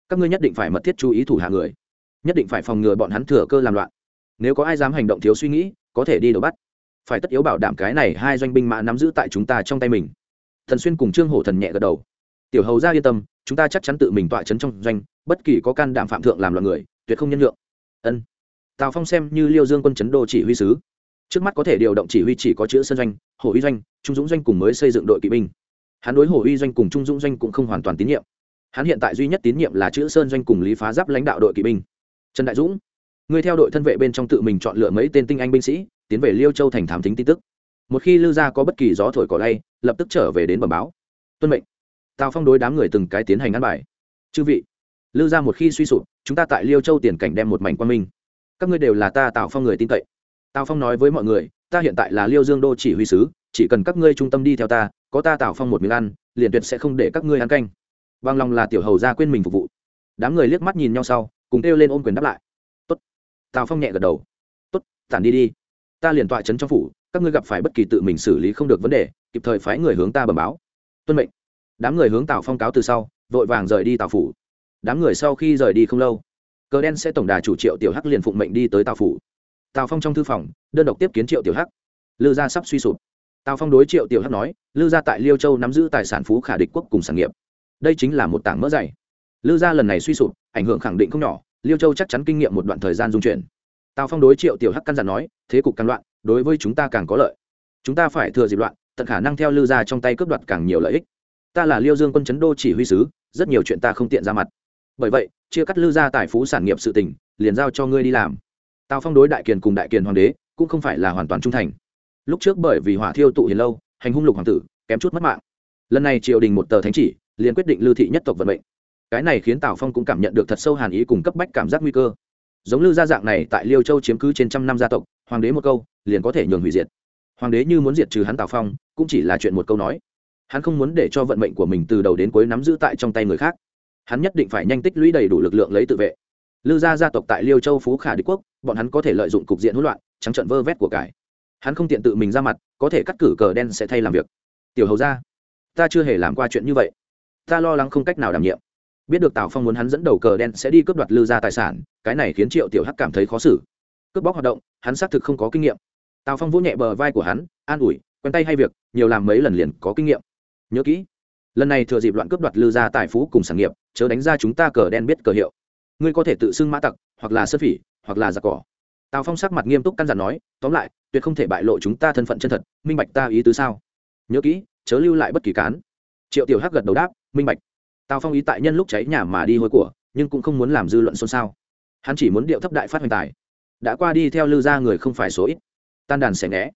Các ngươi nhất định phải mật thiết chú ý thủ hạ người. Nhất định phải phòng ngừa bọn hắn thừa cơ làm loạn. Nếu có ai dám hành động thiếu suy nghĩ, có thể đi đổ bắt. Phải tất yếu bảo đảm cái này hai doanh binh mã nắm giữ tại chúng ta trong tay mình. Thần xuyên cùng trương hổ thần nhẹ gật đầu. Tiểu hầu ra yên tâm chúng ta chắc chắn tự mình tọa chấn trong doanh, bất kỳ có can đảm phạm thượng làm loạn người, tuyệt không nhân lượng ân. Tào phong xem như liêu dương quân chấn đô chỉ huy sứ. Trước mắt có thể điều động chỉ huy chỉ có chữ sân doanh, hồ uy doanh, trung dũng doanh cùng mới xây dựng đội kỵ binh. Hắn đối hồ uy doanh cùng trung dũng doanh cũng không hoàn toàn tín nhiệm. Hắn hiện tại duy nhất tín nhiệm là chữ sơn doanh cùng lý phá giáp lãnh đạo đội kỵ binh. Trần đại dũng, người theo đội thân vệ bên trong tự mình chọn lựa mấy tên tinh anh binh sĩ, tiến về liêu châu thành thám thính tin tức. Một khi lư gia có bất kỳ gió thổi cỏ lay, lập tức trở về đến bẩm báo. Tuân mệnh tào phong đối đám người từng cái tiến hành ăn bài. Chư vị, lưu ra một khi suy sụp, chúng ta tại liêu châu tiền cảnh đem một mảnh quan minh. Các ngươi đều là ta tào phong người tin cậy. Tào phong nói với mọi người, ta hiện tại là liêu dương đô chỉ huy sứ, chỉ cần các ngươi trung tâm đi theo ta, có ta tào phong một miếng ăn, liền tuyệt sẽ không để các ngươi ăn canh. Bằng lòng là tiểu hầu ra quên mình phục vụ. Đám người liếc mắt nhìn nhau sau, cùng kêu lên ôm quyền đáp lại. Tốt. Tào phong nhẹ gật đầu. Tốt, tản đi đi. Ta liền tọa trấn trong phủ, các ngươi gặp phải bất kỳ tự mình xử lý không được vấn đề, kịp thời phái người hướng ta bẩm báo. Tuân mệnh đám người hướng tào phong cáo từ sau, vội vàng rời đi tào phủ. Đám người sau khi rời đi không lâu, cờ đen sẽ tổng đà chủ triệu tiểu hắc liền phụng mệnh đi tới tào phủ. Tào phong trong thư phòng, đơn độc tiếp kiến triệu tiểu hắc. Lư gia sắp suy sụp. Tào phong đối triệu tiểu hắc nói, lư gia tại liêu châu nắm giữ tài sản phú khả địch quốc cùng sản nghiệp. Đây chính là một tảng mỡ dày. Lư gia lần này suy sụp, ảnh hưởng khẳng định không nhỏ, liêu châu chắc chắn kinh nghiệm một đoạn thời gian dung chuyển. Tào phong đối triệu tiểu hắc căn dặn nói, thế cục càng loạn, đối với chúng ta càng có lợi. Chúng ta phải thừa dịp loạn, tận khả năng theo lư gia trong tay cướp đoạt càng nhiều lợi ích ta là liêu dương quân chấn đô chỉ huy sứ, rất nhiều chuyện ta không tiện ra mặt. Bởi vậy, chia cắt lư gia tài phú sản nghiệp sự tình, liền giao cho ngươi đi làm. Tào phong đối đại kiền cùng đại kiền hoàng đế, cũng không phải là hoàn toàn trung thành. Lúc trước bởi vì hỏa thiêu tụ hiền lâu, hành hung lục hoàng tử, kém chút mất mạng. Lần này triều đình một tờ thánh chỉ, liền quyết định lưu thị nhất tộc vận mệnh. Cái này khiến tào phong cũng cảm nhận được thật sâu hàn ý cùng cấp bách cảm giác nguy cơ. Giống lư gia dạng này tại liêu châu chiếm cứ trên trăm năm gia tộc, hoàng đế một câu, liền có thể nhường hủy diệt. Hoàng đế như muốn diệt trừ hắn tào phong, cũng chỉ là chuyện một câu nói hắn không muốn để cho vận mệnh của mình từ đầu đến cuối nắm giữ tại trong tay người khác. Hắn nhất định phải nhanh tích lũy đầy đủ lực lượng lấy tự vệ. Lư gia gia tộc tại liêu châu phú khả đế quốc, bọn hắn có thể lợi dụng cục diện hỗn loạn, trắng trận vơ vét của cải. Hắn không tiện tự mình ra mặt, có thể cắt cử cờ đen sẽ thay làm việc. Tiểu hầu ra ta chưa hề làm qua chuyện như vậy. Ta lo lắng không cách nào đảm nhiệm. Biết được tào phong muốn hắn dẫn đầu cờ đen sẽ đi cướp đoạt lư gia tài sản, cái này khiến triệu tiểu hắc cảm thấy khó xử. Cướp bóc hoạt động, hắn xác thực không có kinh nghiệm. Tào phong vỗ nhẹ bờ vai của hắn, an ủi, quen tay hay việc, nhiều làm mấy lần liền có kinh nghiệm nhớ kỹ. Lần này thừa dịp loạn cướp đoạt lư gia tài phú cùng sản nghiệp, chớ đánh ra chúng ta cờ đen biết cờ hiệu. Ngươi có thể tự xưng mã tặc, hoặc là sơ phỉ, hoặc là giặc cỏ. Tào phong sắc mặt nghiêm túc căn dặn nói, tóm lại, tuyệt không thể bại lộ chúng ta thân phận chân thật, minh bạch ta ý tứ sao? Nhớ kỹ, chớ lưu lại bất kỳ cán. Triệu tiểu hắc gật đầu đáp, minh bạch. Tào phong ý tại nhân lúc cháy nhà mà đi hôi của, nhưng cũng không muốn làm dư luận xôn xao. Hắn chỉ muốn điệu thấp đại phát hoành tài. Đã qua đi theo lư gia người không phải số ít. Tan đàn xẻ nghẽ.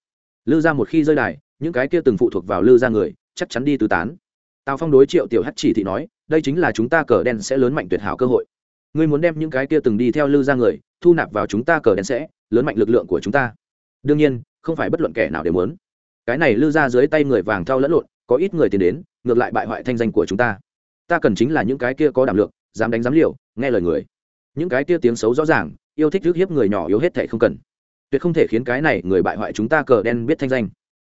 Lư gia một khi rơi đài, những cái kia từng phụ thuộc vào lư gia người chắc chắn đi tứ tán. Tào phong đối triệu tiểu hắc chỉ thị nói, đây chính là chúng ta cờ đen sẽ lớn mạnh tuyệt hảo cơ hội. Ngươi muốn đem những cái kia từng đi theo lư ra người, thu nạp vào chúng ta cờ đen sẽ, lớn mạnh lực lượng của chúng ta. Đương nhiên, không phải bất luận kẻ nào đều muốn. Cái này lư ra dưới tay người vàng thao lẫn lộn, có ít người tiến đến, ngược lại bại hoại thanh danh của chúng ta. Ta cần chính là những cái kia có đảm lượng, dám đánh dám liều, nghe lời người. Những cái kia tiếng xấu rõ ràng, yêu thích rước hiếp người nhỏ yếu hết thể không cần. Tuyệt không thể khiến cái này người bại hoại chúng ta cờ đen biết thanh danh.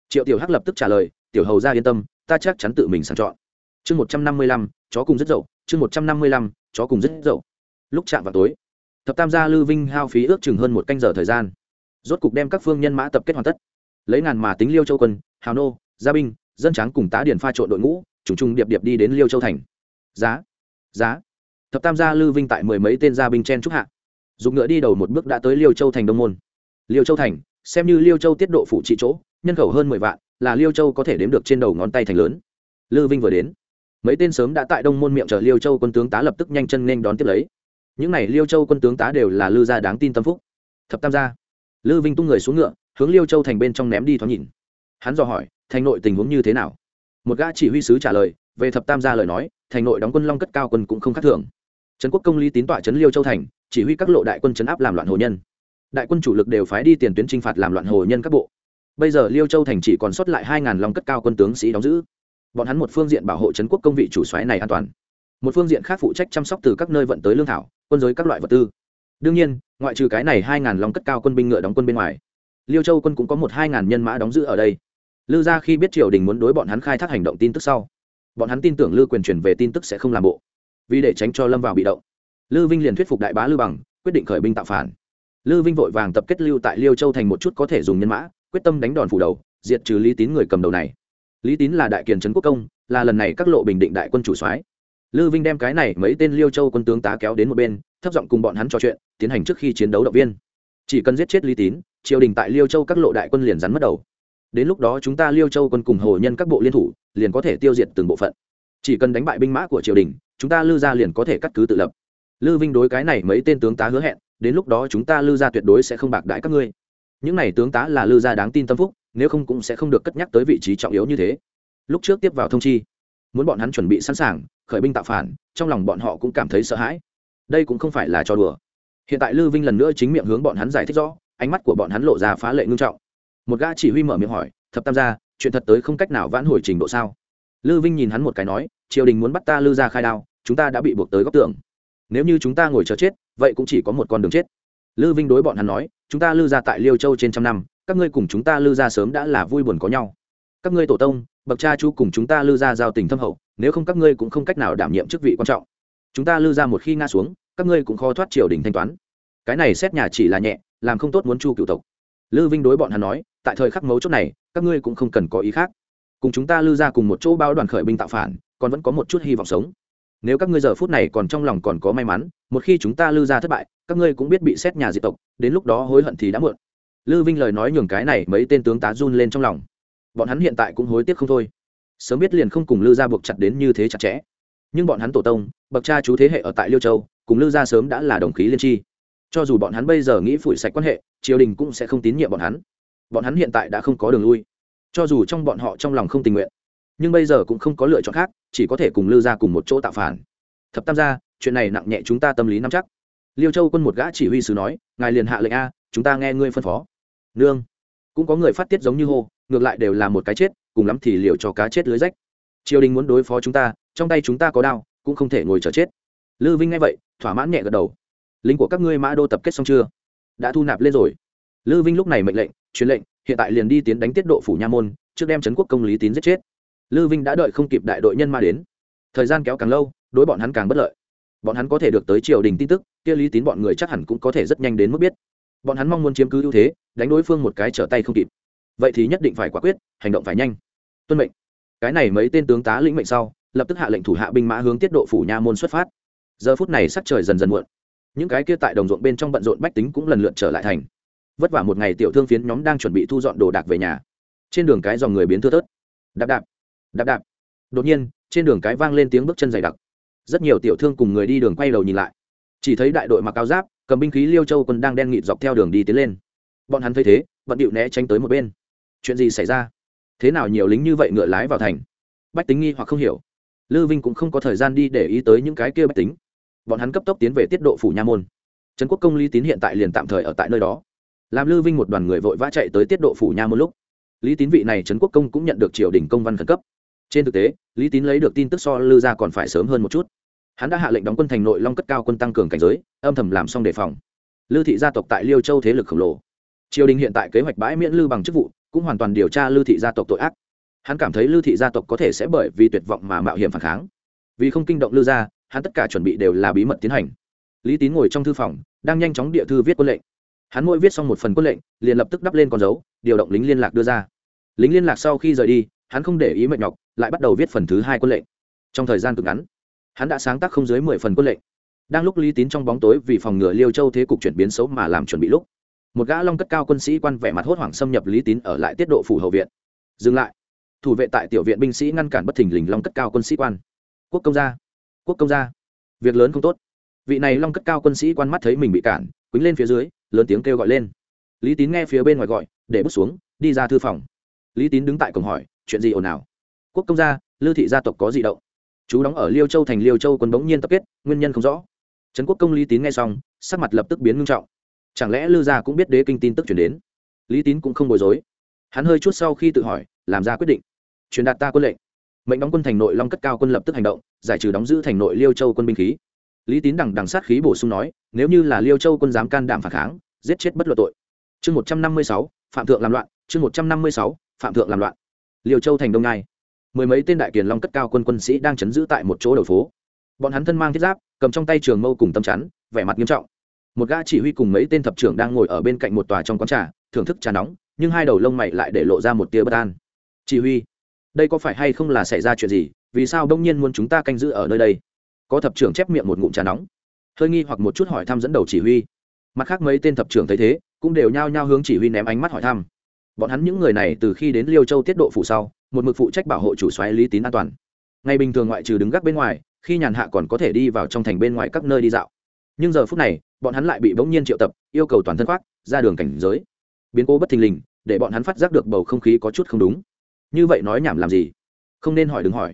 Triệu tiểu hắc lập tức trả lời, tiểu hầu ra yên tâm ta chắc chắn tự mình sàng chọn. Chương một trăm năm mươi lăm, chó cùng rất dậu. Chương một trăm năm mươi lăm, chó cùng rất dậu. Lúc chạm vào tối, thập tam gia lư vinh hao phí ước chừng hơn một canh giờ thời gian. Rốt cục đem các phương nhân mã tập kết hoàn tất. Lấy ngàn mà tính liêu châu quân, hào nô, gia binh, dân tráng cùng tá điển pha trộn đội ngũ, trùng trùng điệp điệp đi đến liêu châu thành. Giá giá. Thập tam gia lư vinh tại mười mấy tên gia binh chen trúc hạ. Dùng ngựa đi đầu một bước đã tới liêu châu thành đông môn. Liêu châu thành, xem như liêu châu tiết độ phủ trị chỗ, nhân khẩu hơn mười vạn là liêu châu có thể đếm được trên đầu ngón tay thành lớn. Lư vinh vừa đến, mấy tên sớm đã tại đông môn miệng chờ liêu châu quân tướng tá lập tức nhanh chân nên đón tiếp lấy. Những n à y liêu châu quân tướng tá đều là lư gia đáng tin tâm phúc. Thập tam gia, lư vinh tung người xuống ngựa, hướng liêu châu thành bên trong ném đi thoáng nhìn. Hắn dò hỏi, thành nội tình huống như thế nào? Một gã chỉ huy sứ trả lời, về thập tam gia lời nói, thành nội đóng quân long cất cao quân cũng không khác thường. Trấn quốc công lý tín tọa trấn liêu châu thành, chỉ huy các lộ đại quân trấn áp làm loạn hồ nhân. Đại quân chủ lực đều phái đi tiền tuyến t r i n h phạt làm loạn hồ nhân các bộ bây giờ liêu châu thành chỉ còn sót lại hai ngàn long cất cao quân tướng sĩ đóng giữ. Bọn hắn một phương diện bảo hộ trấn quốc công vị chủ xoáy này an toàn, một phương diện khác phụ trách chăm sóc từ các nơi vận tới lương thảo, quân giới các loại vật tư. Đương nhiên, ngoại trừ cái này hai ngàn long cất cao quân binh ngựa đóng quân bên ngoài, liêu châu quân cũng có một hai ngàn nhân mã đóng giữ ở đây. Lư ra khi biết triều đình muốn đối bọn hắn khai thác hành động tin tức sau, bọn hắn tin tưởng lư quyền truyền về tin tức sẽ không làm bộ, vì để tránh cho lâm vào bị động. Lư vinh liền thuyết phục đại bá lư bằng, quyết định khởi binh tạo phản. Lư vinh vội vàng tập kết lưu tại liêu châu thành một chút có thể dùng nhân mã quyết tâm đánh đòn phủ đầu, diệt trừ lý tín người cầm đầu này. Lý tín là đại kiền trấn quốc công, là lần này các lộ bình định đại quân chủ soái. Lư vinh đem cái này mấy tên liêu châu quân tướng tá kéo đến một bên, thấp giọng cùng bọn hắn trò chuyện, tiến hành trước khi chiến đấu động viên. Chỉ cần giết chết lý tín, triều đình tại liêu châu các lộ đại quân liền rắn mất đầu. Đến lúc đó chúng ta liêu châu quân cùng hồ nhân các bộ liên thủ, liền có thể tiêu diệt từng bộ phận. Chỉ cần đánh bại binh mã của triều đình, chúng ta lư ra liền có thể cắt cứ tự lập. Lư vinh đối cái này mấy tên tướng tá hứa hẹn, đến lúc đó chúng ta lư ra tuyệt đối sẽ không bạc đãi các ngươi những này tướng tá là lư gia đáng tin tâm phúc, nếu không cũng sẽ không được cất nhắc tới vị trí trọng yếu như thế. Lúc trước tiếp vào thông chi, muốn bọn hắn chuẩn bị sẵn sàng, khởi binh tạo phản, trong lòng bọn họ cũng cảm thấy sợ hãi. Đây cũng không phải là trò đùa. Hiện tại lư vinh lần nữa chính miệng hướng bọn hắn giải thích rõ, ánh mắt của bọn hắn lộ ra phá lệ ngưng trọng. Một gã chỉ huy mở miệng hỏi, thập tam gia, chuyện thật tới không cách nào vãn hồi trình độ sao? Lư vinh nhìn hắn một cái nói, triều đình muốn bắt ta lư ra khai đao, chúng ta đã bị buộc tới góc tường. Nếu như chúng ta ngồi chờ chết, vậy cũng chỉ có một con đường chết lư vinh đối bọn hắn nói, chúng ta lư ra tại liêu châu trên trăm năm, các ngươi cùng chúng ta lư ra sớm đã là vui buồn có nhau. Các ngươi tổ tông, bậc cha chú cùng chúng ta lư ra giao tình thâm hậu, nếu không các ngươi cũng không cách nào đảm nhiệm chức vị quan trọng. Chúng ta lư ra một khi nga xuống, các ngươi cũng khó thoát triều đình thanh toán. Cái này xét nhà chỉ là nhẹ, làm không tốt muốn chu cựu tộc. Lư vinh đối bọn hắn nói, tại thời khắc mấu chốt này, các ngươi cũng không cần có ý khác. Cùng chúng ta lư ra cùng một chỗ bao đoàn khởi binh tạo phản, còn vẫn có một chút hy vọng sống nếu các ngươi giờ phút này còn trong lòng còn có may mắn, một khi chúng ta lư ra thất bại, các ngươi cũng biết bị xét nhà diệt tộc, đến lúc đó hối hận thì đã muộn. Lư vinh lời nói nhường cái này mấy tên tướng tá run lên trong lòng. Bọn hắn hiện tại cũng hối tiếc không thôi. Sớm biết liền không cùng lư ra buộc chặt đến như thế chặt chẽ. Nhưng bọn hắn tổ tông, bậc cha chú thế hệ ở tại liêu châu, cùng lư ra sớm đã là đồng khí liên tri. Cho dù bọn hắn bây giờ nghĩ phủi sạch quan hệ, triều đình cũng sẽ không tín nhiệm bọn hắn. Bọn hắn hiện tại đã không có đường lui. Cho dù trong bọn họ trong lòng không tình nguyện nhưng bây giờ cũng không có lựa chọn khác, chỉ có thể cùng lư ra cùng một chỗ tạo phản. Thập tam gia, chuyện này nặng nhẹ chúng ta tâm lý nắm chắc. Liêu châu quân một gã chỉ huy sứ nói, ngài liền hạ lệnh a, chúng ta nghe ngươi phân phó. Nương. Cũng có người phát tiết giống như hô, ngược lại đều là một cái chết, cùng lắm thì liều cho cá chết lưới rách. Triều đình muốn đối phó chúng ta, trong tay chúng ta có đao, cũng không thể ngồi chờ chết. Lư vinh nghe vậy, thỏa mãn nhẹ gật đầu. Lính của các ngươi mã đô tập kết xong chưa? Đã thu nạp lên rồi. Lư vinh lúc này mệnh lệnh, truyền lệnh, hiện tại liền đi tiến đánh tiết độ phủ nha môn, trước đem trấn quốc công lý tín giết chết lư vinh đã đợi không kịp đại đội nhân ma đến. Thời gian kéo càng lâu, đối bọn hắn càng bất lợi. Bọn hắn có thể được tới triều đình tin tức, kia lý tín bọn người chắc hẳn cũng có thể rất nhanh đến mức biết. Bọn hắn mong muốn chiếm cứ ưu thế, đánh đối phương một cái trở tay không kịp. Vậy thì nhất định phải quả quyết, hành động phải nhanh. Tuân mệnh. Cái này mấy tên tướng tá lĩnh mệnh sau, lập tức hạ lệnh thủ hạ binh mã hướng tiết độ phủ nha môn xuất phát. Giờ phút này sắc trời dần dần muộn. Những cái kia tại đồng ruộng bên trong bận rộn bách tính cũng lần lượt trở lại thành. Vất vả một ngày tiểu thương phiến nhóm đang chuẩn bị thu dọn đồ đạc về nhà. Trên đường cái dòng người biến thưa thớt. Đạp đạp đạp đạp. Đột nhiên, trên đường cái vang lên tiếng bước chân dày đặc. Rất nhiều tiểu thương cùng người đi đường quay đầu nhìn lại. Chỉ thấy đại đội mặc áo giáp, cầm binh khí liêu châu quân đang đen nghịt dọc theo đường đi tiến lên. Bọn hắn thấy thế, bận điệu né tránh tới một bên. Chuyện gì xảy ra? Thế nào nhiều lính như vậy ngựa lái vào thành? Bách tính nghi hoặc không hiểu. Lư vinh cũng không có thời gian đi để ý tới những cái kia bách tính. Bọn hắn cấp tốc tiến về tiết độ phủ nha môn. Trấn quốc công lý tín hiện tại liền tạm thời ở tại nơi đó. Làm lư vinh một đoàn người vội vã chạy tới tiết độ phủ nha Môn lúc. Lý tín vị này trấn quốc công cũng nhận được triều đình công văn khẩn cấp trên thực tế, lý tín lấy được tin tức so lư ra còn phải sớm hơn một chút. Hắn đã hạ lệnh đóng quân thành nội long cất cao quân tăng cường cảnh giới, âm thầm làm xong đề phòng. Lư thị gia tộc tại liêu châu thế lực khổng lồ. Triều đình hiện tại kế hoạch bãi miễn lư bằng chức vụ, cũng hoàn toàn điều tra lư thị gia tộc tội ác. Hắn cảm thấy lư thị gia tộc có thể sẽ bởi vì tuyệt vọng mà mạo hiểm phản kháng. Vì không kinh động lư gia, hắn tất cả chuẩn bị đều là bí mật tiến hành. Lý tín ngồi trong thư phòng, đang nhanh chóng địa thư viết quân lệnh. Hắn mỗi viết xong một phần quân lệnh, liền lập tức đắp lên con dấu, điều động lính liên lạc đưa ra. Lính liên lạc sau khi rời đi, hắn không để ý mệt nhọc lại bắt đầu viết phần thứ hai quân lệnh. Trong thời gian cực ngắn, hắn đã sáng tác không dưới mười phần quân lệnh. Đang lúc lý tín trong bóng tối vì phòng ngừa liêu châu thế cục chuyển biến xấu mà làm chuẩn bị lúc, một gã long cất cao quân sĩ quan vẻ mặt hốt hoảng xâm nhập lý tín ở lại tiết độ phủ hậu viện. Dừng lại. Thủ vệ tại tiểu viện binh sĩ ngăn cản bất thình lình long cất cao quân sĩ quan. Quốc công gia, quốc công gia. Việc lớn không tốt. Vị này long cất cao quân sĩ quan mắt thấy mình bị cản, quýnh lên phía dưới, lớn tiếng kêu gọi lên. Lý tín nghe phía bên ngoài gọi, để bước xuống, đi ra thư phòng. Lý tín đứng tại cổng hỏi, chuyện gì ồn ào? Quốc công gia, lư thị gia tộc có gì động. Chú đóng ở liêu châu thành liêu châu quân bỗng nhiên tập kết, nguyên nhân không rõ. Trấn quốc công lý tín nghe xong, sắc mặt lập tức biến ngưng trọng. Chẳng lẽ lư gia cũng biết đế kinh tin tức chuyển đến? Lý tín cũng không bối rối. Hắn hơi chút sau khi tự hỏi, làm ra quyết định. Truyền đạt ta quân lệnh. Mệnh đóng quân thành nội long cất cao quân lập tức hành động, giải trừ đóng giữ thành nội liêu châu quân binh khí. Lý tín đằng đằng sát khí bổ sung nói, nếu như là liêu châu quân dám can đảm phản kháng, giết chết bất luận tội. Chương một trăm năm mươi sáu, phạm thượng làm loạn, chương một trăm năm mươi sáu, phạm thượng làm loạn. Liêu châu thành đông nai mười mấy tên đại kiền long cất cao quân quân sĩ đang chấn giữ tại một chỗ đầu phố. Bọn hắn thân mang thiết giáp, cầm trong tay trường mâu cùng tâm chắn, vẻ mặt nghiêm trọng. Một gã chỉ huy cùng mấy tên thập trưởng đang ngồi ở bên cạnh một tòa trong quán trà, thưởng thức trà nóng, nhưng hai đầu lông mày lại để lộ ra một tia bất an. Chỉ huy, đây có phải hay không là xảy ra chuyện gì? Vì sao đông nhiên muốn chúng ta canh giữ ở nơi đây? Có thập trưởng chép miệng một ngụm trà nóng. Hơi nghi hoặc một chút hỏi thăm dẫn đầu chỉ huy. Mặt khác mấy tên thập trưởng thấy thế, cũng đều nhao nhao hướng chỉ huy ném ánh mắt hỏi thăm. Bọn hắn những người này từ khi đến liêu châu tiết độ phủ sau một mực phụ trách bảo hộ chủ xoáy lý tín an toàn. Ngày bình thường ngoại trừ đứng gác bên ngoài, khi nhàn hạ còn có thể đi vào trong thành bên ngoài các nơi đi dạo. Nhưng giờ phút này, bọn hắn lại bị bỗng nhiên triệu tập, yêu cầu toàn thân khoác, ra đường cảnh giới. Biến cố bất thình lình, để bọn hắn phát giác được bầu không khí có chút không đúng. Như vậy nói nhảm làm gì? Không nên hỏi đừng hỏi.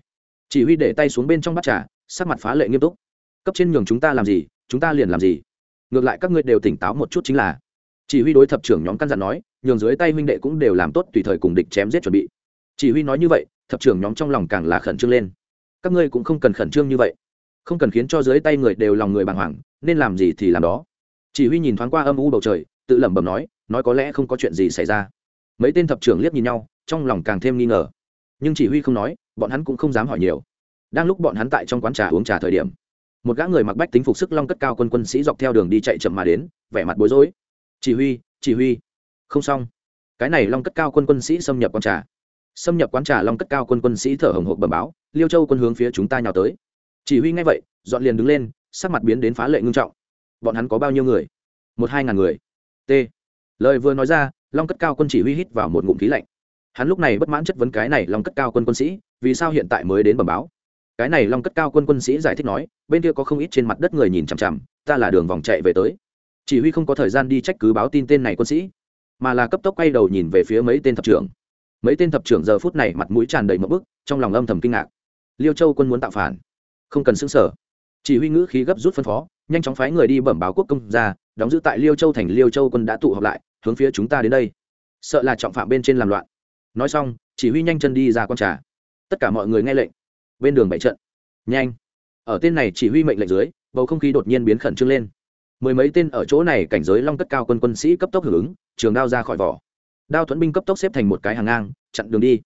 Chỉ huy để tay xuống bên trong bát trà, sắc mặt phá lệ nghiêm túc. Cấp trên nhường chúng ta làm gì, chúng ta liền làm gì. Ngược lại các ngươi đều tỉnh táo một chút chính là. Chỉ huy đối thập trưởng nhóm căn dặn nói, nhường dưới tay huynh đệ cũng đều làm tốt tùy thời cùng địch chém giết chuẩn bị chỉ huy nói như vậy, thập trưởng nhóm trong lòng càng là khẩn trương lên. Các ngươi cũng không cần khẩn trương như vậy. Không cần khiến cho dưới tay người đều lòng người bàng hoàng, nên làm gì thì làm đó. Chỉ huy nhìn thoáng qua âm u bầu trời, tự lẩm bẩm nói nói có lẽ không có chuyện gì xảy ra. Mấy tên thập trưởng liếc nhìn nhau, trong lòng càng thêm nghi ngờ. Nhưng chỉ huy không nói, bọn hắn cũng không dám hỏi nhiều. Đang lúc bọn hắn tại trong quán trà uống trà thời điểm, một gã người mặc bách tính phục sức long cất cao quân quân sĩ dọc theo đường đi chạy chậm mà đến, vẻ mặt bối rối. Chỉ huy chỉ huy. Không xong. Cái này long cất cao quân quân sĩ xâm nhập quán trà xâm nhập quán trà long cất cao quân quân sĩ thở hồng hộc bẩm báo, liêu châu quân hướng phía chúng ta nhào tới. Chỉ huy ngay vậy, dọn liền đứng lên, sắc mặt biến đến phá lệ ngưng trọng. Bọn hắn có bao nhiêu người? Một hai ngàn người. T. Lời vừa nói ra, long cất cao quân chỉ huy hít vào một ngụm khí lạnh. Hắn lúc này bất mãn chất vấn cái này long cất cao quân quân sĩ, vì sao hiện tại mới đến bẩm báo? Cái này long cất cao quân quân sĩ giải thích nói, bên kia có không ít trên mặt đất người nhìn chằm chằm, ta là đường vòng chạy về tới. Chỉ huy không có thời gian đi trách cứ báo tin tên này quân sĩ, mà là cấp tốc quay đầu nhìn về phía mấy tên thập trưởng mấy tên thập trưởng giờ phút này mặt mũi tràn đầy mỡ bức, trong lòng âm thầm kinh ngạc. Liêu châu quân muốn tạo phản. Không cần xứng sở chỉ huy ngữ khí gấp rút phân phó, nhanh chóng phái người đi bẩm báo quốc công ra, đóng giữ tại liêu châu thành, liêu châu quân đã tụ họp lại, hướng phía chúng ta đến đây. Sợ là trọng phạm bên trên làm loạn. Nói xong, chỉ huy nhanh chân đi ra con trà. Tất cả mọi người nghe lệnh. Bên đường bảy trận. Nhanh. Ở tên này chỉ huy mệnh lệnh dưới, bầu không khí đột nhiên biến khẩn trương lên. Mười mấy tên ở chỗ này cảnh giới long cất cao quân quân sĩ cấp tốc hưởng ứng, trường đao ra khỏi vỏ đao thuẫn binh cấp tốc xếp thành một cái hàng ngang, chặn đường đi.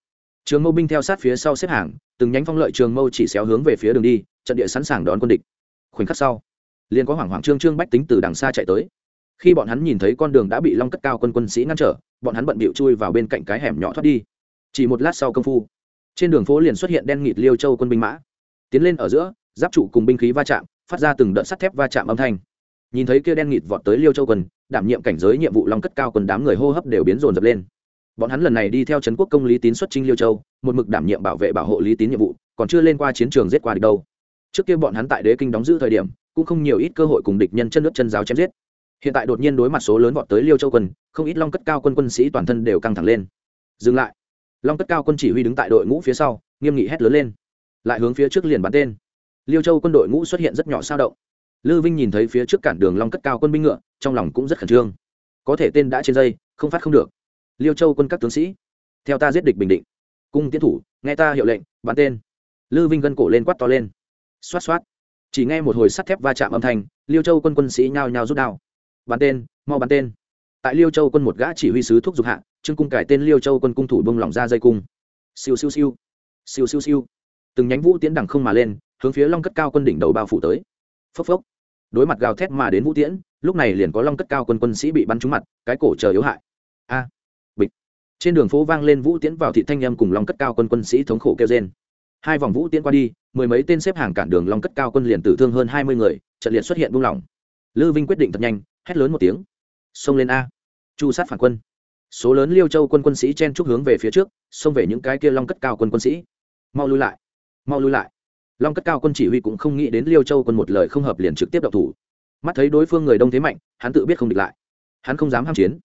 Trường mâu binh theo sát phía sau xếp hàng, từng nhánh phong lợi trường mâu chỉ xéo hướng về phía đường đi, trận địa sẵn sàng đón quân địch. Khoảnh khắc sau, liền có hoảng hoảng trương trương bách tính từ đằng xa chạy tới. Khi bọn hắn nhìn thấy con đường đã bị long cất cao quân quân sĩ ngăn trở, bọn hắn bận bịu chui vào bên cạnh cái hẻm nhỏ thoát đi. Chỉ một lát sau công phu, trên đường phố liền xuất hiện đen nghịt liêu châu quân binh mã. Tiến lên ở giữa, giáp trụ cùng binh khí va chạm, phát ra từng đợt sắt thép va chạm âm thanh nhìn thấy kia đen nghịt vọt tới liêu châu quân, đảm nhiệm cảnh giới nhiệm vụ long cất cao quân đám người hô hấp đều biến rồn dập lên. Bọn hắn lần này đi theo trấn quốc công lý tín xuất trinh liêu châu, một mực đảm nhiệm bảo vệ bảo hộ lý tín nhiệm vụ, còn chưa lên qua chiến trường giết qua địch đâu. Trước kia bọn hắn tại đế kinh đóng giữ thời điểm, cũng không nhiều ít cơ hội cùng địch nhân chân nước chân giáo chém giết. Hiện tại đột nhiên đối mặt số lớn vọt tới liêu châu quân, không ít long cất cao quân quân sĩ toàn thân đều căng thẳng lên. Dừng lại. Long cất cao quân chỉ huy đứng tại đội ngũ phía sau, nghiêm nghị hét lớn lên. Lại hướng phía trước liền bắn tên. Liêu châu quân đội ngũ xuất hiện rất nhỏ sao động lư vinh nhìn thấy phía trước cản đường long cất cao quân binh ngựa, trong lòng cũng rất khẩn trương. Có thể tên đã trên dây, không phát không được. Liêu châu quân các tướng sĩ, theo ta giết địch bình định. Cung tiến thủ, nghe ta hiệu lệnh, bắn tên. Lư vinh gân cổ lên quát to lên. Xoát xoát. Chỉ nghe một hồi sắt thép va chạm âm thanh, liêu châu quân quân sĩ nhao nhao rút đao. Bắn tên, mau bắn tên. Tại liêu châu quân một gã chỉ huy sứ thuốc dục hạ, trương cung cải tên liêu châu quân cung thủ bông lỏng ra dây cung. Siêu siêu siêu. Siêu siêu siêu. Từng nhánh vũ tiến đẳng không mà lên, hướng phía long cất cao quân đỉnh đầu bao phủ tới. Phốc phốc đối mặt gào thét mà đến vũ tiễn, lúc này liền có long cất cao quân quân sĩ bị bắn trúng mặt, cái cổ chờ yếu hại. A, bịch. Trên đường phố vang lên vũ tiễn vào thị thanh em cùng long cất cao quân quân sĩ thống khổ kêu trên hai vòng vũ tiễn qua đi, mười mấy tên xếp hàng cản đường long cất cao quân liền tử thương hơn hai mươi người, trận liệt xuất hiện buông lỏng. Lư vinh quyết định thật nhanh, hét lớn một tiếng. Xông lên a. Chu sát phản quân. Số lớn liêu châu quân quân sĩ chen trúc hướng về phía trước, xông về những cái kia long cất cao quân quân sĩ. Mau lui lại. Mau lui lại long cất cao quân chỉ huy cũng không nghĩ đến liêu châu quân một lời không hợp liền trực tiếp đậu thủ mắt thấy đối phương người đông thế mạnh hắn tự biết không địch lại hắn không dám ham chiến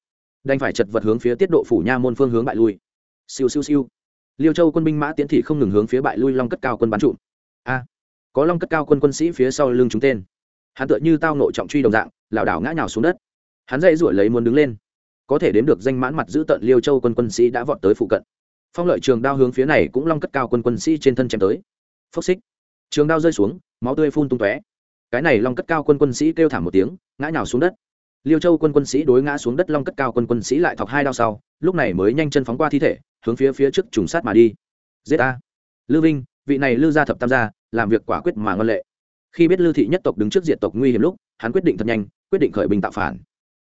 đành phải chật vật hướng phía tiết độ phủ nha môn phương hướng bại lui siêu siêu siêu liêu châu quân binh mã tiến thị không ngừng hướng phía bại lui long cất cao quân bắn trụm a có long cất cao quân quân sĩ phía sau lưng chúng tên hắn tựa như tao nội trọng truy đồng dạng lảo đảo ngã nhào xuống đất hắn dậy rủi lấy muốn đứng lên có thể đếm được danh mãn mặt giữ tận liêu châu quân quân sĩ đã vọt tới phụ cận phong lợi trường đao hướng phía này cũng long cất cao quân quân sĩ trên thân chém tới phốc xích trường đao rơi xuống, máu tươi phun tung tóe. Cái này long cất cao quân quân sĩ kêu thảm một tiếng, ngã nhào xuống đất. Liêu châu quân quân sĩ đối ngã xuống đất long cất cao quân quân sĩ lại thọc hai đao sau, lúc này mới nhanh chân phóng qua thi thể, hướng phía phía trước trùng sát mà đi. Giết a. Lư vinh, vị này lư gia thập tam gia, làm việc quả quyết mà ngân lệ. Khi biết lư thị nhất tộc đứng trước diện tộc nguy hiểm lúc, hắn quyết định thật nhanh, quyết định khởi binh tạo phản.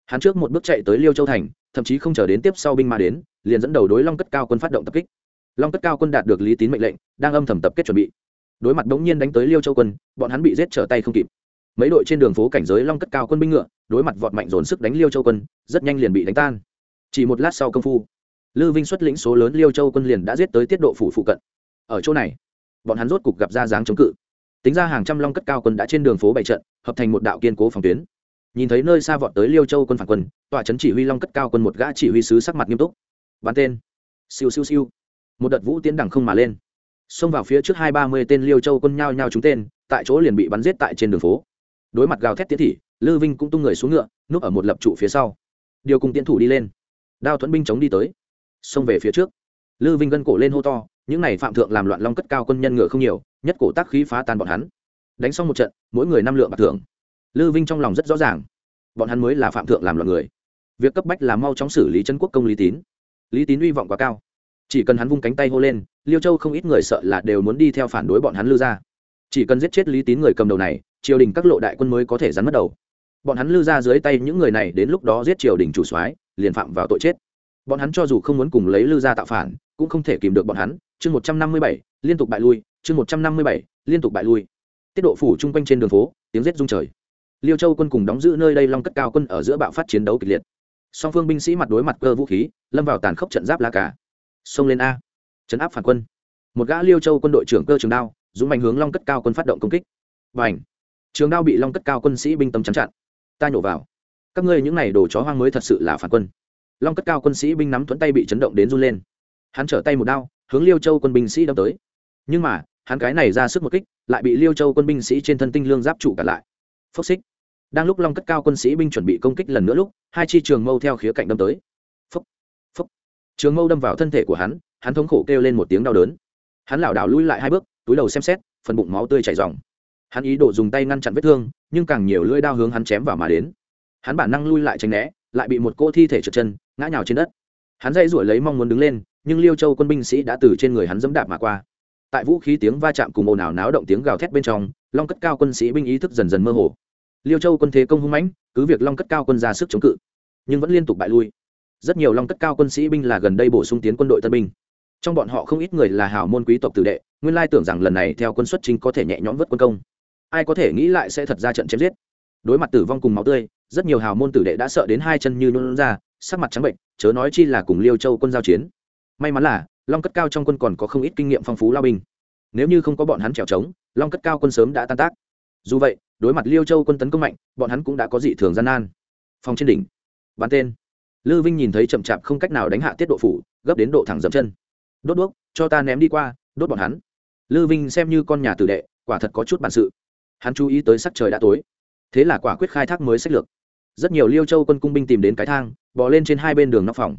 Hắn trước một bước chạy tới liêu châu thành, thậm chí không chờ đến tiếp sau binh mà đến, liền dẫn đầu đối long cất cao quân phát động tập kích. Long cất cao quân đạt được lý tín mệnh lệnh, đang âm thầm tập kết chuẩn bị đối mặt bỗng nhiên đánh tới liêu châu quân, bọn hắn bị giết trở tay không kịp. Mấy đội trên đường phố cảnh giới long cất cao quân binh ngựa, đối mặt vọt mạnh dồn sức đánh liêu châu quân, rất nhanh liền bị đánh tan. Chỉ một lát sau công phu, lư vinh xuất lĩnh số lớn liêu châu quân liền đã giết tới tiết độ phủ phụ cận. Ở chỗ này, bọn hắn rốt cục gặp ra dáng chống cự. Tính ra hàng trăm long cất cao quân đã trên đường phố bày trận, hợp thành một đạo kiên cố phòng tuyến. Nhìn thấy nơi xa vọt tới liêu châu quân phản quân, tòa trấn chỉ huy long cất cao quân một gã chỉ huy sứ sắc mặt nghiêm túc. Bắn tên. Siêu siêu siêu. Một đợt vũ tiến đẳng không mà lên xông vào phía trước hai ba mươi tên liêu châu quân nhao nhao trúng tên, tại chỗ liền bị bắn giết tại trên đường phố. Đối mặt gào thét tiến thị, lư vinh cũng tung người xuống ngựa, núp ở một lập trụ phía sau. Điều cùng tiến thủ đi lên. Đao thuẫn binh chống đi tới. Xông về phía trước. Lư vinh gân cổ lên hô to, những này phạm thượng làm loạn long cất cao quân nhân ngựa không nhiều, nhất cổ tác khí phá tan bọn hắn. Đánh xong một trận, mỗi người năm lượng bạc thưởng. Lư vinh trong lòng rất rõ ràng, bọn hắn mới là phạm thượng làm loạn người. Việc cấp bách là mau chóng xử lý chân quốc công lý tín. Lý tín uy vọng quá cao chỉ cần hắn vung cánh tay hô lên, liêu châu không ít người sợ là đều muốn đi theo phản đối bọn hắn lư ra. Chỉ cần giết chết lý tín người cầm đầu này, triều đình các lộ đại quân mới có thể rắn mất đầu. Bọn hắn lư ra dưới tay những người này đến lúc đó giết triều đình chủ soái, liền phạm vào tội chết. Bọn hắn cho dù không muốn cùng lấy lư ra tạo phản, cũng không thể kìm được bọn hắn. Chương một trăm năm mươi bảy, liên tục bại lui. Chương một trăm năm mươi bảy, liên tục bại lui. Tiết độ phủ chung quanh trên đường phố, tiếng rết rung trời. Liêu châu quân cùng đóng giữ nơi đây long cất cao quân ở giữa bạo phát chiến đấu kịch liệt. Song phương binh sĩ mặt đối mặt cơ vũ khí, lâm vào tàn khốc trận giáp la cả xông lên a. Chấn áp phản quân. Một gã liêu châu quân đội trưởng cơ trường đao, dũng mạnh hướng long cất cao quân phát động công kích. Và ảnh trường đao bị long cất cao quân sĩ binh tâm chắn chặn. Ta nhổ vào. Các ngươi những n à y đồ chó hoang mới thật sự là phản quân. Long cất cao quân sĩ binh nắm thuẫn tay bị chấn động đến run lên. Hắn trở tay một đao, hướng liêu châu quân binh sĩ đâm tới. Nhưng mà, hắn cái này ra sức một kích, lại bị liêu châu quân binh sĩ trên thân tinh lương giáp trụ cả lại. Phốc xích! Đang lúc long cất cao quân sĩ binh chuẩn bị công kích lần nữa lúc, hai chi trường mâu theo khía cạnh đâm tới trường mâu đâm vào thân thể của hắn hắn thống khổ kêu lên một tiếng đau đớn. Hắn lảo đảo lui lại hai bước, túi đầu xem xét, phần bụng máu tươi chảy dòng hắn ý đồ dùng tay ngăn chặn vết thương, nhưng càng nhiều lưỡi đao hướng hắn chém vào mà đến. Hắn bản năng lui lại tránh né, lại bị một cô thi thể trượt chân, ngã nhào trên đất. Hắn dây rủi lấy mong muốn đứng lên, nhưng liêu châu quân binh sĩ đã từ trên người hắn dẫm đạp mà qua. Tại vũ khí tiếng va chạm cùng ồn ào náo động tiếng gào thét bên trong, long cất cao quân sĩ binh ý thức dần dần mơ hồ. Liêu châu quân thế công hung mãnh, cứ việc long cất cao quân ra sức chống cự, nhưng vẫn liên tục bại lui rất nhiều long cất cao quân sĩ binh là gần đây bổ sung tiến quân đội tân binh. Trong bọn họ không ít người là hào môn quý tộc tử đệ, nguyên lai tưởng rằng lần này theo quân xuất chính có thể nhẹ nhõm vớt quân công. Ai có thể nghĩ lại sẽ thật ra trận chém giết. Đối mặt tử vong cùng máu tươi, rất nhiều hào môn tử đệ đã sợ đến hai chân như nôn ra, sắc mặt trắng bệnh, chớ nói chi là cùng liêu châu quân giao chiến. May mắn là, long cất cao trong quân còn có không ít kinh nghiệm phong phú lao binh. Nếu như không có bọn hắn trèo trống, long cất cao quân sớm đã tan tác. Dù vậy, đối mặt liêu châu quân tấn công mạnh, bọn hắn cũng đã có dị thường gian nan. Phòng trên đỉnh bán tên lư vinh nhìn thấy chậm chạp không cách nào đánh hạ tiết độ phủ, gấp đến độ thẳng dậm chân. Đốt đuốc, cho ta ném đi qua, đốt bọn hắn. Lư vinh xem như con nhà tử đệ, quả thật có chút bản sự. Hắn chú ý tới sắc trời đã tối. Thế là quả quyết khai thác mới sách lược. Rất nhiều liêu châu quân cung binh tìm đến cái thang bỏ lên trên hai bên đường nóc phòng.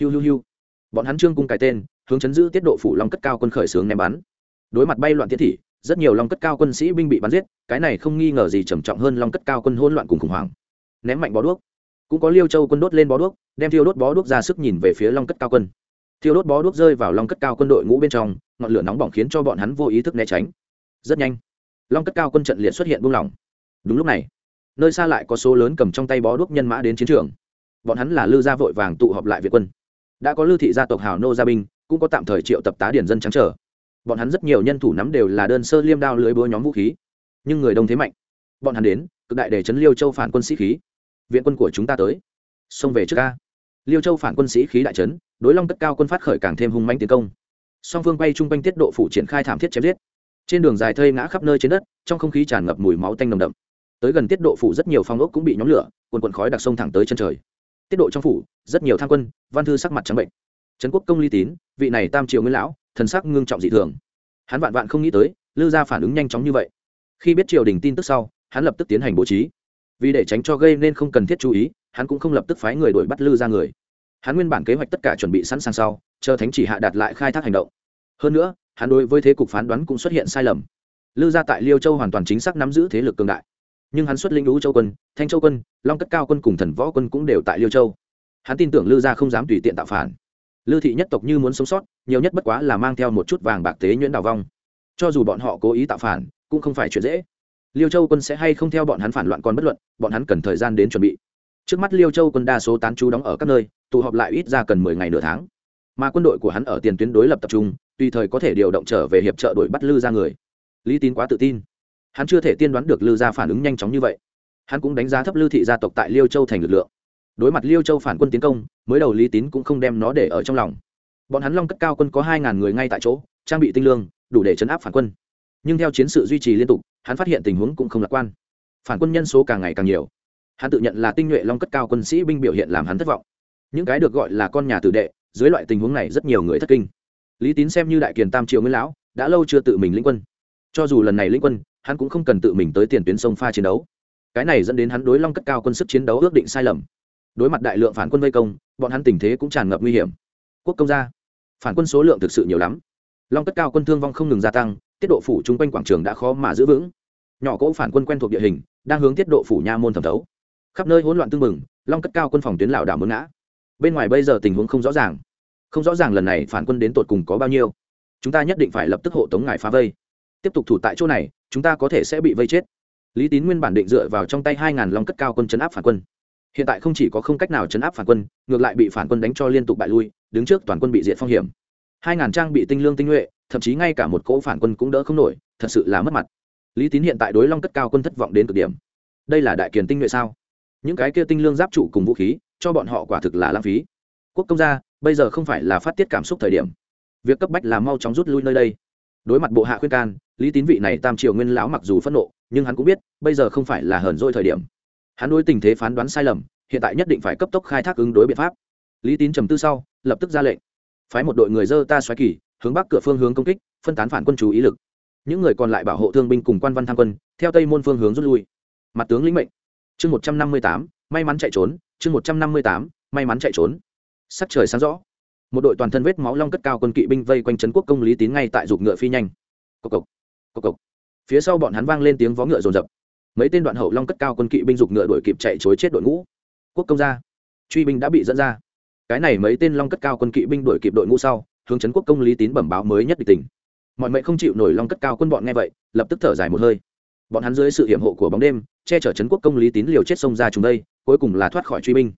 Hiu hiu hiu. Bọn hắn trương cung cái tên, hướng chấn giữ tiết độ phủ long cất cao quân khởi xướng ném bắn. Đối mặt bay loạn tiết thị, rất nhiều long cất cao quân sĩ binh bị bắn giết, cái này không nghi ngờ gì trầm trọng hơn long cất cao quân hỗn loạn cùng khủng hoảng. Ném mạnh bó đuốc cũng có liêu châu quân đốt lên bó đuốc, đem thiêu đốt bó đuốc ra sức nhìn về phía long cất cao quân. Thiêu đốt bó đuốc rơi vào long cất cao quân đội ngũ bên trong, ngọn lửa nóng bỏng khiến cho bọn hắn vô ý thức né tránh. Rất nhanh, long cất cao quân trận liệt xuất hiện buông lỏng. Đúng lúc này, nơi xa lại có số lớn cầm trong tay bó đuốc nhân mã đến chiến trường. Bọn hắn là lư gia vội vàng tụ họp lại việt quân. Đã có lư thị gia tộc hào nô gia binh, cũng có tạm thời triệu tập tá điển dân trắng trở. Bọn hắn rất nhiều nhân thủ nắm đều là đơn sơ liêm đao lưới búa nhóm vũ khí. Nhưng người đông thế mạnh. Bọn hắn đến, cực đại để chấn liêu châu phản quân sĩ khí viện quân của chúng ta tới. Xông về trước ca liêu châu phản quân sĩ khí đại trấn đối long cất cao quân phát khởi càng thêm hung manh tiến công. Song phương bay chung quanh tiết độ phủ triển khai thảm thiết chém giết. Trên đường dài thây ngã khắp nơi trên đất, trong không khí tràn ngập mùi máu tanh nồng đậm. Tới gần tiết độ phủ rất nhiều phong ốc cũng bị nhóm lửa quần quần khói đặc sông thẳng tới chân trời. Tiết độ trong phủ, rất nhiều tham quân, văn thư sắc mặt trắng bệnh. Trấn quốc công ly tín, vị này tam triều nguyên lão, thần sắc ngưng trọng dị thường. Hắn vạn vạn không nghĩ tới, lư gia phản ứng nhanh chóng như vậy. Khi biết triều đình tin tức sau, hắn lập tức tiến hành bố trí vì để tránh cho gây nên không cần thiết chú ý, hắn cũng không lập tức phái người đuổi bắt lư ra người. Hắn nguyên bản kế hoạch tất cả chuẩn bị sẵn sàng sau, chờ thánh chỉ hạ đạt lại khai thác hành động. Hơn nữa, hắn đối với thế cục phán đoán cũng xuất hiện sai lầm. Lư gia tại liêu châu hoàn toàn chính xác nắm giữ thế lực cường đại. Nhưng hắn xuất linh lũ châu quân, thanh châu quân, long cất cao quân cùng thần võ quân cũng đều tại liêu châu. Hắn tin tưởng lư gia không dám tùy tiện tạo phản. Lư thị nhất tộc như muốn sống sót, nhiều nhất bất quá là mang theo một chút vàng bạc tế nhuyễn đào vong. Cho dù bọn họ cố ý tạo phản, cũng không phải chuyện dễ liêu châu quân sẽ hay không theo bọn hắn phản loạn còn bất luận, bọn hắn cần thời gian đến chuẩn bị. Trước mắt liêu châu quân đa số tán trú đóng ở các nơi, tụ họp lại ít ra cần mười ngày nửa tháng. Mà quân đội của hắn ở tiền tuyến đối lập tập trung, tùy thời có thể điều động trở về hiệp trợ đuổi bắt lư ra người. Lý tín quá tự tin. Hắn chưa thể tiên đoán được lư gia phản ứng nhanh chóng như vậy. Hắn cũng đánh giá thấp lư thị gia tộc tại liêu châu thành lực lượng. Đối mặt liêu châu phản quân tiến công, mới đầu lý tín cũng không đem nó để ở trong lòng. Bọn hắn long cất cao quân có hai ngàn người ngay tại chỗ, trang bị tinh lương, đủ để chấn áp phản quân. Nhưng theo chiến sự duy trì liên tục hắn phát hiện tình huống cũng không lạc quan. Phản quân nhân số càng ngày càng nhiều. Hắn tự nhận là tinh nhuệ long cất cao quân sĩ binh biểu hiện làm hắn thất vọng. Những cái được gọi là con nhà tử đệ, dưới loại tình huống này rất nhiều người thất kinh. Lý tín xem như đại kiền tam triều nguyên lão, đã lâu chưa tự mình lĩnh quân. Cho dù lần này lĩnh quân, hắn cũng không cần tự mình tới tiền tuyến sông pha chiến đấu. Cái này dẫn đến hắn đối long cất cao quân sức chiến đấu ước định sai lầm. Đối mặt đại lượng phản quân vây công, bọn hắn tình thế cũng tràn ngập nguy hiểm. Quốc công gia, phản quân số lượng thực sự nhiều lắm. Long cất cao quân thương vong không ngừng gia tăng tiết độ phủ chung quanh quảng trường đã khó mà giữ vững. Nhỏ cỗ phản quân quen thuộc địa hình, đang hướng tiết độ phủ nha môn thẩm thấu. Khắp nơi hỗn loạn tưng bừng, long cất cao quân phòng tuyến lảo đảo mướn ngã. Bên ngoài bây giờ tình huống không rõ ràng. Không rõ ràng lần này phản quân đến tột cùng có bao nhiêu. Chúng ta nhất định phải lập tức hộ tống ngài phá vây. Tiếp tục thủ tại chỗ này, chúng ta có thể sẽ bị vây chết. Lý tín nguyên bản định dựa vào trong tay hai ngàn long cất cao quân chấn áp phản quân. Hiện tại không chỉ có không cách nào chấn áp phản quân, ngược lại bị phản quân đánh cho liên tục bại lui, đứng trước toàn quân bị diệt phong hiểm. Hai ngàn trang bị tinh lương tinh nhuệ thậm chí ngay cả một cỗ phản quân cũng đỡ không nổi, thật sự là mất mặt. Lý tín hiện tại đối long cất cao quân thất vọng đến cực điểm. Đây là đại kiền tinh nhuệ sao? Những cái kia tinh lương giáp trụ cùng vũ khí, cho bọn họ quả thực là lãng phí. Quốc công gia, bây giờ không phải là phát tiết cảm xúc thời điểm. Việc cấp bách là mau chóng rút lui nơi đây. Đối mặt bộ hạ khuyên can, lý tín vị này tam triều nguyên lão mặc dù phẫn nộ, nhưng hắn cũng biết, bây giờ không phải là hờn dỗi thời điểm. Hắn đối tình thế phán đoán sai lầm, hiện tại nhất định phải cấp tốc khai thác ứng đối biện pháp. Lý tín trầm tư sau, lập tức ra lệnh. Phái một đội người dơ ta xoáy kỳ hướng bắc cửa phương hướng công kích, phân tán phản quân chú ý lực. Những người còn lại bảo hộ thương binh cùng quan văn tham quân, theo tây môn phương hướng rút lui. Mặt tướng lĩnh mệnh. Chương một trăm năm mươi tám, may mắn chạy trốn. Chương một trăm năm mươi tám, may mắn chạy trốn. Sắc trời sáng rõ. Một đội toàn thân vết máu long cất cao quân kỵ binh vây quanh trấn quốc công lý tín ngay tại dục ngựa phi nhanh. Cộc cộc cộc cộc. Phía sau bọn hắn vang lên tiếng vó ngựa rồn rập mấy tên đoạn hậu long cất cao quân kỵ binh dục ngựa đuổi kịp chạy chối chết đội ngũ. Quốc công gia truy binh đã bị dẫn ra. Cái này mấy tên long cất cao quân kỵ binh đuổi kịp đội ngũ sau hướng trấn quốc công lý tín bẩm báo mới nhất địch tình. Mọi mệnh không chịu nổi long cất cao quân bọn nghe vậy, lập tức thở dài một hơi. Bọn hắn dưới sự hiểm hộ của bóng đêm, che chở trấn quốc công lý tín liều chết sông ra chúng đây, cuối cùng là thoát khỏi truy binh.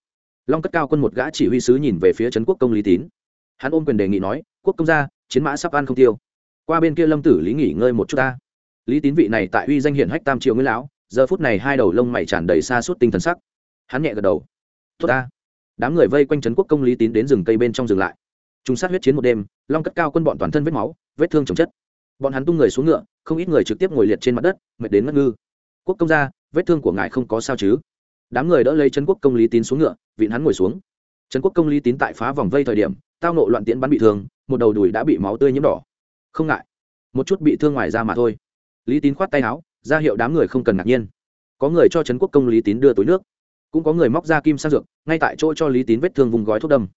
Long cất cao quân một gã chỉ huy sứ nhìn về phía trấn quốc công lý tín. Hắn ôm quyền đề nghị nói, quốc công gia, chiến mã sắp ăn không tiêu. Qua bên kia lâm tử lý nghỉ ngơi một chút ta. Lý tín vị này tại uy danh hiển hách tam triều nguyên lão, giờ phút này hai đầu lông mày tràn đầy xa suốt tinh thần sắc. Hắn nhẹ gật đầu. Tốt ta. Đám người vây quanh trấn quốc công lý tín đến rừng cây bên trong dừng lại chúng sát huyết chiến một đêm, long cất cao quân bọn toàn thân vết máu, vết thương chồng chất. Bọn hắn tung người xuống ngựa, không ít người trực tiếp ngồi liệt trên mặt đất, mệt đến ngất ngư. Quốc công gia, vết thương của ngài không có sao chứ? Đám người đỡ lấy trấn quốc công lý tín xuống ngựa, vịn hắn ngồi xuống. Trấn quốc công lý tín tại phá vòng vây thời điểm, tao nộ loạn tiễn bắn bị thương, một đầu đùi đã bị máu tươi nhiễm đỏ. Không ngại, một chút bị thương ngoài ra mà thôi. Lý tín khoát tay áo, ra hiệu đám người không cần ngạc nhiên. Có người cho trấn quốc công lý tín đưa túi nước, cũng có người móc ra kim sang dược, ngay tại chỗ cho lý tín vết thương vùng gói thuốc đâm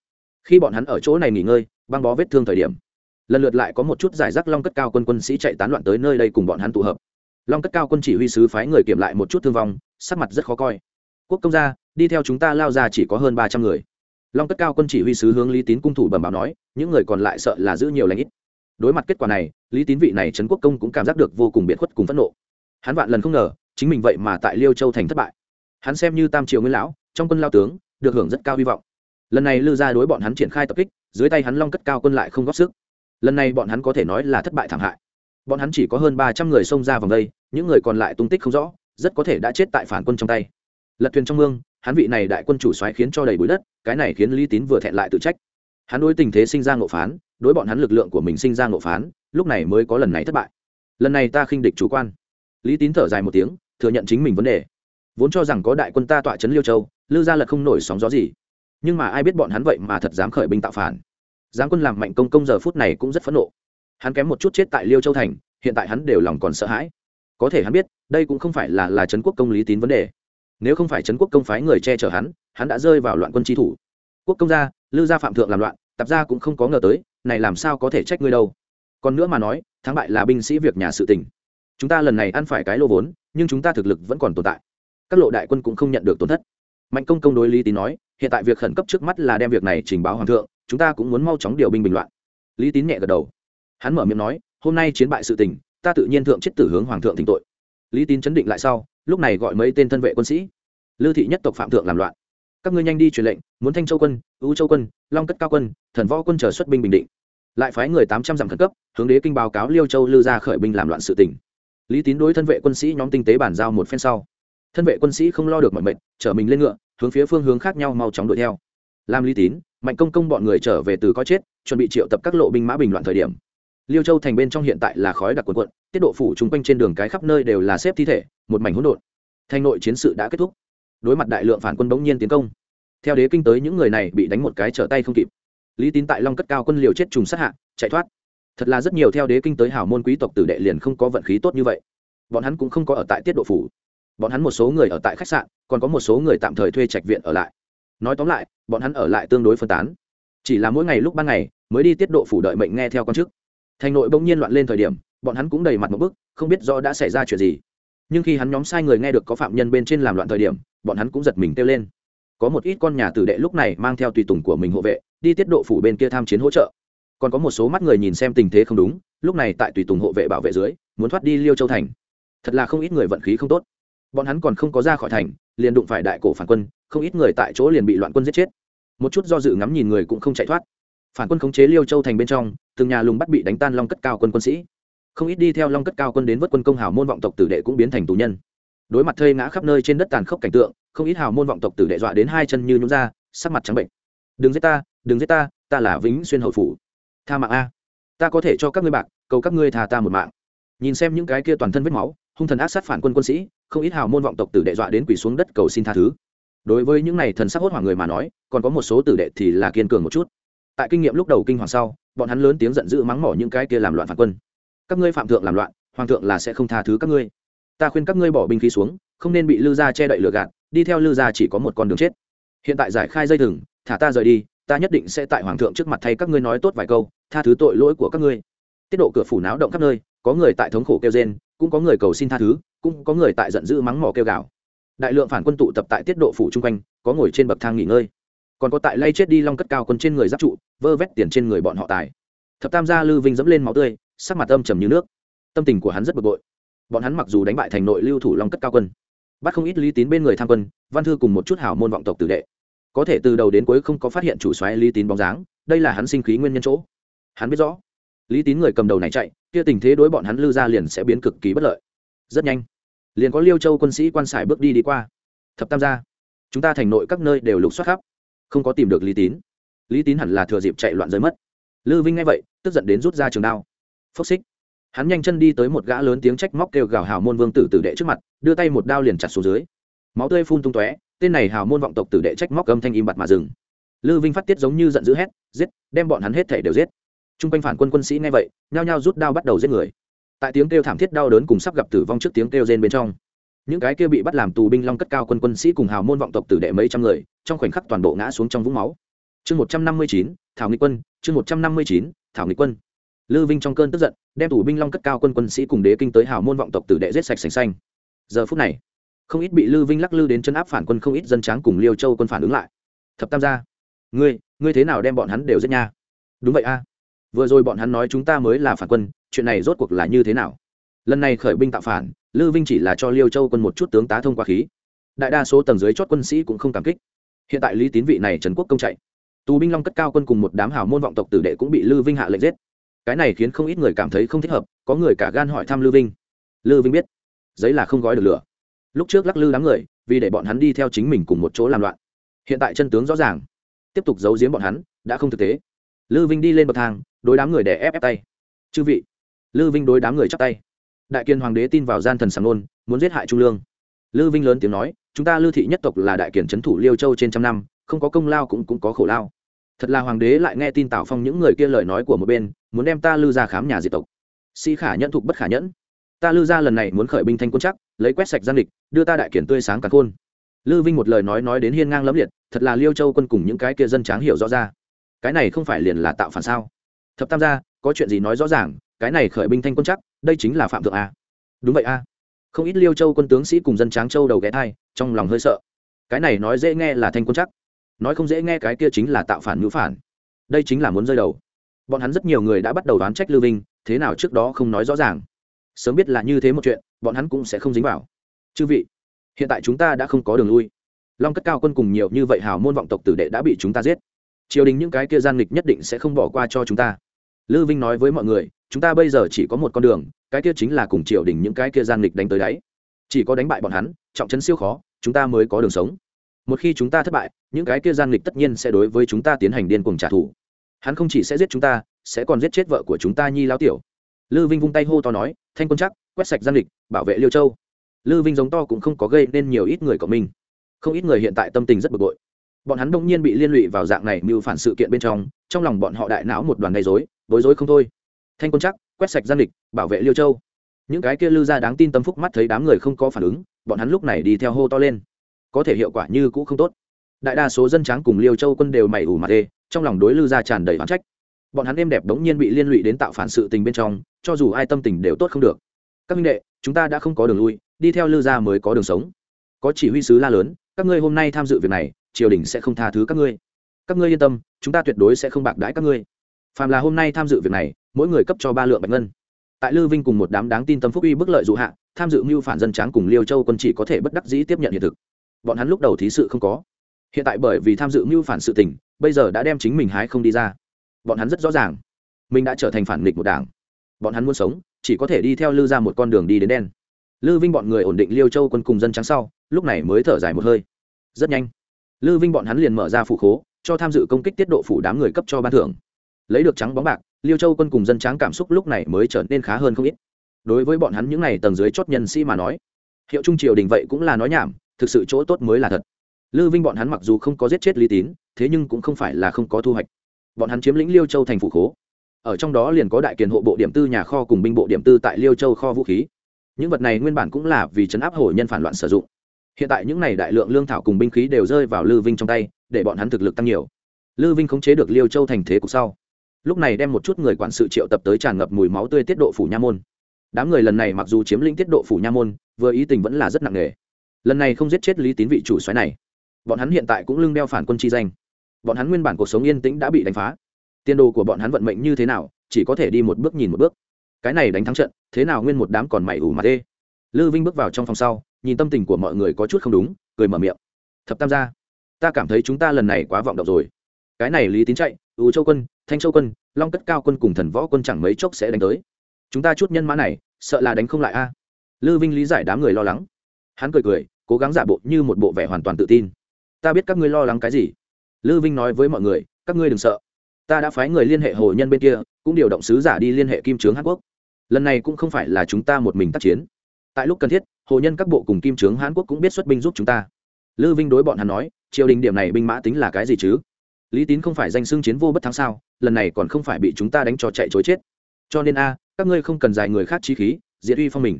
khi bọn hắn ở chỗ này nghỉ ngơi, băng bó vết thương thời điểm, lần lượt lại có một chút giải rác long cất cao quân quân sĩ chạy tán loạn tới nơi đây cùng bọn hắn tụ hợp. Long cất cao quân chỉ huy sứ phái người kiểm lại một chút thương vong, sắc mặt rất khó coi. Quốc công gia, đi theo chúng ta lao ra chỉ có hơn ba trăm người. Long cất cao quân chỉ huy sứ hướng lý tín cung thủ bẩm báo nói, những người còn lại sợ là giữ nhiều lãnh ít. Đối mặt kết quả này, lý tín vị này trấn quốc công cũng cảm giác được vô cùng biệt khuất cùng phẫn nộ. Hắn vạn lần không ngờ, chính mình vậy mà tại liêu châu thành thất bại. Hắn xem như tam triều nguyên lão, trong quân lao tướng, được hưởng rất cao hy vọng lần này lư ra đối bọn hắn triển khai tập kích, dưới tay hắn long cất cao quân lại không góp sức. Lần này bọn hắn có thể nói là thất bại thảm hại. Bọn hắn chỉ có hơn ba trăm người xông ra vòng đây, những người còn lại tung tích không rõ, rất có thể đã chết tại phản quân trong tay. Lật thuyền trong mương, hắn vị này đại quân chủ xoáy khiến cho đầy bụi đất, cái này khiến lý tín vừa thẹn lại tự trách. Hắn đối tình thế sinh ra ngộ phán, đối bọn hắn lực lượng của mình sinh ra ngộ phán, lúc này mới có lần này thất bại. Lần này ta khinh địch chủ quan. Lý tín thở dài một tiếng, thừa nhận chính mình vấn đề. Vốn cho rằng có đại quân ta tọa trấn liêu châu, lư gia lật không nổi sóng gió gì nhưng mà ai biết bọn hắn vậy mà thật dám khởi binh tạo phản. Giáng quân làm mạnh công công giờ phút này cũng rất phẫn nộ. Hắn kém một chút chết tại liêu châu thành, hiện tại hắn đều lòng còn sợ hãi. Có thể hắn biết, đây cũng không phải là là trấn quốc công lý tín vấn đề. Nếu không phải trấn quốc công phái người che chở hắn hắn đã rơi vào loạn quân tri thủ. Quốc công gia, lư gia phạm thượng làm loạn tập gia cũng không có ngờ tới, này làm sao có thể trách ngươi đâu. Còn nữa mà nói, thắng bại là binh sĩ việc nhà sự tình. Chúng ta lần này ăn phải cái lô vốn, nhưng chúng ta thực lực vẫn còn tồn tại. Các lộ đại quân cũng không nhận được tổn thất. Mạnh công công đối lý tín nói hiện tại việc khẩn cấp trước mắt là đem việc này trình báo hoàng thượng, chúng ta cũng muốn mau chóng điều binh bình loạn. Lý tín nhẹ gật đầu. Hắn mở miệng nói, hôm nay chiến bại sự tình, ta tự nhiên thượng chết tử hướng hoàng thượng thỉnh tội. Lý tín chấn định lại sau, lúc này gọi mấy tên thân vệ quân sĩ. Lư thị nhất tộc phạm thượng làm loạn. Các ngươi nhanh đi truyền lệnh, muốn thanh châu quân ưu châu quân, long cất cao quân, thần võ quân chờ xuất binh bình định. Lại phái người tám trăm dặm khẩn cấp, hướng đế kinh báo cáo liêu châu lư ra khởi binh làm loạn sự tỉnh lý tín đối thân vệ quân sĩ nhóm tinh tế bản giao một phen sau. Thân vệ quân sĩ không lo được mọi mệnh, chở mình lên ngựa hướng phía phương hướng khác nhau mau chóng đuổi theo. Làm lý tín, mạnh công công bọn người trở về từ có chết, chuẩn bị triệu tập các lộ binh mã bình loạn thời điểm. Liêu châu thành bên trong hiện tại là khói đặc quần quận tiết độ phủ chung quanh trên đường cái khắp nơi đều là xếp thi thể, một mảnh hỗn độn. Thành nội chiến sự đã kết thúc. Đối mặt đại lượng phản quân bỗng nhiên tiến công. Theo đế kinh tới những người này bị đánh một cái trở tay không kịp. Lý tín tại long cất cao quân liều chết trùng sát hạ, chạy thoát. Thật là rất nhiều theo đế kinh tới hảo môn quý tộc tử đệ liền không có vận khí tốt như vậy. Bọn hắn cũng không có ở tại tiết độ phủ bọn hắn một số người ở tại khách sạn, còn có một số người tạm thời thuê trạch viện ở lại. Nói tóm lại, bọn hắn ở lại tương đối phân tán. Chỉ là mỗi ngày lúc ban ngày, mới đi tiết độ phủ đợi mệnh nghe theo con chức. Thành nội bỗng nhiên loạn lên thời điểm, bọn hắn cũng đầy mặt một bức, không biết do đã xảy ra chuyện gì. Nhưng khi hắn nhóm sai người nghe được có phạm nhân bên trên làm loạn thời điểm, bọn hắn cũng giật mình kêu lên. Có một ít con nhà tử đệ lúc này mang theo tùy tùng của mình hộ vệ, đi tiết độ phủ bên kia tham chiến hỗ trợ. Còn có một số mắt người nhìn xem tình thế không đúng, lúc này tại tùy tùng hộ vệ bảo vệ dưới, muốn thoát đi liêu châu thành. Thật là không ít người vận khí không tốt bọn hắn còn không có ra khỏi thành, liền đụng phải đại cổ phản quân, không ít người tại chỗ liền bị loạn quân giết chết. Một chút do dự ngắm nhìn người cũng không chạy thoát. Phản quân khống chế liêu châu thành bên trong, từng nhà lùng bắt bị đánh tan long cất cao quân quân sĩ. Không ít đi theo long cất cao quân đến vớt quân công hào môn vọng tộc tử đệ cũng biến thành tù nhân. Đối mặt thây ngã khắp nơi trên đất tàn khốc cảnh tượng, không ít hào môn vọng tộc tử đệ dọa đến hai chân như nhún ra, sắc mặt trắng bệnh. Đừng giết ta, đừng giết ta ta là vĩnh xuyên hậu phủ. Tha mạng a, ta có thể cho các ngươi bạc, cầu các ngươi thà ta một mạng. Nhìn xem những cái kia toàn thân vết máu, hung thần ác sát phản quân quân sĩ không ít hào môn vọng tộc tử đệ dọa đến quỳ xuống đất cầu xin tha thứ. Đối với những này thần sắc hốt hoảng người mà nói, còn có một số tử đệ thì là kiên cường một chút. Tại kinh nghiệm lúc đầu kinh hoàng sau, bọn hắn lớn tiếng giận dữ mắng mỏ những cái kia làm loạn phản quân. Các ngươi phạm thượng làm loạn, hoàng thượng là sẽ không tha thứ các ngươi. Ta khuyên các ngươi bỏ binh khí xuống, không nên bị lư gia che đậy lừa gạt, đi theo lư gia chỉ có một con đường chết. Hiện tại giải khai dây thừng, thả ta rời đi, ta nhất định sẽ tại hoàng thượng trước mặt thay các ngươi nói tốt vài câu, tha thứ tội lỗi của các ngươi. Tiết độ cửa phủ náo động khắp nơi, có người tại thống khổ kêu rên, cũng có người cầu xin tha thứ cũng có người tại giận dữ mắng mỏ kêu gào. Đại lượng phản quân tụ tập tại tiết độ phủ chung quanh, có ngồi trên bậc thang nghỉ ngơi. Còn có tại lay chết đi long cất cao quân trên người giáp trụ, vơ vét tiền trên người bọn họ tài. Thập tam gia lư vinh dẫm lên máu tươi, sắc mặt âm trầm như nước. Tâm tình của hắn rất bực bội. Bọn hắn mặc dù đánh bại thành nội lưu thủ long cất cao quân, bắt không ít lý tín bên người tham quân, văn thư cùng một chút hảo môn vọng tộc tử đệ. Có thể từ đầu đến cuối không có phát hiện chủ xoáy lý tín bóng dáng, đây là hắn sinh khí nguyên nhân chỗ. Hắn biết rõ, lý tín người cầm đầu này chạy, kia tình thế đối bọn hắn lư ra liền sẽ biến cực kỳ bất lợi. Rất nhanh liền có liêu châu quân sĩ quan sải bước đi đi qua. Thập tam gia, chúng ta thành nội các nơi đều lục soát khắp, không có tìm được lý tín. Lý tín hẳn là thừa dịp chạy loạn rơi mất. Lư vinh nghe vậy, tức giận đến rút ra trường đao. Phốc xích. Hắn nhanh chân đi tới một gã lớn tiếng trách móc kêu gào hào môn vương tử tử đệ trước mặt, đưa tay một đao liền chặt xuống dưới. Máu tươi phun tung tóe, tên này hào môn vọng tộc tử đệ trách móc âm thanh im bặt mà dừng. Lư vinh phát tiết giống như giận dữ hét, giết, đem bọn hắn hết thể đều giết. T r u n g quanh phản quân quân sĩ nghe vậy, nhao nhao rút đao bắt đầu giết người tại tiếng kêu thảm thiết đau đớn cùng sắp gặp tử vong trước tiếng kêu rên bên trong. Những cái kia bị bắt làm tù binh long cất cao quân quân sĩ cùng hào môn vọng tộc tử đệ mấy trăm người, trong khoảnh khắc toàn bộ ngã xuống trong vũng máu. Chương một trăm năm mươi chín, thảo nghị quân, chương một trăm năm mươi chín, thảo nghị quân. Lư vinh trong cơn tức giận, đem tù binh long cất cao quân quân sĩ cùng đế kinh tới hào môn vọng tộc tử đệ giết sạch sành xanh. Giờ phút này, không ít bị lư vinh lắc lư đến chân áp phản quân không ít dân tráng cùng liêu châu quân phản ứng lại. Thập tam gia, ngươi ngươi thế nào đem bọn hắn đều giết nha? Đúng vậy a. Vừa rồi bọn hắn nói chúng ta mới là phản quân chuyện này rốt cuộc là như thế nào? Lần này khởi binh tạo phản, lư vinh chỉ là cho liêu châu quân một chút tướng tá thông qua khí. Đại đa số tầng dưới chót quân sĩ cũng không cảm kích. Hiện tại lý tín vị này trần quốc công chạy. Tù binh long cất cao quân cùng một đám hào môn vọng tộc tử đệ cũng bị lư vinh hạ lệnh giết. Cái này khiến không ít người cảm thấy không thích hợp, có người cả gan hỏi thăm lư vinh. Lư vinh biết, giấy là không gói được lửa. Lúc trước lắc lư đám người, vì để bọn hắn đi theo chính mình cùng một chỗ làm loạn. Hiện tại chân tướng rõ ràng. Tiếp tục giấu giếm bọn hắn, đã không thực tế. Lư vinh đi lên bậc thang, đối đám người để ép ép tay. Chư vị lư vinh đối đám người chắp tay. Đại kiên hoàng đế tin vào gian thần sàng nôn, muốn giết hại trung lương. Lư vinh lớn tiếng nói, chúng ta lư thị nhất tộc là đại kiển trấn thủ liêu châu trên trăm năm, không có công lao cũng cũng có khổ lao. Thật là hoàng đế lại nghe tin tào phong những người kia lời nói của một bên, muốn đem ta lư ra khám nhà diệt tộc. Sĩ khả nhẫn thục bất khả nhẫn. Ta lư ra lần này muốn khởi binh thanh quân chắc, lấy quét sạch gian địch, đưa ta đại kiển tươi sáng cả khôn. Lư vinh một lời nói nói đến hiên ngang lẫm liệt, thật là liêu châu quân cùng những cái kia dân tráng hiểu rõ ra. Cái này không phải liền là tạo phản sao? Thập tam gia, có chuyện gì nói rõ ràng cái này khởi binh thanh quân chắc, đây chính là phạm thượng a. Đúng vậy a. Không ít liêu châu quân tướng sĩ cùng dân tráng châu đầu ghé thai, trong lòng hơi sợ. Cái này nói dễ nghe là thanh quân chắc, nói không dễ nghe cái kia chính là tạo phản ngữ phản. Đây chính là muốn rơi đầu. Bọn hắn rất nhiều người đã bắt đầu đoán trách lưu vinh, thế nào trước đó không nói rõ ràng. Sớm biết là như thế một chuyện, bọn hắn cũng sẽ không dính vào. Chư vị, hiện tại chúng ta đã không có đường lui. Long cất cao quân cùng nhiều như vậy hào môn vọng tộc tử đệ đã bị chúng ta giết. Triều đình những cái kia gian nghịch nhất định sẽ không bỏ qua cho chúng ta lư vinh nói với mọi người, chúng ta bây giờ chỉ có một con đường, cái kia chính là cùng triều đình những cái kia gian nghịch đánh tới đáy. Chỉ có đánh bại bọn hắn, trọng chấn siêu khó, chúng ta mới có đường sống. Một khi chúng ta thất bại, những cái kia gian nghịch tất nhiên sẽ đối với chúng ta tiến hành điên cuồng trả thù. Hắn không chỉ sẽ giết chúng ta, sẽ còn giết chết vợ của chúng ta nhi lao tiểu. Lư vinh vung tay hô to nói, thanh quân chắc, quét sạch gian lịch bảo vệ liêu châu. Lư vinh giống to cũng không có gây nên nhiều ít người của mình không ít người hiện tại tâm tình rất bực bội. Bọn hắn đông nhiên bị liên lụy vào dạng này mưu phản sự kiện bên trong trong lòng bọn họ đại não một đoàn gây dối bối rối không thôi. Thanh quân chắc quét sạch gian địch, bảo vệ liêu châu. Những cái kia lư ra đáng tin tâm phúc mắt thấy đám người không có phản ứng, bọn hắn lúc này đi theo hô to lên. Có thể hiệu quả như cũ không tốt. Đại đa số dân tráng cùng liêu châu quân đều mày ủ mặt đê trong lòng đối lư ra tràn đầy phán trách. Bọn hắn êm đẹp đống nhiên bị liên lụy đến tạo phản sự tình bên trong, cho dù ai tâm tình đều tốt không được. Các minh đệ, chúng ta đã không có đường lui, đi theo lư gia mới có đường sống. Có chỉ huy sứ la lớn, các ngươi hôm nay tham dự việc này, triều đình sẽ không tha thứ các ngươi các ngươi yên tâm, chúng ta tuyệt đối sẽ không bạc đãi các ngươi. Phàm là hôm nay tham dự việc này, mỗi người cấp cho ba lượng bạch ngân. Tại lư vinh cùng một đám đáng tin tâm phúc uy bức lợi dụ hạ, tham dự mưu phản dân tráng cùng liêu châu quân chỉ có thể bất đắc dĩ tiếp nhận hiện thực. Bọn hắn lúc đầu thí sự không có. Hiện tại bởi vì tham dự mưu phản sự tình, bây giờ đã đem chính mình hái không đi ra. Bọn hắn rất rõ ràng, mình đã trở thành phản nghịch một đảng. Bọn hắn muốn sống, chỉ có thể đi theo lư ra một con đường đi đến đen. Lư vinh bọn người ổn định liêu châu quân cùng dân trắng sau, lúc này mới thở dài một hơi. Rất nhanh, lư vinh bọn hắn liền mở ra phủ khố cho tham dự công kích tiết độ phủ đám người cấp cho ban thưởng. Lấy được trắng bóng bạc, liêu châu quân cùng dân tráng cảm xúc lúc này mới trở nên khá hơn không ít. Đối với bọn hắn những n à y tầng dưới chót nhân sĩ mà nói, hiệu trung triều đình vậy cũng là nói nhảm, thực sự chỗ tốt mới là thật. Lư vinh bọn hắn mặc dù không có giết chết lý tín, thế nhưng cũng không phải là không có thu hoạch. Bọn hắn chiếm lĩnh liêu châu thành phủ khố. Ở trong đó liền có đại kiền hộ bộ điểm tư, nhà kho cùng binh bộ điểm tư tại liêu châu kho vũ khí. Những vật này nguyên bản cũng là vì chấn áp hổ nhân phản loạn sử dụng. Hiện tại những n à y đại lượng lương thảo cùng binh khí đều rơi vào lư vinh trong tay để bọn hắn thực lực tăng nhiều. Lư vinh khống chế được liêu châu thành thế cục sau, lúc này đem một chút người quản sự triệu tập tới tràn ngập mùi máu tươi tiết độ phủ nha môn. Đám người lần này mặc dù chiếm lĩnh tiết độ phủ nha môn, vừa ý tình vẫn là rất nặng nề. Lần này không giết chết lý tín vị chủ xoáy này, bọn hắn hiện tại cũng lưng đeo phản quân chi danh. Bọn hắn nguyên bản cuộc sống yên tĩnh đã bị đánh phá. Tiền đồ của bọn hắn vận mệnh như thế nào, chỉ có thể đi một bước nhìn một bước. Cái này đánh thắng trận, thế nào nguyên một đám còn mày ủ mà đê lư vinh bước vào trong phòng sau, nhìn tâm tình của mọi người có chút không đúng, cười mở miệng. Thập tam gia ta cảm thấy chúng ta lần này quá vọng động rồi. Cái này lý tín chạy ưu châu quân, thanh châu quân, long cất cao quân cùng thần võ quân chẳng mấy chốc sẽ đánh tới. Chúng ta chút nhân mã này, sợ là đánh không lại a. Lư vinh lý giải đám người lo lắng. Hắn cười cười, cố gắng giả bộ như một bộ vẻ hoàn toàn tự tin. Ta biết các ngươi lo lắng cái gì. Lư vinh nói với mọi người, các ngươi đừng sợ. Ta đã phái người liên hệ hồ nhân bên kia, cũng điều động sứ giả đi liên hệ kim trướng hàn quốc. Lần này cũng không phải là chúng ta một mình tác chiến. Tại lúc cần thiết, hồ nhân các bộ cùng kim trướng hàn quốc cũng biết xuất binh giúp chúng ta. Lư vinh đối bọn hắn nói triều đình điểm này binh mã tính là cái gì chứ? Lý tín không phải danh xưng chiến vô bất thắng sao? Lần này còn không phải bị chúng ta đánh cho chạy chối chết. Cho nên a, các ngươi không cần dài người khác chi khí, diệt uy phong mình.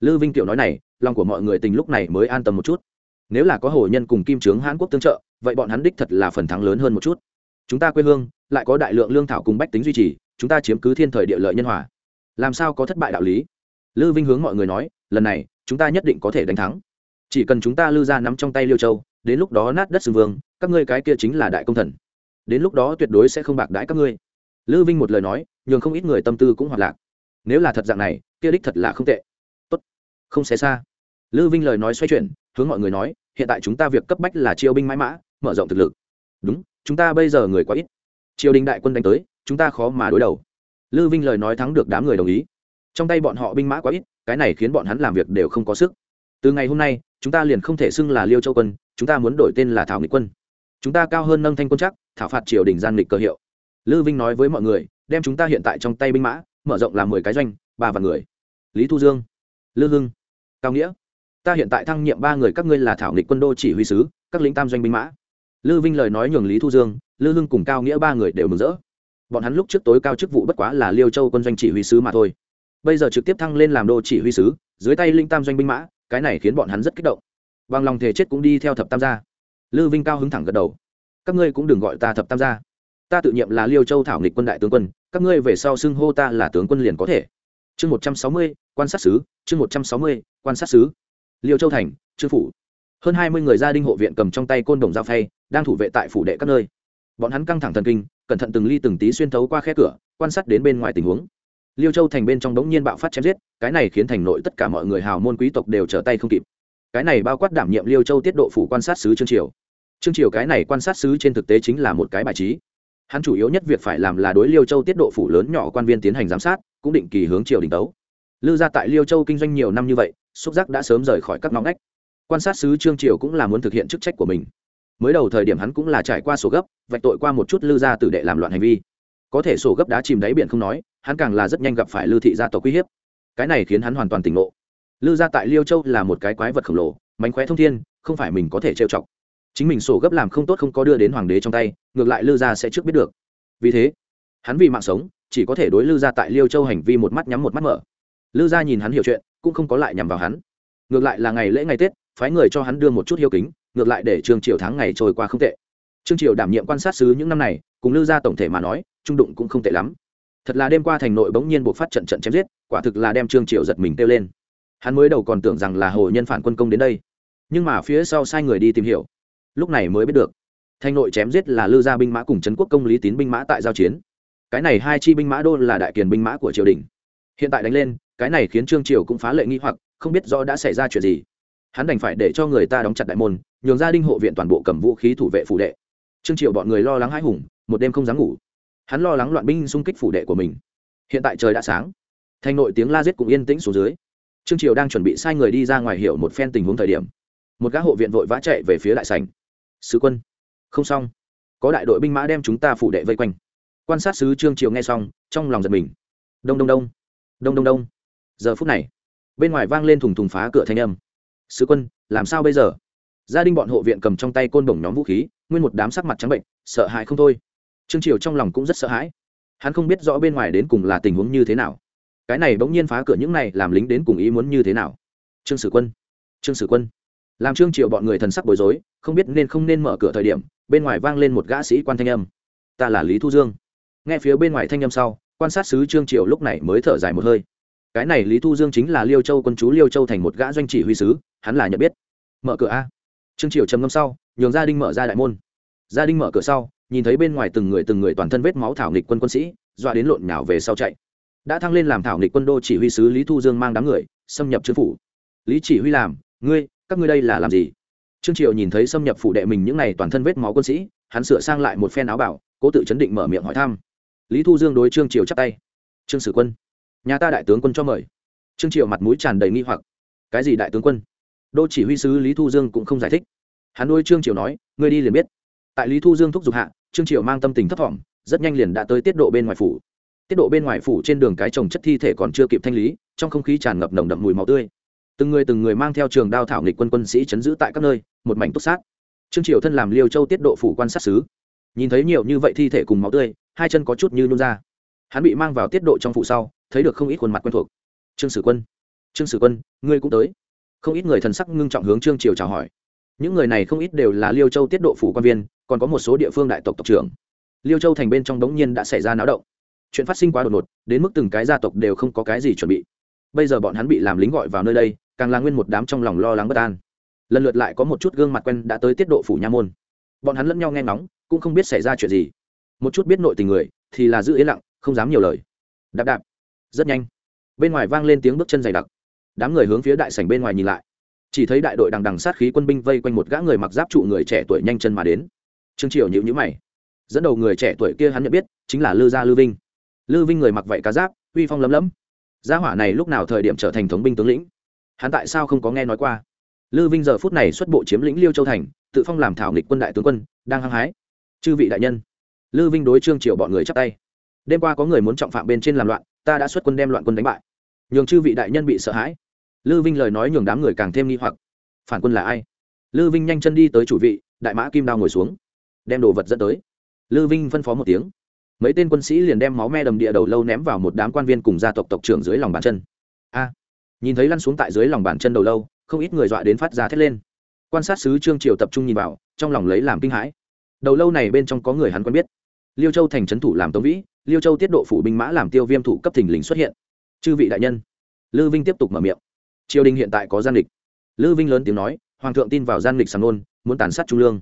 Lư vinh tiểu nói này, lòng của mọi người tình lúc này mới an tâm một chút. Nếu là có hồ nhân cùng kim trướng hãn quốc tương trợ, vậy bọn hắn đích thật là phần thắng lớn hơn một chút. Chúng ta quê hương, lại có đại lượng lương thảo cùng bách tính duy trì, chúng ta chiếm cứ thiên thời địa lợi nhân hòa. Làm sao có thất bại đạo lý? Lư vinh hướng mọi người nói, lần này, chúng ta nhất định có thể đánh thắng. Chỉ cần chúng ta lư ra nắm trong tay liêu châu đến lúc đó nát đất xưng vương, các ngươi cái kia chính là đại công thần. Đến lúc đó tuyệt đối sẽ không bạc đãi các ngươi. Lư vinh một lời nói, nhường không ít người tâm tư cũng hoạt lạc. Nếu là thật dạng này, kia đích thật là không tệ. Tốt, không xé xa. Lư vinh lời nói xoay chuyển, hướng mọi người nói, hiện tại chúng ta việc cấp bách là chiêu binh mãi mã, mở rộng thực lực. Đúng, chúng ta bây giờ người quá ít. Triều đình đại quân đánh tới, chúng ta khó mà đối đầu. Lư vinh lời nói thắng được đám người đồng ý. Trong tay bọn họ binh mã quá ít, cái này khiến bọn hắn làm việc đều không có sức. Từ ngày hôm nay, chúng ta liền không thể xưng là liêu châu quân chúng ta muốn đổi tên là thảo nghị quân. Chúng ta cao hơn nâng thanh quân chắc, thảo phạt triều đình gian nghịch cơ hiệu. Lư vinh nói với mọi người, đem chúng ta hiện tại trong tay binh mã, mở rộng làm mười cái doanh, ba vạn người. Lý thu dương, lư hưng, cao nghĩa, ta hiện tại thăng nhiệm ba người các ngươi là thảo nghịch quân đô chỉ huy sứ, các lính tam doanh binh mã. Lư vinh lời nói nhường lý thu dương, lư hưng cùng cao nghĩa ba người đều mừng rỡ. Bọn hắn lúc trước tối cao chức vụ bất quá là liêu châu quân doanh chỉ huy sứ mà thôi. Bây giờ trực tiếp thăng lên làm đô chỉ huy sứ, dưới tay linh tam doanh binh mã, cái này khiến bọn hắn rất kích động bằng lòng thể chết cũng đi theo thập tam gia. Lư vinh cao hứng thẳng gật đầu. Các ngươi cũng đừng gọi ta thập tam gia. Ta tự nhiệm là liêu châu thảo nghịch quân đại tướng quân, các ngươi về sau xưng hô ta là tướng quân liền có thể. Chương một trăm sáu mươi, quan sát sứ, chương một trăm sáu mươi, quan sát sứ. Liêu châu thành trương phủ. Hơn hai mươi người gia đình hộ viện cầm trong tay côn đồng dao phay, đang thủ vệ tại phủ đệ các nơi. Bọn hắn căng thẳng thần kinh, cẩn thận từng ly từng tí xuyên thấu qua khe cửa, quan sát đến bên ngoài tình huống. Liêu châu thành bên trong đống nhiên bạo phát chém giết, cái này khiến thành nội tất cả mọi người hào môn quý tộc đều trở tay không kịp cái này bao quát đảm nhiệm liêu châu tiết độ phủ quan sát sứ trương triều. Trương triều cái này quan sát sứ trên thực tế chính là một cái bài trí. Hắn chủ yếu nhất việc phải làm là đối liêu châu tiết độ phủ lớn nhỏ quan viên tiến hành giám sát, cũng định kỳ hướng triều đình tấu lư ra tại liêu châu kinh doanh nhiều năm như vậy, xúc giác đã sớm rời khỏi các ngóng ngách. Quan sát sứ trương triều cũng là muốn thực hiện chức trách của mình. Mới đầu thời điểm hắn cũng là trải qua sổ gấp, vạch tội qua một chút lư gia tử đệ làm loạn hành vi. Có thể sổ gấp đá chìm đáy biển không nói, hắn càng là rất nhanh gặp phải lư thị gia tộc uy hiếp. Cái này khiến hắn hoàn toàn tỉnh ngộ lư gia tại liêu châu là một cái quái vật khổng lồ, mánh khóe thông thiên, không phải mình có thể trêu chọc. Chính mình sổ gấp làm không tốt không có đưa đến hoàng đế trong tay, ngược lại lư gia sẽ trước biết được. Vì thế, hắn vì mạng sống, chỉ có thể đối lư gia tại liêu châu hành vi một mắt nhắm một mắt mở. Lư gia nhìn hắn hiểu chuyện, cũng không có lại nhằm vào hắn. Ngược lại là ngày lễ ngày tết, phái người cho hắn đưa một chút hiếu kính, ngược lại để trương triều tháng ngày trôi qua không tệ. Trương triều đảm nhiệm quan sát sứ những năm này, cùng lư gia tổng thể mà nói, trung đụng cũng không tệ lắm. Thật là đêm qua thành nội bỗng nhiên buộc phát trận trận chém giết, quả thực là đem trương triều giật mình kêu lên hắn mới đầu còn tưởng rằng là hồ nhân phản quân công đến đây. Nhưng mà phía sau sai người đi tìm hiểu. Lúc này mới biết được, thanh nội chém giết là lư gia binh mã cùng trấn quốc công lý tín binh mã tại giao chiến. Cái này hai chi binh mã đô là đại kiền binh mã của triều đình. Hiện tại đánh lên, cái này khiến trương triều cũng phá lệ nghi hoặc, không biết rõ đã xảy ra chuyện gì. Hắn đành phải để cho người ta đóng chặt đại môn, nhường gia đình hộ viện toàn bộ cầm vũ khí thủ vệ phủ đệ. Trương triều bọn người lo lắng hãi hùng, một đêm không dám ngủ. Hắn lo lắng loạn binh xung kích phủ đệ của mình. Hiện tại trời đã sáng. Thành nội tiếng la giết cũng yên tĩnh xuống dưới trương triều đang chuẩn bị sai người đi ra ngoài hiểu một phen tình huống thời điểm, một gã hộ viện vội vã chạy về phía đại sành sứ quân. Không xong. Có đại đội binh mã đem chúng ta phủ đệ vây quanh. Quan sát sứ trương triều nghe xong, trong lòng giật mình. Đông đông đông. Đông đông đông. Giờ phút này, bên ngoài vang lên thùng thùng phá cửa thanh âm. Sứ quân, làm sao bây giờ? Gia đình bọn hộ viện cầm trong tay côn bổng nhóm vũ khí, nguyên một đám sắc mặt trắng bệnh, sợ hãi không thôi. Trương triều trong lòng cũng rất sợ hãi. Hắn không biết rõ bên ngoài đến cùng là tình huống như thế nào cái này bỗng nhiên phá cửa những này làm lính đến cùng ý muốn như thế nào? Trương sử quân, trương sử quân. Làm trương triệu bọn người thần sắc bối rối, không biết nên không nên mở cửa thời điểm, bên ngoài vang lên một gã sĩ quan thanh âm. Ta là lý thu dương. Nghe phía bên ngoài thanh âm sau, quan sát sứ trương triệu lúc này mới thở dài một hơi. Cái này lý thu dương chính là liêu châu quân chú liêu châu thành một gã doanh chỉ huy sứ, hắn là nhận biết. Mở cửa a. Trương triệu trầm ngâm sau, nhường gia đình mở ra đại môn. Gia đình mở cửa sau, nhìn thấy bên ngoài từng người từng người toàn thân vết máu thảo nghịch quân quân sĩ, dọa đến lộn nhào về sau chạy đã thăng lên làm thảo nghịch quân đô chỉ huy sứ lý thu dương mang đám người, xâm nhập chư phủ. Lý chỉ huy làm, ngươi, các ngươi đây là làm gì? Trương triều nhìn thấy xâm nhập phủ đệ mình những n à y toàn thân vết máu quân sĩ, hắn sửa sang lại một phen áo bảo, cố tự chấn định mở miệng hỏi thăm. Lý thu dương đối trương triều chắp tay. Trương sử quân, nhà ta đại tướng quân cho mời. Trương triều mặt mũi tràn đầy nghi hoặc. Cái gì đại tướng quân? Đô chỉ huy sứ lý thu dương cũng không giải thích. Hắn đôi trương triều nói, ngươi đi liền biết. Tại lý thu dương thúc giục hạ, trương triều mang tâm tình thấp thỏm, rất nhanh liền đã tới tiết độ bên ngoài phủ tiết độ bên ngoài phủ trên đường cái trồng chất thi thể còn chưa kịp thanh lý, trong không khí tràn ngập nồng đậm mùi máu tươi. Từng người từng người mang theo trường đao thảo nghịch quân quân sĩ chấn giữ tại các nơi, một mảnh túc sát. Trương triều thân làm liêu châu tiết độ phủ quan sát sứ. Nhìn thấy nhiều như vậy thi thể cùng máu tươi, hai chân có chút như nôn ra. Hắn bị mang vào tiết độ trong phụ sau, thấy được không ít khuôn mặt quen thuộc. Trương sử quân, trương sử quân, ngươi cũng tới. Không ít người thần sắc ngưng trọng hướng trương triều chào hỏi. Những người này không ít đều là liêu châu tiết độ phủ quan viên, còn có một số địa phương đại tộc tộc trưởng. Liêu châu thành bên trong đống nhiên đã xảy ra náo động chuyện phát sinh quá đột ngột, đến mức từng cái gia tộc đều không có cái gì chuẩn bị. Bây giờ bọn hắn bị làm lính gọi vào nơi đây, càng là nguyên một đám trong lòng lo lắng bất an. Lần lượt lại có một chút gương mặt quen đã tới tiết độ phủ nha môn. Bọn hắn lẫn nhau nghe ngóng, cũng không biết xảy ra chuyện gì. Một chút biết nội tình người, thì là giữ yên lặng, không dám nhiều lời. Đạp đạp. Rất nhanh. Bên ngoài vang lên tiếng bước chân dày đặc. Đám người hướng phía đại sảnh bên ngoài nhìn lại. Chỉ thấy đại đội đằng đằng sát khí quân binh vây quanh một gã người mặc giáp trụ người trẻ tuổi nhanh chân mà đến. Trương triều nhịu nhữ mày. Dẫn đầu người trẻ tuổi kia hắn nhận biết, chính là lư gia lư vinh lư vinh người mặc vậy cá giáp, uy phong lấm lấm. Gia hỏa này lúc nào thời điểm trở thành thống binh tướng lĩnh? Hắn tại sao không có nghe nói qua? Lư vinh giờ phút này xuất bộ chiếm lĩnh liêu châu thành, tự phong làm thảo nghịch quân đại tướng quân, đang hăng hái. Chư vị đại nhân. Lư vinh đối trương triều bọn người chắp tay. Đêm qua có người muốn trọng phạm bên trên làm loạn, ta đã xuất quân đem loạn quân đánh bại. Nhường chư vị đại nhân bị sợ hãi. Lư vinh lời nói nhường đám người càng thêm nghi hoặc. Phản quân là ai? Lư vinh nhanh chân đi tới chủ vị, đại mã kim đao ngồi xuống, đem đồ vật dẫn tới. Lư vinh phân phó một tiếng mấy tên quân sĩ liền đem máu me đầm địa đầu lâu ném vào một đám quan viên cùng gia tộc tộc trưởng dưới lòng bàn chân. A, nhìn thấy lăn xuống tại dưới lòng bàn chân đầu lâu, không ít người dọa đến phát ra thét lên. Quan sát sứ trương triều tập trung nhìn vào, trong lòng lấy làm kinh hãi. Đầu lâu này bên trong có người hắn quen biết. Liêu châu thành trấn thủ làm tống vĩ, liêu châu tiết độ phủ binh mã làm tiêu viêm thủ cấp thình lình xuất hiện. Chư vị đại nhân, lư vinh tiếp tục mở miệng. Triều đình hiện tại có gian địch lư vinh lớn tiếng nói, hoàng thượng tin vào gian địch sàng nôn, muốn tàn sát trung lương.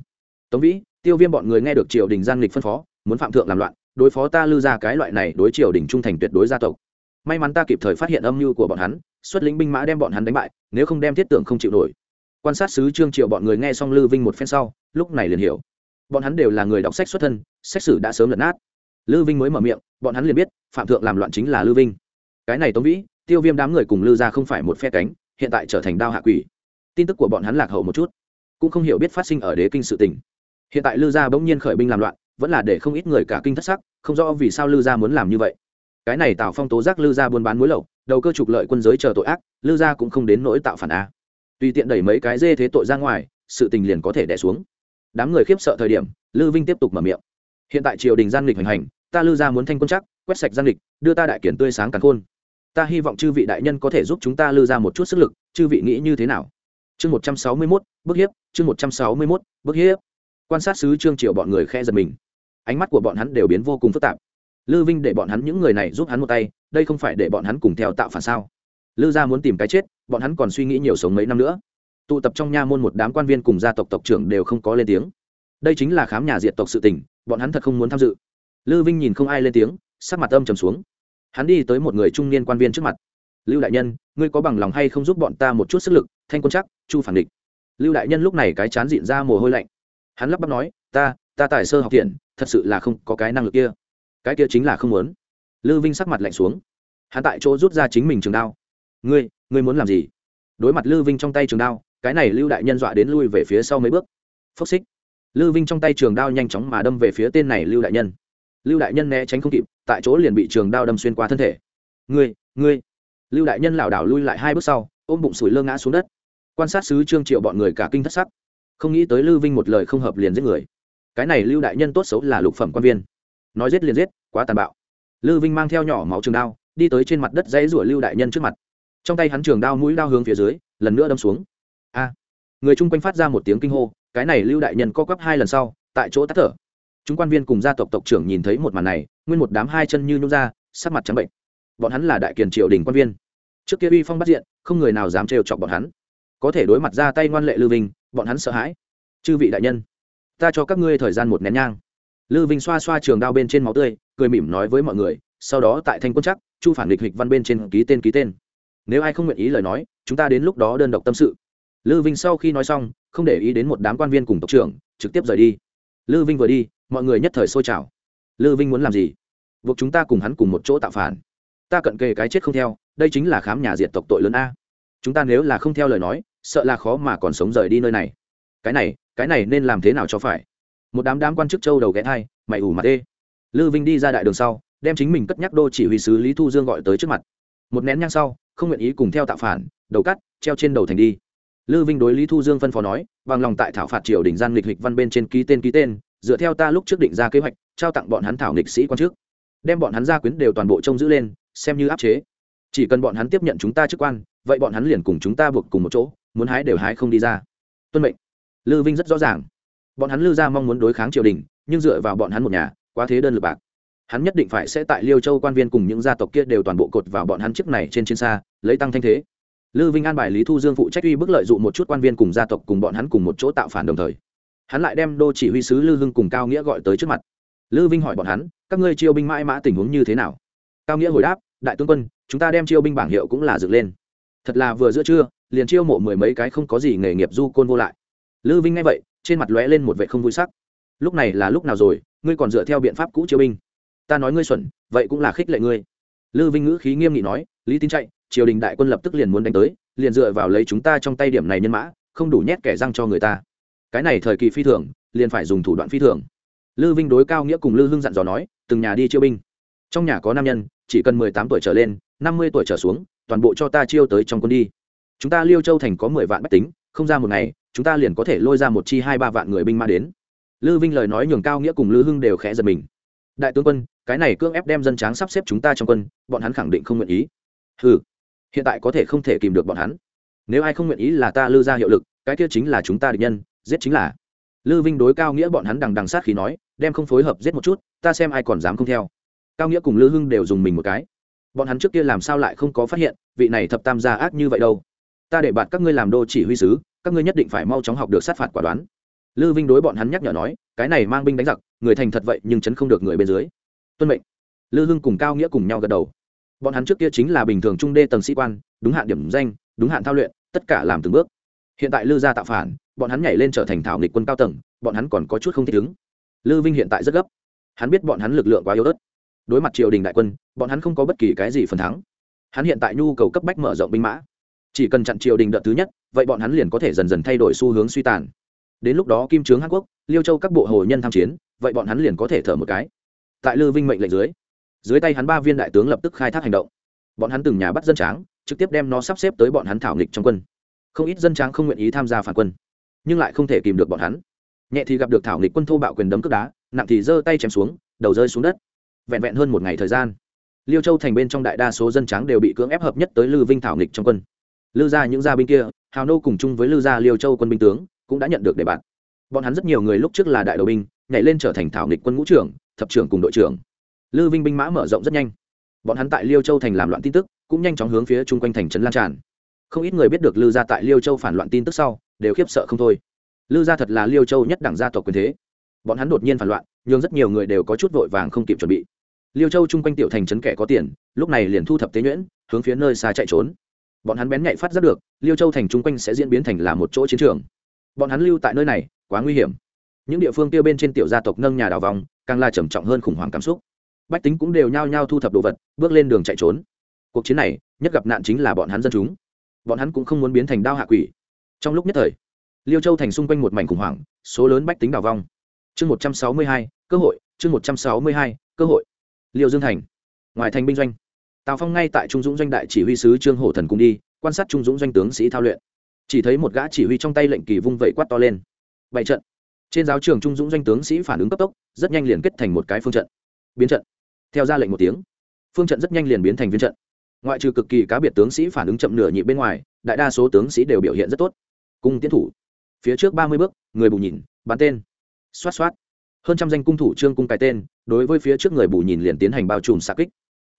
Tống vĩ, tiêu viêm bọn người nghe được triều đình gian địch phân phó, muốn phạm thượng làm loạn đối phó ta lư ra cái loại này đối triều đình trung thành tuyệt đối gia tộc. May mắn ta kịp thời phát hiện âm mưu của bọn hắn, xuất lĩnh binh mã đem bọn hắn đánh bại, nếu không đem thiết tưởng không chịu nổi. Quan sát sứ trương triệu bọn người nghe xong lư vinh một phen sau, lúc này liền hiểu. Bọn hắn đều là người đọc sách xuất thân xét xử đã sớm lật nát. Lư vinh mới mở miệng, bọn hắn liền biết, phạm thượng làm loạn chính là lư vinh. Cái này tống vĩ, tiêu viêm đám người cùng lư ra không phải một phe cánh, hiện tại trở thành đao hạ quỷ. Tin tức của bọn hắn lạc hậu một chút, cũng không hiểu biết phát sinh ở đế kinh sự tình. Hiện tại lư gia bỗng nhiên khởi binh làm loạn vẫn là để không ít người cả kinh thất sắc, không rõ vì sao lư gia muốn làm như vậy. Cái này tạo phong tố giác lư gia buôn bán muối lậu, đầu cơ trục lợi quân giới chờ tội ác, lư gia cũng không đến nỗi tạo phản á. tùy tiện đẩy mấy cái dê thế tội ra ngoài, sự tình liền có thể đẻ xuống. Đám người khiếp sợ thời điểm, lư vinh tiếp tục mở miệng. Hiện tại triều đình gian lịch hành hành, ta lư gia muốn thanh quân chắc, quét sạch gian lịch đưa ta đại kiển tươi sáng càn khôn. Ta hy vọng chư vị đại nhân có thể giúp chúng ta lư ra một chút sức lực, chư vị nghĩ như thế nào? Chương một trăm sáu mươi mốt, bức hiếp, chương một trăm sáu mươi mốt, bức hiếp. Quan sát sứ trương triệu bọn người khe giật mình ánh mắt của bọn hắn đều biến vô cùng phức tạp. Lư vinh để bọn hắn những người này giúp hắn một tay, đây không phải để bọn hắn cùng theo tạo phản sao? Lư gia muốn tìm cái chết, bọn hắn còn suy nghĩ nhiều sống mấy năm nữa. Tụ tập trong nha môn một đám quan viên cùng gia tộc tộc trưởng đều không có lên tiếng. Đây chính là khám nhà diệt tộc sự tình, bọn hắn thật không muốn tham dự. Lư vinh nhìn không ai lên tiếng, sắc mặt âm trầm xuống. Hắn đi tới một người trung niên quan viên trước mặt. Lưu đại nhân, ngươi có bằng lòng hay không giúp bọn ta một chút sức lực, thanh quân chắc chu phản địch? Lưu đại nhân lúc này cái chán dịn ra mồ hôi lạnh. Hắn lắp bắp nói, ta ta tài sơ học tiện, thật sự là không có cái năng lực kia. Cái kia chính là không muốn. Lư vinh sắc mặt lạnh xuống. Hắn tại chỗ rút ra chính mình trường đao. Ngươi ngươi muốn làm gì? Đối mặt lư vinh trong tay trường đao, cái này lưu đại nhân dọa đến lui về phía sau mấy bước. Phốc xích. Lư vinh trong tay trường đao nhanh chóng mà đâm về phía tên này lưu đại nhân. Lưu đại nhân né tránh không kịp, tại chỗ liền bị trường đao đâm xuyên qua thân thể. Ngươi ngươi. Lưu đại nhân lảo đảo lui lại hai bước sau, ôm bụng sủi lơ ngã xuống đất. Quan sát sứ trương triệu bọn người cả kinh thất sắc. Không nghĩ tới lưu vinh một lời không hợp liền giết người cái này lưu đại nhân tốt xấu là lục phẩm quan viên. Nói giết liền giết, quá tàn bạo. Lưu vinh mang theo nhỏ máu trường đao, đi tới trên mặt đất dãy rủa lưu đại nhân trước mặt. Trong tay hắn trường đao mũi đao hướng phía dưới, lần nữa đâm xuống. A! Người chung quanh phát ra một tiếng kinh hô, cái này lưu đại nhân co quắp hai lần sau, tại chỗ tắt thở. Chúng quan viên cùng gia tộc tộc trưởng nhìn thấy một màn này, nguyên một đám hai chân như nhún ra, sắc mặt trắng bệnh. Bọn hắn là đại kiền triều đình quan viên. Trước kia uy phong bắt diện, không người nào dám trêu chọc bọn hắn. Có thể đối mặt ra tay ngoan lệ lưu vinh, bọn hắn sợ hãi. Chư vị đại nhân ta cho các ngươi thời gian một nén nhang. Lư vinh xoa xoa trường đao bên trên máu tươi, cười mỉm nói với mọi người, sau đó tại thanh quân chắc chu phản địch hịch văn bên trên ký tên ký tên. Nếu ai không nguyện ý lời nói, chúng ta đến lúc đó đơn độc tâm sự. Lư vinh sau khi nói xong, không để ý đến một đám quan viên cùng tộc trưởng, trực tiếp rời đi. Lư vinh vừa đi, mọi người nhất thời sôi trào lư vinh muốn làm gì? Buộc chúng ta cùng hắn cùng một chỗ tạo phản. Ta cận kề cái chết không theo, đây chính là khám nhà diệt tộc tội lớn a. Chúng ta nếu là không theo lời nói, sợ là khó mà còn sống rời đi nơi này cái này cái này nên làm thế nào cho phải? Một đám đám quan chức châu đầu ghé thai, mày ủ mặt ê lư vinh đi ra đại đường sau, đem chính mình cất nhắc đô chỉ huy sứ lý thu dương gọi tới trước mặt. Một nén nhang sau, không nguyện ý cùng theo tạo phản, đầu cắt, treo trên đầu thành đi. Lư vinh đối lý thu dương phân phó nói, bằng lòng tại thảo phạt triều đình gian lịch lịch văn bên trên ký tên ký tên, dựa theo ta lúc trước định ra kế hoạch, trao tặng bọn hắn thảo nghịch sĩ quan trước. Đem bọn hắn gia quyến đều toàn bộ trông giữ lên, xem như áp chế. Chỉ cần bọn hắn tiếp nhận chúng ta chức quan, vậy bọn hắn liền cùng chúng ta buộc cùng một chỗ, muốn hái đều hái không đi ra. Tuân mệnh lư vinh rất rõ ràng. Bọn hắn lư ra mong muốn đối kháng triều đình, nhưng dựa vào bọn hắn một nhà, quá thế đơn lực bạc. Hắn nhất định phải sẽ tại liêu châu quan viên cùng những gia tộc kia đều toàn bộ cột vào bọn hắn chiếc này trên chiến xa, lấy tăng thanh thế. Lư vinh an bài lý thu dương phụ trách uy bức lợi dụng một chút quan viên cùng gia tộc cùng bọn hắn cùng một chỗ tạo phản đồng thời. Hắn lại đem đô chỉ huy sứ lư hưng cùng cao nghĩa gọi tới trước mặt. Lư vinh hỏi bọn hắn, các ngươi chiêu binh mãi mã tình huống như thế nào? Cao nghĩa hồi đáp, đại tướng quân, chúng ta đem chiêu binh bảng hiệu cũng là dựng lên. Thật là vừa giữa trưa, liền chiêu mộ mười mấy cái không có gì nghề nghiệp du côn vô lại lư vinh nghe vậy, trên mặt lóe lên một vệ không vui sắc. Lúc này là lúc nào rồi, ngươi còn dựa theo biện pháp cũ chiêu binh? Ta nói ngươi xuẩn, vậy cũng là khích lệ ngươi. Lư vinh ngữ khí nghiêm nghị nói, lý tín chạy, triều đình đại quân lập tức liền muốn đánh tới, liền dựa vào lấy chúng ta trong tay điểm này nhân mã, không đủ nhét kẻ răng cho người ta. Cái này thời kỳ phi thường, liền phải dùng thủ đoạn phi thường. Lư vinh đối cao nghĩa cùng lư hưng dặn dò nói, từng nhà đi chiêu binh. Trong nhà có nam nhân, chỉ cần mười tám tuổi trở lên, năm mươi tuổi trở xuống, toàn bộ cho ta chiêu tới trong quân đi. Chúng ta liêu châu thành có mười vạn bách tính, không ra một ngày chúng ta liền có thể lôi ra một chi hai ba vạn người binh mã đến. Lư vinh lời nói nhường cao nghĩa cùng lư hưng đều khẽ giật mình. Đại tướng quân, cái này cưỡng ép đem dân tráng sắp xếp chúng ta trong quân, bọn hắn khẳng định không nguyện ý. Ừ hiện tại có thể không thể kìm được bọn hắn. Nếu ai không nguyện ý là ta lư ra hiệu lực, cái kia chính là chúng ta địch nhân, giết chính là. Lư vinh đối cao nghĩa bọn hắn đằng đằng sát khí nói, đem không phối hợp giết một chút, ta xem ai còn dám không theo. Cao nghĩa cùng lư hưng đều dùng mình một cái. Bọn hắn trước kia làm sao lại không có phát hiện, vị này thập tam gia ác như vậy đâu. Ta để bạn các ngươi làm đô chỉ huy sứ các ngươi nhất định phải mau chóng học được sát phạt quả đoán. Lư vinh đối bọn hắn nhắc nhở nói, cái này mang binh đánh giặc, người thành thật vậy, nhưng chấn không được người bên dưới. Tuân mệnh. Lư hưng cùng cao nghĩa cùng nhau gật đầu. Bọn hắn trước kia chính là bình thường trung đê tầng sĩ quan, đúng hạn điểm danh, đúng hạn thao luyện, tất cả làm từng bước. Hiện tại lư gia tạo phản, bọn hắn nhảy lên trở thành thảo nghịch quân cao tầng, bọn hắn còn có chút không thích ứng. Lư vinh hiện tại rất gấp. Hắn biết bọn hắn lực lượng quá yếu ớt. Đối mặt triều đình đại quân, bọn hắn không có bất kỳ cái gì phần thắng. Hắn hiện tại nhu cầu cấp bách mở rộng binh mã chỉ cần chặn triều đình đợt thứ nhất, vậy bọn hắn liền có thể dần dần thay đổi xu hướng suy tàn. Đến lúc đó kim trướng hàn quốc, liêu châu các bộ hồ nhân tham chiến, vậy bọn hắn liền có thể thở một cái. Tại lư vinh mệnh lệnh dưới dưới tay hắn ba viên đại tướng lập tức khai thác hành động. Bọn hắn từng nhà bắt dân tráng, trực tiếp đem nó sắp xếp tới bọn hắn thảo nghịch trong quân. Không ít dân tráng không nguyện ý tham gia phản quân, nhưng lại không thể kìm được bọn hắn. Nhẹ thì gặp được thảo nghịch quân thô bạo quyền đấm cướp đá, nặng thì giơ tay chém xuống, đầu rơi xuống đất. Vẹn vẹn hơn một ngày thời gian, liêu châu thành bên trong đại đa số dân tráng đều bị cưỡng ép hợp nhất tới lư vinh thảo nghịch trong quân lư gia những gia binh kia, hào nô cùng chung với lư gia liêu châu quân binh tướng, cũng đã nhận được đề bạt. Bọn hắn rất nhiều người lúc trước là đại đầu binh, nhảy lên trở thành thảo nghịch quân ngũ trưởng, thập trưởng cùng đội trưởng. Lư vinh binh mã mở rộng rất nhanh. Bọn hắn tại liêu châu thành làm loạn tin tức, cũng nhanh chóng hướng phía chung quanh thành trấn lan tràn. Không ít người biết được lư gia tại liêu châu phản loạn tin tức sau, đều khiếp sợ không thôi. Lư gia thật là liêu châu nhất đẳng gia tộc quyền thế. Bọn hắn đột nhiên phản loạn nhưng rất nhiều người đều có chút vội vàng không kịp chuẩn bị. Liêu châu chung quanh tiểu thành trấn kẻ có tiền, lúc này liền thu thập tế nhuyễn, hướng phía nơi xa chạy trốn bọn hắn bén nhạy phát giác được, liêu châu thành chung quanh sẽ diễn biến thành là một chỗ chiến trường. Bọn hắn lưu tại nơi này, quá nguy hiểm. Những địa phương tiêu bên trên tiểu gia tộc nâng nhà đào vòng, càng là trầm trọng hơn khủng hoảng cảm xúc. Bách tính cũng đều nhao nhao thu thập đồ vật, bước lên đường chạy trốn. Cuộc chiến này, nhất gặp nạn chính là bọn hắn dân chúng. Bọn hắn cũng không muốn biến thành đao hạ quỷ. Trong lúc nhất thời, liêu châu thành xung quanh một mảnh khủng hoảng, số lớn bách tính đào vong chương một trăm sáu mươi hai, cơ hội, chương một trăm sáu mươi hai, cơ hội. Liêu dương thành. Ngoài thành binh doanh tào phong ngay tại trung dũng doanh đại chỉ huy sứ trương hổ thần cùng đi, quan sát trung dũng doanh tướng sĩ thao luyện. Chỉ thấy một gã chỉ huy trong tay lệnh kỳ vung vẩy quát to lên. Bảy trận. Trên giáo trường trung dũng doanh tướng sĩ phản ứng cấp tốc, rất nhanh liền kết thành một cái phương trận. Biến trận. Theo ra lệnh một tiếng, phương trận rất nhanh liền biến thành viên trận. Ngoại trừ cực kỳ cá biệt tướng sĩ phản ứng chậm nửa nhịp bên ngoài, đại đa số tướng sĩ đều biểu hiện rất tốt. Cung tiến thủ. Phía trước ba mươi bước, người bù nhìn, bắn tên. Xoát xoát. Hơn trăm danh cung thủ trương cung cái tên, đối với phía trước người bù nhìn liền tiến hành bao trùm xạ kích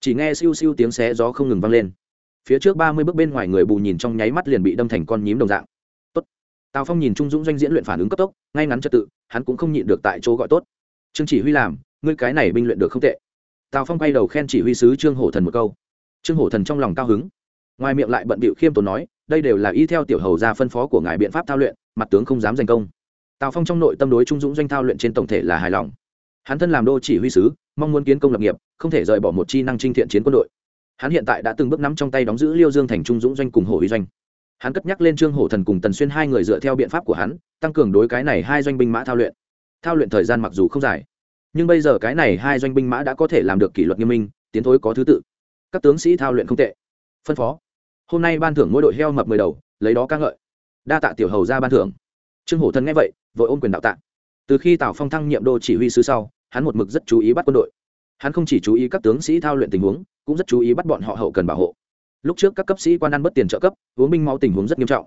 chỉ nghe siêu siêu tiếng xé gió không ngừng vang lên. Phía trước ba mươi bước bên ngoài người bù nhìn trong nháy mắt liền bị đâm thành con nhím đồng dạng. Tốt. Tào phong nhìn trung dũng doanh diễn luyện phản ứng cấp tốc, ngay ngắn trật tự, hắn cũng không nhịn được tại chỗ gọi tốt. Trương chỉ huy làm, ngươi cái này binh luyện được không tệ. Tào phong quay đầu khen chỉ huy sứ trương hổ thần một câu. Trương hổ thần trong lòng cao hứng. Ngoài miệng lại bận bịu khiêm tốn nói, đây đều là y theo tiểu hầu ra phân phó của ngài biện pháp thao luyện, mặt tướng không dám giành công. Tào phong trong nội tâm đối trung dũng doanh thao luyện trên tổng thể là hài lòng hắn thân làm đô chỉ huy sứ, mong muốn kiến công lập nghiệp, không thể rời bỏ một chi năng trinh thiện chiến quân đội. Hắn hiện tại đã từng bước nắm trong tay đóng giữ liêu dương thành trung dũng doanh cùng hồ huy doanh. Hắn cất nhắc lên trương hổ thần cùng tần xuyên hai người dựa theo biện pháp của hắn, tăng cường đối cái này hai doanh binh mã thao luyện. Thao luyện thời gian mặc dù không dài, nhưng bây giờ cái này hai doanh binh mã đã có thể làm được kỷ luật nghiêm minh, tiến thối có thứ tự. Các tướng sĩ thao luyện không tệ. Phân phó. Hôm nay ban thưởng mỗi đội heo mập mười đầu, lấy đó ca ngợi. Đa tạ tiểu hầu ra ban thưởng. Trương hổ thần nghe vậy, vội ôm quyền đạo tạ từ khi tào phong thăng nhiệm đô chỉ huy sứ sau, hắn một mực rất chú ý bắt quân đội. Hắn không chỉ chú ý các tướng sĩ thao luyện tình huống, cũng rất chú ý bắt bọn họ hậu cần bảo hộ. Lúc trước các cấp sĩ quan ăn mất tiền trợ cấp, uống binh máu tình huống rất nghiêm trọng.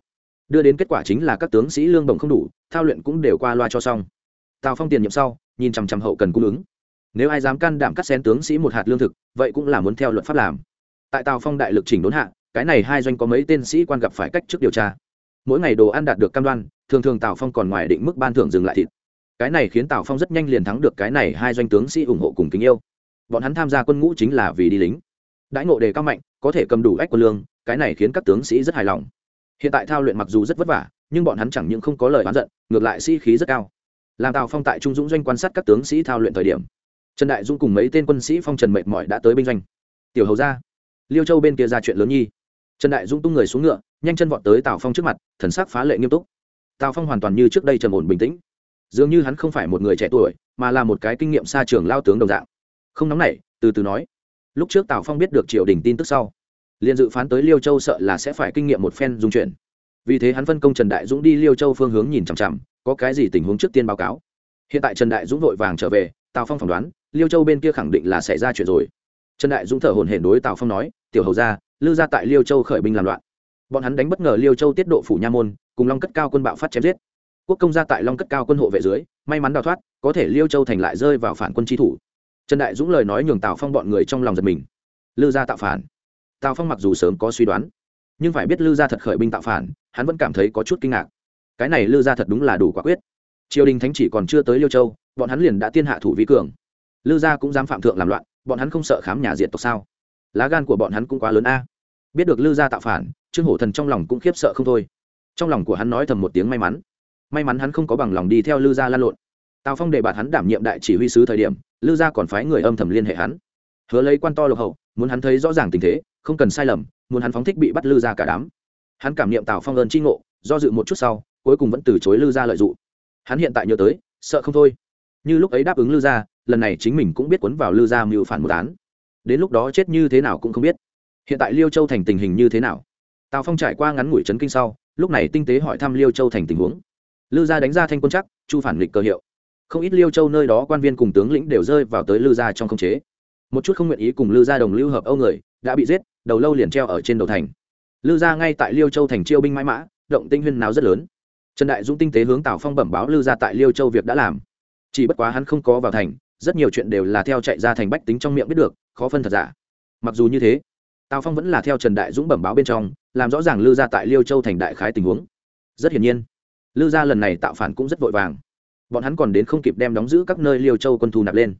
Đưa đến kết quả chính là các tướng sĩ lương bổng không đủ, thao luyện cũng đều qua loa cho xong. Tào phong tiền nhiệm sau, nhìn chằm chằm hậu cần cung ứng. Nếu ai dám can đảm cắt xén tướng sĩ một hạt lương thực, vậy cũng là muốn theo luật pháp làm. Tại tào phong đại lực chỉnh đốn hạ, cái này hai doanh có mấy tên sĩ quan gặp phải cách trước điều tra. Mỗi ngày đồ ăn đạt được cam đoan, thường thường tào phong còn ngoài định mức ban thưởng dừng lại thịt cái này khiến tào phong rất nhanh liền thắng được cái này hai doanh tướng sĩ ủng hộ cùng kính yêu. Bọn hắn tham gia quân ngũ chính là vì đi lính. Đãi ngộ đề cao mạnh, có thể cầm đủ ách quân lương, cái này khiến các tướng sĩ rất hài lòng. Hiện tại thao luyện mặc dù rất vất vả, nhưng bọn hắn chẳng những không có lời oán giận, ngược lại sĩ、si、khí rất cao. Làm tào phong tại trung dũng doanh quan sát các tướng sĩ thao luyện thời điểm, trần đại dung cùng mấy tên quân sĩ phong trần mệt mỏi đã tới binh doanh. Tiểu hầu ra liêu châu bên kia ra chuyện lớn nhi. Trần đại dung tung người xuống ngựa, nhanh chân vọt tới tào phong trước mặt, thần sắc phá lệ nghiêm túc. Tào phong hoàn toàn như trước đây trầm ổn bình tĩnh dường như hắn không phải một người trẻ tuổi, mà là một cái kinh nghiệm xa trường lao tướng đồng dạng. Không nóng nảy, từ từ nói. Lúc trước tào phong biết được triều đình tin tức sau, liền dự phán tới liêu châu sợ là sẽ phải kinh nghiệm một phen dung chuyển. Vì thế hắn phân công trần đại dũng đi liêu châu phương hướng nhìn chằm chằm, có cái gì tình huống trước tiên báo cáo. Hiện tại trần đại dũng vội vàng trở về, tào phong phỏng đoán, liêu châu bên kia khẳng định là xảy ra chuyện rồi. Trần đại dũng thở hồn hển đối tào phong nói, tiểu hầu ra lư ra tại liêu châu khởi binh làm loạn. Bọn hắn đánh bất ngờ liêu châu tiết độ phủ nha môn, cùng long cất cao quân bạo phát chém giết quốc công gia tại long cất cao quân hộ vệ dưới, may mắn đào thoát, có thể liêu châu thành lại rơi vào phản quân tri thủ. Trần đại dũng lời nói nhường tào phong bọn người trong lòng giật mình. Lư gia tạo phản. Tào phong mặc dù sớm có suy đoán, nhưng phải biết lư gia thật khởi binh tạo phản, hắn vẫn cảm thấy có chút kinh ngạc. Cái này lư gia thật đúng là đủ quả quyết. Triều đình thánh chỉ còn chưa tới liêu châu, bọn hắn liền đã tiên hạ thủ vi cường. Lư gia cũng dám phạm thượng làm loạn, bọn hắn không sợ khám nhà diệt tộc sao? Lá gan của bọn hắn cũng quá lớn a. Biết được lư gia tạo phản, trương hổ thần trong lòng cũng khiếp sợ không thôi. Trong lòng của hắn nói thầm một tiếng may mắn may mắn hắn không có bằng lòng đi theo lư gia lan lộn. Tào phong đề bạt hắn đảm nhiệm đại chỉ huy sứ thời điểm, lư gia còn phái người âm thầm liên hệ hắn. Hứa lấy quan to lộc hậu, muốn hắn thấy rõ ràng tình thế, không cần sai lầm, muốn hắn phóng thích bị bắt lư gia cả đám. Hắn cảm niệm tào phong ơn tri ngộ, do dự một chút sau, cuối cùng vẫn từ chối lư gia lợi dụng. Hắn hiện tại nhớ tới, sợ không thôi. Như lúc ấy đáp ứng lư gia, lần này chính mình cũng biết cuốn vào lư gia mưu phản một án. Đến lúc đó chết như thế nào cũng không biết. Hiện tại liêu châu thành tình hình như thế nào? Tào phong trải qua ngắn ngủi trấn kinh sau, lúc này tinh tế hỏi thăm liêu châu thành tình huống lư gia đánh ra thanh quân chắc, chu phản nghịch cơ hiệu. Không ít liêu châu nơi đó quan viên cùng tướng lĩnh đều rơi vào tới lư gia trong không chế. Một chút không nguyện ý cùng lư gia đồng lưu hợp âu người, đã bị giết, đầu lâu liền treo ở trên đầu thành. Lư gia ngay tại liêu châu thành chiêu binh mãi mã, động tinh huyên nào rất lớn. Trần đại dũng tinh tế hướng tào phong bẩm báo lư gia tại liêu châu việc đã làm. Chỉ bất quá hắn không có vào thành, rất nhiều chuyện đều là theo chạy ra thành bách tính trong miệng biết được, khó phân thật giả. Mặc dù như thế, tào phong vẫn là theo trần đại dũng bẩm báo bên trong, làm rõ ràng lư gia tại liêu châu thành đại khái tình huống. Rất hiển nhiên lư gia lần này tạo phản cũng rất vội vàng. Bọn hắn còn đến không kịp đem đóng giữ các nơi liêu châu quân thu nạp lên.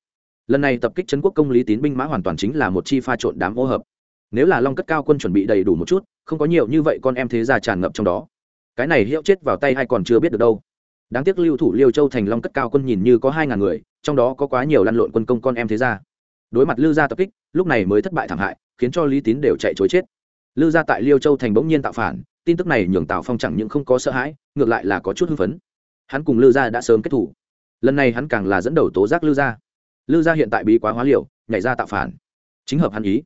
Lần này tập kích trấn quốc công lý tín binh mã hoàn toàn chính là một chi pha trộn đám ô hợp. Nếu là long cất cao quân chuẩn bị đầy đủ một chút, không có nhiều như vậy con em thế gia tràn ngập trong đó. Cái này hiệu chết vào tay hay còn chưa biết được đâu. Đáng tiếc lưu thủ liêu châu thành long cất cao quân nhìn như có hai ngàn người, trong đó có quá nhiều lăn lộn quân công con em thế gia. Đối mặt lư gia tập kích, lúc này mới thất bại thảm hại, khiến cho lý tín đều chạy chối chết. Lư gia tại liêu châu thành bỗng nhiên tạo phản tin tức này nhường tào phong chẳng những không có sợ hãi, ngược lại là có chút hưng phấn. Hắn cùng lư gia đã sớm kết thủ lần này hắn càng là dẫn đầu tố giác lư gia. Lư gia hiện tại bí quá hóa liều, nhảy ra tạo phản. Chính hợp hắn ý.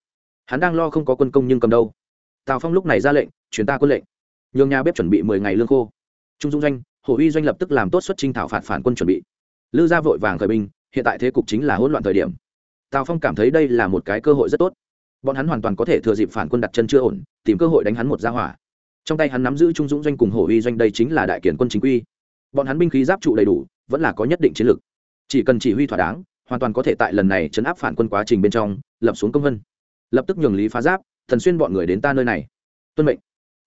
Hắn đang lo không có quân công nhưng cầm đâu. Tào phong lúc này ra lệnh chuyển ta quân lệnh. Nhường nhà bếp chuẩn bị mười ngày lương khô. Trung dung doanh, hồ uy doanh lập tức làm tốt xuất trinh thảo phạt phản quân chuẩn bị. Lư gia vội vàng khởi binh, hiện tại thế cục chính là hỗn loạn thời điểm. Tào phong cảm thấy đây là một cái cơ hội rất tốt. Bọn hắn hoàn toàn có thể thừa dịp phản quân đặt chân chưa ổn, tìm cơ hội đánh hắn một gia hỏa trong tay hắn nắm giữ trung dũng doanh cùng hổ uy doanh đây chính là đại kiển quân chính quy. Bọn hắn binh khí giáp trụ đầy đủ, vẫn là có nhất định chiến lược. Chỉ cần chỉ huy thỏa đáng, hoàn toàn có thể tại lần này chấn áp phản quân quá trình bên trong, lập xuống công vân. Lập tức nhường lý phá giáp, thần xuyên bọn người đến ta nơi này. Tuân mệnh.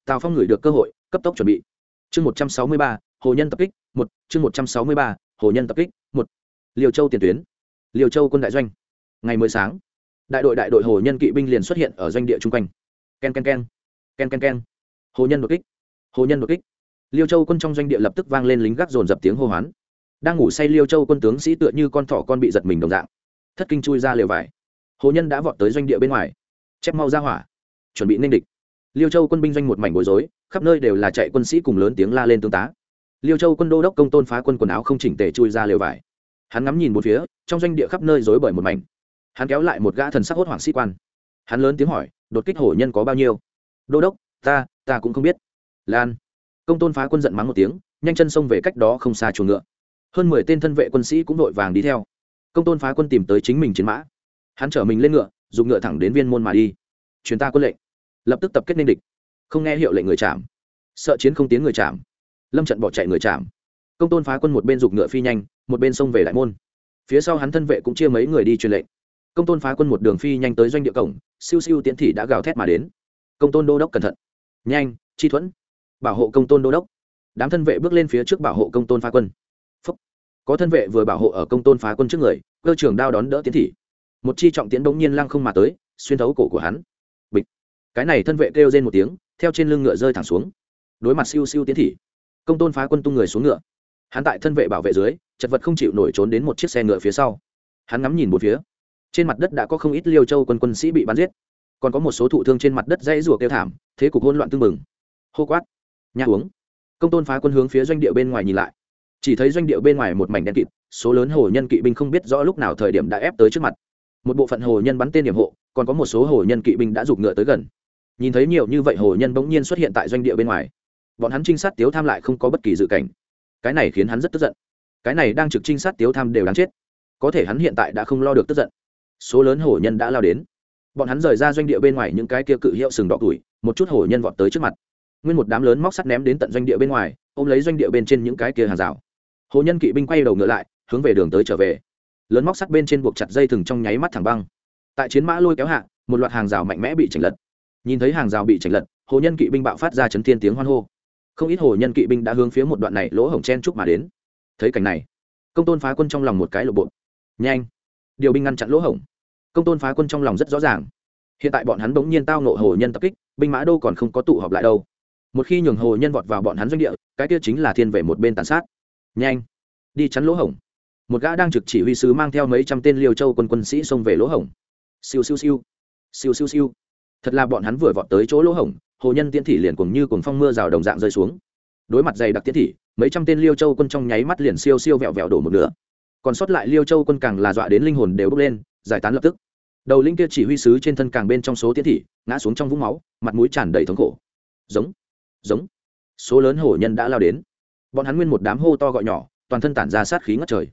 Tào phong gửi được cơ hội, cấp tốc chuẩn bị. Chương một trăm sáu mươi ba, hồ nhân tập kích, một, chương một trăm sáu mươi ba, hồ nhân tập kích, một. Liều châu tiền tuyến. Liều châu quân đại doanh. Ngày mới sáng, đại đội đại đội hồ nhân kỵ binh liền xuất hiện ở doanh địa chung quanh. K e n k e n k e n k e n k e n k e n hồ nhân đột kích. Hồ nhân đột kích. Liêu châu quân trong doanh địa lập tức vang lên lính gác dồn dập tiếng hô hoán. Đang ngủ say liêu châu quân tướng sĩ tựa như con thỏ con bị giật mình đồng dạng. Thất kinh chui ra lều vải. Hồ nhân đã vọt tới doanh địa bên ngoài. Chép mau ra hỏa. Chuẩn bị nên địch. Liêu châu quân binh doanh một mảnh bối rối, khắp nơi đều là chạy quân sĩ cùng lớn tiếng la lên tương tá. Liêu châu quân đô đốc công tôn phá quân quần áo không chỉnh tề chui ra lều vải. Hắn ngắm nhìn một phía, trong doanh địa khắp nơi rối bởi một mảnh. Hắn kéo lại một gã thần sắc hốt hoảng sĩ quan. Hắn lớn tiếng hỏi, đột kích hổ nhân có bao nhiêu? Đô đốc ta ta cũng không biết. Lan. Công tôn phá quân giận mắng một tiếng, nhanh chân xông về cách đó không xa chuồng ngựa. Hơn mười tên thân vệ quân sĩ cũng vội vàng đi theo. Công tôn phá quân tìm tới chính mình chiến mã. Hắn chở mình lên ngựa, dùng ngựa thẳng đến viên môn mà đi. Chuyến ta quân lệnh. Lập tức tập kết nên địch. Không nghe hiệu lệnh người chạm. Sợ chiến không tiến người chạm. Lâm trận bỏ chạy người chạm. Công tôn phá quân một bên giục ngựa phi nhanh, một bên xông về đại môn. Phía sau hắn thân vệ cũng chia mấy người đi truyền lệnh. Công tôn phá quân một đường phi nhanh tới doanh địa cổng, siêu siêu tiến thị đã gào thét mà đến. Công tôn đô đốc cẩn thận nhanh, chi thuẫn. Bảo hộ công tôn đô đốc. Đám thân vệ bước lên phía trước bảo hộ công tôn phá quân. Phúc. có thân vệ vừa bảo hộ ở công tôn phá quân trước người, cơ trường đao đón đỡ tiến thị. Một chi trọng tiến bỗng nhiên lăng không mà tới, xuyên thấu cổ của hắn. Bịch. Cái này thân vệ kêu lên một tiếng, theo trên lưng ngựa rơi thẳng xuống. Đối mặt siêu siêu tiến thị, công tôn phá quân tung người xuống ngựa. Hắn tại thân vệ bảo vệ dưới, chật vật không chịu nổi trốn đến một chiếc xe ngựa phía sau. Hắn ngắm nhìn một phía. Trên mặt đất đã có không ít liêu châu quân quân sĩ bị bắn giết còn có một số thụ thương trên mặt đất dãy rủa kêu thảm, thế cục hỗn loạn tương mừng hô quát nhà uống. Công tôn phá quân hướng phía doanh địa bên ngoài nhìn lại. Chỉ thấy doanh địa bên ngoài một mảnh đen kịt, số lớn hồ nhân kỵ binh không biết rõ lúc nào thời điểm đã ép tới trước mặt. Một bộ phận hồ nhân bắn tên điểm hộ, còn có một số hồ nhân kỵ binh đã giục ngựa tới gần. Nhìn thấy nhiều như vậy hồ nhân bỗng nhiên xuất hiện tại doanh địa bên ngoài, bọn hắn trinh sát tiếu tham lại không có bất kỳ dự cảnh. Cái này khiến hắn rất tức giận. Cái này đang trực trinh sát tiếu tham đều đáng chết. Có thể hắn hiện tại đã không lo được tức giận. Số lớn hổ nhân đã lao đến bọn hắn rời ra doanh địa bên ngoài những cái kia cự hiệu sừng đỏ tuổi, một chút hổ nhân vọt tới trước mặt. Nguyên một đám lớn móc sắt ném đến tận doanh địa bên ngoài, ôm lấy doanh địa bên trên những cái kia hàng rào. Hồ nhân kỵ binh quay đầu ngựa lại, hướng về đường tới trở về. Lớn móc sắt bên trên buộc chặt dây thừng trong nháy mắt thẳng băng. Tại chiến mã lôi kéo hạ, một loạt hàng rào mạnh mẽ bị chảnh lật. Nhìn thấy hàng rào bị chảnh lật, hồ nhân kỵ binh bạo phát ra chấn thiên tiếng hoan hô. Không ít hồ nhân kỵ binh đã hướng phía một đoạn này lỗ hổng chen chúc mà đến. Thấy cảnh này, công tôn phá quân trong lòng một cái lộ bộ nhanh, điều binh ngăn chặn lỗ hổng công tôn phá quân trong lòng rất rõ ràng. Hiện tại bọn hắn bỗng nhiên tao nộ hồ nhân tập kích, binh mã đâu còn không có tụ họp lại đâu. Một khi nhường hồ nhân vọt vào bọn hắn doanh địa, cái kia chính là thiên về một bên tàn sát. Nhanh, đi chắn lỗ hổng. Một gã đang trực chỉ huy sứ mang theo mấy trăm tên liều châu quân quân sĩ xông về lỗ hổng. Siêu siêu siêu siêu siêu siêu. Thật là bọn hắn vừa vọt tới chỗ lỗ hổng, hồ nhân tiễn thị liền cùng như cùng phong mưa rào đồng dạng rơi xuống. Đối mặt dày đặc tiễn thị, mấy trăm tên liêu châu quân trong nháy mắt liền siêu siêu vẹo vẹo đổ một nửa. Còn sót lại liêu châu quân càng là dọa đến linh hồn đều bốc lên giải tán lập tức. Đầu linh kia chỉ huy sứ trên thân càng bên trong số tiến thị, ngã xuống trong vũng máu, mặt mũi tràn đầy thống khổ. Giống giống. Số lớn hổ nhân đã lao đến. Bọn hắn nguyên một đám hô to gọi nhỏ, toàn thân tản ra sát khí ngất trời.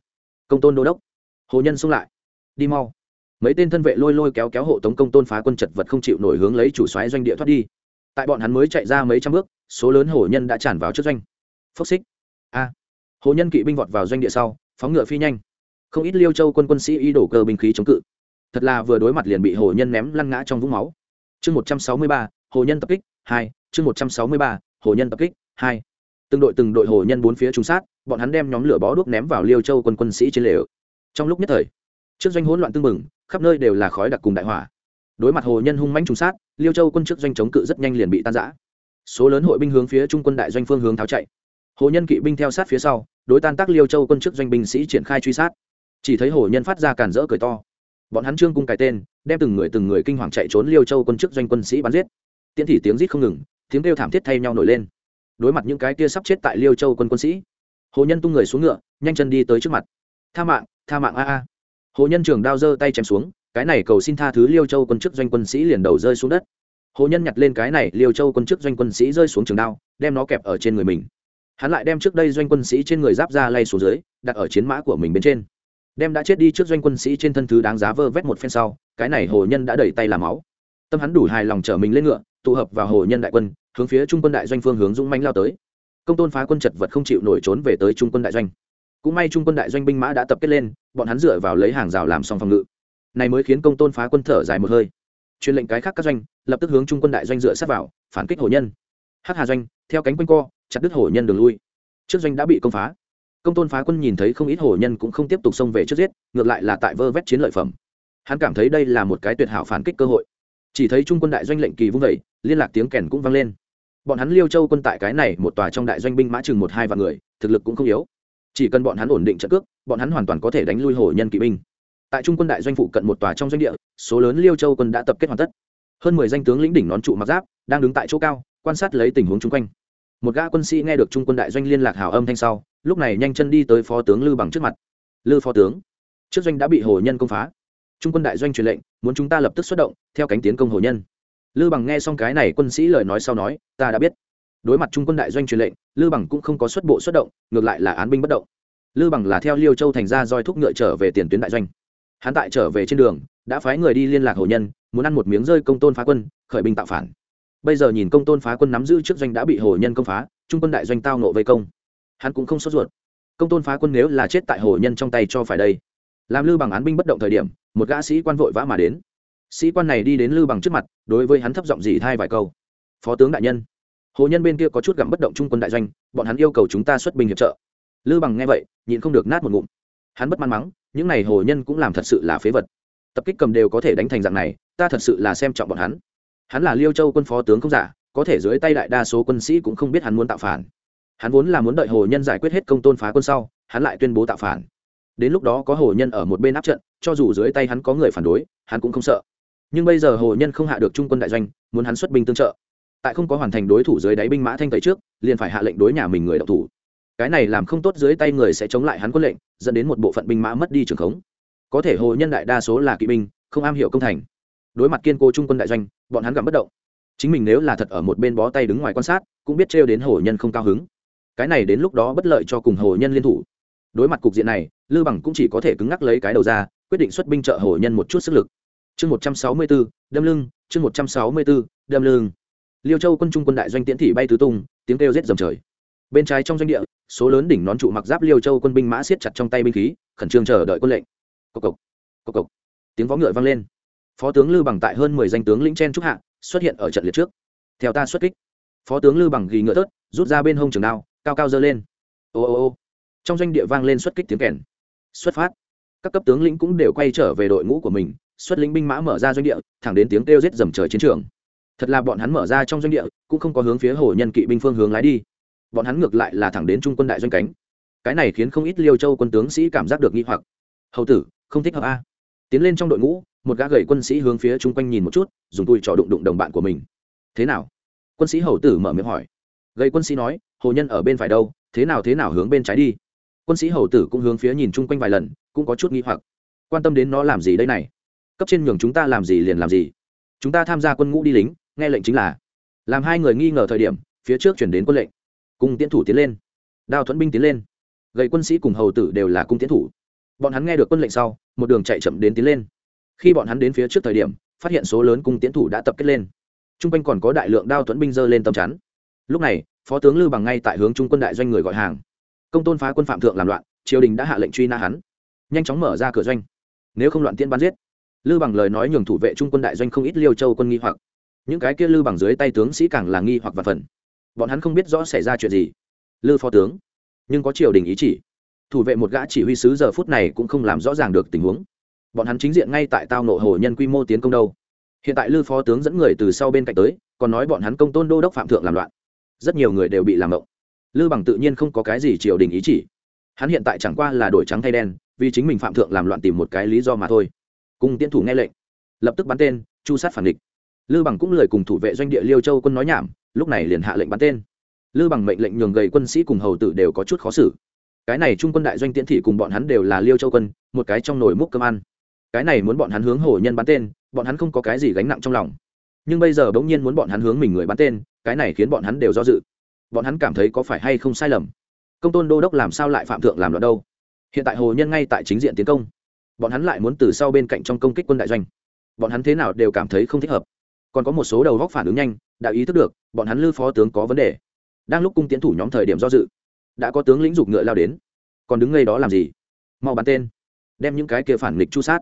Công tôn đô đốc. Hồ nhân xung lại. Đi mau. Mấy tên thân vệ lôi lôi kéo kéo hộ tống công tôn phá quân chật vật không chịu nổi hướng lấy chủ xoáy doanh địa thoát đi. Tại bọn hắn mới chạy ra mấy trăm bước, số lớn hổ nhân đã tràn vào trước doanh. Phốc xích. A. À. hồ nhân kỵ binh vọt vào doanh địa sau, phóng ngựa phi nhanh không ít liêu châu quân quân sĩ y đổ cơ binh khí chống cự. Thật là vừa đối mặt liền bị hồ nhân ném lăn ngã trong vũng máu. Chương một trăm sáu mươi ba, hồ nhân tập kích, hai, chương một trăm sáu mươi ba, hồ nhân tập kích, hai. Từng đội từng đội hồ nhân bốn phía trúng sát, bọn hắn đem nhóm lửa bó đuốc ném vào liêu châu quân quân sĩ trên lều. Trong lúc nhất thời, trước doanh hỗn loạn tưng bừng, khắp nơi đều là khói đặc cùng đại hỏa. Đối mặt hồ nhân hung mãnh trúng sát, liêu châu quân trước doanh chống cự rất nhanh liền bị tan giã số lớn hội binh hướng phía trung quân đại doanh phương hướng tháo chạy. Hồ nhân kỵ binh theo sát phía sau, đối tan tác liêu châu quân chức doanh binh sĩ triển khai truy sát chỉ thấy hồ nhân phát ra càn rỡ cười to. Bọn hắn trương cung cái tên, đem từng người từng người kinh hoàng chạy trốn liêu châu quân chức doanh quân sĩ bắn giết. Tiễn thị tiếng rít không ngừng, tiếng kêu thảm thiết thay nhau nổi lên. Đối mặt những cái kia sắp chết tại liêu châu quân quân sĩ, hồ nhân tung người xuống ngựa, nhanh chân đi tới trước mặt. Tha mạng tha mạng a a. Hồ nhân trường đao giơ tay chém xuống, cái này cầu xin tha thứ liêu châu quân chức doanh quân sĩ liền đầu rơi xuống đất. Hồ nhân nhặt lên cái này, liêu châu quân chức doanh quân sĩ rơi xuống trường đao, đem nó kẹp ở trên người mình. Hắn lại đem trước đây doanh quân sĩ trên người giáp ra lay xuống dưới, đặt ở chiến mã của mình bên trên đem đã chết đi trước doanh quân sĩ trên thân thứ đáng giá vơ vét một phen sau, cái này hồ nhân đã đẩy tay làm máu. Tâm hắn đủ hài lòng trở mình lên ngựa, tụ hợp vào hồ nhân đại quân, hướng phía trung quân đại doanh phương hướng dũng manh lao tới. Công tôn phá quân chật vật không chịu nổi trốn về tới trung quân đại doanh. Cũng may trung quân đại doanh binh mã đã tập kết lên, bọn hắn dựa vào lấy hàng rào làm xong phòng ngự. Này mới khiến công tôn phá quân thở dài một hơi. Truyền lệnh cái khác các doanh, lập tức hướng trung quân đại doanh dựa sát vào, phản kích hồ nhân. Hắc hà doanh, theo cánh quanh co, chặt đứt hồ nhân đường lui. Trước doanh đã bị công phá công tôn phá quân nhìn thấy không ít hồ nhân cũng không tiếp tục xông về trước giết, ngược lại là tại vơ vét chiến lợi phẩm. Hắn cảm thấy đây là một cái tuyệt hảo phản kích cơ hội. Chỉ thấy trung quân đại doanh lệnh kỳ vung vẩy liên lạc tiếng kèn cũng vang lên. Bọn hắn liêu châu quân tại cái này một tòa trong đại doanh binh mã chừng một hai vạn người, thực lực cũng không yếu. Chỉ cần bọn hắn ổn định trận cước, bọn hắn hoàn toàn có thể đánh lui hồ nhân kỵ binh. Tại trung quân đại doanh phụ cận một tòa trong doanh địa, số lớn liêu châu quân đã tập kết hoàn tất. Hơn mười danh tướng lĩnh đỉnh nón trụ mặc giáp, đang đứng tại chỗ cao, quan sát lấy tình huống chung quanh một gã quân sĩ nghe được trung quân đại doanh liên lạc hào âm thanh sau, lúc này nhanh chân đi tới phó tướng lư bằng trước mặt. Lư phó tướng, trước doanh đã bị hồ nhân công phá. Trung quân đại doanh truyền lệnh, muốn chúng ta lập tức xuất động, theo cánh tiến công hồ nhân. Lư bằng nghe xong cái này quân sĩ lời nói sau nói, ta đã biết. Đối mặt trung quân đại doanh truyền lệnh, lư bằng cũng không có xuất bộ xuất động, ngược lại là án binh bất động. Lư bằng là theo liêu châu thành ra roi thúc ngựa trở về tiền tuyến đại doanh. Hắn tại trở về trên đường, đã phái người đi liên lạc hồ nhân, muốn ăn một miếng rơi công tôn phá quân, khởi binh tạo phản bây giờ nhìn công tôn phá quân nắm giữ trước doanh đã bị hồ nhân công phá, trung quân đại doanh tao nộ vây công. Hắn cũng không sốt ruột. Công tôn phá quân nếu là chết tại hồ nhân trong tay cho phải đây. Làm lư bằng án binh bất động thời điểm, một gã sĩ quan vội vã mà đến. Sĩ quan này đi đến lư bằng trước mặt, đối với hắn thấp giọng dì thai vài câu. Phó tướng đại nhân, hồ nhân bên kia có chút gặm bất động trung quân đại doanh, bọn hắn yêu cầu chúng ta xuất binh hiệp trợ. Lư bằng nghe vậy, nhịn không được nát một ngụm. Hắn bất mãn mắng, những n à y hồ nhân cũng làm thật sự là phế vật. Tập kích cầm đều có thể đánh thành dạng này, ta thật sự là xem trọng bọn hắn hắn là liêu châu quân phó tướng không giả, có thể dưới tay đại đa số quân sĩ cũng không biết hắn muốn tạo phản. Hắn vốn là muốn đợi hồ nhân giải quyết hết công tôn phá quân sau, hắn lại tuyên bố tạo phản. Đến lúc đó có hồ nhân ở một bên áp trận, cho dù dưới tay hắn có người phản đối, hắn cũng không sợ. Nhưng bây giờ hồ nhân không hạ được trung quân đại doanh, muốn hắn xuất binh tương trợ. Tại không có hoàn thành đối thủ dưới đáy binh mã thanh tẩy trước, liền phải hạ lệnh đối nhà mình người đọc thủ. Cái này làm không tốt dưới tay người sẽ chống lại hắn quân lệnh, dẫn đến một bộ phận binh mã mất đi trường khống. Có thể hồ nhân đại đa số là kỵ binh, không am hiểu công thành đối mặt kiên cố trung quân đại doanh, bọn hắn gặm bất động. Chính mình nếu là thật ở một bên bó tay đứng ngoài quan sát, cũng biết trêu đến hồ nhân không cao hứng. Cái này đến lúc đó bất lợi cho cùng hồ nhân liên thủ. Đối mặt cục diện này, lư bằng cũng chỉ có thể cứng ngắc lấy cái đầu ra, quyết định xuất binh trợ hồ nhân một chút sức lực. Chương một trăm sáu mươi bốn đâm lưng, chương một trăm sáu mươi bốn đâm lưng. Liêu châu quân trung quân đại doanh tiễn thị bay tứ tung, tiếng kêu rết dầm trời. Bên trái trong doanh địa, số lớn đỉnh nón trụ mặc giáp liêu châu quân binh mã siết chặt trong tay binh khí, khẩn trương chờ đợi quân lệnh. Cộc cộc cộc cộc. Tiếng võ ngựa vang lên phó tướng lư bằng tại hơn mười danh tướng lĩnh chen trúc hạ xuất hiện ở trận liệt trước. Theo ta xuất kích, phó tướng lư bằng ghi ngựa tớt, rút ra bên hông trường đao, cao cao dơ lên. Ô ô ô. Trong doanh địa vang lên xuất kích tiếng kèn. Xuất phát. Các cấp tướng lĩnh cũng đều quay trở về đội ngũ của mình, xuất lĩnh binh mã mở ra doanh địa, thẳng đến tiếng kêu rết dầm trời chiến trường. Thật là bọn hắn mở ra trong doanh địa, cũng không có hướng phía hồ nhân kỵ binh phương hướng lái đi. Bọn hắn ngược lại là thẳng đến trung quân đại doanh cánh. Cái này khiến không ít liêu châu quân tướng sĩ cảm giác được nghi hoặc. Hầu tử, không thích hợp a. Tiến lên trong đội ngũ một gã gầy quân sĩ hướng phía chung quanh nhìn một chút, dùng tui trò đụng đụng đồng bạn của mình. Thế nào? Quân sĩ hầu tử mở miệng hỏi. Gầy quân sĩ nói, hồ nhân ở bên phải đâu, thế nào thế nào hướng bên trái đi. Quân sĩ hầu tử cũng hướng phía nhìn chung quanh vài lần, cũng có chút nghi hoặc. Quan tâm đến nó làm gì đây này? Cấp trên nhường chúng ta làm gì liền làm gì. Chúng ta tham gia quân ngũ đi lính, nghe lệnh chính là. Làm hai người nghi ngờ thời điểm, phía trước chuyển đến quân lệnh. Cùng tiến thủ tiến lên. Đao thuẫn binh tiến lên. Gầy quân sĩ cùng hầu tử đều là cung tiến thủ. Bọn hắn nghe được quân lệnh sau, một đường chạy chậm đến tiến lên khi bọn hắn đến phía trước thời điểm, phát hiện số lớn cung tiến thủ đã tập kết lên. T r u n g quanh còn có đại lượng đao thuẫn binh dơ lên tầm chắn. Lúc này, phó tướng lư bằng ngay tại hướng trung quân đại doanh người gọi hàng. Công tôn phá quân phạm thượng làm loạn, triều đình đã hạ lệnh truy nã hắn. Nhanh chóng mở ra cửa doanh. Nếu không loạn tiên bắn giết. Lư bằng lời nói nhường thủ vệ trung quân đại doanh không ít liêu châu quân nghi hoặc. Những cái kia lư bằng dưới tay tướng sĩ càng là nghi hoặc vật phần. Bọn hắn không biết rõ xảy ra chuyện gì. Lư phó tướng, nhưng có triều đình ý chỉ. Thủ vệ một gã chỉ huy sứ giờ phút này cũng không làm rõ ràng được tình huống bọn hắn chính diện ngay tại tao nộ hồ nhân quy mô tiến công đâu. Hiện tại lư phó tướng dẫn người từ sau bên cạnh tới, còn nói bọn hắn công tôn đô đốc phạm thượng làm loạn. Rất nhiều người đều bị làm động lư bằng tự nhiên không có cái gì triều đình ý chỉ. Hắn hiện tại chẳng qua là đổi trắng thay đen, vì chính mình phạm thượng làm loạn tìm một cái lý do mà thôi. Cùng tiến thủ nghe lệnh. Lập tức bắn tên, chu sát phản địch. Lư bằng cũng lời cùng thủ vệ doanh địa liêu châu quân nói nhảm, lúc này liền hạ lệnh bắn tên. Lư bằng mệnh lệnh nhường gầy quân sĩ cùng hầu tử đều có chút khó xử. Cái này trung quân đại doanh tiễn thị cùng bọn hắn đều là liêu châu quân, một cái trong nồi múc cơm ăn cái này muốn bọn hắn hướng hồ nhân bắn tên, bọn hắn không có cái gì gánh nặng trong lòng. Nhưng bây giờ bỗng nhiên muốn bọn hắn hướng mình người bắn tên, cái này khiến bọn hắn đều do dự. Bọn hắn cảm thấy có phải hay không sai lầm? Công tôn đô đốc làm sao lại phạm thượng làm loạn đâu? Hiện tại hồ nhân ngay tại chính diện tiến công. Bọn hắn lại muốn từ sau bên cạnh trong công kích quân đại doanh. Bọn hắn thế nào đều cảm thấy không thích hợp. Còn có một số đầu góc phản ứng nhanh, đã ý thức được, bọn hắn lư phó tướng có vấn đề. Đang lúc cung tiến thủ nhóm thời điểm do dự, đã có tướng lĩnh dục ngựa lao đến. Còn đứng ngay đó làm gì? Mau bắn tên. Đem những cái kia phản nghịch chu sát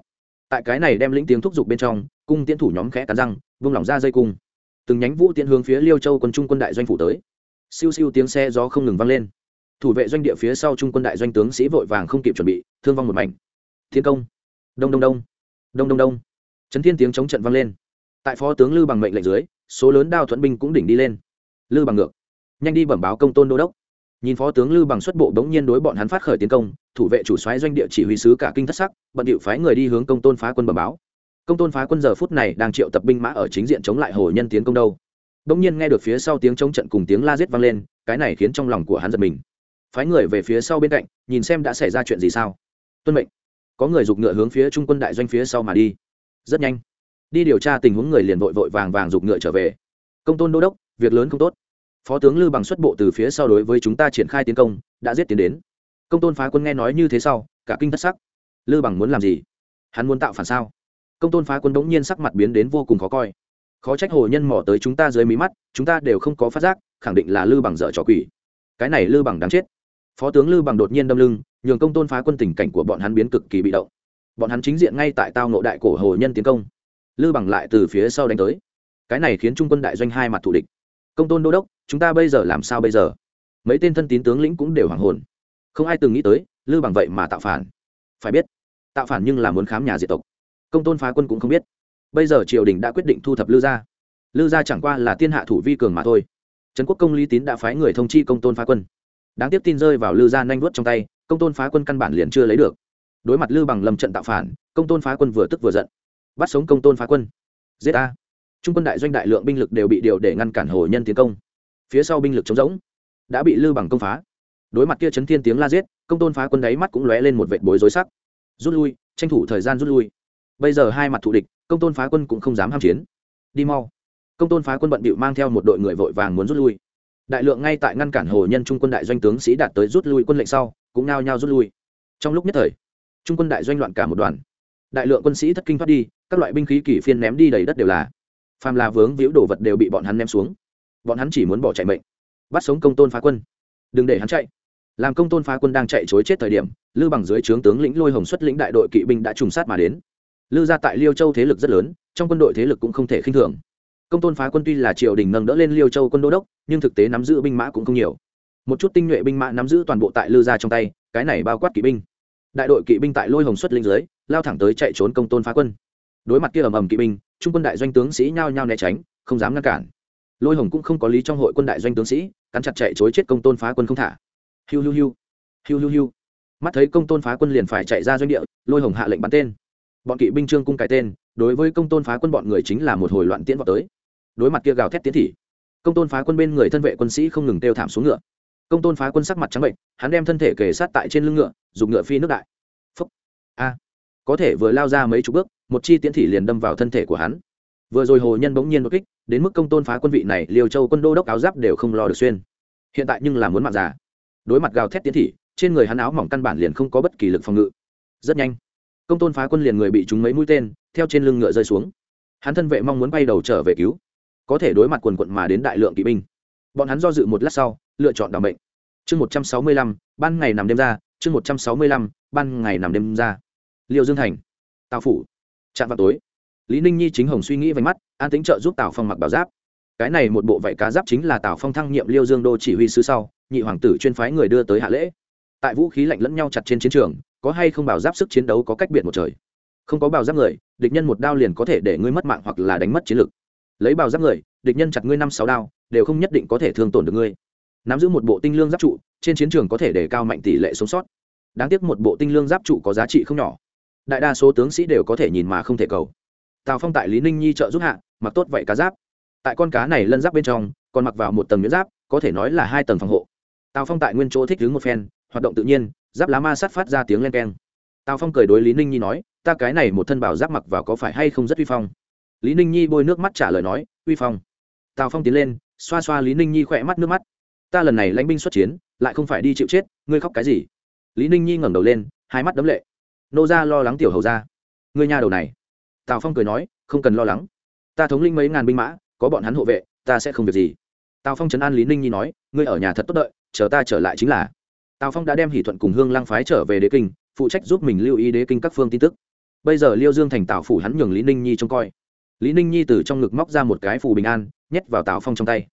tại cái này đem lĩnh tiếng thúc giục bên trong, cung tiến thủ nhóm khẽ cắn răng, vung lỏng ra dây cung. Từng nhánh vũ tiến hướng phía liêu châu quân trung quân đại doanh phủ tới. Siêu siêu tiếng xe gió không ngừng vang lên. Thủ vệ doanh địa phía sau trung quân đại doanh tướng sĩ vội vàng không kịp chuẩn bị, thương vong một mảnh. Thiên công. Đông đông đông. Đông đông đông. Chấn thiên tiếng chống trận vang lên. Tại phó tướng lư bằng mệnh lệnh dưới, số lớn đao thuận binh cũng đỉnh đi lên. Lư bằng ngược. Nhanh đi bẩm báo công tôn đô đốc nhìn phó tướng lư bằng xuất bộ đống nhiên đối bọn hắn phát khởi tiến công, thủ vệ chủ soái doanh địa chỉ huy sứ cả kinh thất sắc, bận điệu phái người đi hướng công tôn phá quân bẩm báo. Công tôn phá quân giờ phút này đang triệu tập binh mã ở chính diện chống lại hồ nhân tiến công đâu. Đống nhiên nghe được phía sau tiếng chống trận cùng tiếng la giết vang lên, cái này khiến trong lòng của hắn giật mình. Phái người về phía sau bên cạnh, nhìn xem đã xảy ra chuyện gì sao. Tuân mệnh. Có người giục ngựa hướng phía trung quân đại doanh phía sau mà đi. Rất nhanh. Đi điều tra tình huống người liền vội vội vàng vàng giục ngựa trở về. Công tôn đô đốc, việc lớn không tốt phó tướng lư bằng xuất bộ từ phía sau đối với chúng ta triển khai tiến công, đã giết tiến đến. Công tôn phá quân nghe nói như thế sau, cả kinh thất sắc. Lư bằng muốn làm gì? Hắn muốn tạo phản sao? Công tôn phá quân bỗng nhiên sắc mặt biến đến vô cùng khó coi. Khó trách hồ nhân mỏ tới chúng ta dưới mí mắt, chúng ta đều không có phát giác, khẳng định là lư bằng dở trò quỷ. Cái này lư bằng đáng chết. Phó tướng lư bằng đột nhiên đâm lưng, nhường công tôn phá quân tình cảnh của bọn hắn biến cực kỳ bị động. Bọn hắn chính diện ngay tại tao nộ đại cổ hồ nhân tiến công. Lư bằng lại từ phía sau đánh tới. Cái này khiến trung quân đại doanh hai mặt thủ địch công tôn đô đốc, chúng ta bây giờ làm sao bây giờ? Mấy tên thân tín tướng lĩnh cũng đều hoàng hồn. Không ai từng nghĩ tới, lư bằng vậy mà tạo phản. Phải biết, tạo phản nhưng là muốn khám nhà diệt tộc. Công tôn phá quân cũng không biết. Bây giờ triều đình đã quyết định thu thập lư gia. Lư gia chẳng qua là tiên hạ thủ vi cường mà thôi. Trấn quốc công lý tín đã phái người thông chi công tôn phá quân. Đáng tiếc tin rơi vào lư gia nhanh vuốt trong tay, công tôn phá quân căn bản liền chưa lấy được. Đối mặt lư bằng lầm trận tạo phản, công tôn phá quân vừa tức vừa giận. Bắt sống công tôn phá quân. Giết a trung quân đại doanh đại lượng binh lực đều bị điều để ngăn cản hồ nhân tiến công. Phía sau binh lực chống rỗng, đã bị lư bằng công phá. Đối mặt kia chấn thiên tiếng la giết, công tôn phá quân đáy mắt cũng lóe lên một vệt bối rối sắc. Rút lui, tranh thủ thời gian rút lui. Bây giờ hai mặt thù địch, công tôn phá quân cũng không dám ham chiến. Đi mau. Công tôn phá quân bận bịu mang theo một đội người vội vàng muốn rút lui. Đại lượng ngay tại ngăn cản hồ nhân trung quân đại doanh tướng sĩ đạt tới rút lui quân lệnh sau, cũng nao nhao rút lui. Trong lúc nhất thời, trung quân đại doanh loạn cả một đoàn. Đại lượng quân sĩ thất kinh thoát đi, các loại binh khí kỷ phiên ném đi đầy đất đều là phàm là vướng víu đồ vật đều bị bọn hắn ném xuống. Bọn hắn chỉ muốn bỏ chạy mệnh. Bắt sống công tôn phá quân. Đừng để hắn chạy. Làm công tôn phá quân đang chạy chối chết thời điểm, lư bằng dưới trướng tướng lĩnh lôi hồng xuất lĩnh đại đội kỵ binh đã trùng sát mà đến. Lư ra tại liêu châu thế lực rất lớn, trong quân đội thế lực cũng không thể khinh thường. Công tôn phá quân tuy là triều đình nâng đỡ lên liêu châu quân đô đốc, nhưng thực tế nắm giữ binh mã cũng không nhiều. Một chút tinh nhuệ binh mã nắm giữ toàn bộ tại lư ra trong tay, cái này bao quát kỵ binh. Đại đội kỵ binh tại lôi hồng xuất linh dưới, lao thẳng tới chạy trốn công tôn phá quân. Đối mặt kia ầm ầm kỵ binh trung quân đại doanh tướng sĩ nhao nhao né tránh, không dám ngăn cản. Lôi hồng cũng không có lý trong hội quân đại doanh tướng sĩ, cắn chặt chạy chối chết công tôn phá quân không thả. Hiu hiu hiu hiu hiu hiu. Mắt thấy công tôn phá quân liền phải chạy ra doanh địa, lôi hồng hạ lệnh bắn tên. Bọn kỵ binh trương cung cái tên, đối với công tôn phá quân bọn người chính là một hồi loạn tiễn vào tới. Đối mặt kia gào thét tiến thị, công tôn phá quân bên người thân vệ quân sĩ không ngừng kêu thảm xuống ngựa. Công tôn phá quân sắc mặt trắng bệnh, hắn đem thân thể kề sát tại trên lưng ngựa, dùng ngựa phi nước đại. Phúc. A. Có thể vừa lao ra mấy chục bước một chi tiễn thị liền đâm vào thân thể của hắn. Vừa rồi hồ nhân bỗng nhiên đột kích, đến mức công tôn phá quân vị này liều châu quân đô đốc áo giáp đều không lo được xuyên. Hiện tại nhưng là muốn mạng già. Đối mặt gào thét tiến thị, trên người hắn áo mỏng căn bản liền không có bất kỳ lực phòng ngự. Rất nhanh, công tôn phá quân liền người bị trúng mấy mũi tên, theo trên lưng ngựa rơi xuống. Hắn thân vệ mong muốn bay đầu trở về cứu. Có thể đối mặt quần quận mà đến đại lượng kỵ binh. Bọn hắn do dự một lát sau, lựa chọn đảm bệnh chương một trăm sáu mươi lăm, ban ngày nằm đêm ra, chương một trăm sáu mươi lăm, ban ngày nằm đêm ra. Liêu dương thành, tào phủ chạm vào tối, lý ninh nhi chính hồng suy nghĩ vánh mắt, an tính trợ giúp tào phong mặc bảo giáp. Cái này một bộ vạy cá giáp chính là tào phong thăng nhiệm liêu dương đô chỉ huy sứ sau, nhị hoàng tử chuyên phái người đưa tới hạ lễ. Tại vũ khí lạnh lẫn nhau chặt trên chiến trường, có hay không bảo giáp sức chiến đấu có cách biệt một trời? Không có bảo giáp người, địch nhân một đao liền có thể để ngươi mất mạng hoặc là đánh mất chiến lực lấy bảo giáp người, địch nhân chặt ngươi năm sáu đao, đều không nhất định có thể thương tổn được ngươi. Nắm giữ một bộ tinh lương giáp trụ, trên chiến trường có thể để cao mạnh tỷ lệ sống sót. Đáng tiếc một bộ tinh lương giáp trụ có giá trị không nhỏ đại đa số tướng sĩ đều có thể nhìn mà không thể cầu. Tào phong tại lý ninh nhi trợ giúp hạ, mặc tốt vậy cá giáp. Tại con cá này lân giáp bên trong, còn mặc vào một tầng nhuyễn giáp, có thể nói là hai tầng phòng hộ. Tào phong tại nguyên chỗ thích đứng một phen, hoạt động tự nhiên, giáp lá ma sát phát ra tiếng len keng. Tào phong cười đối lý ninh nhi nói, ta cái này một thân bảo giáp mặc vào có phải hay không rất uy phong? Lý ninh nhi bôi nước mắt trả lời nói, uy phong. Tào phong tiến lên, xoa xoa lý ninh nhi khỏe mắt nước mắt. Ta lần này lãnh binh xuất chiến, lại không phải đi chịu chết, ngươi khóc cái gì? Lý ninh nhi ngẩng đầu lên, hai mắt đấm lệ nô ra lo lắng tiểu hầu ra ngươi nhà đầu này. Tào phong cười nói, không cần lo lắng. Ta thống linh mấy ngàn binh mã, có bọn hắn hộ vệ, ta sẽ không việc gì. Tào phong trấn an lý ninh nhi nói, ngươi ở nhà thật tốt đợi, chờ ta trở lại chính là. Tào phong đã đem hỷ thuận cùng hương Lang phái trở về đế kinh, phụ trách giúp mình lưu ý đế kinh các phương tin tức. Bây giờ liêu dương thành tào phủ hắn nhường lý ninh nhi trông coi. Lý ninh nhi từ trong ngực móc ra một cái phù bình an, nhét vào tào phong trong tay.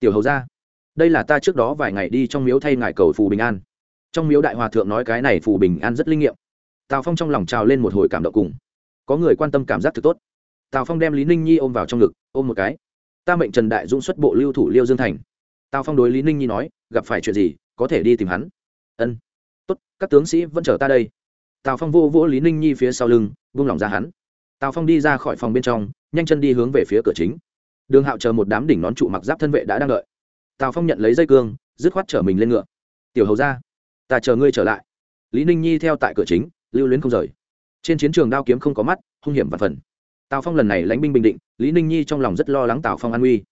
Tiểu hầu ra đây là ta trước đó vài ngày đi trong miếu thay ngài cầu phù bình an. Trong miếu đại hòa thượng nói cái này phù bình an rất linh nghiệm tào phong trong lòng trào lên một hồi cảm động cùng. Có người quan tâm cảm giác thực tốt. Tào phong đem lý ninh nhi ôm vào trong ngực, ôm một cái. Ta mệnh trần đại dũng xuất bộ lưu thủ liêu dương thành. Tào phong đối lý ninh nhi nói, gặp phải chuyện gì, có thể đi tìm hắn. Ân. Tốt, các tướng sĩ vẫn chờ ta đây. Tào phong vô vỗ lý ninh nhi phía sau lưng vung lòng ra hắn. Tào phong đi ra khỏi phòng bên trong, nhanh chân đi hướng về phía cửa chính. Đường hạo chờ một đám đỉnh nón trụ mặc giáp thân vệ đã đang đợi. Tào phong nhận lấy dây cương, dứt khoát chở mình lên ngựa. Tiểu hầu ra ta chờ ngươi trở lại. Lý ninh nhi theo tại cửa chính lưu luyến không rời. Trên chiến trường đao kiếm không có mắt, hung hiểm và phần. Tào phong lần này lãnh binh bình định, lý ninh nhi trong lòng rất lo lắng tào phong an nguy.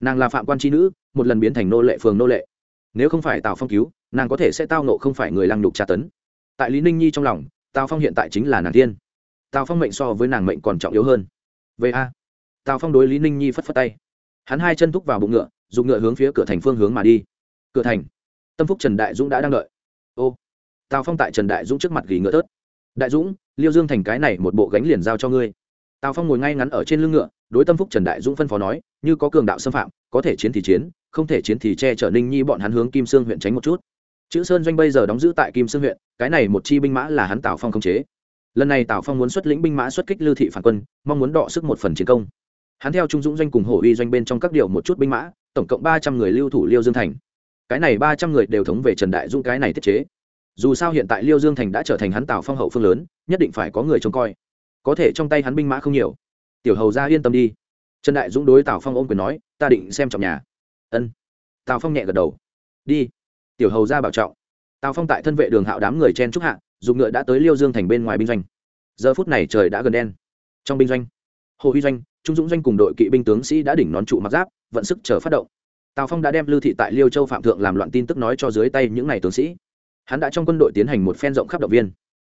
Nàng là phạm quan tri nữ, một lần biến thành nô lệ phường nô lệ. Nếu không phải tào phong cứu, nàng có thể sẽ tao nộ không phải người lăng nhục tra tấn. Tại lý ninh nhi trong lòng, tào phong hiện tại chính là nàng tiên tào phong mệnh so với nàng mệnh còn trọng yếu hơn. Vậy a. Tào phong đối lý ninh nhi phất phất tay. Hắn hai chân thúc vào bụng ngựa, dùng ngựa hướng phía cửa thành phương hướng mà đi. Cửa thành. Tâm phúc trần đại dũng đã đang đợi. Ô. Tào phong tại trần đại dũng trước mặt gỉ ngựa tớt đại dũng, liêu dương thành cái này một bộ gánh liền giao cho ngươi. Tào phong ngồi ngay ngắn ở trên lưng ngựa, đối tâm phúc trần đại dũng phân phó nói, như có cường đạo xâm phạm, có thể chiến thì chiến, không thể chiến thì che chở ninh nhi bọn hắn hướng kim sương huyện tránh một chút. Chữ sơn doanh bây giờ đóng giữ tại kim sương huyện, cái này một chi binh mã là hắn tào phong khống chế. Lần này tào phong muốn xuất lĩnh binh mã xuất kích lưu thị phản quân, mong muốn đọ sức một phần chiến công. Hắn theo trung dũng doanh cùng hổ uy doanh bên trong các điều một chút binh mã, tổng cộng ba trăm người lưu thủ liêu dương thành. Cái này ba trăm người đều thống về trần đại dũng cái này thiết chế dù sao hiện tại liêu dương thành đã trở thành hắn tào phong hậu phương lớn, nhất định phải có người trông coi. Có thể trong tay hắn binh mã không nhiều. Tiểu hầu ra yên tâm đi. Trần đại dũng đối tào phong ôm quyền nói, ta định xem trọng nhà. Ân. Tào phong nhẹ gật đầu. Đi. Tiểu hầu ra bảo trọng. Tào phong tại thân vệ đường hạo đám người chen trúc hạ dùng ngựa đã tới liêu dương thành bên ngoài binh doanh. Giờ phút này trời đã gần đen. Trong binh doanh, hồ huy doanh, trung dũng doanh cùng đội kỵ binh tướng sĩ đã đỉnh nón trụ mặc giáp, vận sức chờ phát động. Tào phong đã đem lưu thị tại liêu châu phạm thượng làm loạn tin tức nói cho dưới tay những n à y tướng sĩ hắn đã trong quân đội tiến hành một phen rộng khắp động viên.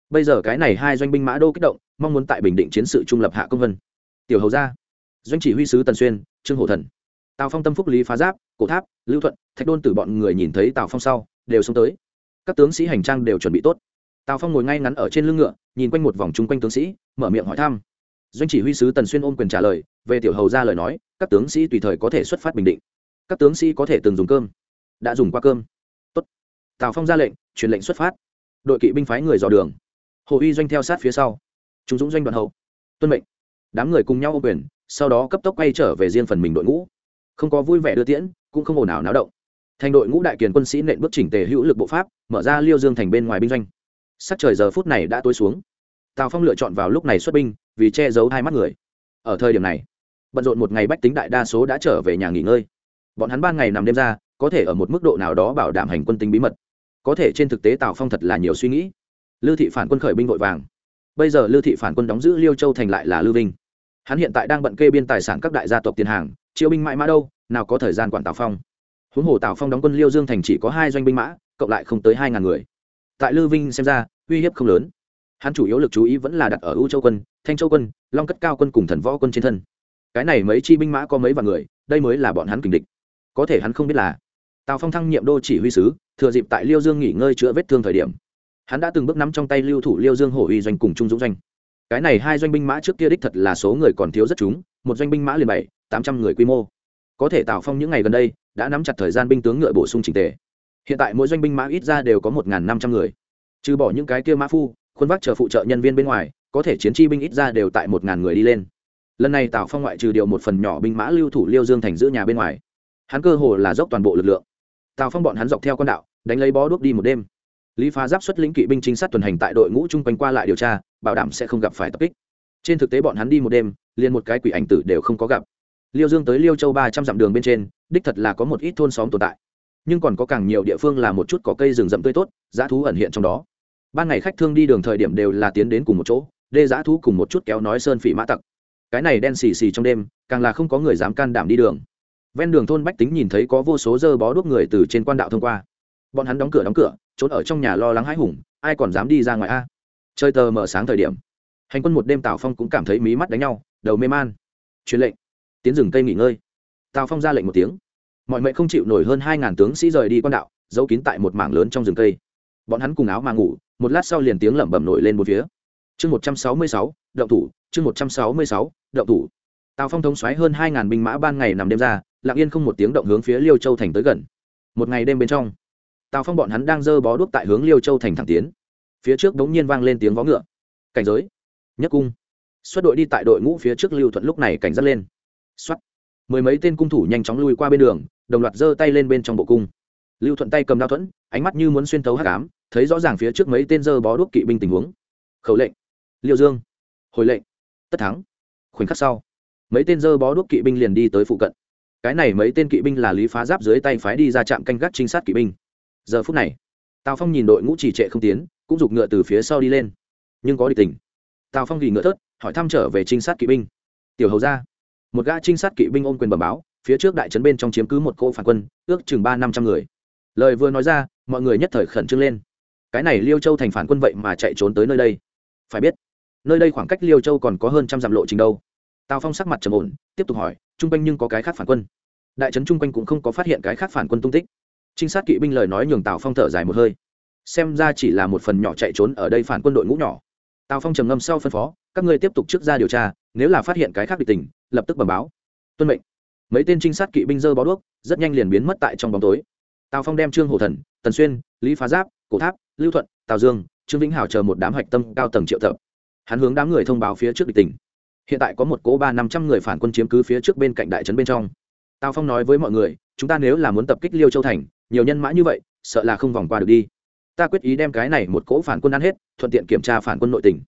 Bây giờ cái này hai doanh binh mã đô kích động, mong muốn tại bình định chiến sự trung lập hạ công vân. Tiểu hầu gia, doanh chỉ huy sứ tần xuyên, trương hổ thần, tào phong tâm phúc lý phá giáp, cổ tháp, lưu thuận, thạch đôn từ bọn người nhìn thấy tào phong sau, đều xông tới. Các tướng sĩ hành trang đều chuẩn bị tốt. Tào phong ngồi ngay ngắn ở trên lưng ngựa, nhìn quanh một vòng chung quanh tướng sĩ, mở miệng hỏi thăm. Doanh chỉ huy sứ tần xuyên ôm quyền trả lời, về tiểu hầu ra lời nói, các tướng sĩ tùy thời có thể xuất phát bình định. Các tướng sĩ có thể từng dùng cơm. Đã dùng qua cơm. Tốt. tào phong ra lệnh truyền lệnh xuất phát. Đội kỵ binh phái người dò đường. Hồ uy doanh theo sát phía sau. Chúng dũng doanh đoàn hậu. Tuân mệnh. Đám người cùng nhau ô quyền, sau đó cấp tốc quay trở về riêng phần mình đội ngũ. Không có vui vẻ đưa tiễn, cũng không ồn ào náo động. Thành đội ngũ đại kiền quân sĩ nện bước chỉnh tề hữu lực bộ pháp, mở ra liêu dương thành bên ngoài binh doanh. Sắc trời giờ phút này đã tối xuống. Tào phong lựa chọn vào lúc này xuất binh, vì che giấu hai mắt người. Ở thời điểm này, bận rộn một ngày bách tính đại đa số đã trở về nhà nghỉ ngơi. Bọn hắn ban ngày nằm đêm ra, có thể ở một mức độ nào đó bảo đảm hành quân tính bí mật có thể trên thực tế tào phong thật là nhiều suy nghĩ. Lưu thị phản quân khởi binh vội vàng. Bây giờ lưu thị phản quân đóng giữ liêu châu thành lại là lưu vinh. Hắn hiện tại đang bận kê biên tài sản các đại gia tộc tiền hàng, chiêu binh mãi mã đâu, nào có thời gian quản tào phong. Huống hồ tào phong đóng quân liêu dương thành chỉ có hai doanh binh mã, cộng lại không tới hai ngàn người. Tại lưu vinh xem ra, uy hiếp không lớn. Hắn chủ yếu lực chú ý vẫn là đặt ở u châu quân, thanh châu quân, long cất cao quân cùng thần võ quân trên thân. Cái này mấy chi binh mã có mấy vạn người, đây mới là bọn hắn kình địch. Có thể hắn không biết là tào phong thăng nhiệm đô chỉ huy sứ thừa dịp tại liêu dương nghỉ ngơi chữa vết thương thời điểm. Hắn đã từng bước nắm trong tay lưu thủ liêu dương hổ uy doanh cùng trung dũng doanh. Cái này hai doanh binh mã trước kia đích thật là số người còn thiếu rất chúng, một doanh binh mã liền bảy, tám trăm người quy mô. Có thể tào phong những ngày gần đây, đã nắm chặt thời gian binh tướng ngựa bổ sung trình tề. Hiện tại mỗi doanh binh mã ít ra đều có một năm trăm người. Trừ bỏ những cái kia mã phu, khuôn vác chờ phụ trợ nhân viên bên ngoài, có thể chiến chi binh ít ra đều tại một ngàn người đi lên. Lần này tào phong ngoại trừ điều một phần nhỏ binh mã lưu thủ liêu dương thành giữ nhà bên ngoài. Hắn cơ hồ là dốc toàn bộ lực lượng tào phong bọn hắn dọc theo con đạo, đánh lấy bó đuốc đi một đêm. Lý phá giáp xuất lĩnh kỵ binh trinh sát tuần hành tại đội ngũ chung quanh qua lại điều tra, bảo đảm sẽ không gặp phải tập kích. Trên thực tế bọn hắn đi một đêm, liền một cái quỷ ảnh tử đều không có gặp. Liêu dương tới liêu châu ba trăm dặm đường bên trên, đích thật là có một ít thôn xóm tồn tại. Nhưng còn có càng nhiều địa phương là một chút có cây rừng rậm tươi tốt, giá thú ẩn hiện trong đó. Ban ngày khách thương đi đường thời điểm đều là tiến đến cùng một chỗ, đê giá thú cùng một chút kéo nói sơn phỉ mã tặc. Cái này đen xì xì trong đêm, càng là không có người dám can đảm đi đường ven đường thôn bách tính nhìn thấy có vô số dơ bó đuốc người từ trên quan đạo thông qua. Bọn hắn đóng cửa đóng cửa, trốn ở trong nhà lo lắng hãi hùng, ai còn dám đi ra ngoài a? Chơi tờ mở sáng thời điểm, hành quân một đêm tào phong cũng cảm thấy mí mắt đánh nhau, đầu mê man. Truyền lệnh, tiến rừng cây nghỉ ngơi. Tào phong ra lệnh một tiếng. Mọi mệnh không chịu nổi hơn hai ngàn tướng sĩ rời đi quan đạo, giấu kín tại một mảng lớn trong rừng cây. Bọn hắn cùng áo mà ngủ, một lát sau liền tiếng lẩm bẩm nổi lên một phía. Chương một trăm sáu mươi sáu, động thủ, chương một trăm sáu mươi sáu, động thủ. Tào phong thống xoáy hơn hai ngàn binh mã ban ngày nằm đêm ra lặng yên không một tiếng động hướng phía liêu châu thành tới gần. Một ngày đêm bên trong, tào phong bọn hắn đang dơ bó đuốc tại hướng liêu châu thành thẳng tiến. Phía trước đống nhiên vang lên tiếng vó ngựa. Cảnh giới, nhất cung. Xuất đội đi tại đội ngũ phía trước lưu thuận lúc này cảnh giác lên. Xuất mười mấy tên cung thủ nhanh chóng lui qua bên đường, đồng loạt giơ tay lên bên trong bộ cung. Lưu thuận tay cầm đao thuẫn, ánh mắt như muốn xuyên thấu hắc ám. thấy rõ ràng phía trước mấy tên dơ bó đuốc kỵ binh tình huống. Khẩu lệnh, liêu dương. Hồi lệnh, tất thắng. Khoảnh khắc sau, mấy tên dơ bó đuốc kỵ binh liền đi tới phụ cận cái này mấy tên kỵ binh là lý phá giáp dưới tay phái đi ra trạm canh gác trinh sát kỵ binh. Giờ phút này, tào phong nhìn đội ngũ trì trệ không tiến, cũng giục ngựa từ phía sau đi lên. Nhưng có địch tình. Tào phong ghi ngựa thớt, hỏi thăm trở về trinh sát kỵ binh. Tiểu hầu ra một gã trinh sát kỵ binh ôm quyền bẩm báo, phía trước đại trấn bên trong chiếm cứ một cô phản quân, ước chừng ba năm trăm người. Lời vừa nói ra, mọi người nhất thời khẩn trương lên. Cái này liêu châu thành phản quân vậy mà chạy trốn tới nơi đây? Phải biết, nơi đây khoảng cách liêu châu còn có hơn trăm dặm lộ trình đâu. Tào phong sắc mặt trầm ổn, tiếp tục hỏi chung quanh nhưng có cái khác phản quân. Đại trấn chung quanh cũng không có phát hiện cái khác phản quân tung tích. Trinh sát kỵ binh lời nói nhường tào phong thở dài một hơi. Xem ra chỉ là một phần nhỏ chạy trốn ở đây phản quân đội ngũ nhỏ. Tào phong trầm ngâm sau phân phó, các ngươi tiếp tục trước ra điều tra, nếu là phát hiện cái khác địch tình, lập tức bẩm báo. Tuân mệnh. Mấy tên trinh sát kỵ binh dơ bó đuốc, rất nhanh liền biến mất tại trong bóng tối. Tào phong đem trương hổ thần, tần xuyên, lý phá giáp, cổ tháp, lưu thuận, tào dương, trương vĩnh hảo chờ một đám hạch tâm cao tầng triệu tập. Hắn hướng đám người thông báo phía trước địch tình hiện tại có một cố ba năm trăm người phản quân chiếm cứ phía trước bên cạnh đại trấn bên trong. Tào phong nói với mọi người, chúng ta nếu là muốn tập kích liêu châu thành, nhiều nhân mã như vậy, sợ là không vòng qua được đi. Ta quyết ý đem cái này một cỗ phản quân ăn hết, thuận tiện kiểm tra phản quân nội tỉnh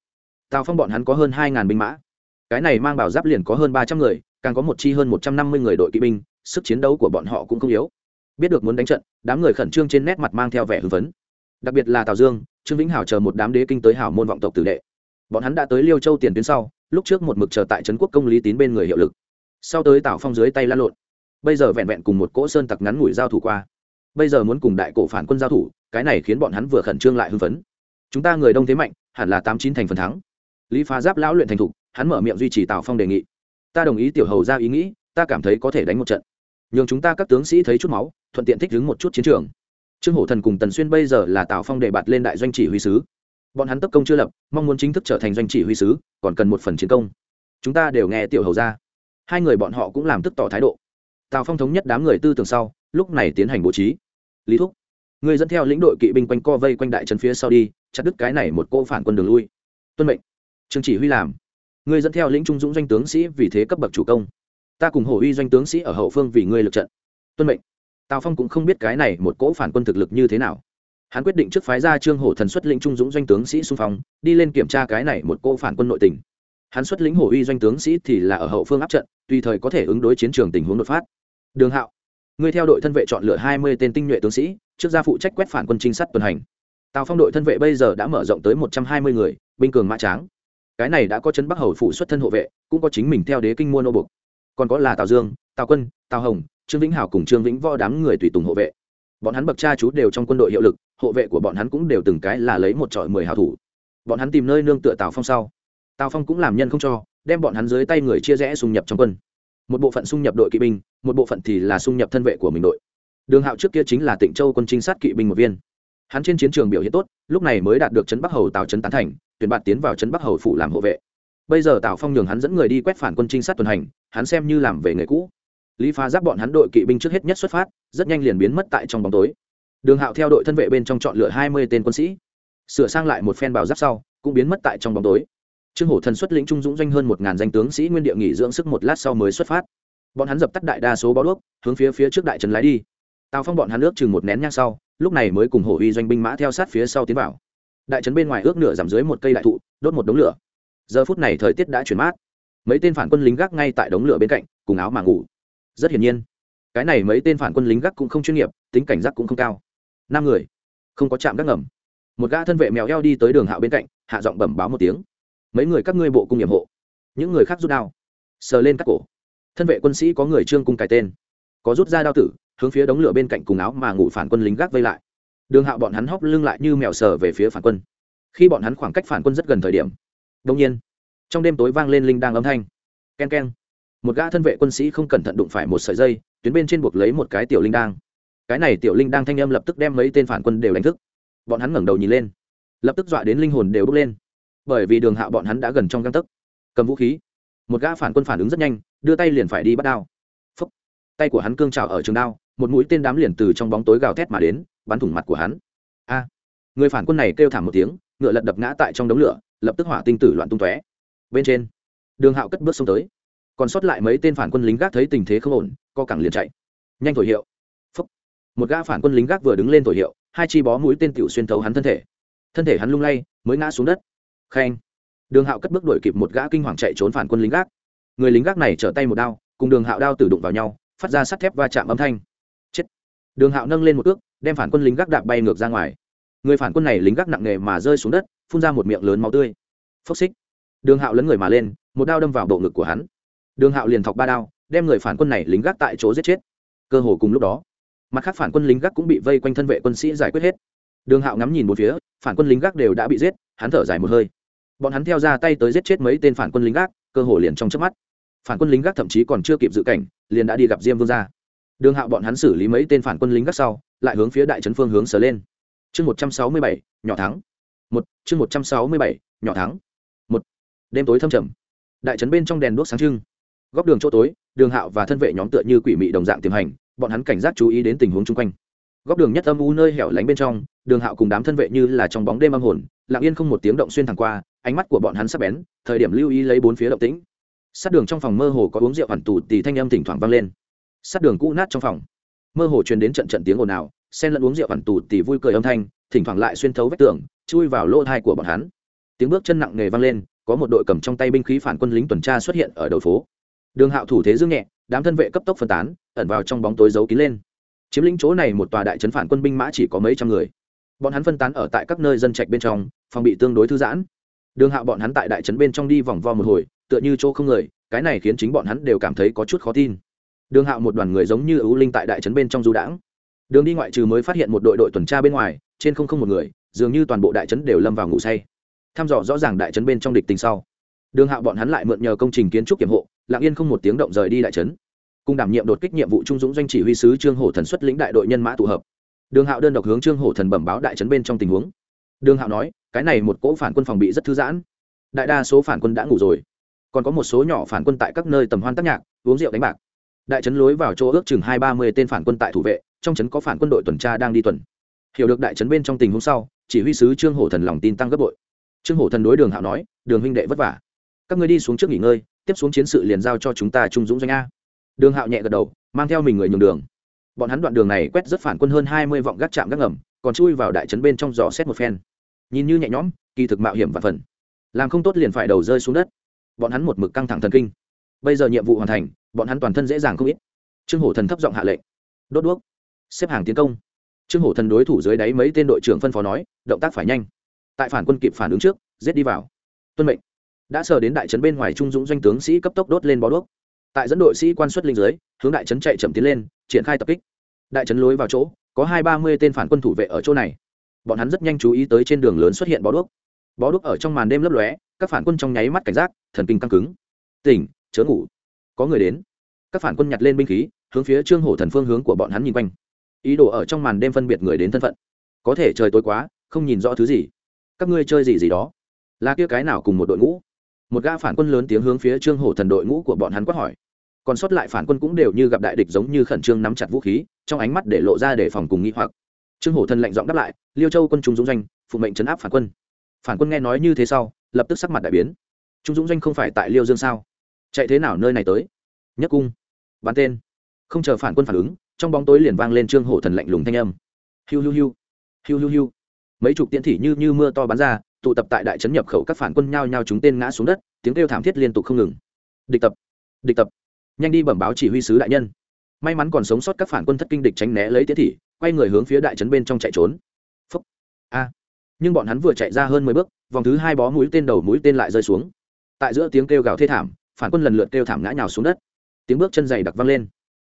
tào phong bọn hắn có hơn hai ngàn binh mã. Cái này mang bảo giáp liền có hơn ba trăm người, càng có một chi hơn một trăm năm mươi người đội kỵ binh, sức chiến đấu của bọn họ cũng không yếu. Biết được muốn đánh trận, đám người khẩn trương trên nét mặt mang theo vẻ hưng phấn. Đặc biệt là tào dương, trương vĩnh hảo chờ một đám đế kinh tới hảo môn vọng tộc tử đệ. Bọn hắn đã tới liêu châu tiền tuyến sau lúc trước một mực chờ tại trấn quốc công lý tín bên người hiệu lực. Sau tới tào phong dưới tay lan lộn. Bây giờ vẹn vẹn cùng một cỗ sơn tặc ngắn ngủi giao thủ qua. Bây giờ muốn cùng đại cổ phản quân giao thủ, cái này khiến bọn hắn vừa khẩn trương lại hưng phấn. Chúng ta người đông thế mạnh, hẳn là tám chín thành phần thắng. Lý phá giáp lão luyện thành thục, hắn mở miệng duy trì tào phong đề nghị. Ta đồng ý tiểu hầu ra ý nghĩ, ta cảm thấy có thể đánh một trận. Nhường chúng ta các tướng sĩ thấy chút máu, thuận tiện thích đứng một chút chiến trường. Trương hổ thần cùng tần xuyên bây giờ là tào phong để bạt lên đại doanh chỉ huy sứ bọn hắn tấp công chưa lập, mong muốn chính thức trở thành doanh chỉ huy sứ, còn cần một phần chiến công. Chúng ta đều nghe tiểu hầu ra. Hai người bọn họ cũng làm tức tỏ thái độ. Tào phong thống nhất đám người tư tưởng sau, lúc này tiến hành bố trí. Lý thúc người dẫn theo lĩnh đội kỵ binh quanh co vây quanh đại trấn phía sau đi, chặt đứt cái này một cô phản quân đường lui. Tuân mệnh. Trương chỉ huy làm. Người dẫn theo lĩnh trung dũng doanh tướng sĩ vì thế cấp bậc chủ công. Ta cùng hổ uy doanh tướng sĩ ở hậu phương vì ngươi lực trận. Tuân mệnh. Tào phong cũng không biết cái này một cỗ phản quân thực lực như thế nào hắn quyết định trước phái ra trương hổ thần xuất lĩnh trung dũng doanh tướng sĩ xung phong, đi lên kiểm tra cái này một cô phản quân nội tình. Hắn xuất lĩnh hổ uy doanh tướng sĩ thì là ở hậu phương áp trận, tùy thời có thể ứng đối chiến trường tình huống đột phát. Đường hạo, ngươi theo đội thân vệ chọn lựa hai mươi tên tinh nhuệ tướng sĩ, trước ra phụ trách quét phản quân trinh sát tuần hành. Tào phong đội thân vệ bây giờ đã mở rộng tới một trăm hai mươi người, binh cường mã tráng. Cái này đã có chân bắc hầu phụ xuất thân hộ vệ, cũng có chính mình theo đế kinh mua nô bục còn có là tào dương, tào quân, tào hồng, trương vĩnh hảo cùng trương vĩnh võ đám người tùy tùng hộ vệ bọn hắn bậc cha chú đều trong quân đội hiệu lực, hộ vệ của bọn hắn cũng đều từng cái là lấy một trọi mười hảo thủ. Bọn hắn tìm nơi nương tựa tào phong sau. Tào phong cũng làm nhân không cho, đem bọn hắn dưới tay người chia rẽ xung nhập trong quân. Một bộ phận xung nhập đội kỵ binh, một bộ phận thì là xung nhập thân vệ của mình đội. Đường hạo trước kia chính là tịnh châu quân trinh sát kỵ binh một viên. Hắn trên chiến trường biểu hiện tốt, lúc này mới đạt được trấn bắc hầu tào trấn tán thành, tuyển bạn tiến vào trấn bắc hầu phủ làm hộ vệ. Bây giờ tào phong nhường hắn dẫn người đi quét phản quân trinh sát tuần hành, hắn xem như làm về nghề cũ lý phá giáp bọn hắn đội kỵ binh trước hết nhất xuất phát, rất nhanh liền biến mất tại trong bóng tối. Đường hạo theo đội thân vệ bên trong chọn lựa hai mươi tên quân sĩ. Sửa sang lại một phen bào giáp sau, cũng biến mất tại trong bóng tối. Trương hổ thần xuất lĩnh trung dũng doanh hơn một ngàn danh tướng sĩ nguyên địa nghỉ dưỡng sức một lát sau mới xuất phát. Bọn hắn dập tắt đại đa số bao đuốc, hướng phía phía trước đại trần lái đi. Tào phong bọn hắn ước chừng một nén nhang sau, lúc này mới cùng hổ uy doanh binh mã theo sát phía sau tiến vào. Đại trấn bên ngoài ước nửa giảm dưới một cây đại thụ, đốt một đống lửa. Giờ phút này thời tiết đã chuyển mát. Mấy tên phản quân lính gác ngay tại đống lửa bên cạnh, cùng áo mà ngủ rất hiển nhiên. Cái này mấy tên phản quân lính gác cũng không chuyên nghiệp, tính cảnh giác cũng không cao. Năm người, không có chạm gác ngầm. Một gã thân vệ mèo eo đi tới đường hạo bên cạnh, hạ giọng bẩm báo một tiếng. Mấy người các ngươi bộ cung nhiệm hộ. Những người khác rút đao, sờ lên các cổ. Thân vệ quân sĩ có người trương cung cài tên. Có rút ra đao tử, hướng phía đống lửa bên cạnh cùng áo mà ngủ phản quân lính gác vây lại. Đường hạo bọn hắn hóc lưng lại như mèo sờ về phía phản quân. Khi bọn hắn khoảng cách phản quân rất gần thời điểm đông nhiên, trong đêm tối vang lên linh đang âm thanh. K e n k e n một gã thân vệ quân sĩ không cẩn thận đụng phải một sợi dây, tuyến bên trên buộc lấy một cái tiểu linh đang. Cái này tiểu linh đang thanh âm lập tức đem mấy tên phản quân đều đánh thức. Bọn hắn ngẩng đầu nhìn lên, lập tức dọa đến linh hồn đều bước lên. Bởi vì đường hạ bọn hắn đã gần trong găng tấc. Cầm vũ khí. Một gã phản quân phản ứng rất nhanh, đưa tay liền phải đi bắt đao. Phúc. tay của hắn cương trào ở trường đao, một mũi tên đám liền từ trong bóng tối gào thét mà đến, bắn thủng mặt của hắn. A. Người phản quân này kêu thảm một tiếng, ngựa lật đập ngã tại trong đống lửa, lập tức hỏa tinh tử loạn tung tóe. Bên trên, đường hạo cất bước xông tới còn sót lại mấy tên phản quân lính gác thấy tình thế không ổn, co cẳng liền chạy. Nhanh thổi hiệu. Phúc. một gã phản quân lính gác vừa đứng lên thổi hiệu, hai chi bó mũi tên tiểu xuyên thấu hắn thân thể. Thân thể hắn lung lay, mới ngã xuống đất. Khen. Đường hạo cất bước đuổi kịp một gã kinh hoàng chạy trốn phản quân lính gác. Người lính gác này trở tay một đao, cùng đường hạo đao tử đụng vào nhau, phát ra sắt thép va chạm âm thanh. Chết. Đường hạo nâng lên một ước, đem phản quân lính gác đạp bay ngược ra ngoài. Người phản quân này lính gác nặng nề mà rơi xuống đất, phun ra một miệng lớn máu tươi. Phốc xích. Đường hạo lấn người mà lên, một đao đâm vào bộ ngực của hắn đường hạo liền thọc ba đao, đem người phản quân này lính gác tại chỗ giết chết. Cơ hồ cùng lúc đó, mặt khác phản quân lính gác cũng bị vây quanh thân vệ quân sĩ giải quyết hết. Đường hạo ngắm nhìn một phía, phản quân lính gác đều đã bị giết, hắn thở dài một hơi. Bọn hắn theo ra tay tới giết chết mấy tên phản quân lính gác, cơ hồ liền trong chớp mắt. Phản quân lính gác thậm chí còn chưa kịp dự cảnh, liền đã đi gặp diêm vương gia. Đường hạo bọn hắn xử lý mấy tên phản quân lính gác sau, lại hướng phía đại trấn phương hướng sờ lên. Chương một trăm sáu mươi bảy, nhỏ thắng. Một, chương một trăm sáu mươi bảy, nhỏ thắng. Một, đêm tối thâm trầm. Đại trấn bên trong đèn đuốc sáng trưng góc đường chỗ tối, đường hạo và thân vệ nhóm tựa như quỷ mị đồng dạng tiềm hành, bọn hắn cảnh giác chú ý đến tình huống chung quanh. Góc đường nhất âm u nơi hẻo lánh bên trong, đường hạo cùng đám thân vệ như là trong bóng đêm âm hồn, lặng yên không một tiếng động xuyên thẳng qua, ánh mắt của bọn hắn sắp bén, thời điểm lưu ý lấy bốn phía động tĩnh. Sát đường trong phòng mơ hồ có uống rượu hẳn tù tì thanh âm thỉnh thoảng vang lên. Sát đường cũ nát trong phòng. Mơ hồ truyền đến trận trận tiếng ồn ào, xen lẫn uống rượu hẳn tù tì vui cười âm thanh, thỉnh thoảng lại xuyên thấu vách tường, chui vào lỗ thai của bọn hắn. Tiếng bước chân nặng nề vang lên, có một đội cầm trong tay binh khí phản quân lính tuần tra xuất hiện ở đầu phố đường hạo thủ thế dương nhẹ, đám thân vệ cấp tốc phân tán, ẩn vào trong bóng tối giấu kín lên. Chiếm lĩnh chỗ này một tòa đại trấn phản quân binh mã chỉ có mấy trăm người. Bọn hắn phân tán ở tại các nơi dân trạch bên trong, phòng bị tương đối thư giãn. Đường hạo bọn hắn tại đại trấn bên trong đi vòng vo một hồi, tựa như chỗ không người, cái này khiến chính bọn hắn đều cảm thấy có chút khó tin. Đường hạo một đoàn người giống như ưu linh tại đại trấn bên trong du đãng. Đường đi ngoại trừ mới phát hiện một đội đội tuần tra bên ngoài, trên không không một người, dường như toàn bộ đại trấn đều lâm vào ngủ say. Thăm dò rõ ràng đại trấn bên trong địch tình sau đường hạo bọn hắn lại mượn nhờ công trình kiến trúc kiểm hộ, lặng yên không một tiếng động rời đi đại trấn. Cùng đảm nhiệm đột kích nhiệm vụ trung dũng doanh chỉ huy sứ trương hổ thần xuất lĩnh đại đội nhân mã tụ hợp. Đường hạo đơn độc hướng trương hổ thần bẩm báo đại trấn bên trong tình huống. Đường hạo nói, cái này một cỗ phản quân phòng bị rất thư giãn. Đại đa số phản quân đã ngủ rồi. Còn có một số nhỏ phản quân tại các nơi tầm hoan tác nhạc, uống rượu đánh bạc. Đại trấn lối vào chỗ ước chừng hai ba mươi tên phản quân tại thủ vệ, trong trấn có phản quân đội tuần tra đang đi tuần. Hiểu được đại trấn bên trong tình huống sau, chỉ huy sứ trương hổ thần lòng tin tăng gấp bội. Trương hổ thần đối đường hạo nói, đường huynh đệ vất vả các ngươi đi xuống trước nghỉ ngơi, tiếp xuống chiến sự liền giao cho chúng ta trung dũng doanh a. Đường hạo nhẹ gật đầu, mang theo mình người nhường đường. Bọn hắn đoạn đường này quét rất phản quân hơn hai mươi vọng gác chạm gác ngầm, còn chui vào đại trấn bên trong giò xét một phen. Nhìn như nhẹ nhõm, kỳ thực mạo hiểm và phần. Làm không tốt liền phải đầu rơi xuống đất. Bọn hắn một mực căng thẳng thần kinh. Bây giờ nhiệm vụ hoàn thành, bọn hắn toàn thân dễ dàng không ít. Trương hổ thần thấp giọng hạ lệnh. Đốt đuốc. Xếp hàng tiến công. Trương hổ thần đối thủ dưới đáy mấy tên đội trưởng phân phó nói, động tác phải nhanh. Tại phản quân kịp phản ứng trước, giết đi vào. Tuân mệnh đã sờ đến đại trấn bên ngoài trung dũng doanh tướng sĩ cấp tốc đốt lên bó đuốc. Tại dẫn đội sĩ quan xuất linh dưới, hướng đại trấn chạy chậm tiến lên, triển khai tập kích. Đại trấn lối vào chỗ, có hai ba mươi tên phản quân thủ vệ ở chỗ này. Bọn hắn rất nhanh chú ý tới trên đường lớn xuất hiện bó đuốc. Bó đuốc ở trong màn đêm lấp lóe, các phản quân trong nháy mắt cảnh giác, thần kinh căng cứng. Tỉnh, chớ ngủ. Có người đến. Các phản quân nhặt lên binh khí, hướng phía trương hổ thần phương hướng của bọn hắn nhìn quanh. Ý đồ ở trong màn đêm phân biệt người đến thân phận. Có thể trời tối quá, không nhìn rõ thứ gì. Các ngươi chơi gì gì đó? Là kia cái nào cùng một đội ngũ? Một gã phản quân lớn tiếng hướng phía trương hổ thần đội ngũ của bọn hắn quát hỏi. Còn sót lại phản quân cũng đều như gặp đại địch giống như khẩn trương nắm chặt vũ khí, trong ánh mắt để lộ ra để phòng cùng nghi hoặc. Trương hổ thần lạnh giọng đáp lại, liêu châu quân trung dũng doanh, phụ mệnh chấn áp phản quân. Phản quân nghe nói như thế sau, lập tức sắc mặt đại biến. Trung dũng doanh không phải tại liêu dương sao? Chạy thế nào nơi này tới? Nhất cung. Bắn tên. Không chờ phản quân phản ứng, trong bóng tối liền vang lên trương hổ thần lạnh lùng thanh âm. Hiu hiu hiu. Hiu hiu hiu. Mấy chục tiễn thị như như mưa to bắn ra tụ tập tại đại trấn nhập khẩu các phản quân nhao nhao chúng tên ngã xuống đất, tiếng kêu thảm thiết liên tục không ngừng. Địch tập địch tập. Nhanh đi bẩm báo chỉ huy sứ đại nhân. May mắn còn sống sót các phản quân thất kinh địch tránh né lấy tiết thị, quay người hướng phía đại trấn bên trong chạy trốn. Phúc. A. Nhưng bọn hắn vừa chạy ra hơn mười bước, vòng thứ hai bó mũi tên đầu mũi tên lại rơi xuống. Tại giữa tiếng kêu gào thê thảm, phản quân lần lượt kêu thảm ngã nhào xuống đất. Tiếng bước chân dày đặc văng lên.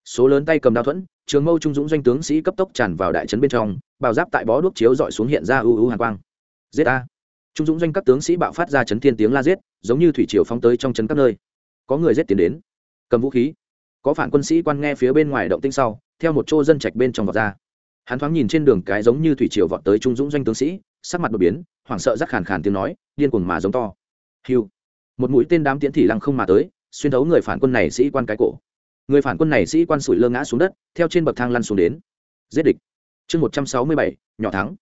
Số lớn tay cầm đao thuẫn, trường mâu trung dũng doanh tướng sĩ cấp tốc tràn vào đại trấn bên trong, bào giáp tại bó đuốc chiếu dọi xuống hiện ra ưu ưu hàn quang. Giết a trung dũng doanh các tướng sĩ bạo phát ra chấn thiên tiếng la giết, giống như thủy triều phóng tới trong chấn các nơi. Có người giết tiến đến, cầm vũ khí. Có phản quân sĩ quan nghe phía bên ngoài động tinh sau, theo một chỗ dân trạch bên trong vọt ra. Hắn thoáng nhìn trên đường cái giống như thủy triều vọt tới trung dũng doanh tướng sĩ, sắc mặt đột biến, hoảng sợ rắc khàn khàn tiếng nói, điên cuồng mà giống to. Hiu một mũi tên đám tiễn thị lăng không mà tới, xuyên thấu người phản quân này sĩ quan cái cổ. Người phản quân này sĩ quan sủi lơ ngã xuống đất, theo trên bậc thang lăn xuống đến. Giết địch. Chương một trăm sáu mươi bảy, nhỏ thắng.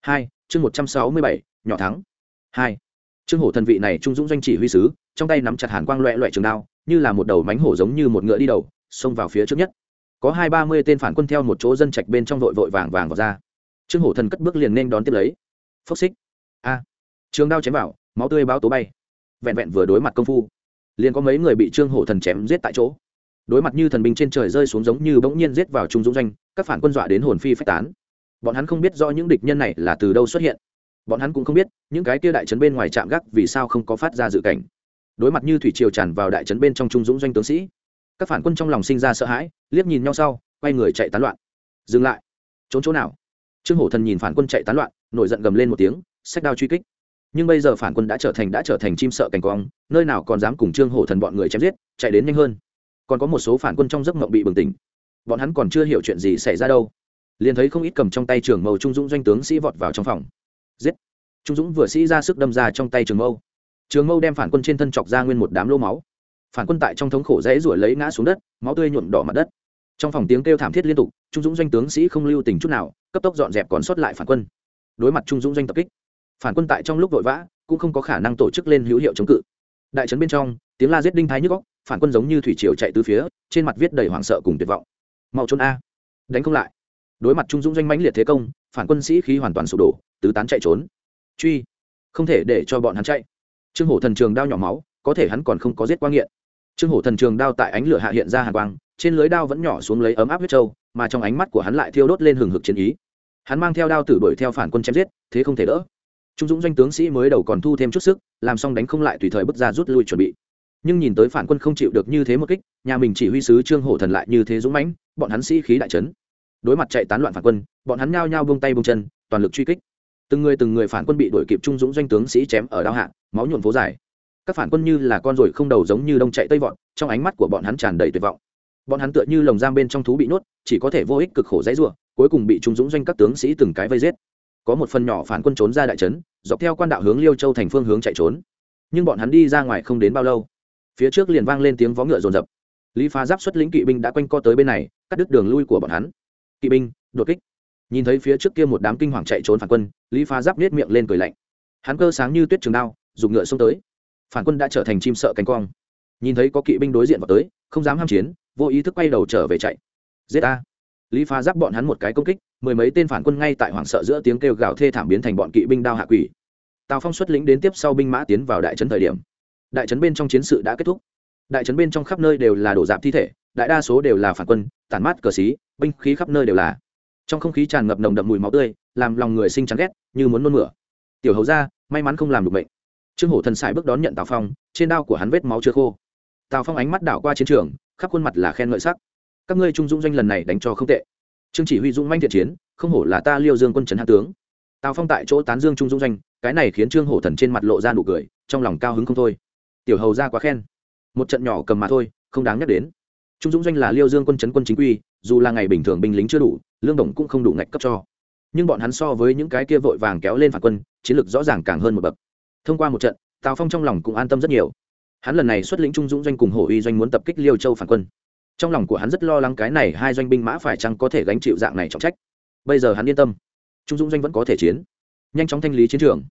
Hai, chương một trăm sáu mươi bảy, nhỏ thắng hai. Trương hổ thần vị này trung dũng doanh chỉ huy sứ, trong tay nắm chặt hàn quang loẹ loẹ trường đao, như là một đầu mánh hổ giống như một ngựa đi đầu, xông vào phía trước nhất. Có hai ba mươi tên phản quân theo một chỗ dân trạch bên trong vội vội vàng vàng vào ra. Trương hổ thần cất bước liền nên đón tiếp lấy. Phốc xích. A. Trường đao chém vào, máu tươi báo tố bay. Vẹn vẹn vừa đối mặt công phu, liền có mấy người bị trương hổ thần chém giết tại chỗ. Đối mặt như thần binh trên trời rơi xuống giống như bỗng nhiên giết vào trung dũng doanh, các phản quân dọa đến hồn phi phách tán. Bọn hắn không biết do những địch nhân này là từ đâu xuất hiện bọn hắn cũng không biết, những cái kia đại trấn bên ngoài trạm gác vì sao không có phát ra dự cảnh. Đối mặt như thủy triều tràn vào đại trấn bên trong trung dũng doanh tướng sĩ, các phản quân trong lòng sinh ra sợ hãi, liếc nhìn nhau sau, quay người chạy tán loạn. Dừng lại. Trốn chỗ nào? Trương hổ thần nhìn phản quân chạy tán loạn, nổi giận gầm lên một tiếng, sách đao truy kích. Nhưng bây giờ phản quân đã trở thành đã trở thành chim sợ cảnh quang nơi nào còn dám cùng trương hổ thần bọn người chém giết, chạy đến nhanh hơn. Còn có một số phản quân trong giấc mộng bị bừng tỉnh. Bọn hắn còn chưa hiểu chuyện gì xảy ra đâu. Liền thấy không ít cầm trong tay trường màu trung dũng doanh tướng sĩ vọt vào trong phòng giết. Trung dũng vừa sĩ ra sức đâm ra trong tay trường mâu. Trường mâu đem phản quân trên thân chọc ra nguyên một đám lô máu. Phản quân tại trong thống khổ rẽ ruổi lấy ngã xuống đất, máu tươi nhuộm đỏ mặt đất. Trong phòng tiếng kêu thảm thiết liên tục, trung dũng doanh tướng sĩ không lưu tình chút nào, cấp tốc dọn dẹp còn sót lại phản quân. Đối mặt trung dũng doanh tập kích, phản quân tại trong lúc vội vã, cũng không có khả năng tổ chức lên hữu hiệu chống cự. Đại trấn bên trong, tiếng la giết đinh thái nhức góc phản quân giống như thủy triều chạy từ phía, trên mặt viết đầy hoảng sợ cùng tuyệt vọng. Mau trốn a. Đánh không lại. Đối mặt trung dũng doanh mãnh liệt thế công, phản quân sĩ khí hoàn toàn sụp đổ tứ tán chạy trốn. Truy. Không thể để cho bọn hắn chạy. Trương hổ thần trường đao nhỏ máu, có thể hắn còn không có giết quang nghiện. Trương hổ thần trường đao tại ánh lửa hạ hiện ra hàn quang, trên lưới đao vẫn nhỏ xuống lấy ấm áp huyết trâu mà trong ánh mắt của hắn lại thiêu đốt lên hừng hực chiến ý. Hắn mang theo đao tử đuổi theo phản quân chém giết, thế không thể đỡ. Trung dũng doanh tướng sĩ mới đầu còn thu thêm chút sức, làm xong đánh không lại tùy thời bước ra rút lui chuẩn bị. Nhưng nhìn tới phản quân không chịu được như thế một kích, nhà mình chỉ huy sứ trương hổ thần lại như thế dũng mãnh, bọn hắn sĩ khí đại trấn đối mặt chạy tán loạn phản quân, bọn hắn nhao nhao bông tay bông chân, toàn lực truy kích từng người từng người phản quân bị đuổi kịp trung dũng doanh tướng sĩ chém ở đao hạ, máu nhuộm phố dài. Các phản quân như là con ruồi không đầu giống như đông chạy tây vọt, trong ánh mắt của bọn hắn tràn đầy tuyệt vọng. Bọn hắn tựa như lồng giam bên trong thú bị nuốt chỉ có thể vô ích cực khổ dãy rủa, cuối cùng bị trung dũng doanh các tướng sĩ từng cái vây giết. Có một phần nhỏ phản quân trốn ra đại trấn, dọc theo quan đạo hướng liêu châu thành phương hướng chạy trốn. Nhưng bọn hắn đi ra ngoài không đến bao lâu, phía trước liền vang lên tiếng vó ngựa rồn rập lý phá giáp xuất lĩnh kỵ binh đã quanh co tới bên này, cắt đứt đường lui của bọn hắn. Kỵ binh, đột kích nhìn thấy phía trước kia một đám kinh hoàng chạy trốn phản quân, lý phá giáp nết miệng lên cười lạnh. Hắn cơ sáng như tuyết trường đao, dùng ngựa xông tới. Phản quân đã trở thành chim sợ cánh quang nhìn thấy có kỵ binh đối diện vào tới, không dám ham chiến, vô ý thức quay đầu trở về chạy. Giết a lý phá giáp bọn hắn một cái công kích, mười mấy tên phản quân ngay tại hoảng sợ giữa tiếng kêu gào thê thảm biến thành bọn kỵ binh đao hạ quỷ. Tào phong xuất lĩnh đến tiếp sau binh mã tiến vào đại trấn thời điểm. Đại trấn bên trong chiến sự đã kết thúc. Đại trấn bên trong khắp nơi đều là đổ dạp thi thể, đại đa số đều là phản quân, tản mát cờ xí, binh khí khắp nơi đều là trong không khí tràn ngập nồng đậm mùi máu tươi, làm lòng người sinh chán ghét, như muốn nôn mửa. Tiểu hầu ra may mắn không làm được bệnh. Trương hổ thần sải bước đón nhận tào phong, trên đao của hắn vết máu chưa khô. Tào phong ánh mắt đảo qua chiến trường, khắp khuôn mặt là khen ngợi sắc. Các ngươi trung dũng doanh lần này đánh cho không tệ. Trương chỉ huy dũng manh thiện chiến, không hổ là ta liêu dương quân trấn hạ tướng. Tào phong tại chỗ tán dương trung dũng doanh, cái này khiến trương hổ thần trên mặt lộ ra nụ cười, trong lòng cao hứng không thôi. Tiểu hầu ra quá khen. Một trận nhỏ cầm mà thôi, không đáng nhắc đến. Trung dũng doanh là liêu dương quân trấn quân chính quy dù là ngày bình thường binh lính chưa đủ, lương đồng cũng không đủ ngạch cấp cho. Nhưng bọn hắn so với những cái kia vội vàng kéo lên phản quân, chiến lược rõ ràng càng hơn một bậc. Thông qua một trận, tào phong trong lòng cũng an tâm rất nhiều. Hắn lần này xuất lĩnh trung dũng doanh cùng hổ uy doanh muốn tập kích liêu châu phản quân. Trong lòng của hắn rất lo lắng cái này hai doanh binh mã phải chăng có thể gánh chịu dạng này trọng trách. Bây giờ hắn yên tâm. Trung dũng doanh vẫn có thể chiến. Nhanh chóng thanh lý chiến trường.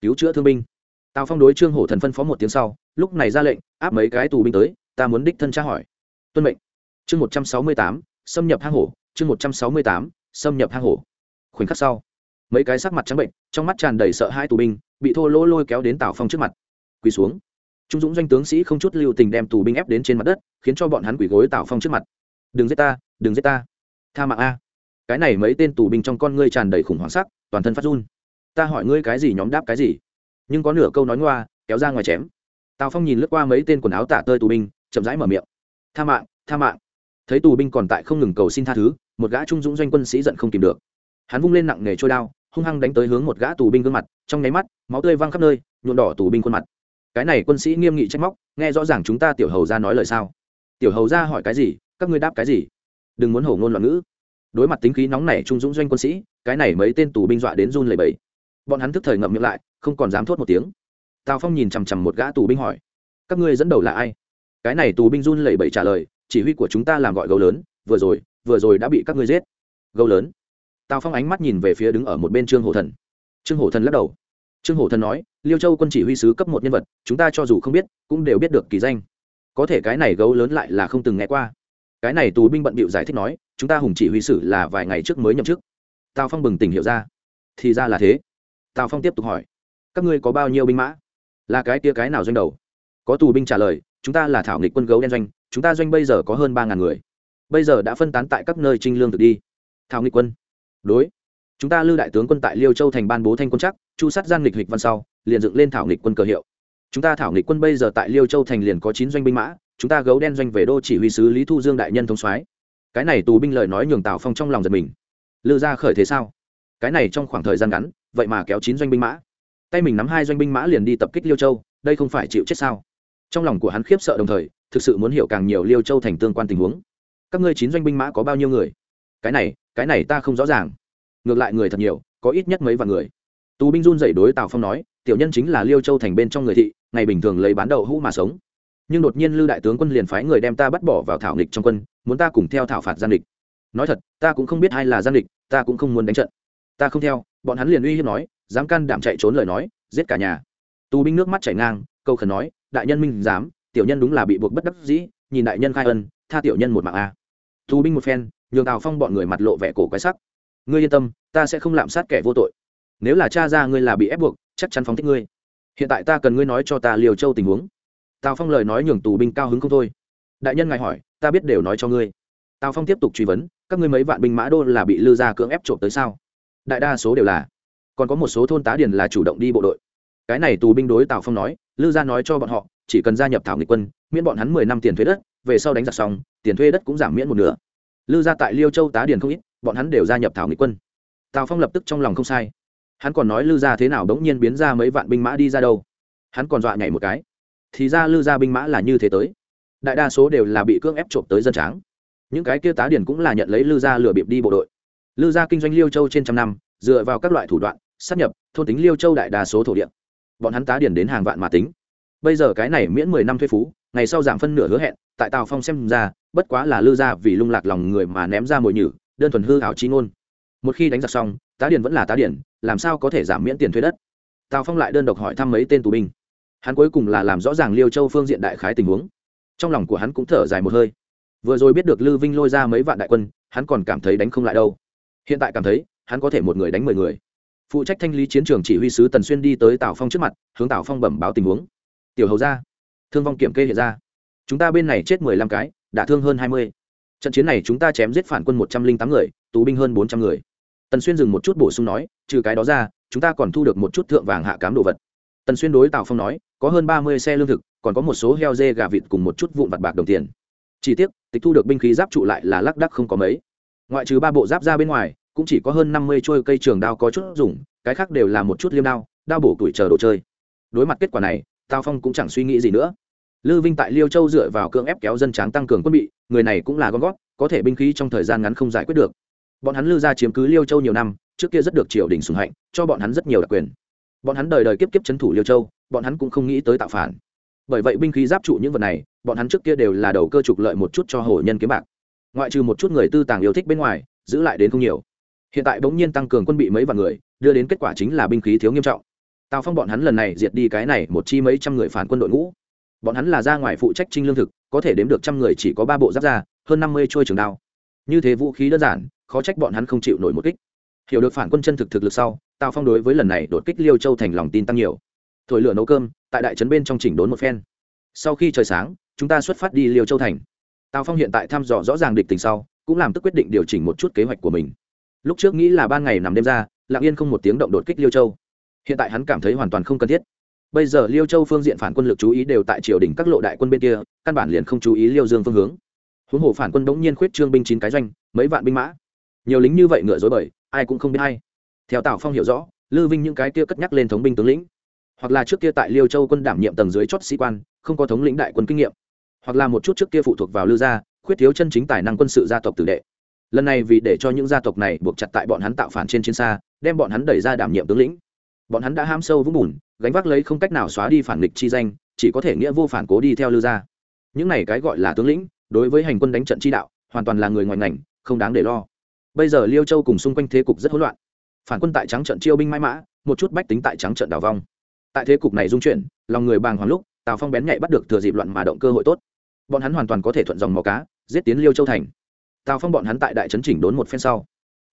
Cứu chữa thương binh. Tào phong đối trương hổ thần phân phó một tiếng sau, lúc này ra lệnh, áp mấy cái tù binh tới, ta muốn đích thân tra hỏi. Tuân mệnh. Chương một trăm sáu mươi tám xâm nhập hang hổ, chương một trăm sáu mươi tám, xâm nhập hang hổ. Khoảnh khắc sau, mấy cái sắc mặt trắng bệnh, trong mắt tràn đầy sợ hai tù binh, bị thô lỗ lôi kéo đến tào phong trước mặt. Quỳ xuống. Trung dũng doanh tướng sĩ không chút lưu tình đem tù binh ép đến trên mặt đất, khiến cho bọn hắn quỳ gối tào phong trước mặt. Đừng giết ta, đừng giết ta. Tha mạng a. Cái này mấy tên tù binh trong con ngươi tràn đầy khủng hoảng sắc, toàn thân phát run. Ta hỏi ngươi cái gì nhóm đáp cái gì? Nhưng có nửa câu nói ngoa, kéo ra ngoài chém. Tào phong nhìn lướt qua mấy tên quần áo tả tơi tù binh, chậm rãi mở miệng. Tha mạng tha mạng thấy tù binh còn tại không ngừng cầu xin tha thứ, một gã trung dũng doanh quân sĩ giận không tìm được. Hắn vung lên nặng nề trôi đao, hung hăng đánh tới hướng một gã tù binh gương mặt, trong nháy mắt, máu tươi văng khắp nơi, nhuộm đỏ tù binh khuôn mặt. Cái này quân sĩ nghiêm nghị trách móc, nghe rõ ràng chúng ta tiểu hầu ra nói lời sao? Tiểu hầu ra hỏi cái gì, các ngươi đáp cái gì? Đừng muốn hổ ngôn loạn ngữ. Đối mặt tính khí nóng nảy trung dũng doanh quân sĩ, cái này mấy tên tù binh dọa đến run lầy bẫy bọn hắn thức thời ngậm miệng lại, không còn dám thốt một tiếng. Tào phong nhìn chằm chằm một gã tù binh hỏi, các ngươi dẫn đầu là ai? Cái này tù binh run lẩy bẩy trả lời chỉ huy của chúng ta làm gọi gấu lớn, vừa rồi vừa rồi đã bị các ngươi giết. Gấu lớn. Tào phong ánh mắt nhìn về phía đứng ở một bên trương hổ thần. Trương hổ thần lắc đầu. Trương hổ thần nói, liêu châu quân chỉ huy sứ cấp một nhân vật, chúng ta cho dù không biết, cũng đều biết được kỳ danh. Có thể cái này gấu lớn lại là không từng nghe qua. Cái này tù binh bận bịu giải thích nói, chúng ta hùng chỉ huy sử là vài ngày trước mới nhậm chức. Tào phong bừng tỉnh hiểu ra. Thì ra là thế. Tào phong tiếp tục hỏi, các ngươi có bao nhiêu binh mã? Là cái tia cái nào doanh đầu? Có tù binh trả lời, chúng ta là thảo nghịch quân gấu đen doanh chúng ta doanh bây giờ có hơn ba ngàn người. Bây giờ đã phân tán tại các nơi trinh lương thực đi. Thảo nghịch quân. Đối. Chúng ta lưu đại tướng quân tại liêu châu thành ban bố thanh quân chắc, chu sát gian nghịch hịch văn sau, liền dựng lên thảo nghịch quân cờ hiệu. Chúng ta thảo nghịch quân bây giờ tại liêu châu thành liền có chín doanh binh mã, chúng ta gấu đen doanh về đô chỉ huy sứ lý thu dương đại nhân thống soái. Cái này tù binh lời nói nhường tào phong trong lòng giật mình. Lư gia khởi thế sao? Cái này trong khoảng thời gian ngắn, vậy mà kéo chín doanh binh mã. Tay mình nắm hai doanh binh mã liền đi tập kích liêu châu, đây không phải chịu chết sao? Trong lòng của hắn khiếp sợ đồng thời thực sự muốn hiểu càng nhiều liêu châu thành tương quan tình huống. Các ngươi chín doanh binh mã có bao nhiêu người? Cái này cái này ta không rõ ràng. Ngược lại người thật nhiều, có ít nhất mấy vạn người. Tù binh run dậy đối tào phong nói, tiểu nhân chính là liêu châu thành bên trong người thị, ngày bình thường lấy bán đậu hũ mà sống. Nhưng đột nhiên lưu đại tướng quân liền phái người đem ta bắt bỏ vào thảo nghịch trong quân, muốn ta cùng theo thảo phạt gian địch. Nói thật, ta cũng không biết ai là gian địch, ta cũng không muốn đánh trận. Ta không theo, bọn hắn liền uy hiếp nói, dám can đảm chạy trốn lời nói, giết cả nhà. Tù binh nước mắt chảy ngang, câu khẩn nói, đại nhân minh dám tiểu nhân đúng là bị buộc bất đắc dĩ, nhìn đại nhân khai ân, tha tiểu nhân một mạng a. Tù binh một phen, nhường tào phong bọn người mặt lộ vẻ cổ quái sắc. Ngươi yên tâm, ta sẽ không lạm sát kẻ vô tội. Nếu là cha ra ngươi là bị ép buộc, chắc chắn phóng thích ngươi. Hiện tại ta cần ngươi nói cho ta liều châu tình huống. Tào phong lời nói nhường tù binh cao hứng không thôi. Đại nhân ngài hỏi, ta biết đều nói cho ngươi. Tào phong tiếp tục truy vấn, các ngươi mấy vạn binh mã đô là bị lư ra cưỡng ép trộm tới sao? Đại đa số đều là. Còn có một số thôn tá điền là chủ động đi bộ đội. Cái này tù binh đối tào phong nói, lư ra nói cho bọn họ chỉ cần gia nhập thảo nghịch quân, miễn bọn hắn mười năm tiền thuế đất, về sau đánh giặc xong, tiền thuê đất cũng giảm miễn một nửa. Lư ra tại liêu châu tá điền không ít, bọn hắn đều gia nhập thảo nghịch quân. Tào phong lập tức trong lòng không sai. Hắn còn nói lư ra thế nào đống nhiên biến ra mấy vạn binh mã đi ra đâu. Hắn còn dọa nhảy một cái. Thì ra lư ra binh mã là như thế tới. Đại đa số đều là bị cưỡng ép trộm tới dân tráng. Những cái kia tá điển cũng là nhận lấy lư gia lừa bịp đi bộ đội. Lư gia kinh doanh liêu châu trên trăm năm, dựa vào các loại thủ đoạn sắp nhập, thôn tính liêu châu đại đa số thổ địa. Bọn hắn tá điển đến hàng vạn mà tính bây giờ cái này miễn mười năm thuế phú, ngày sau giảm phân nửa hứa hẹn, tại tào phong xem ra, bất quá là lư gia vì lung lạc lòng người mà ném ra mồi nhử, đơn thuần hư ảo chi ngôn. Một khi đánh giặc xong, tá điển vẫn là tá điển làm sao có thể giảm miễn tiền thuế đất? Tào phong lại đơn độc hỏi thăm mấy tên tù binh. Hắn cuối cùng là làm rõ ràng liêu châu phương diện đại khái tình huống. Trong lòng của hắn cũng thở dài một hơi. Vừa rồi biết được lư vinh lôi ra mấy vạn đại quân, hắn còn cảm thấy đánh không lại đâu. Hiện tại cảm thấy, hắn có thể một người đánh mười người. Phụ trách thanh lý chiến trường chỉ huy sứ tần xuyên đi tới tào phong trước mặt, hướng tào phong bẩm báo tình huống tiểu hầu ra. Thương vong kiểm kê hiện ra. Chúng ta bên này chết mười lăm cái, đã thương hơn hai mươi. Trận chiến này chúng ta chém giết phản quân một trăm linh tám người, tù binh hơn bốn trăm người. Tần xuyên dừng một chút bổ sung nói, trừ cái đó ra, chúng ta còn thu được một chút thượng vàng hạ cám đồ vật. Tần xuyên đối tào phong nói, có hơn ba mươi xe lương thực, còn có một số heo dê gà vịt cùng một chút vụn vặt bạc đồng tiền. Chỉ tiếc, tịch thu được binh khí giáp trụ lại là lác đắc không có mấy. Ngoại trừ ba bộ giáp ra bên ngoài, cũng chỉ có hơn năm mươi trôi cây trường đao có chút dùng, cái khác đều là một chút liêm đao đao bổ tuổi chờ đồ chơi. Đối mặt kết quả này tào phong cũng chẳng suy nghĩ gì nữa. Lư vinh tại liêu châu dựa vào cưỡng ép kéo dân tráng tăng cường quân bị, người này cũng là con gót có thể binh khí trong thời gian ngắn không giải quyết được. Bọn hắn lư ra chiếm cứ liêu châu nhiều năm, trước kia rất được triều đình sùng hạnh, cho bọn hắn rất nhiều đặc quyền. Bọn hắn đời đời kiếp kiếp c h ấ n thủ liêu châu, bọn hắn cũng không nghĩ tới tạo phản. Bởi vậy binh khí giáp trụ những vật này, bọn hắn trước kia đều là đầu cơ trục lợi một chút cho hổ nhân kiếm bạc. Ngoại trừ một chút người tư tàng yêu thích bên ngoài, giữ lại đến không nhiều. Hiện tại bỗng nhiên tăng cường quân bị mấy vạn người, đưa đến kết quả chính là binh khí thiếu nghiêm trọng tào phong bọn hắn lần này diệt đi cái này một chi mấy trăm người phản quân đội ngũ. Bọn hắn là ra ngoài phụ trách trinh lương thực, có thể đếm được trăm người chỉ có ba bộ giáp ra hơn năm mươi trôi trường đao. Như thế vũ khí đơn giản, khó trách bọn hắn không chịu nổi một kích. Hiểu được phản quân chân thực thực lực sau, tào phong đối với lần này đột kích liêu châu thành lòng tin tăng nhiều. Thổi lửa nấu cơm, tại đại trấn bên trong chỉnh đốn một phen. Sau khi trời sáng, chúng ta xuất phát đi liêu châu thành. Tào phong hiện tại thăm dò rõ ràng địch tình sau, cũng làm tức quyết định điều chỉnh một chút kế hoạch của mình. Lúc trước nghĩ là ban ngày nằm đêm ra, lặng yên không một tiếng động đột kích liêu châu hiện tại hắn cảm thấy hoàn toàn không cần thiết. Bây giờ liêu châu phương diện phản quân lực chú ý đều tại triều đình các lộ đại quân bên kia, căn bản liền không chú ý liêu dương phương hướng. Huống hồ phản quân bỗng nhiên khuyết trương binh chín cái doanh, mấy vạn binh mã. Nhiều lính như vậy ngựa dối bời, ai cũng không biết hay theo tào phong hiểu rõ lư vinh những cái kia cất nhắc lên thống binh tướng lĩnh, hoặc là trước kia tại liêu châu quân đảm nhiệm tầng dưới chót sĩ quan, không có thống lĩnh đại quân kinh nghiệm, hoặc là một chút trước kia phụ thuộc vào lư gia, khuyết thiếu chân chính tài năng quân sự gia tộc tử đệ. Lần này vì để cho những gia tộc này buộc chặt tại bọn hắn tạo phản trên chiến xa, đem bọn hắn đẩy ra đảm nhiệm tướng lĩnh bọn hắn đã ham sâu vũng bùn, gánh vác lấy không cách nào xóa đi phản nghịch chi danh, chỉ có thể nghĩa vô phản cố đi theo lưu gia. Những này cái gọi là tướng lĩnh, đối với hành quân đánh trận chi đạo, hoàn toàn là người ngoài ngành, không đáng để lo. Bây giờ liêu châu cùng xung quanh thế cục rất hỗn loạn. Phản quân tại trắng trận chiêu binh mãi mã, một chút bách tính tại trắng trận đào vong. Tại thế cục này dung chuyển, lòng người bàng hoàng lúc, tào phong bén nhạy bắt được thừa dịp loạn mà động cơ hội tốt. Bọn hắn hoàn toàn có thể thuận dòng mò cá, giết tiến liêu châu thành. Tào phong bọn hắn tại đại trấn chỉnh đốn một phen sau.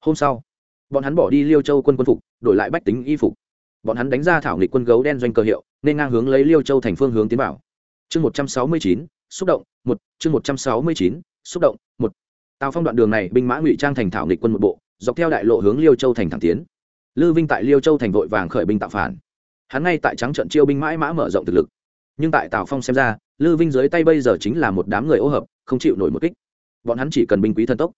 Hôm sau, bọn hắn bỏ đi liêu châu quân quân phục, đổi lại bách tính y phục bọn hắn đánh ra thảo nghịch quân gấu đen doanh cơ hiệu, nên ngang hướng lấy liêu châu thành phương hướng tiến vào. Chương một trăm sáu mươi chín, xúc động, một, chương một trăm sáu mươi chín, xúc động, một. Tào phong đoạn đường này, binh mã ngụy trang thành thảo nghịch quân một bộ, dọc theo đại lộ hướng liêu châu thành thẳng tiến. Lư vinh tại liêu châu thành vội vàng khởi binh tạo phản. Hắn ngay tại trắng trận chiêu binh mãi mã mở rộng thực lực. Nhưng tại tào phong xem ra, lư vinh dưới tay bây giờ chính là một đám người ô hợp, không chịu nổi một kích. Bọn hắn chỉ cần binh quý thần tốc.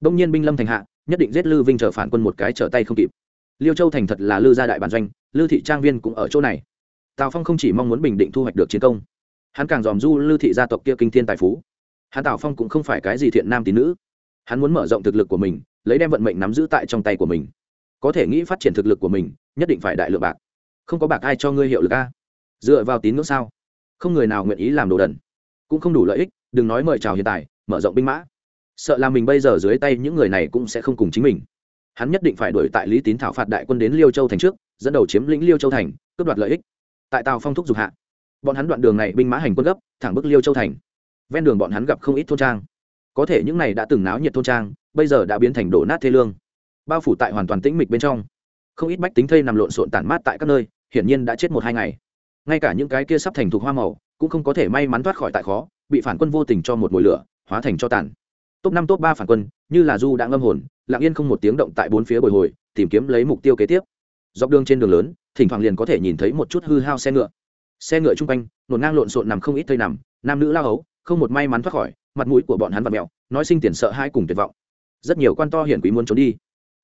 Đông nhiên binh lâm thành hạ, nhất định giết lư vinh chờ phản quân một cái trở tay không kịp liêu châu thành thật là lư gia đại bản doanh, lư thị trang viên cũng ở chỗ này. Tào phong không chỉ mong muốn bình định thu hoạch được chiến công, hắn càng dòm du lư thị gia tộc kia kinh thiên tài phú. Hắn tào phong cũng không phải cái gì thiện nam tín nữ. Hắn muốn mở rộng thực lực của mình, lấy đem vận mệnh nắm giữ tại trong tay của mình. Có thể nghĩ phát triển thực lực của mình, nhất định phải đại lượng bạc. Không có bạc ai cho ngươi hiệu lực a? Dựa vào tín ngưỡng sao? Không người nào nguyện ý làm đồ đần. Cũng không đủ lợi ích, đừng nói mời chào hiện tại, mở rộng binh mã. Sợ là mình bây giờ dưới tay những người này cũng sẽ không cùng chính mình hắn nhất định phải đuổi tại lý tín thảo phạt đại quân đến liêu châu thành trước, dẫn đầu chiếm lĩnh liêu châu thành, cướp đoạt lợi ích. Tại tàu phong thúc dục hạ, bọn hắn đoạn đường này binh mã hành quân gấp, thẳng bức liêu châu thành. Ven đường bọn hắn gặp không ít thôn trang. Có thể những này đã từng náo nhiệt thôn trang, bây giờ đã biến thành đổ nát thê lương. Bao phủ tại hoàn toàn tĩnh mịch bên trong. Không ít bách tính thây nằm lộn xộn tản mát tại các nơi, hiển nhiên đã chết một hai ngày. Ngay cả những cái kia sắp thành thuộc hoa màu, cũng không có thể may mắn thoát khỏi tại khó, bị phản quân vô tình cho một mùi lửa, hóa thành cho tàn. Top năm, top ba phản quân, như là du đã ngâm hồn lặng yên không một tiếng động tại bốn phía bồi hồi, tìm kiếm lấy mục tiêu kế tiếp. Dọc đường trên đường lớn, thỉnh thoảng liền có thể nhìn thấy một chút hư hao xe ngựa. Xe ngựa chung quanh, nổn ngang lộn xộn nằm không ít thây nằm, nam nữ lao hấu, không một may mắn thoát khỏi, mặt mũi của bọn hắn vặt mẹo nói sinh tiền sợ hai cùng tuyệt vọng. Rất nhiều quan to hiển quý muốn trốn đi,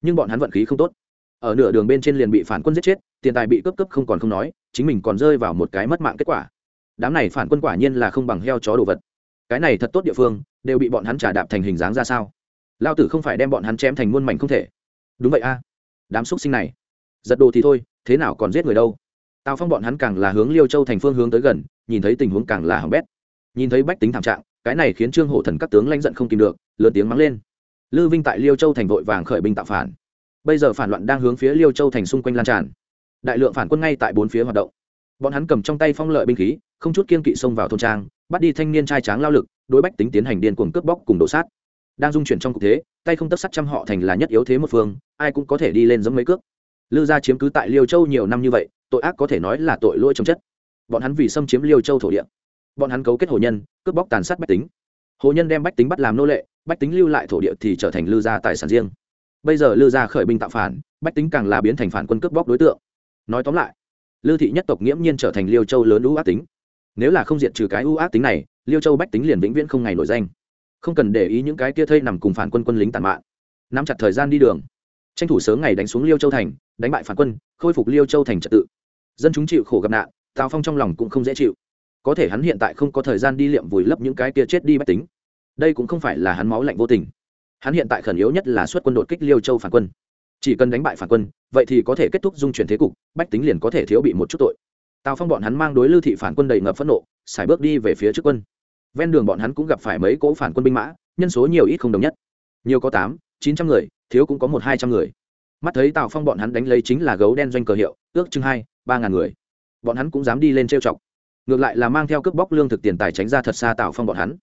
nhưng bọn hắn vận khí không tốt. Ở nửa đường bên trên liền bị phản quân giết chết, tiền tài bị cướp cướp không còn không nói, chính mình còn rơi vào một cái mất mạng kết quả. Đám này phản quân quả nhiên là không bằng heo chó đồ vật. Cái này thật tốt địa phương, đều bị bọn hắn trả đạp thành hình dáng ra sao? Lao tử không phải đem bọn hắn chém thành muôn mảnh không thể. Đúng vậy a. Đám xúc sinh này. Giật đồ thì thôi, thế nào còn giết người đâu? Tào phong bọn hắn càng là hướng liêu châu thành phương hướng tới gần, nhìn thấy tình huống càng là hỏng bét. Nhìn thấy bách tính thảm trạng, cái này khiến trương hổ thần các tướng lãnh giận không kìm được, lớn tiếng mắng lên. Lư vinh tại liêu châu thành vội vàng khởi binh tạo phản. Bây giờ phản loạn đang hướng phía liêu châu thành xung quanh lan tràn. Đại lượng phản quân ngay tại bốn phía hoạt động. Bọn hắn cầm trong tay phong lợi binh khí, không chút kiên kỵ xông vào thôn trang, bắt đi thanh niên trai tráng lao lực, đối bách tính tiến hành điên cuồng cướp bóc cùng đổ sát đang dung chuyển trong cục thế, tay không tất sắt trăm họ thành là nhất yếu thế một phương, ai cũng có thể đi lên giống mấy cước. Lư gia chiếm cứ tại liêu châu nhiều năm như vậy, tội ác có thể nói là tội lỗi trồng chất. Bọn hắn vì xâm chiếm liêu châu thổ địa. Bọn hắn cấu kết hồ nhân, cướp bóc tàn sát bách tính. Hồ nhân đem bách tính bắt làm nô lệ, bách tính lưu lại thổ địa thì trở thành lư gia tài sản riêng. Bây giờ lư gia khởi binh tạo phản, bách tính càng là biến thành phản quân cướp bóc đối tượng. Nói tóm lại, lư thị nhất tộc nghiễm nhiên trở thành liêu châu lớn ưu ác tính. Nếu là không diệt trừ cái ưu ác tính này, liêu châu bách tính liền vĩnh viễn không ngày nổi danh không cần để ý những cái kia thây nằm cùng phản quân quân lính tàn mạng nắm chặt thời gian đi đường. Tranh thủ sớm ngày đánh xuống liêu châu thành, đánh bại phản quân, khôi phục liêu châu thành trật tự. Dân chúng chịu khổ gặp nạn, tào phong trong lòng cũng không dễ chịu. Có thể hắn hiện tại không có thời gian đi liệm vùi lấp những cái kia chết đi bách tính. Đây cũng không phải là hắn máu lạnh vô tình. Hắn hiện tại khẩn yếu nhất là xuất quân đột kích liêu châu phản quân. Chỉ cần đánh bại phản quân, vậy thì có thể kết thúc dung chuyển thế cục, bách tính liền có thể thiếu bị một chút tội. Tào phong bọn hắn mang đối lưu thị phản quân đầy ngập phẫn nộ, xài bước đi về phía trước quân ven đường bọn hắn cũng gặp phải mấy cỗ phản quân binh mã, nhân số nhiều ít không đồng nhất. Nhiều có tám, chín trăm người, thiếu cũng có một hai trăm người. Mắt thấy tào phong bọn hắn đánh lấy chính là gấu đen doanh cờ hiệu, ước chừng hai, ba ngàn người. Bọn hắn cũng dám đi lên trêu chọc. Ngược lại là mang theo cướp bóc lương thực tiền tài tránh ra thật xa tào phong bọn hắn.